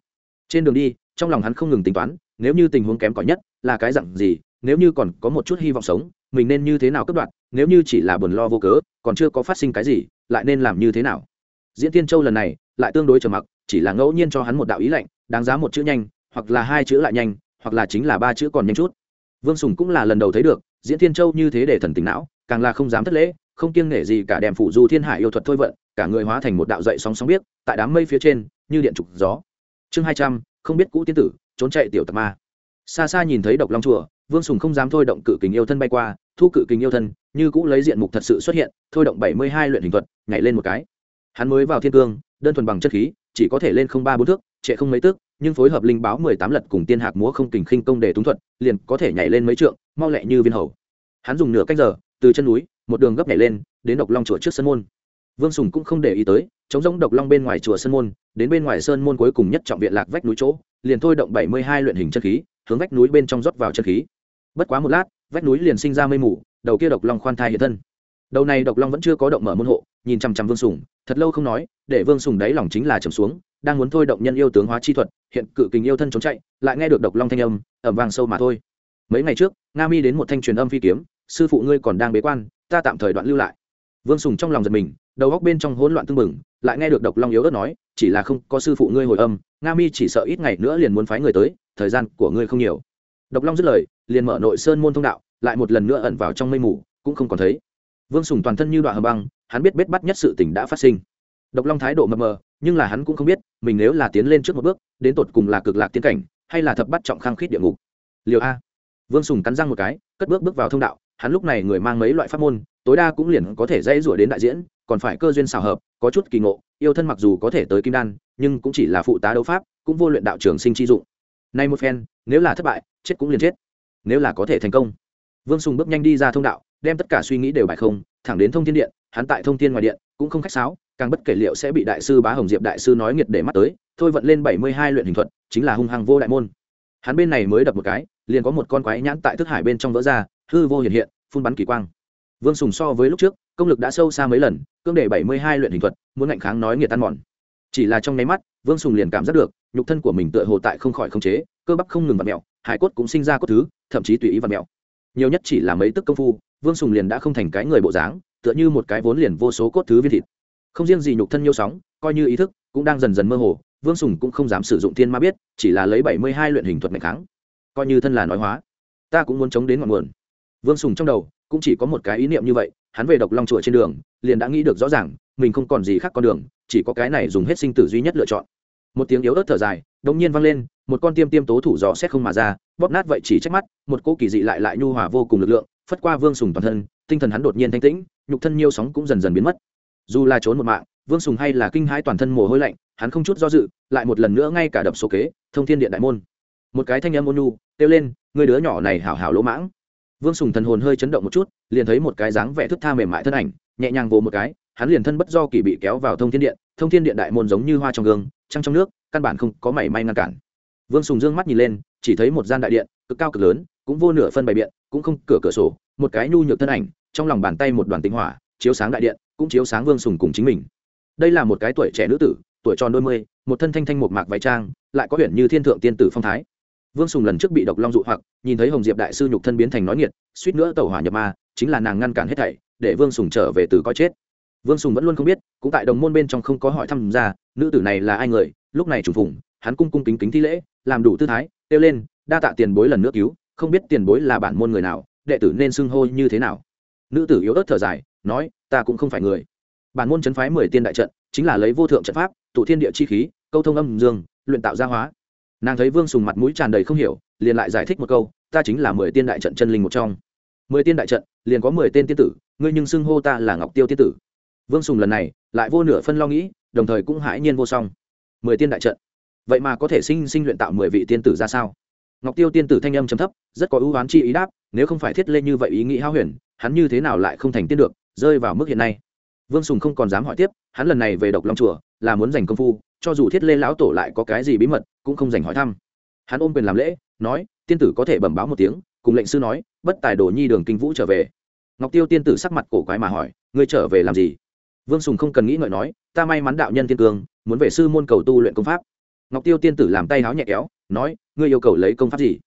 Trên đường đi, trong lòng hắn không ngừng tính toán, nếu như tình huống kém cỏi nhất, là cái dặn gì, nếu như còn có một chút hy vọng sống, mình nên như thế nào cấp đoạn nếu như chỉ là buồn lo vô cớ, còn chưa có phát sinh cái gì, lại nên làm như thế nào? Diễn tiên châu lần này lại tương đối trầm mặc, chỉ là ngẫu nhiên cho hắn một đạo ý lệnh đáng giá một chữ nhanh, hoặc là hai chữ lại nhanh, hoặc là chính là ba chữ còn nhanh chút. Vương sùng cũng là lần đầu thấy được, diễn tiên châu như thế để thần tình não, càng là không dám thất lễ, không kiêng nể gì cả đem phụ du thiên hải yêu thuật thôi vận, cả người hóa thành một đạo dậy sóng sóng biết tại đám mây phía trên, như điện trục gió. Chương hai trăm, không biết cũ tiên tử, trốn chạy tiểu tặc ma. Xa xa nhìn thấy độc long chùa, vương sùng không dám thôi động cự kình yêu thân bay qua, thu cự kình yêu thân như cũ lấy diện mục thật sự xuất hiện, thôi động bảy mươi hai luyện hình thuật, nhảy lên một cái. Hắn mới vào thiên cương, đơn thuần bằng chất khí, chỉ có thể lên không ba bốn thước, trệ không mấy tước, nhưng phối hợp linh báo mười tám lật cùng tiên hạc múa không kình khinh công để túng thuật, liền có thể nhảy lên mấy trượng, mau lẹ như viên hầu. Hắn dùng nửa cách giờ, từ chân núi, một đường gấp nhảy lên, đến độc long chùa trước sân môn. Vương sùng cũng không để ý tới chống giống độc long bên ngoài chùa sân môn, đến bên ngoài sơn môn cuối cùng nhất trọng viện lạc vách núi chỗ, liền thôi động bảy mươi hai luyện hình chân khí, hướng vách núi bên trong rót vào chân khí. Bất quá một lát, vách núi liền sinh ra mây mù đầu kia độc long khoan thai hiện thân. Đầu này độc long vẫn chưa có động mở môn hộ, nhìn chằm chằm vương sùng, thật lâu không nói, để vương sùng đáy lòng chính là trầm xuống, đang muốn thôi động nhân yêu tướng hóa chi thuật, hiện cự kình yêu thân trốn chạy, lại nghe được độc long thanh âm ẩm vàng sâu mà thôi. Mấy ngày trước, nga mi đến một thanh truyền âm phi kiếm, sư phụ ngươi còn đang bế quan, ta tạm thời đoạn lưu lại. Vương sùng trong lòng giật mình, đầu góc bên trong hỗn loạn tưng bừng, lại nghe được độc long yếu ớt nói, chỉ là không có sư phụ ngươi hồi âm, nga mi chỉ sợ ít ngày nữa liền muốn phái người tới, thời gian của ngươi không nhiều. Độc long dứt lời, liền mở nội sơn môn thông đạo lại một lần nữa ẩn vào trong mây mù, cũng không còn thấy. Vương sùng toàn thân như đoạn hầm băng, hắn biết bết bắt nhất sự tình đã phát sinh. Độc long thái độ mờ mờ, nhưng là hắn cũng không biết, mình nếu là tiến lên trước một bước, đến tột cùng là cực lạc tiến cảnh, hay là thập bắt trọng khang khít địa ngục. Liều a. Vương sùng cắn răng một cái, cất bước bước vào thông đạo, hắn lúc này người mang mấy loại pháp môn, tối đa cũng liền có thể dễ rủa đến đại diễn, còn phải cơ duyên xào hợp, có chút kỳ ngộ, yêu thân mặc dù có thể tới kim đan, nhưng cũng chỉ là phụ tá đấu pháp, cũng vô luyện đạo trường sinh chi dụng. Nay một phen, nếu là thất bại, chết cũng liền chết. Nếu là có thể thành công vương sùng bước nhanh đi ra thông đạo, đem tất cả suy nghĩ đều bài không, thẳng đến thông thiên điện, hắn tại thông thiên ngoài điện, cũng không khách sáo, càng bất kể liệu sẽ bị đại sư bá hồng diệp đại sư nói nghiệt để mắt tới, thôi vận lên bảy mươi hai luyện hình thuật, chính là hung hăng vô đại môn. Hắn bên này mới đập một cái, liền có một con quái nhãn tại thức hải bên trong vỡ ra, hư vô hiện hiện, phun bắn kỳ quang. Vương sùng so với lúc trước, công lực đã sâu xa mấy lần cương để bảy mươi hai luyện hình thuật, muốn ngạnh kháng nói nghiệt tan mòn. Chỉ là trong nháy mắt, vương sùng liền cảm giác được, nhục thân của mình tựa hồ tại không khỏi khống chế, cơ bắp không ngừng vặt mẹo hải cốt cũng sinh ra cốt thứ, thậm chí tùy ý vặt mẹo nhiều nhất chỉ là mấy tức công phu, vương sùng liền đã không thành cái người bộ dáng, tựa như một cái vốn liền vô số cốt thứ viên thịt. Không riêng gì nhục thân nhiêu sóng, coi như ý thức cũng đang dần dần mơ hồ, vương sùng cũng không dám sử dụng thiên ma biết, chỉ là lấy bảy mươi hai luyện hình thuật mạnh kháng. Coi như thân là nói hóa, ta cũng muốn chống đến ngọn nguồn. Vương sùng trong đầu cũng chỉ có một cái ý niệm như vậy, hắn về độc long chùa trên đường, liền đã nghĩ được rõ ràng, mình không còn gì khác con đường, chỉ có cái này dùng hết sinh tử duy nhất lựa chọn. Một tiếng yếu ớt thở dài đột nhiên vang lên, một con tiêm tiêm tố thủ dò xét không mà ra, bóp nát vậy chỉ trách mắt, một cô kỳ dị lại lại nhu hòa vô cùng lực lượng, phất qua vương sùng toàn thân, tinh thần hắn đột nhiên thanh tĩnh, nhục thân nhiêu sóng cũng dần dần biến mất. Dù là trốn một mạng, vương sùng hay là kinh hãi toàn thân mồ hôi lạnh, hắn không chút do dự, lại một lần nữa ngay cả đập số kế, thông thiên điện đại môn. Một cái thanh âm ôn nhu, kêu lên người đứa nhỏ này hảo hảo lỗ mãng. Vương sùng thần hồn hơi chấn động một chút, liền thấy một cái dáng vẻ thức tha mềm mại thân ảnh, nhẹ nhàng vồ một cái, hắn liền thân bất do kỳ bị kéo vào thông thiên điện, thông thiên điện đại môn giống như hoa trong gương, trăng trong nước căn bản không có mảy may ngăn cản. Vương sùng dương mắt nhìn lên, chỉ thấy một gian đại điện, cực cao cực lớn, cũng vô nửa phân bày biện, cũng không cửa cửa sổ, một cái nhu nhược thân ảnh, trong lòng bàn tay một đoàn tinh hỏa, chiếu sáng đại điện, cũng chiếu sáng vương sùng cùng chính mình. Đây là một cái tuổi trẻ nữ tử, tuổi tròn đôi mươi, một thân thanh thanh một mạc váy trang, lại có huyện như thiên thượng tiên tử phong thái. Vương sùng lần trước bị độc long dụ hoặc, nhìn thấy hồng diệp đại sư nhục thân biến thành nói nghiệt, suýt nữa tàu hỏa nhập ma, chính là nàng ngăn cản hết thảy, để vương sùng trở về từ coi chết vương sùng vẫn luôn không biết, cũng tại đồng môn bên trong không có hỏi thăm ra, nữ tử này là ai người, lúc này trùng phùng, hắn cung cung kính kính thi lễ, làm đủ tư thái, kêu lên, đa tạ tiền bối lần nước cứu, không biết tiền bối là bản môn người nào, đệ tử nên xưng hô như thế nào? Nữ tử yếu ớt thở dài, nói, ta cũng không phải người. Bản môn chấn phái mười tiên đại trận, chính là lấy vô thượng trận pháp, tụ thiên địa chi khí, câu thông âm dương, luyện tạo gia hóa. Nàng thấy vương sùng mặt mũi tràn đầy không hiểu, liền lại giải thích một câu, ta chính là mười tiên đại trận chân linh một trong. Mười tiên đại trận, liền có mười tên tiên tử, ngươi nhưng xưng hô ta là ngọc tiêu tiên tử vương sùng lần này lại vô nửa phân lo nghĩ, đồng thời cũng hãi nhiên vô song. Mười tiên đại trận, vậy mà có thể sinh sinh luyện tạo mười vị tiên tử ra sao? Ngọc tiêu tiên tử thanh âm chấm thấp, rất có ưu oán chi ý đáp, nếu không phải thiết lên như vậy ý nghĩ hao huyền, hắn như thế nào lại không thành tiên được, rơi vào mức hiện nay? Vương sùng không còn dám hỏi tiếp, hắn lần này về độc long chùa là muốn giành công phu, cho dù thiết lê lão tổ lại có cái gì bí mật, cũng không dành hỏi thăm. Hắn ôm quyền làm lễ, nói, tiên tử có thể bẩm báo một tiếng, cùng lệnh sư nói, bất tài đồ nhi đường kinh vũ trở về. Ngọc tiêu tiên tử sắc mặt cổ quái mà hỏi, ngươi trở về làm gì? Vương sùng không cần nghĩ ngợi nói, ta may mắn đạo nhân tiên cương muốn về sư môn cầu tu luyện công pháp. Ngọc tiêu tiên tử làm tay háo nhẹ kéo, nói, ngươi yêu cầu lấy công pháp gì?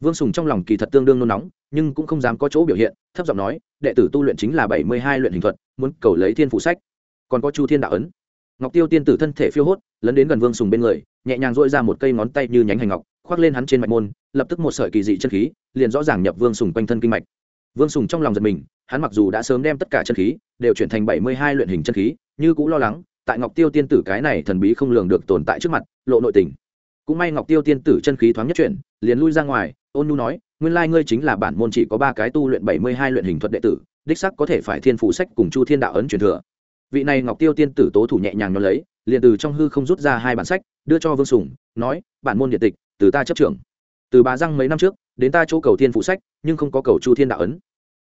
Vương sùng trong lòng kỳ thật tương đương nôn nóng, nhưng cũng không dám có chỗ biểu hiện, thấp giọng nói, đệ tử tu luyện chính là bảy mươi hai luyện hình thuật, muốn cầu lấy thiên phụ sách. Còn có chu thiên đạo ấn. Ngọc tiêu tiên tử thân thể phiêu hốt, lấn đến gần vương sùng bên người, nhẹ nhàng dội ra một cây ngón tay như nhánh hành ngọc, khoác lên hắn trên mạch môn, lập tức một sợi kỳ dị chân khí, liền rõ ràng nhập vương sùng quanh thân kinh mạch. Vương sùng trong lòng giật mình hắn mặc dù đã sớm đem tất cả chân khí đều chuyển thành bảy mươi hai luyện hình chân khí, như cũng lo lắng, tại ngọc tiêu tiên tử cái này thần bí không lường được tồn tại trước mặt, lộ nội tình. Cũng may ngọc tiêu tiên tử chân khí thoáng nhất chuyển, liền lui ra ngoài, ôn nhu nói, nguyên lai ngươi chính là bản môn chỉ có ba cái tu luyện bảy mươi hai luyện hình thuật đệ tử, đích xác có thể phải thiên phủ sách cùng chu thiên đạo ấn truyền thừa. Vị này ngọc tiêu tiên tử tố thủ nhẹ nhàng nó lấy, liền từ trong hư không rút ra hai bản sách, đưa cho vương sùng, nói, bản môn điện tịch, từ ta chấp trưởng. Từ bà răng mấy năm trước, đến ta chỗ cầu thiên phù sách, nhưng không có cầu chu thiên đạo ấn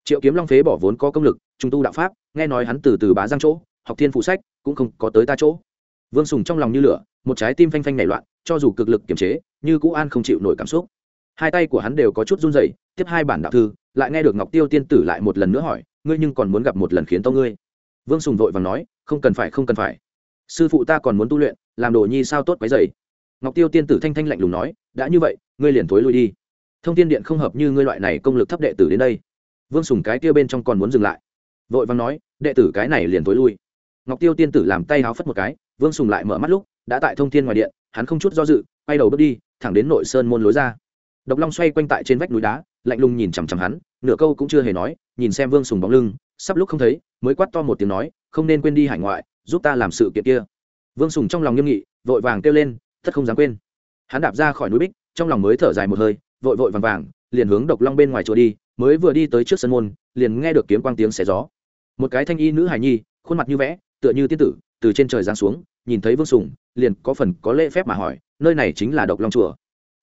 triệu kiếm long phế bỏ vốn có công lực trung tu đạo pháp, nghe nói hắn từ từ bá giang chỗ, học thiên phụ sách, cũng không có tới ta chỗ. Vương sùng trong lòng như lửa, một trái tim phanh phanh nảy loạn, cho dù cực lực kiềm chế, như cũ an không chịu nổi cảm xúc. Hai tay của hắn đều có chút run rẩy, tiếp hai bản đạo thư, lại nghe được ngọc tiêu tiên tử lại một lần nữa hỏi, ngươi nhưng còn muốn gặp một lần khiến tông ngươi? Vương sùng vội và nói, không cần phải, không cần phải. Sư phụ ta còn muốn tu luyện, làm đồ nhi sao tốt quấy dày ngọc tiêu tiên tử thanh thanh lạnh lùng nói, đã như vậy, ngươi liền thối lui đi. Thông tin điện không hợp như ngươi loại này công lực thấp đệ tử đến đây vương sùng cái kia bên trong còn muốn dừng lại. Vội vàng nói, đệ tử cái này liền thối lui. Ngọc tiêu tiên tử làm tay háo phất một cái, vương sùng lại mở mắt lúc, đã tại thông thiên ngoài điện, hắn không chút do dự, quay đầu bước đi, thẳng đến nội sơn môn lối ra. Độc long xoay quanh tại trên vách núi đá, lạnh lùng nhìn chằm chằm hắn, nửa câu cũng chưa hề nói, nhìn xem vương sùng bóng lưng, sắp lúc không thấy, mới quát to một tiếng nói, không nên quên đi hải ngoại, giúp ta làm sự kiện kia. Vương sùng trong lòng nghiêm nghị, vội vàng kêu lên, thất không dám quên. Hắn đạp ra khỏi núi bích, trong lòng mới thở dài một hơi, vội vội vàng vàng, liền hướng độc long bên ngoài chùa đi mới vừa đi tới trước sân môn, liền nghe được kiếm quang tiếng xé gió. Một cái thanh y nữ hài nhi, khuôn mặt như vẽ, tựa như tiên tử, từ trên trời giáng xuống, nhìn thấy vương sùng, liền có phần có lễ phép mà hỏi, nơi này chính là độc long chùa?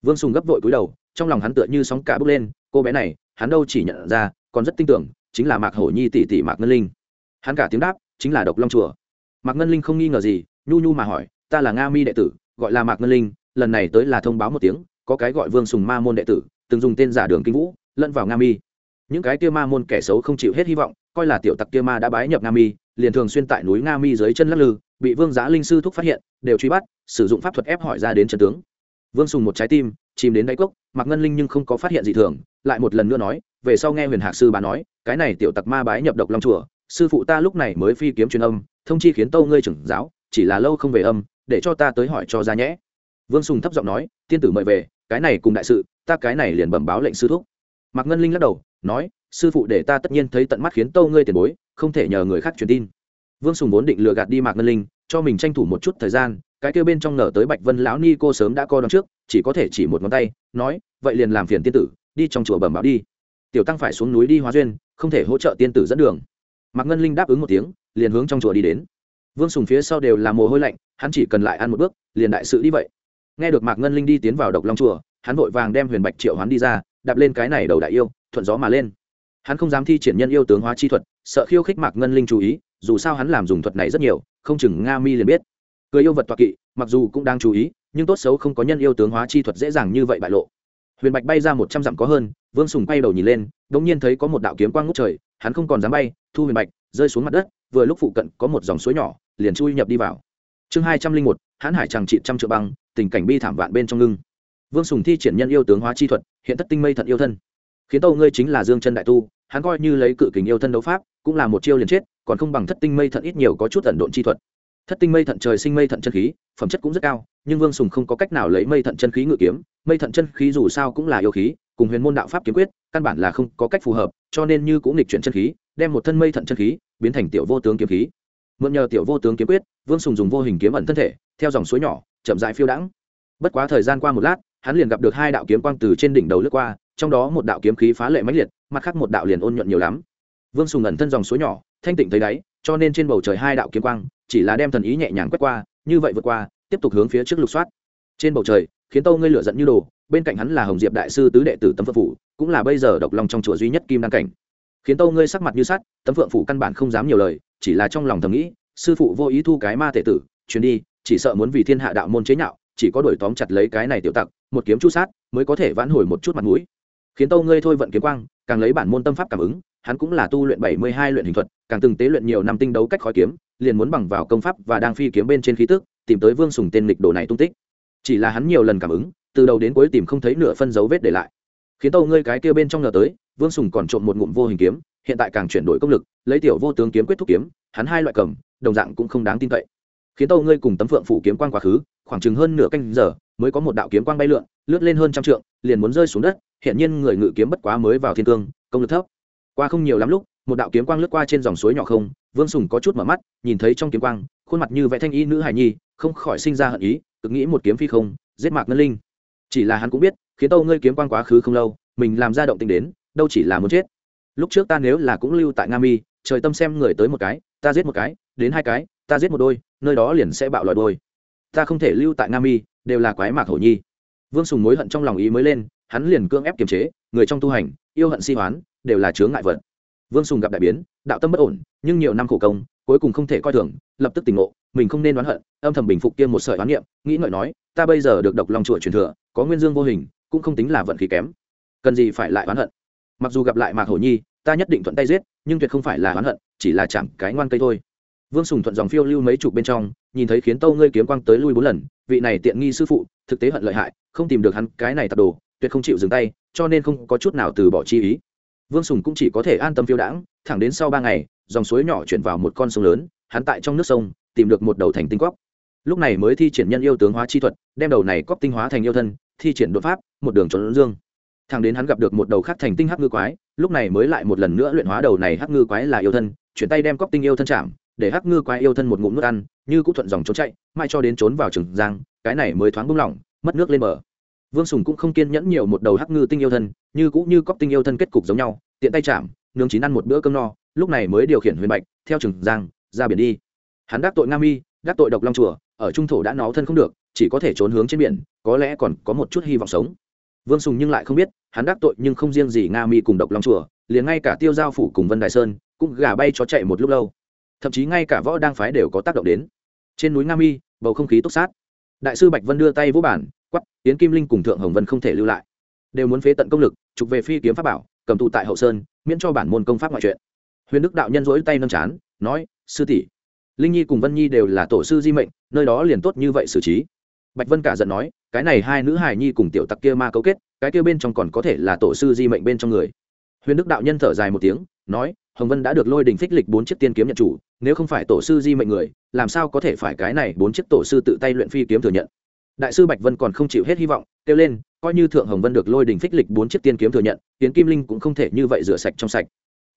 Vương sùng gấp vội cúi đầu, trong lòng hắn tựa như sóng cả bước lên, cô bé này, hắn đâu chỉ nhận ra, còn rất tin tưởng, chính là mạc hổ nhi tỷ tỷ mạc ngân linh. Hắn cả tiếng đáp, chính là độc long chùa. Mạc ngân linh không nghi ngờ gì, nhu nhu mà hỏi, ta là nga mi đệ tử, gọi là mạc ngân linh, lần này tới là thông báo một tiếng, có cái gọi vương sùng ma môn đệ tử, từng dùng tên giả đường kinh vũ lẫn vào nga mi. Những cái kia ma môn kẻ xấu không chịu hết hy vọng, coi là tiểu tặc kia ma đã bái nhập nga mi, liền thường xuyên tại núi nga mi dưới chân lắc lư, bị vương giã linh sư thúc phát hiện, đều truy bắt, sử dụng pháp thuật ép hỏi ra đến trận tướng. Vương sùng một trái tim, chìm đến đáy cốc mặc ngân linh nhưng không có phát hiện gì thường, lại một lần nữa nói, về sau nghe huyền hạc sư bà nói, cái này tiểu tặc ma bái nhập độc long chùa, sư phụ ta lúc này mới phi kiếm truyền âm, thông chi khiến tâu ngươi trưởng giáo, chỉ là lâu không về âm, để cho ta tới hỏi cho ra nhẽ vương sùng thấp giọng nói, tiên tử mời về, cái này cùng đại sự, ta cái này liền bẩm báo lệnh sư thúc mạc ngân linh lắc đầu, nói, sư phụ để ta tất nhiên thấy tận mắt khiến tâu ngươi tiền bối, không thể nhờ người khác truyền tin. Vương sùng vốn định lừa gạt đi mạc ngân linh, cho mình tranh thủ một chút thời gian, cái kêu bên trong ngờ tới bạch vân lão ni cô sớm đã co đón trước, chỉ có thể chỉ một ngón tay, nói, vậy liền làm phiền tiên tử, đi trong chùa bẩm báo đi. Tiểu tăng phải xuống núi đi hóa duyên, không thể hỗ trợ tiên tử dẫn đường. Mạc ngân linh đáp ứng một tiếng, liền hướng trong chùa đi đến. Vương sùng phía sau đều là mồ hôi lạnh, hắn chỉ cần lại ăn một bước, liền đại sự đi vậy. Nghe được mạc ngân linh đi tiến vào độc long chùa, hắn vội vàng đem huyền bạch triệu hắn đi ra đạp lên cái này đầu đại yêu, thuận gió mà lên. Hắn không dám thi triển nhân yêu tướng hóa chi thuật, sợ khiêu khích mạc ngân linh chú ý, dù sao hắn làm dùng thuật này rất nhiều, không chừng nga mi liền biết. Cười yêu vật toạc kỵ, mặc dù cũng đang chú ý, nhưng tốt xấu không có nhân yêu tướng hóa chi thuật dễ dàng như vậy bại lộ. Huyền bạch bay ra một trăm dặm có hơn, vương sùng bay đầu nhìn lên đ ỗ n g nhiên thấy có một đạo kiếm quang ngút trời, hắn không còn dám bay, thu huyền bạch, rơi xuống mặt đất, vừa lúc phụ cận có một dòng suối nhỏ, liền chui nhập đi vào. Chương hai trăm linh một, hãn hải tràng trị trăm triệu băng, tình cảnh bi thảm vạn bên trong ngưng vương sùng thi triển nhân yêu tướng hóa chi thuật, hiện thất tinh mây thận yêu thân. Khiến tâu ngươi chính là dương chân đại tu, hắn coi như lấy cự kình yêu thân đấu pháp, cũng là một chiêu liền chết, còn không bằng thất tinh mây thận ít nhiều có chút ẩn độn chi thuật. Thất tinh mây thận trời sinh mây thận chân khí, phẩm chất cũng rất cao, nhưng vương sùng không có cách nào lấy mây thận chân khí ngự kiếm, mây thận chân khí dù sao cũng là yêu khí, cùng huyền môn đạo pháp kiếm quyết, căn bản là không có cách phù hợp, cho nên như cũng nghịch chuyển chân khí, đem một thân mây thận chân khí biến thành tiểu vô tướng kiếm khí. Mượn nhờ tiểu vô tướng kiếm quyết, vương sùng dùng vô hình kiếm ẩn thân thể, theo dòng suối nhỏ, chậm dại phiêu đãng. Bất quá thời gian qua một lát hắn liền gặp được hai đạo kiếm quang từ trên đỉnh đầu lướt qua, trong đó một đạo kiếm khí phá lệ mãnh liệt, mặt khác một đạo liền ôn nhuận nhiều lắm. Vương sùng ẩn thân dòng suối nhỏ, thanh tịnh thấy đáy, cho nên trên bầu trời hai đạo kiếm quang, chỉ là đem thần ý nhẹ nhàng quét qua, như vậy vượt qua, tiếp tục hướng phía trước lục soát. Trên bầu trời, khiến tâu ngươi lửa giận như đồ, bên cạnh hắn là hồng diệp đại sư tứ đệ tử tấm phượng phủ, cũng là bây giờ độc lòng trong chùa duy nhất kim đăng cảnh. Khiến tâu ngươi sắc mặt như sắt, tấm phượng phủ căn bản không dám nhiều lời, chỉ là trong lòng thầm nghĩ, sư phụ vô ý thu cái ma thể tử chuyến đi, chỉ sợ muốn vì thiên hạ đạo môn chế nhạo chỉ có đuổi tóm chặt lấy cái này tiểu tặc, một kiếm chu sát, mới có thể vãn hồi một chút mặt mũi. Khiến tâu ngươi thôi vận kiếm quang, càng lấy bản môn tâm pháp cảm ứng, hắn cũng là tu luyện bảy mươi hai luyện hình thuật, càng từng tế luyện nhiều năm tinh đấu cách khói kiếm, liền muốn bằng vào công pháp và đang phi kiếm bên trên khí tức, tìm tới vương sùng tên lịch đồ này tung tích. Chỉ là hắn nhiều lần cảm ứng, từ đầu đến cuối tìm không thấy nửa phân dấu vết để lại. Khiến tâu ngươi cái kia bên trong ngờ tới, vương sùng còn trộm một ngụm vô hình kiếm, hiện tại càng chuyển đổi công lực, lấy tiểu vô tướng kiếm quyết thúc kiếm, hắn hai loại cầm, đồng dạng cũng không đáng tin cậy khiến tâu ngươi cùng tấm phượng phủ kiếm quang quá khứ, khoảng chừng hơn nửa canh giờ, mới có một đạo kiếm quang bay lượn, lướt lên hơn trăm trượng, liền muốn rơi xuống đất hiện nhiên người ngự kiếm bất quá mới vào thiên cương, công lực thấp. Qua không nhiều lắm lúc, một đạo kiếm quang lướt qua trên dòng suối nhỏ không, vương sùng có chút mở mắt, nhìn thấy trong kiếm quang, khuôn mặt như vẽ thanh y nữ hài nhi, không khỏi sinh ra hận ý, cực nghĩ một kiếm phi không, giết mạc ngân linh. Chỉ là hắn cũng biết, khiến tâu ngươi kiếm quang quá khứ không lâu, mình làm ra động tình đến, đâu chỉ là muốn chết. Lúc trước ta nếu là cũng lưu tại nga mi, trời tâm xem người tới một cái, ta giết một cái đến hai cái, ta giết một đôi, nơi đó liền sẽ bạo loại đôi. Ta không thể lưu tại nga mi, đều là quái mạc hổ nhi. Vương sùng mối hận trong lòng ý mới lên, hắn liền cưỡng ép kiềm chế, người trong tu hành, yêu hận si hoán, đều là chướng ngại vật. Vương sùng gặp đại biến, đạo tâm bất ổn, nhưng nhiều năm khổ công, cuối cùng không thể coi thường, lập tức tỉnh ngộ, mình không nên đoán hận, âm thầm bình phục tiêm một sợi oán niệm, nghĩ ngợi nói, ta bây giờ được độc lòng chùa truyền thừa, có nguyên dương vô hình, cũng không tính là vận khí kém. Cần gì phải lại oán hận? Mặc dù gặp lại mạc hổ nhi, ta nhất định thuận tay giết, nhưng tuyệt không phải là oán hận, chỉ là chẳng cái ngoan cây thôi vương sùng thuận dòng phiêu lưu mấy chục bên trong, nhìn thấy khiến tâu ngươi kiếm quang tới lui bốn lần, vị này tiện nghi sư phụ, thực tế hận lợi hại, không tìm được hắn cái này tạp đồ, tuyệt không chịu dừng tay, cho nên không có chút nào từ bỏ chi ý. Vương sùng cũng chỉ có thể an tâm phiêu đãng, thẳng đến sau ba ngày, dòng suối nhỏ chuyển vào một con sông lớn, hắn tại trong nước sông, tìm được một đầu thành tinh cóc lúc này mới thi triển nhân yêu tướng hóa chi thuật, đem đầu này cóc tinh hóa thành yêu thân, thi triển đột pháp, một đường trốn dương. Thẳng đến hắn gặp được một đầu khác thành tinh hắc ngư quái, lúc này mới lại một lần nữa luyện hóa đầu này hắc ngư quái là yêu thân, chuyển tay đem cóc tinh yêu thân chạm để hắc ngư quái yêu thân một ngụm nước ăn, như cũng thuận dòng trốn chạy mai cho đến trốn vào trường giang, cái này mới thoáng bung lỏng, mất nước lên bờ. Vương sùng cũng không kiên nhẫn nhiều một đầu hắc ngư tinh yêu thân, như cũng như cóc tinh yêu thân kết cục giống nhau, tiện tay chạm, nướng chín ăn một bữa cơm no, lúc này mới điều khiển huyền bạch, theo trường giang, ra biển đi. Hắn đắc tội nga mi, đắc tội độc long chùa, ở trung thổ đã nó thân không được, chỉ có thể trốn hướng trên biển, có lẽ còn có một chút hy vọng sống. Vương sùng nhưng lại không biết, hắn đắc tội nhưng không riêng gì nga mi cùng độc long chùa, liền ngay cả tiêu giao phủ cùng vân đại sơn, cũng gà bay cho chạy một lúc lâu thậm chí ngay cả võ đang phái đều có tác động đến. Trên núi nga mi, bầu không khí túc sát. Đại sư bạch vân đưa tay vũ bản quắp tiến kim linh cùng thượng hồng vân không thể lưu lại. Đều muốn phế tận công lực, trục về phi kiếm pháp bảo, cầm tụ tại hậu sơn, miễn cho bản môn công pháp ngoại truyện. Huyền đức đạo nhân rỗi tay nâng chán, nói, sư tỷ, linh nhi cùng vân nhi đều là tổ sư di mệnh, nơi đó liền tốt như vậy xử trí. Bạch vân cả giận nói, cái này hai nữ hài nhi cùng tiểu tặc kia ma cấu kết, cái kia bên trong còn có thể là tổ sư di mệnh bên trong người. Huyền đức đạo nhân thở dài một tiếng nói, hồng vân đã được lôi đình phích lịch bốn chiếc tiên kiếm nhận chủ, nếu không phải tổ sư di mệnh người, làm sao có thể phải cái này bốn chiếc tổ sư tự tay luyện phi kiếm thừa nhận? Đại sư bạch vân còn không chịu hết hy vọng, kêu lên, coi như thượng hồng vân được lôi đình phích lịch bốn chiếc tiên kiếm thừa nhận tiến kim linh cũng không thể như vậy rửa sạch trong sạch.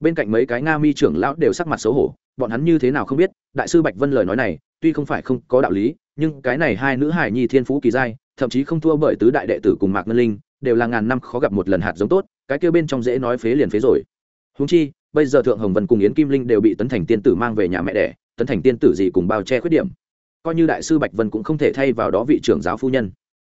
Bên cạnh mấy cái nga mi trưởng lão đều sắc mặt xấu hổ, bọn hắn như thế nào không biết, đại sư bạch vân lời nói này, tuy không phải không có đạo lý, nhưng cái này hai nữ hải nhi thiên phú kỳ giai, thậm chí không thua bởi tứ đại đệ tử cùng mạc ngân linh, đều là ngàn năm khó gặp một lần hạt giống tốt, cái kia bên trong dễ nói phế liền phế rồi. Húng chi bây giờ thượng hồng vân cùng yến kim linh đều bị tấn thành tiên tử mang về nhà mẹ đẻ, tấn thành tiên tử gì cùng bao che khuyết điểm. Coi như đại sư bạch vân cũng không thể thay vào đó vị trưởng giáo phu nhân.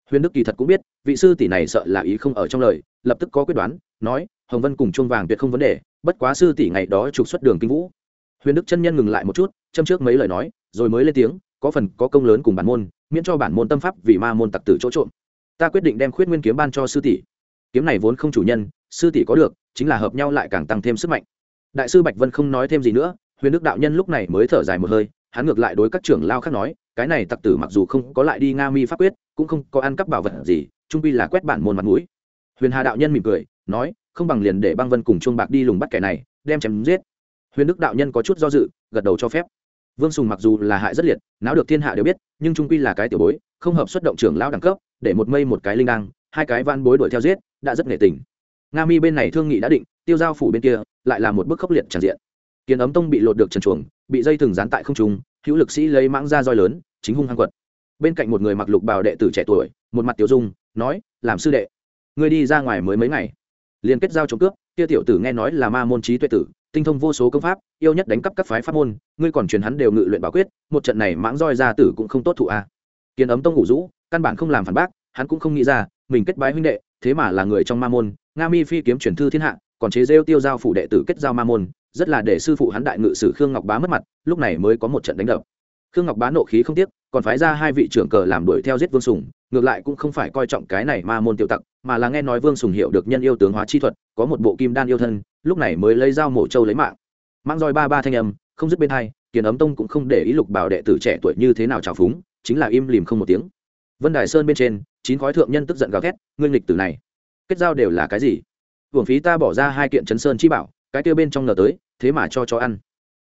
Huyền đức kỳ thật cũng biết, vị sư tỷ này sợ là ý không ở trong lời, lập tức có quyết đoán, nói, hồng vân cùng chuông vàng tuyệt không vấn đề, bất quá sư tỷ ngày đó trục xuất đường kinh vũ. Huyền đức chân nhân ngừng lại một chút, châm trước mấy lời nói, rồi mới lên tiếng, có phần, có công lớn cùng bản môn, miễn cho bản môn tâm pháp vì ma môn tặc tử chỗ trộm. Ta quyết định đem khuyết nguyên kiếm ban cho sư tỷ. Kiếm này vốn không chủ nhân, sư tỷ có được, chính là hợp nhau lại càng tăng thêm sức mạnh đại sư bạch vân không nói thêm gì nữa, huyền đức đạo nhân lúc này mới thở dài một hơi, hắn ngược lại đối các trưởng lao khác nói, cái này tặc tử mặc dù không có lại đi nga mi pháp quyết, cũng không có ăn cắp bảo vật gì, trung pi là quét bản môn mặt mũi. Huyền hà đạo nhân mỉm cười, nói, không bằng liền để băng vân cùng chuông bạc đi lùng bắt kẻ này, đem chém giết. Huyền đức đạo nhân có chút do dự, gật đầu cho phép. Vương sùng mặc dù là hại rất liệt não được thiên hạ đều biết, nhưng trung quy là cái tiểu bối, không hợp xuất động trưởng lao đẳng cấp, để một mây một cái linh đăng, hai cái van bối đuổi theo giết, đã rất nghệ tình. Nga mi bên này thương nghị đã định tiêu giao phủ bên kia, lại là một bức khốc liệt tràn diện. Kiến ấm tông bị lột được trần chuồng, bị dây thừng dán tại không trung, hữu lực sĩ lấy mãng ra roi lớn, chính hung hăng quật. Bên cạnh một người mặc lục bào đệ tử trẻ tuổi, một mặt tiểu dung, nói, làm sư đệ người đi ra ngoài mới mấy ngày. Liền kết giao chống cướp, kia tiểu tử nghe nói là ma môn trí tuệ tử, tinh thông vô số công pháp, yêu nhất đánh cắp các phái pháp môn, ngươi còn truyền hắn đều ngự luyện bảo quyết, một trận này mãng roi ra tử cũng không tốt thụ a. À. kiến ấm tông ngủ rũ, căn bản không làm phản bác, hắn cũng không nghĩ ra, mình kết bái huynh đệ, thế mà là người trong ma môn, nga mi phi kiếm truyền thư thiên hạ còn chế rêu tiêu giao phủ đệ tử kết giao ma môn, rất là để sư phụ hắn đại ngự sử khương ngọc bá mất mặt, lúc này mới có một trận đánh đập. Khương ngọc bá nộ khí không tiếc, còn phái ra hai vị trưởng cờ làm đuổi theo giết vương sùng, ngược lại cũng không phải coi trọng cái này ma môn tiểu tặc, mà là nghe nói vương sùng hiểu được nhân yêu tướng hóa chi thuật, có một bộ kim đan yêu thân, lúc này mới lấy dao mổ trâu lấy mạng. Mang roi ba ba thanh âm, không dứt bên hai, kiền ấm tông cũng không để ý lục bảo đệ tử trẻ tuổi như thế nào trào phúng, chính là im lìm không một tiếng. Vân đài sơn bên trên, chín khói thượng nhân tức giận gào thét nguyên lịch tử này, kết giao đều là cái gì? Hưởng phí ta bỏ ra hai kiện chấn sơn chi bảo, cái tiêu bên trong nở tới, thế mà cho cho ăn.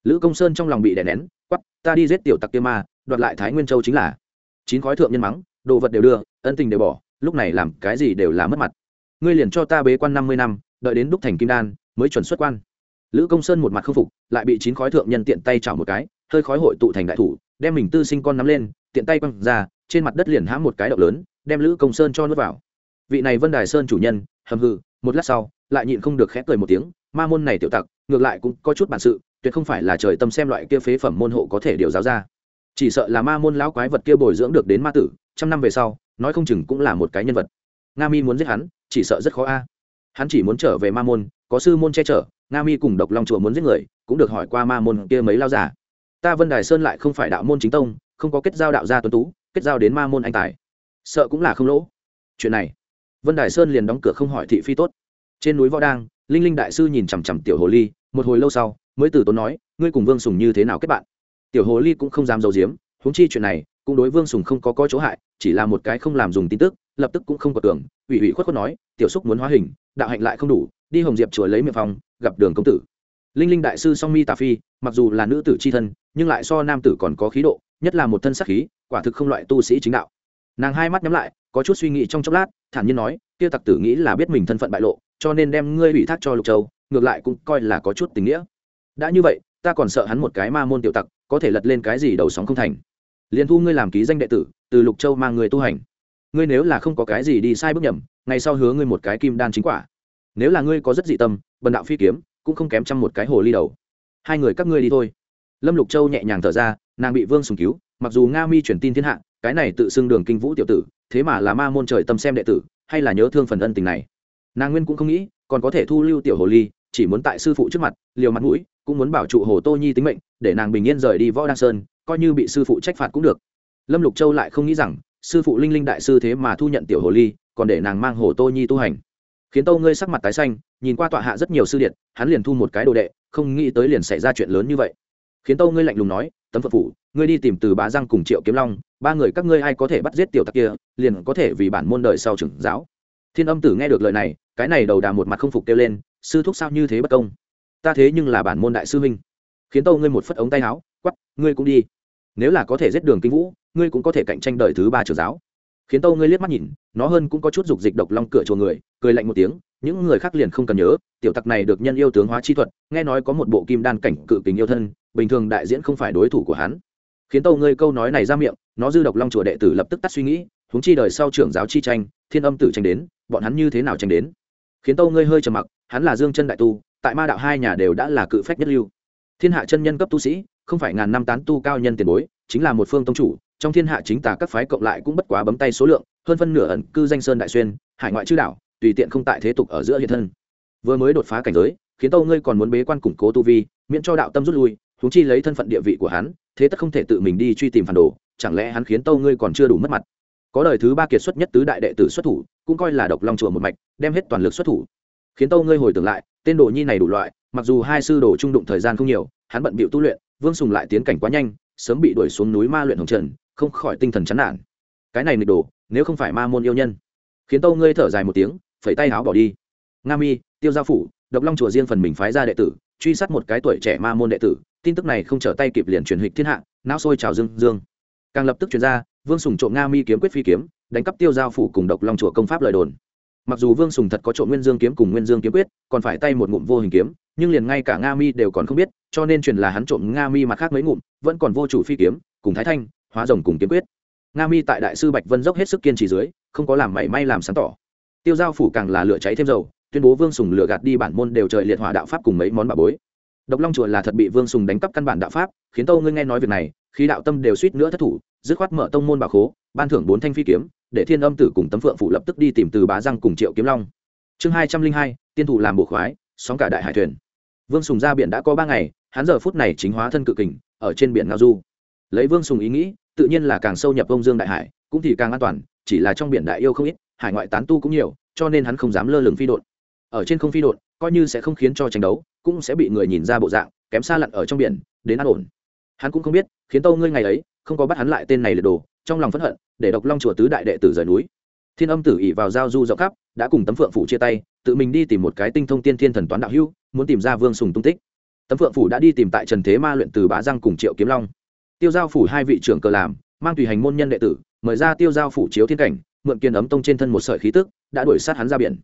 Lữ công sơn trong lòng bị đè nén quắp ta đi giết tiểu tặc kia ma đoạt lại thái nguyên châu chính là. Chín khói thượng nhân mắng, đồ vật đều đưa, ân tình đều bỏ, lúc này làm cái gì đều là mất mặt. Ngươi liền cho ta bế quan năm mươi năm, đợi đến đúc thành kim đan, mới chuẩn xuất quan. Lữ công sơn một mặt không phục, lại bị chín khói thượng nhân tiện tay chảo một cái, hơi khói hội tụ thành đại thủ, đem mình tư sinh con nắm lên, tiện tay quăng ra, trên mặt đất liền hãm một cái động lớn, đem lữ công sơn cho nước vào vị này vân đài sơn chủ nhân, hầm hừ, một lát sau, lại nhịn không được khẽ cười một tiếng, ma môn này tiểu tặc, ngược lại cũng có chút bản sự, tuyệt không phải là trời tâm xem loại kia phế phẩm môn hộ có thể điều giáo ra. Chỉ sợ là ma môn lão quái vật kia bồi dưỡng được đến ma tử, trăm năm về sau, nói không chừng cũng là một cái nhân vật. Nga mi muốn giết hắn, chỉ sợ rất khó a. Hắn chỉ muốn trở về ma môn, có sư môn che chở, nga mi cùng độc long chùa muốn giết người, cũng được hỏi qua ma môn kia mấy lao giả ta vân đài sơn lại không phải đạo môn chính tông, không có kết giao đạo gia tuấn tú, kết giao đến ma môn anh tài. Sợ cũng là không lỗ. Chuyện này vân đài sơn liền đóng cửa không hỏi thị phi tốt. Trên núi võ đang, linh linh đại sư nhìn chằm chằm tiểu hồ ly, một hồi lâu sau, mới từ tốn nói, ngươi cùng vương sùng như thế nào kết bạn? Tiểu hồ ly cũng không dám giấu giếm diếm huống chi chuyện này, cũng đối vương sùng không có có chỗ hại, chỉ là một cái không làm dùng tin tức, lập tức cũng không có tưởng, ủy ủy khuất khuất nói, tiểu xúc muốn hóa hình, đạo hạnh lại không đủ, đi hồng diệp chùa lấy miệng phòng, gặp đường công tử. Linh linh đại sư song mi tà phi, mặc dù là nữ tử c h i thân, nhưng lại so nam tử còn có khí độ, nhất là một thân sắc khí, quả thực không loại tu sĩ chính đạo nàng hai mắt nhắm lại, có chút suy nghĩ trong chốc lát, thản nhiên nói, kia tặc tử nghĩ là biết mình thân phận bại lộ, cho nên đem ngươi ủy thác cho lục châu, ngược lại cũng coi là có chút tình nghĩa. Đã như vậy, ta còn sợ hắn một cái ma môn tiểu tặc, có thể lật lên cái gì đầu sóng không thành. Liền thu ngươi làm ký danh đệ tử, từ lục châu mang người tu hành. Ngươi nếu là không có cái gì đi sai bước nhầm, ngày sau hứa ngươi một cái kim đan chính quả. Nếu là ngươi có rất dị tâm, bần đạo phi kiếm, cũng không kém trăm một cái hồ ly đầu. Hai người các ngươi đi thôi. Lâm lục châu nhẹ nhàng thở ra, nàng bị vương sùng cứu, mặc dù nga mi chuyển tin thiên hạ cái này tự xưng đường kinh vũ tiểu tử, thế mà là ma môn trời tâm xem đệ tử, hay là nhớ thương phần ân tình này. Nàng nguyên cũng không nghĩ, còn có thể thu lưu tiểu hồ ly, chỉ muốn tại sư phụ trước mặt, liều mặt mũi, cũng muốn bảo trụ hồ tô nhi tính mệnh, để nàng bình yên rời đi võ đăng sơn, coi như bị sư phụ trách phạt cũng được. Lâm lục châu lại không nghĩ rằng, sư phụ linh linh đại sư thế mà thu nhận tiểu hồ ly, còn để nàng mang hồ tô nhi tu hành. Khiến tâu ngươi sắc mặt tái xanh, nhìn qua tọa hạ rất nhiều sư điện hắn liền thu một cái đồ đệ, không nghĩ tới liền xảy ra chuyện lớn như vậy khiến tâu ngươi lạnh lùng nói, tấm phật phủ, ngươi đi tìm từ bá giang cùng triệu kiếm long, ba người các ngươi ai có thể bắt giết tiểu tặc kia, liền có thể vì bản môn đời sau trưởng giáo. Thiên âm tử nghe được lời này, cái này đầu đà một mặt không phục kêu lên, sư thúc sao như thế bất công? Ta thế nhưng là bản môn đại sư huynh. Khiến tâu ngươi một phất ống tay áo quắp ngươi cũng đi. Nếu là có thể giết đường kinh vũ, ngươi cũng có thể cạnh tranh đời thứ ba trưởng giáo. Khiến tâu ngươi liếc mắt nhìn, nó hơn cũng có chút dục dịch độc long cửa chùa người, cười lạnh một tiếng, những người khác liền không cần nhớ, tiểu tặc này được nhân yêu tướng hóa chi thuật, nghe nói có một bộ kim đan cảnh cự kính yêu thân bình thường đại diễn không phải đối thủ của hắn. Khiến tâu ngươi câu nói này ra miệng, nó dư độc long chùa đệ tử lập tức tắt suy nghĩ, huống chi đời sau trưởng giáo chi tranh, thiên âm tử tranh đến, bọn hắn như thế nào tranh đến? Khiến tâu ngươi hơi trầm mặc, hắn là dương chân đại tu, tại ma đạo hai nhà đều đã là cự phách nhất lưu. Thiên hạ chân nhân cấp tu sĩ, không phải ngàn năm tán tu cao nhân tiền bối, chính là một phương tông chủ, trong thiên hạ chính tà các phái cộng lại cũng bất quá bấm tay số lượng, hơn phân nửa ẩn cư danh sơn đại xuyên, hải ngoại chư đảo, tùy tiện không tại thế tục ở giữa hiện thân. Vừa mới đột phá cảnh giới, khiến tâu ngươi còn muốn bế quan củng cố tu vi, miễn cho đạo tâm rút lui thúng chi lấy thân phận địa vị của hắn, thế tất không thể tự mình đi truy tìm phản đồ, chẳng lẽ hắn khiến tâu ngươi còn chưa đủ mất mặt? Có đời thứ ba kiệt xuất nhất tứ đại đệ tử xuất thủ, cũng coi là độc long chùa một mạch, đem hết toàn lực xuất thủ. Khiến tâu ngươi hồi tưởng lại, tên đồ nhi này đủ loại, mặc dù hai sư đồ trung đụng thời gian không nhiều, hắn bận bịu tu luyện, vương sùng lại tiến cảnh quá nhanh, sớm bị đuổi xuống núi ma luyện hồng trần, không khỏi tinh thần chán nản. Cái này nghịch đồ, nếu không phải ma môn yêu nhân. Khiến tâu ngươi thở dài một tiếng, phẩy tay áo bỏ đi. Nga mi, tiêu gia phủ, độc long chùa riêng phần mình phái ra đệ tử truy sát một cái tuổi trẻ ma môn đệ tử, tin tức này không trở tay kịp liền truyền hịch thiên hạ, não sôi trào dương dương. Càng lập tức truyền ra, vương sùng trộm nga mi kiếm quyết phi kiếm, đánh cắp tiêu giao phủ cùng độc long chùa công pháp lời đồn. Mặc dù vương sùng thật có trộm nguyên dương kiếm cùng nguyên dương kiếm quyết, còn phải tay một ngụm vô hình kiếm, nhưng liền ngay cả nga mi đều còn không biết, cho nên truyền là hắn trộm nga mi mặt khác mấy ngụm, vẫn còn vô chủ phi kiếm, cùng thái thanh, hóa rồng cùng kiếm quyết. Nga mi tại đại sư bạch vân dốc hết sức kiên trì dưới, không có làm mảy may làm sáng tỏ. Tiêu giao phủ càng là lửa cháy thêm dầu tuyên bố vương sùng lửa gạt đi bản môn đều trời liệt hỏa đạo pháp cùng mấy món bà bối. Độc long chùa là thật bị vương sùng đánh cắp căn bản đạo pháp, khiến tâu ngươi nghe nói việc này khi đạo tâm đều suýt nữa thất thủ, dứt khoát mở tông môn bà khố, ban thưởng bốn thanh phi kiếm, để thiên âm tử cùng tấm phượng phụ lập tức đi tìm từ bá răng cùng triệu kiếm long. Chương hai trăm linh hai, tiên thủ làm bộ khoái, sóng cả đại hải thuyền. Vương sùng ra biển đã có ba ngày, hắn giờ phút này chính hóa thân cự kình, ở trên biển ngao du. Lấy vương sùng ý nghĩ, tự nhiên là càng sâu nhập ông dương đại hải, cũng thì càng an toàn, chỉ là trong biển đại yêu không ít, hải ngoại tán tu cũng nhiều, cho nên hắn không dám lơ lửng phi đột ở trên không phi đột coi như sẽ không khiến cho tranh đấu, cũng sẽ bị người nhìn ra bộ dạng, kém xa lặn ở trong biển, đến an ổn. Hắn cũng không biết, khiến tâu ngươi ngày ấy, không có bắt hắn lại tên này lật đồ, trong lòng phẫn hận, để độc long chùa tứ đại đệ tử rời núi. Thiên âm tử ỉ vào giao du rộng khắp, đã cùng tấm phượng phủ chia tay, tự mình đi tìm một cái tinh thông tiên thiên thần toán đạo hưu muốn tìm ra vương sùng tung tích. Tấm phượng phủ đã đi tìm tại trần thế ma luyện từ bá răng cùng triệu kiếm long. Tiêu giao phủ hai vị trưởng cờ làm, mang tùy hành môn nhân đệ tử, mời ra tiêu giao phủ chiếu thiên cảnh, mượn kiên ấm tông trên thân một sợi khí tức, đã đuổi sát hắn ra biển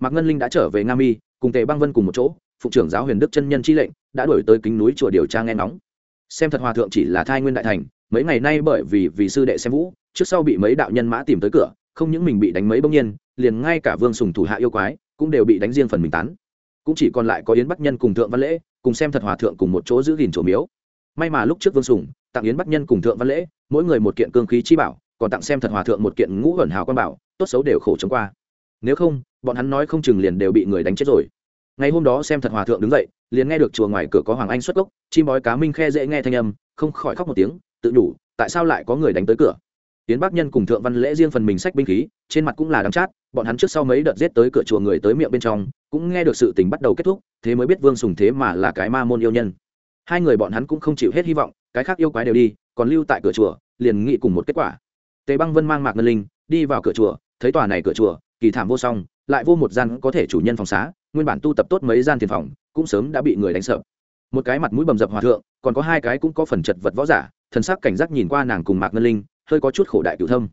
mạc ngân linh đã trở về nga mi, cùng tề băng vân cùng một chỗ phụ trưởng giáo huyền đức chân nhân chi lệnh, đã đuổi tới kính núi chùa điều tra nghe nóng xem thật hòa thượng chỉ là thai nguyên đại thành, mấy ngày nay bởi vì vì sư đệ xem vũ, trước sau bị mấy đạo nhân mã tìm tới cửa, không những mình bị đánh mấy bỗng nhiên, liền ngay cả vương sùng thủ hạ yêu quái, cũng đều bị đánh riêng phần mình tán. Cũng chỉ còn lại có yến bắc nhân cùng thượng văn lễ, cùng xem thật hòa thượng cùng một chỗ giữ gìn chỗ miếu. May mà lúc trước vương sùng, tặng yến bắc nhân cùng thượng văn lễ, mỗi người một kiện cương khí chi bảo, còn tặng xem thật hòa thượng một kiện ngũ hẩn hào quan bảo, tốt xấu đều khổ chống qua nếu không, bọn hắn nói không chừng liền đều bị người đánh chết rồi. Ngày hôm đó xem thật hòa thượng đứng dậy, liền nghe được chùa ngoài cửa có hoàng anh xuất gốc, chim bói cá minh khe dễ nghe thanh âm, không khỏi khóc một tiếng, tự nhủ, tại sao lại có người đánh tới cửa? Tiến bác nhân cùng thượng văn lễ riêng phần mình sách binh khí, trên mặt cũng là đắng chát, bọn hắn trước sau mấy đợt giết tới cửa chùa người tới miệng bên trong, cũng nghe được sự tình bắt đầu kết thúc, thế mới biết vương sùng thế mà là cái ma môn yêu nhân. Hai người bọn hắn cũng không chịu hết hy vọng, cái khác yêu quái đều đi, còn lưu tại cửa chùa, liền nghị cùng một kết quả. Tề băng vân mang mạc ngân linh, đi vào cửa chùa, thấy tòa này cửa chùa kỳ thảm vô song, lại vô một gian có thể chủ nhân phòng xá, nguyên bản tu tập tốt mấy gian tiền phòng, cũng sớm đã bị người đánh sợ. Một cái mặt mũi bầm dập hòa thượng, còn có hai cái cũng có phần chật vật võ giả, thần sắc cảnh giác nhìn qua nàng cùng mạc ngân linh, hơi có chút khổ đại cựu thâm.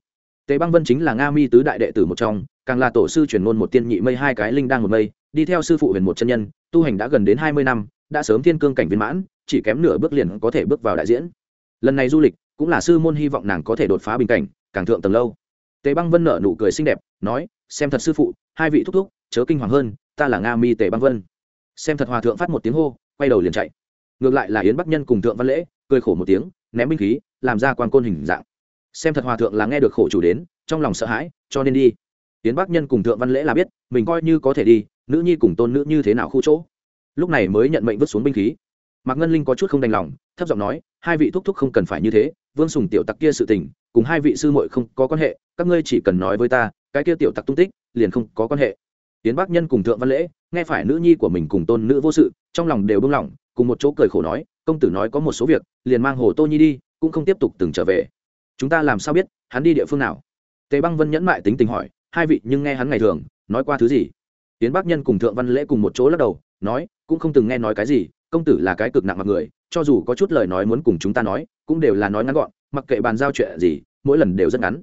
Tề băng vân chính là nga mi tứ đại đệ tử một trong, càng là tổ sư truyền ngôn một tiên nhị mây hai cái linh đang một mây, đi theo sư phụ huyền một chân nhân, tu hành đã gần đến hai mươi năm, đã sớm thiên cương cảnh viên mãn, chỉ kém nửa bước liền có thể bước vào đại diễn. Lần này du lịch, cũng là sư môn hy vọng nàng có thể đột phá bình cảnh, càng thượng tầng lâu tề băng vân nở nụ cười xinh đẹp, nói, xem thật sư phụ, hai vị thúc thúc, chớ kinh hoàng hơn, ta là nga mi tề băng vân. Xem thật hòa thượng phát một tiếng hô, quay đầu liền chạy. Ngược lại là yến bắc nhân cùng thượng văn lễ, cười khổ một tiếng, ném binh khí, làm ra quan côn hình dạng. Xem thật hòa thượng là nghe được khổ chủ đến, trong lòng sợ hãi, cho nên đi. Yến bắc nhân cùng thượng văn lễ là biết, mình coi như có thể đi, nữ nhi cùng tôn nữ như thế nào khu chỗ. Lúc này mới nhận mệnh vứt xuống binh khí. Mạc ngân linh có chút không đành lòng, thấp giọng nói, hai vị thúc thúc không cần phải như thế vương sùng tiểu tặc kia sự tình, cùng hai vị sư muội không có quan hệ, các ngươi chỉ cần nói với ta, cái kia tiểu tặc tung tích, liền không có quan hệ. Tiến bắc nhân cùng thượng văn lễ, nghe phải nữ nhi của mình cùng tôn nữ vô sự, trong lòng đều bưng lỏng, cùng một chỗ cười khổ nói, công tử nói có một số việc, liền mang hồ tô nhi đi, cũng không tiếp tục từng trở về. Chúng ta làm sao biết, hắn đi địa phương nào? Tề băng vân nhẫn mại tính tình hỏi, hai vị nhưng nghe hắn ngày thường, nói qua thứ gì? Tiến bắc nhân cùng thượng văn lễ cùng một chỗ lắc đầu, nói, cũng không từng nghe nói cái gì, công tử là cái cực nặng mặt người cho dù có chút lời nói muốn cùng chúng ta nói, cũng đều là nói ngắn gọn, mặc kệ bàn giao chuyện gì, mỗi lần đều rất ngắn.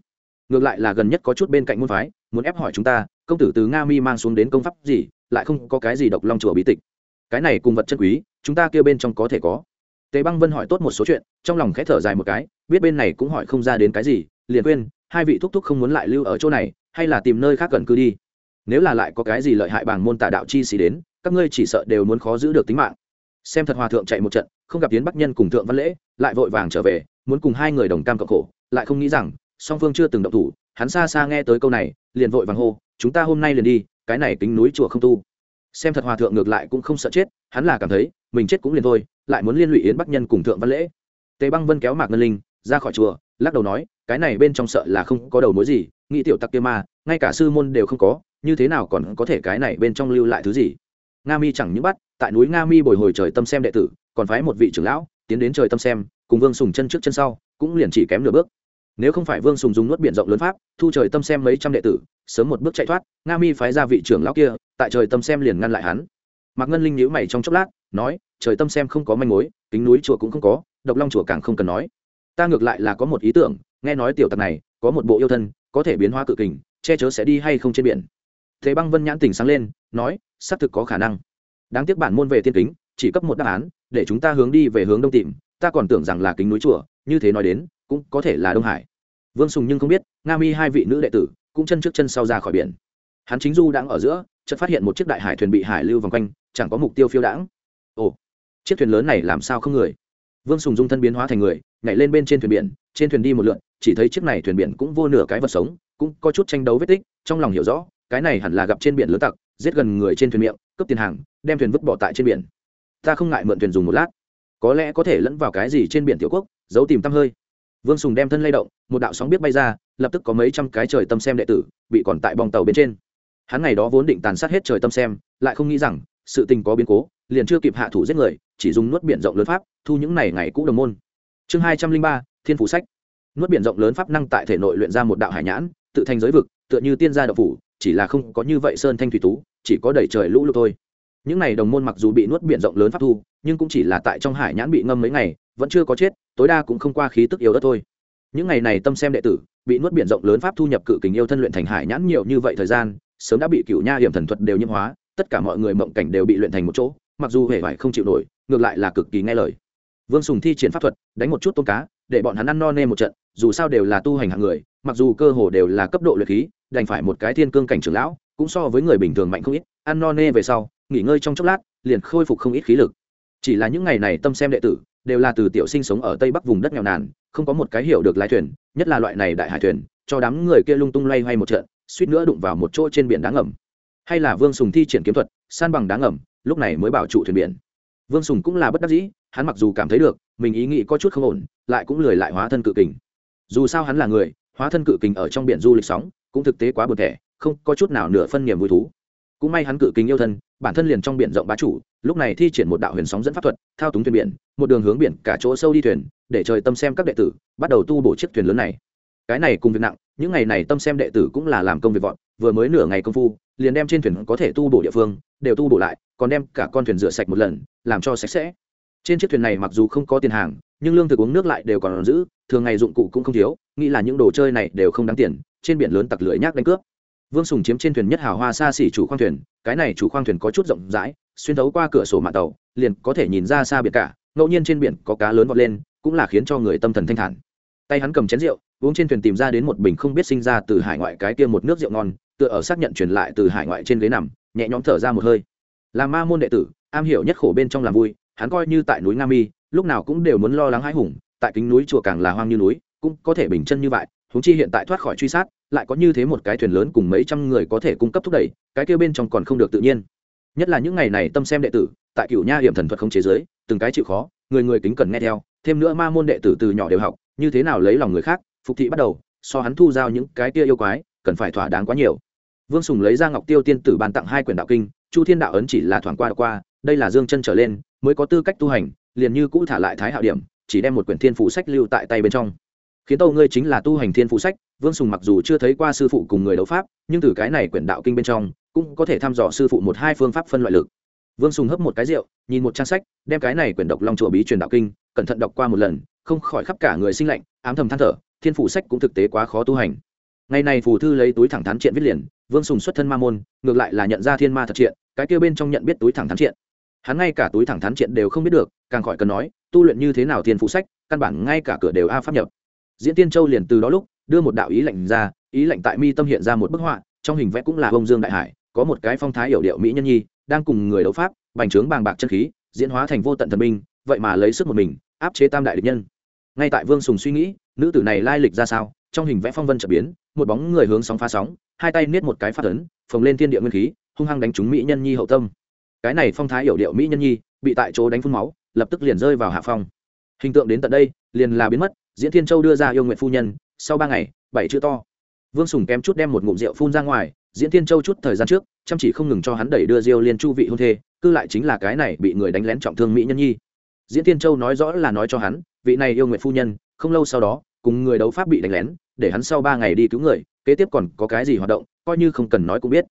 Ngược lại là gần nhất có chút bên cạnh môn phái, muốn ép hỏi chúng ta, công tử từ nga mi mang xuống đến công pháp gì, lại không có cái gì độc long chùa bí tịch. Cái này cùng vật chân quý, chúng ta kêu bên trong có thể có. Tề băng vân hỏi tốt một số chuyện, trong lòng khẽ thở dài một cái, biết bên này cũng hỏi không ra đến cái gì, liền quên, hai vị thúc thúc không muốn lại lưu ở chỗ này, hay là tìm nơi khác cần cư đi. Nếu là lại có cái gì lợi hại bằng môn tà đạo chi sĩ đến, các ngươi chỉ sợ đều muốn khó giữ được tính mạng. Xem thật hòa thượng chạy một trận không gặp tiến bắc nhân cùng thượng văn lễ, lại vội vàng trở về, muốn cùng hai người đồng cam cộng khổ, lại không nghĩ rằng, song phương chưa từng động thủ, hắn xa xa nghe tới câu này, liền vội vàng hô, chúng ta hôm nay liền đi, cái này kính núi chùa không tu. Xem thật hòa thượng ngược lại cũng không sợ chết, hắn là cảm thấy, mình chết cũng liền thôi, lại muốn liên lụy yến bắc nhân cùng thượng văn lễ. Tề băng vân kéo mạc ngân linh, ra khỏi chùa, lắc đầu nói, cái này bên trong sợ là không có đầu mối gì, nghĩ tiểu tặc kia mà, ngay cả sư môn đều không có, như thế nào còn có thể cái này bên trong lưu lại thứ gì? Nga mi chẳng những bắt, tại núi nga mi bồi hồi trời tâm xem đệ tử còn phái một vị trưởng lão tiến đến trời tâm xem, cùng vương sùng chân trước chân sau, cũng liền chỉ kém nửa bước. Nếu không phải vương sùng dùng nuốt biển rộng lớn pháp, thu trời tâm xem mấy trăm đệ tử, sớm một bước chạy thoát, nga mi phái ra vị trưởng lão kia, tại trời tâm xem liền ngăn lại hắn. Mạc ngân linh nhíu mày trong chốc lát, nói, trời tâm xem không có manh mối, kính núi chùa cũng không có, độc long chùa càng không cần nói. Ta ngược lại là có một ý tưởng, nghe nói tiểu tặc này, có một bộ yêu thân, có thể biến hóa cự kình, che chở sẽ đi hay không trên biển. Thế băng vân nhãn tỉnh sáng lên, nói, xác thực có khả năng. Đáng tiếc bản môn về tiên kính chỉ cấp một đáp án, để chúng ta hướng đi về hướng đông tìm, ta còn tưởng rằng là kính núi chùa, như thế nói đến, cũng có thể là đông hải. Vương sùng nhưng không biết, nga mi hai vị nữ đệ tử, cũng chân trước chân sau ra khỏi biển. Hắn chính du đang ở giữa, chợt phát hiện một chiếc đại hải thuyền bị hải lưu vòng quanh, chẳng có mục tiêu phiêu đãng. Ồ, chiếc thuyền lớn này làm sao không người? Vương sùng dung thân biến hóa thành người, nhảy lên bên trên thuyền biển, trên thuyền đi một lượn, chỉ thấy chiếc này thuyền biển cũng vô nửa cái vật sống, cũng có chút tranh đấu vết tích, trong lòng hiểu rõ, cái này hẳn là gặp trên biển lớn tặc, giết gần người trên thuyền miệng, cướp tiền hàng, đem thuyền vứt bỏ tại trên biển ta không ngại mượn thuyền dùng một lát. Có lẽ có thể lẫn vào cái gì trên biển tiểu quốc, giấu tìm tăm hơi. Vương sùng đem thân lay động, một đạo sóng biết bay ra, lập tức có mấy trăm cái trời tâm xem đệ tử, bị còn tại bong tàu bên trên. Hắn ngày đó vốn định tàn sát hết trời tâm xem, lại không nghĩ rằng, sự tình có biến cố, liền chưa kịp hạ thủ giết người, chỉ dùng nuốt biển rộng lớn pháp, thu những này ngày cũ đồng môn. Chương hai trăm linh ba, thiên phủ sách. Nuốt biển rộng lớn pháp năng tại thể nội luyện ra một đạo hải nhãn, tự thành giới vực, tựa như tiên gia đậu phủ, chỉ là không có như vậy sơn thanh thủy tú, chỉ có đẩy trời lũ lụt thôi những này đồng môn mặc dù bị nuốt biển rộng lớn pháp thu, nhưng cũng chỉ là tại trong hải nhãn bị ngâm mấy ngày, vẫn chưa có chết, tối đa cũng không qua khí tức yếu đất thôi. Những ngày này tâm xem đệ tử, bị nuốt biển rộng lớn pháp thu nhập cự kình yêu thân luyện thành hải nhãn nhiều như vậy thời gian, sớm đã bị cựu nha hiểm thần thuật đều nhiễm hóa, tất cả mọi người mộng cảnh đều bị luyện thành một chỗ, mặc dù hề vải không chịu nổi, ngược lại là cực kỳ nghe lời. Vương sùng thi triển pháp thuật, đánh một chút tôm cá, để bọn hắn ăn no nê một trận, dù sao đều là tu hành hạng người, mặc dù cơ hồ đều là cấp độ luyện khí, đành phải một cái thiên cương cảnh trưởng lão, cũng so với người bình thường mạnh không ít, ăn no nê về sau nghỉ ngơi trong chốc lát, liền khôi phục không ít khí lực. Chỉ là những ngày này tâm xem đệ tử đều là từ tiểu sinh sống ở tây bắc vùng đất nghèo nàn, không có một cái hiểu được lái thuyền, nhất là loại này đại hải thuyền, cho đám người kia lung tung loay hoay một trận, suýt nữa đụng vào một chỗ trên biển đá ngầm. Hay là vương sùng thi triển kiếm thuật, san bằng đá ngầm, lúc này mới bảo trụ thuyền biển. Vương sùng cũng là bất đắc dĩ, hắn mặc dù cảm thấy được, mình ý nghĩ có chút không ổn, lại cũng lười lại hóa thân cự kình. Dù sao hắn là người, hóa thân cự kình ở trong biển du lịch sóng, cũng thực tế quá buồn thẻ, không có chút nào nửa phân niềm vui thú. Cũng may hắn cự kình yêu thân bản thân liền trong biển rộng bá chủ, lúc này thi triển một đạo huyền sóng dẫn pháp thuật, thao túng thuyền biển, một đường hướng biển cả chỗ sâu đi thuyền, để trời tâm xem các đệ tử, bắt đầu tu bổ chiếc thuyền lớn này. Cái này cùng việc nặng, những ngày này tâm xem đệ tử cũng là làm công việc vọt, vừa mới nửa ngày công phu, liền đem trên thuyền có thể tu bổ địa phương, đều tu bổ lại, còn đem cả con thuyền rửa sạch một lần, làm cho sạch sẽ. Trên chiếc thuyền này mặc dù không có tiền hàng, nhưng lương thực uống nước lại đều còn giữ, thường ngày dụng cụ cũng không thiếu, nghĩ là những đồ chơi này đều không đáng tiền, trên biển lớn tặc lưỡi nhác đánh cướp vương sùng chiếm trên thuyền nhất hào hoa xa xỉ chủ khoang thuyền, cái này chủ khoang thuyền có chút rộng rãi, xuyên thấu qua cửa sổ mạng tàu, liền có thể nhìn ra xa biển cả, ngẫu nhiên trên biển có cá lớn vọt lên, cũng là khiến cho người tâm thần thanh thản. Tay hắn cầm chén rượu, uống trên thuyền tìm ra đến một bình không biết sinh ra từ hải ngoại cái kia một nước rượu ngon, tựa ở xác nhận truyền lại từ hải ngoại trên ghế nằm, nhẹ nhõm thở ra một hơi. Là ma môn đệ tử, am hiểu nhất khổ bên trong làm vui, hắn coi như tại núi nga mi, lúc nào cũng đều muốn lo lắng hãi hùng, tại kính núi chùa càng là hoang như núi, cũng có thể bình chân như vậy huống chi hiện tại thoát khỏi truy sát, lại có như thế một cái thuyền lớn cùng mấy trăm người có thể cung cấp thúc đẩy, cái kia bên trong còn không được tự nhiên. Nhất là những ngày này tâm xem đệ tử, tại cửu nha hiểm thần thuật không chế giới, từng cái chịu khó, người người kính cần nghe theo, thêm nữa ma môn đệ tử từ nhỏ đều học, như thế nào lấy lòng người khác, phục thị bắt đầu, so hắn thu giao những cái kia yêu quái, cần phải thỏa đáng quá nhiều. Vương sùng lấy ra ngọc tiêu tiên tử bàn tặng hai quyển đạo kinh, chu thiên đạo ấn chỉ là thoảng qua qua, đây là dương chân trở lên, mới có tư cách tu hành, liền như cũ thả lại thái hạo điểm, chỉ đem một quyển thiên phụ sách lưu tại tay bên trong khiến tâu ngươi chính là tu hành thiên phủ sách, vương sùng mặc dù chưa thấy qua sư phụ cùng người đấu pháp, nhưng từ cái này quyển đạo kinh bên trong, cũng có thể thăm dò sư phụ một hai phương pháp phân loại lực. Vương sùng hấp một cái rượu, nhìn một trang sách, đem cái này quyển độc long chùa bí truyền đạo kinh, cẩn thận đọc qua một lần, không khỏi khắp cả người sinh lạnh, ám thầm than thở, thiên phủ sách cũng thực tế quá khó tu hành. Ngày này phù thư lấy túi thẳng thắn triện viết liền, vương sùng xuất thân ma môn, ngược lại là nhận ra thiên ma thật triện, cái kia bên trong nhận biết túi thẳng thắn triện. Hắn ngay cả túi thẳng thắn triện đều không biết được, càng khỏi cần nói, tu luyện như thế nào thiên phụ sách, căn bản ngay cả cửa đều a pháp nhập diễn tiên châu liền từ đó lúc, đưa một đạo ý lệnh ra, ý lệnh tại mi tâm hiện ra một bức họa, trong hình vẽ cũng là bông dương đại hải, có một cái phong thái hiểu điệu mỹ nhân nhi, đang cùng người đấu pháp, bành trướng bàng bạc chân khí, diễn hóa thành vô tận thần binh, vậy mà lấy sức một mình, áp chế tam đại địch nhân. Ngay tại vương sùng suy nghĩ, nữ tử này lai lịch ra sao, trong hình vẽ phong vân trợ biến, một bóng người hướng sóng phá sóng, hai tay niết một cái phát ấn, phồng lên thiên địa nguyên khí, hung hăng đánh trúng mỹ nhân nhi hậu tâm. Cái này phong thái hiểu điệu mỹ nhân nhi, bị tại chỗ đánh phun máu, lập tức liền rơi vào hạ phong. Hình tượng đến tận đây, liền là biến mất diễn thiên châu đưa ra yêu nguyện phu nhân, sau ba ngày, bảy chữ to. Vương sùng kém chút đem một ngụm rượu phun ra ngoài, diễn thiên châu chút thời gian trước, chăm chỉ không ngừng cho hắn đẩy đưa diêu liên chu vị hôn thê cư lại chính là cái này bị người đánh lén trọng thương mỹ nhân nhi. Diễn thiên châu nói rõ là nói cho hắn, vị này yêu nguyện phu nhân, không lâu sau đó, cùng người đấu pháp bị đánh lén, để hắn sau ba ngày đi cứu người, kế tiếp còn có cái gì hoạt động, coi như không cần nói cũng biết.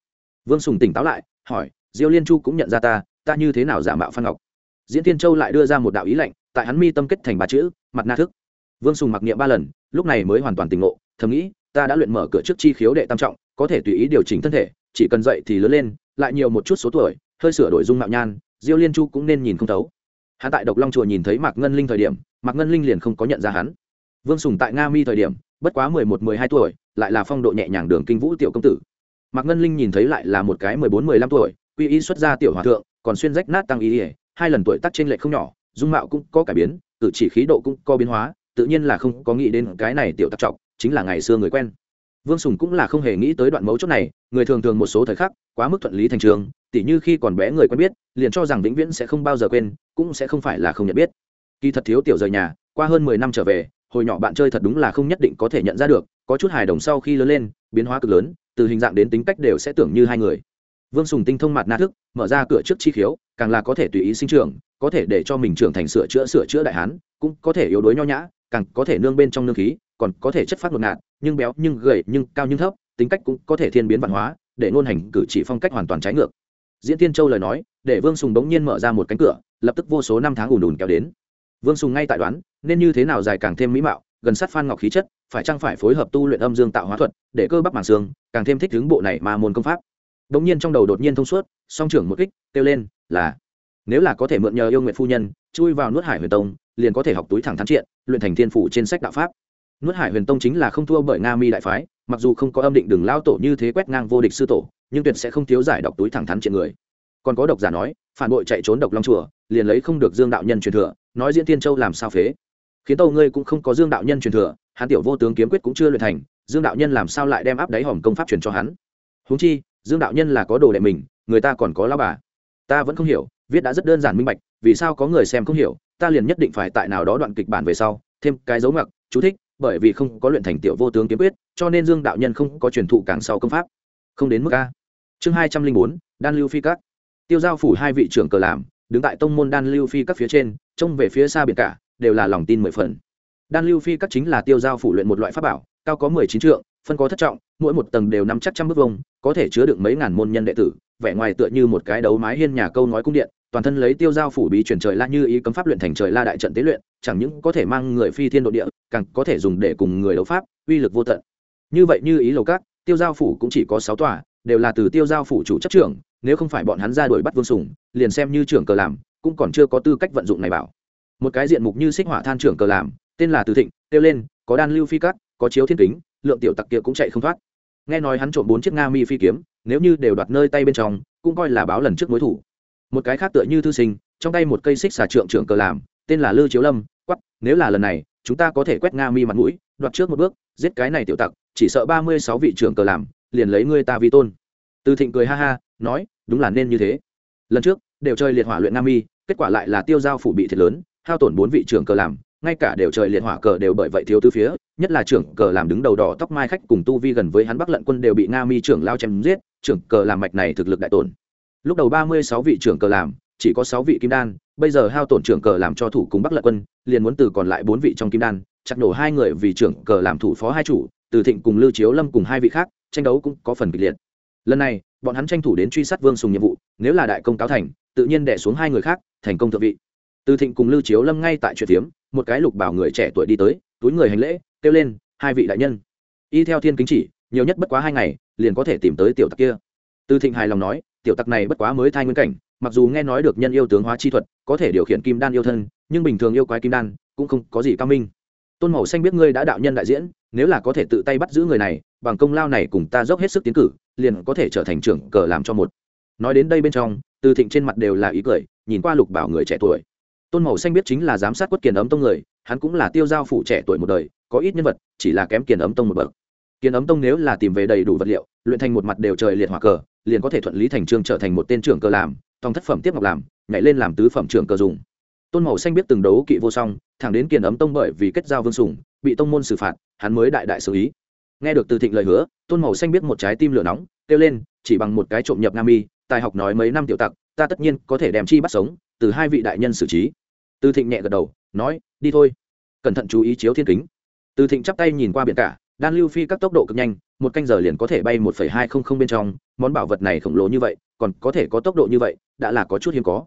Vương sùng tỉnh táo lại, hỏi, diêu liên chu cũng nhận ra ta ta như thế nào giả mạo phan ngọc? Diễn thiên châu lại đưa ra một đạo ý lệnh tại hắn mi tâm kết thành ba chữ, mặt na thức vương sùng mặc niệm ba lần, lúc này mới hoàn toàn tỉnh ngộ, thầm nghĩ, ta đã luyện mở cửa trước chi khiếu đệ tam trọng, có thể tùy ý điều chỉnh thân thể, chỉ cần dậy thì lớn lên, lại nhiều một chút số tuổi, hơi sửa đổi dung mạo nhan, diêu liên chu cũng nên nhìn không thấu. Hắn tại độc long chùa nhìn thấy mạc ngân linh thời điểm, mạc ngân linh liền không có nhận ra hắn. Vương sùng tại nga mi thời điểm, bất quá mười một, mười hai tuổi, lại là phong độ nhẹ nhàng đường kinh vũ tiểu công tử. Mạc ngân linh nhìn thấy lại là một cái mười bốn, mười lăm tuổi, quy y xuất gia tiểu hòa thượng, còn xuyên rách nát tăng ý ỉa hai lần tuổi tắc trên lệ không nhỏ, dung mạo cũng có cải biến, cử chỉ khí độ cũng có biến hóa tự nhiên là không có nghĩ đến cái này tiểu tặc trọng chính là ngày xưa người quen. Vương sùng cũng là không hề nghĩ tới đoạn mấu chốt này, người thường thường một số thời khắc, quá mức thuận lý thành trường, tỉ như khi còn bé người quen biết, liền cho rằng vĩnh viễn sẽ không bao giờ quên, cũng sẽ không phải là không nhận biết. Kỳ thật thiếu tiểu rời nhà, qua hơn mười năm trở về, hồi nhỏ bạn chơi thật đúng là không nhất định có thể nhận ra được, có chút hài đồng sau khi lớn lên, biến hóa cực lớn, từ hình dạng đến tính cách đều sẽ tưởng như hai người. Vương sùng tinh thông mặt na thức, mở ra cửa trước chi khiếu, càng là có thể tùy ý sinh trưởng, có thể để cho mình trưởng thành sửa chữa sửa chữa đại hán, cũng có thể yếu đuối nho nhã càng có thể nương bên trong nương khí, còn có thể chất phát ngột ngạt, nhưng béo, nhưng gầy, nhưng cao, nhưng thấp, tính cách cũng có thể thiên biến văn hóa, để ngôn hành cử chỉ phong cách hoàn toàn trái ngược. Diễn tiên châu lời nói, để vương sùng bỗng nhiên mở ra một cánh cửa, lập tức vô số năm tháng ùn ùn kéo đến. Vương sùng ngay tại đoán, nên như thế nào dài càng thêm mỹ mạo, gần sát phan ngọc khí chất, phải chăng phải phối hợp tu luyện âm dương tạo hóa thuật, để cơ bắp màng xương, càng thêm thích hướng bộ này mà môn công pháp. Đ ỗ n g nhiên trong đầu đột nhiên thông suốt, song trưởng một kích, kêu lên, là, nếu là có thể mượn nhờ yêu nguyện phu nhân, chui vào nuốt hải huyền tông liền có thể học túi thẳng thắn triện, luyện thành thiên phủ trên sách đạo pháp. Nuốt hải huyền tông chính là không thua bởi nga mi đại phái, mặc dù không có âm định đừng lao tổ như thế quét ngang vô địch sư tổ, nhưng tuyệt sẽ không thiếu giải đọc túi thẳng thắn triện người. Còn có độc giả nói, phản bội chạy trốn độc long chùa, liền lấy không được dương đạo nhân truyền thừa, nói diễn tiên châu làm sao phế. Khiến tâu ngươi cũng không có dương đạo nhân truyền thừa, hắn tiểu vô tướng kiếm quyết cũng chưa luyện thành, dương đạo nhân làm sao lại đem áp đáy hòm công pháp truyền cho hắn? Húng chi, dương đạo nhân là có đồ đệ mình, người ta còn có lao bà ta vẫn không hiểu, viết đã rất đơn giản minh bạch, vì sao có người xem không hiểu, ta liền nhất định phải tại nào đó đoạn kịch bản về sau, thêm cái dấu ngoặc, chú thích, bởi vì không có luyện thành tiểu vô tướng kiếm quyết, cho nên dương đạo nhân không có truyền thụ càng sau công pháp. Không đến mức a. Chương hai trăm linh bốn, đan lưu phi các. Tiêu giao phủ hai vị trưởng cờ làm, đứng tại tông môn đan lưu phi các phía trên, trông về phía xa biển cả, đều là lòng tin mười phần. Đan lưu phi các chính là tiêu giao phủ luyện một loại pháp bảo, cao có mười chín trượng, phân có thất trọng, mỗi một tầng đều năm chắc trăm bước vông có thể chứa được mấy ngàn môn nhân đệ tử vẻ ngoài tựa như một cái đấu mái hiên nhà câu nói cung điện, toàn thân lấy tiêu giao phủ bí chuyển trời la như ý cấm pháp luyện thành trời la đại trận tế luyện, chẳng những có thể mang người phi thiên độ địa, càng có thể dùng để cùng người đấu pháp, uy lực vô tận. Như vậy như ý lầu các, tiêu giao phủ cũng chỉ có sáu tòa, đều là từ tiêu giao phủ chủ chấp trưởng, nếu không phải bọn hắn ra đuổi bắt vương sùng liền xem như trưởng cờ làm, cũng còn chưa có tư cách vận dụng này bảo. Một cái diện mục như xích hỏa than trưởng cờ làm, tên là từ thịnh, kêu lên, có đan lưu phi cắt có chiếu thiên kính, lượng tiểu tặc kia cũng chạy không thoát. Nghe nói hắn trộm bốn chiếc nga mi phi kiếm nếu như đều đoạt nơi tay bên trong, cũng coi là báo lần trước mối thủ. Một cái khác tựa như thư sinh, trong tay một cây xích xà trượng trưởng cờ làm, tên là lư chiếu lâm quắp nếu là lần này, chúng ta có thể quét nga mi mặt mũi, đoạt trước một bước, giết cái này tiểu tặc, chỉ sợ ba mươi sáu vị trưởng cờ làm, liền lấy ngươi ta vi tôn. Từ thịnh cười ha ha, nói, đúng là nên như thế. Lần trước, đều chơi liệt hỏa luyện nga mi, kết quả lại là tiêu giao phủ bị thiệt lớn, hao tổn bốn vị trưởng cờ làm, ngay cả đều trời liệt hỏa cờ đều bởi vậy thiếu tư phía, nhất là trưởng cờ làm đứng đầu đỏ tóc mai khách cùng tu vi gần với hắn bắc lận quân đều bị nga mi trưởng lao chém giết trưởng cờ làm mạch này thực lực đại tổn. Lúc đầu ba mươi sáu vị trưởng cờ làm, chỉ có sáu vị kim đan, bây giờ hao tổn trưởng cờ làm cho thủ cùng bắc lận quân, liền muốn từ còn lại bốn vị trong kim đan, chặt nổ hai người vì trưởng cờ làm thủ phó hai chủ, từ thịnh cùng lưu chiếu lâm cùng hai vị khác, tranh đấu cũng có phần kịch liệt. Lần này, bọn hắn tranh thủ đến truy sát vương sùng nhiệm vụ, nếu là đại công cáo thành, tự nhiên đẻ xuống hai người khác, thành công thượng vị. Từ thịnh cùng lưu chiếu lâm ngay tại chuyện tiếm, một cái lục bảo người trẻ tuổi đi tới, túi người hành lễ, kêu lên, hai vị đại nhân. Y theo thiên kính chỉ nhiều nhất bất quá hai ngày, liền có thể tìm tới tiểu tặc kia. Từ thịnh hài lòng nói, tiểu tặc này bất quá mới thai nguyên cảnh, mặc dù nghe nói được nhân yêu tướng hóa chi thuật, có thể điều khiển kim đan yêu thân, nhưng bình thường yêu quái kim đan, cũng không có gì cao minh. Tôn màu xanh biết ngươi đã đạo nhân đại diễn, nếu là có thể tự tay bắt giữ người này, bằng công lao này cùng ta dốc hết sức tiến cử, liền có thể trở thành trưởng cờ làm cho một. Nói đến đây bên trong từ thịnh trên mặt đều là ý cười, nhìn qua lục bảo người trẻ tuổi. Tôn màu xanh biết chính là giám sát quất kiền ấm tông người, hắn cũng là tiêu giao phủ trẻ tuổi một đời, có ít nhân vật, chỉ là kém kiền ấm tông một bậc kiền ấm tông nếu là tìm về đầy đủ vật liệu, luyện thành một mặt đều trời liệt hỏa cờ, liền có thể thuận lý thành trương trở thành một tên trưởng cờ làm, tòng thất phẩm tiếp ngọc làm, nhảy lên làm tứ phẩm trưởng cờ dùng. Tôn màu xanh biết từng đấu kỵ vô song, thẳng đến kiền ấm tông bởi vì kết giao vương sùng, bị tông môn xử phạt, hắn mới đại đại xử ý. Nghe được từ thịnh lời hứa, tôn màu xanh biết một trái tim lửa nóng, kêu lên, chỉ bằng một cái trộm nhập nam mi tài học nói mấy năm tiểu tặc, ta tất nhiên có thể đem chi bắt sống, từ hai vị đại nhân xử trí. Từ thịnh nhẹ gật đầu, nói, đi thôi. Cẩn thận chú ý chiếu thiên kính. Từ thịnh chắp tay nhìn qua biển cả đan lưu phi các tốc độ cực nhanh, một canh giờ liền có thể bay một phẩy hai không không bên trong, món bảo vật này khổng lồ như vậy, còn có thể có tốc độ như vậy, đã là có chút hiếm có.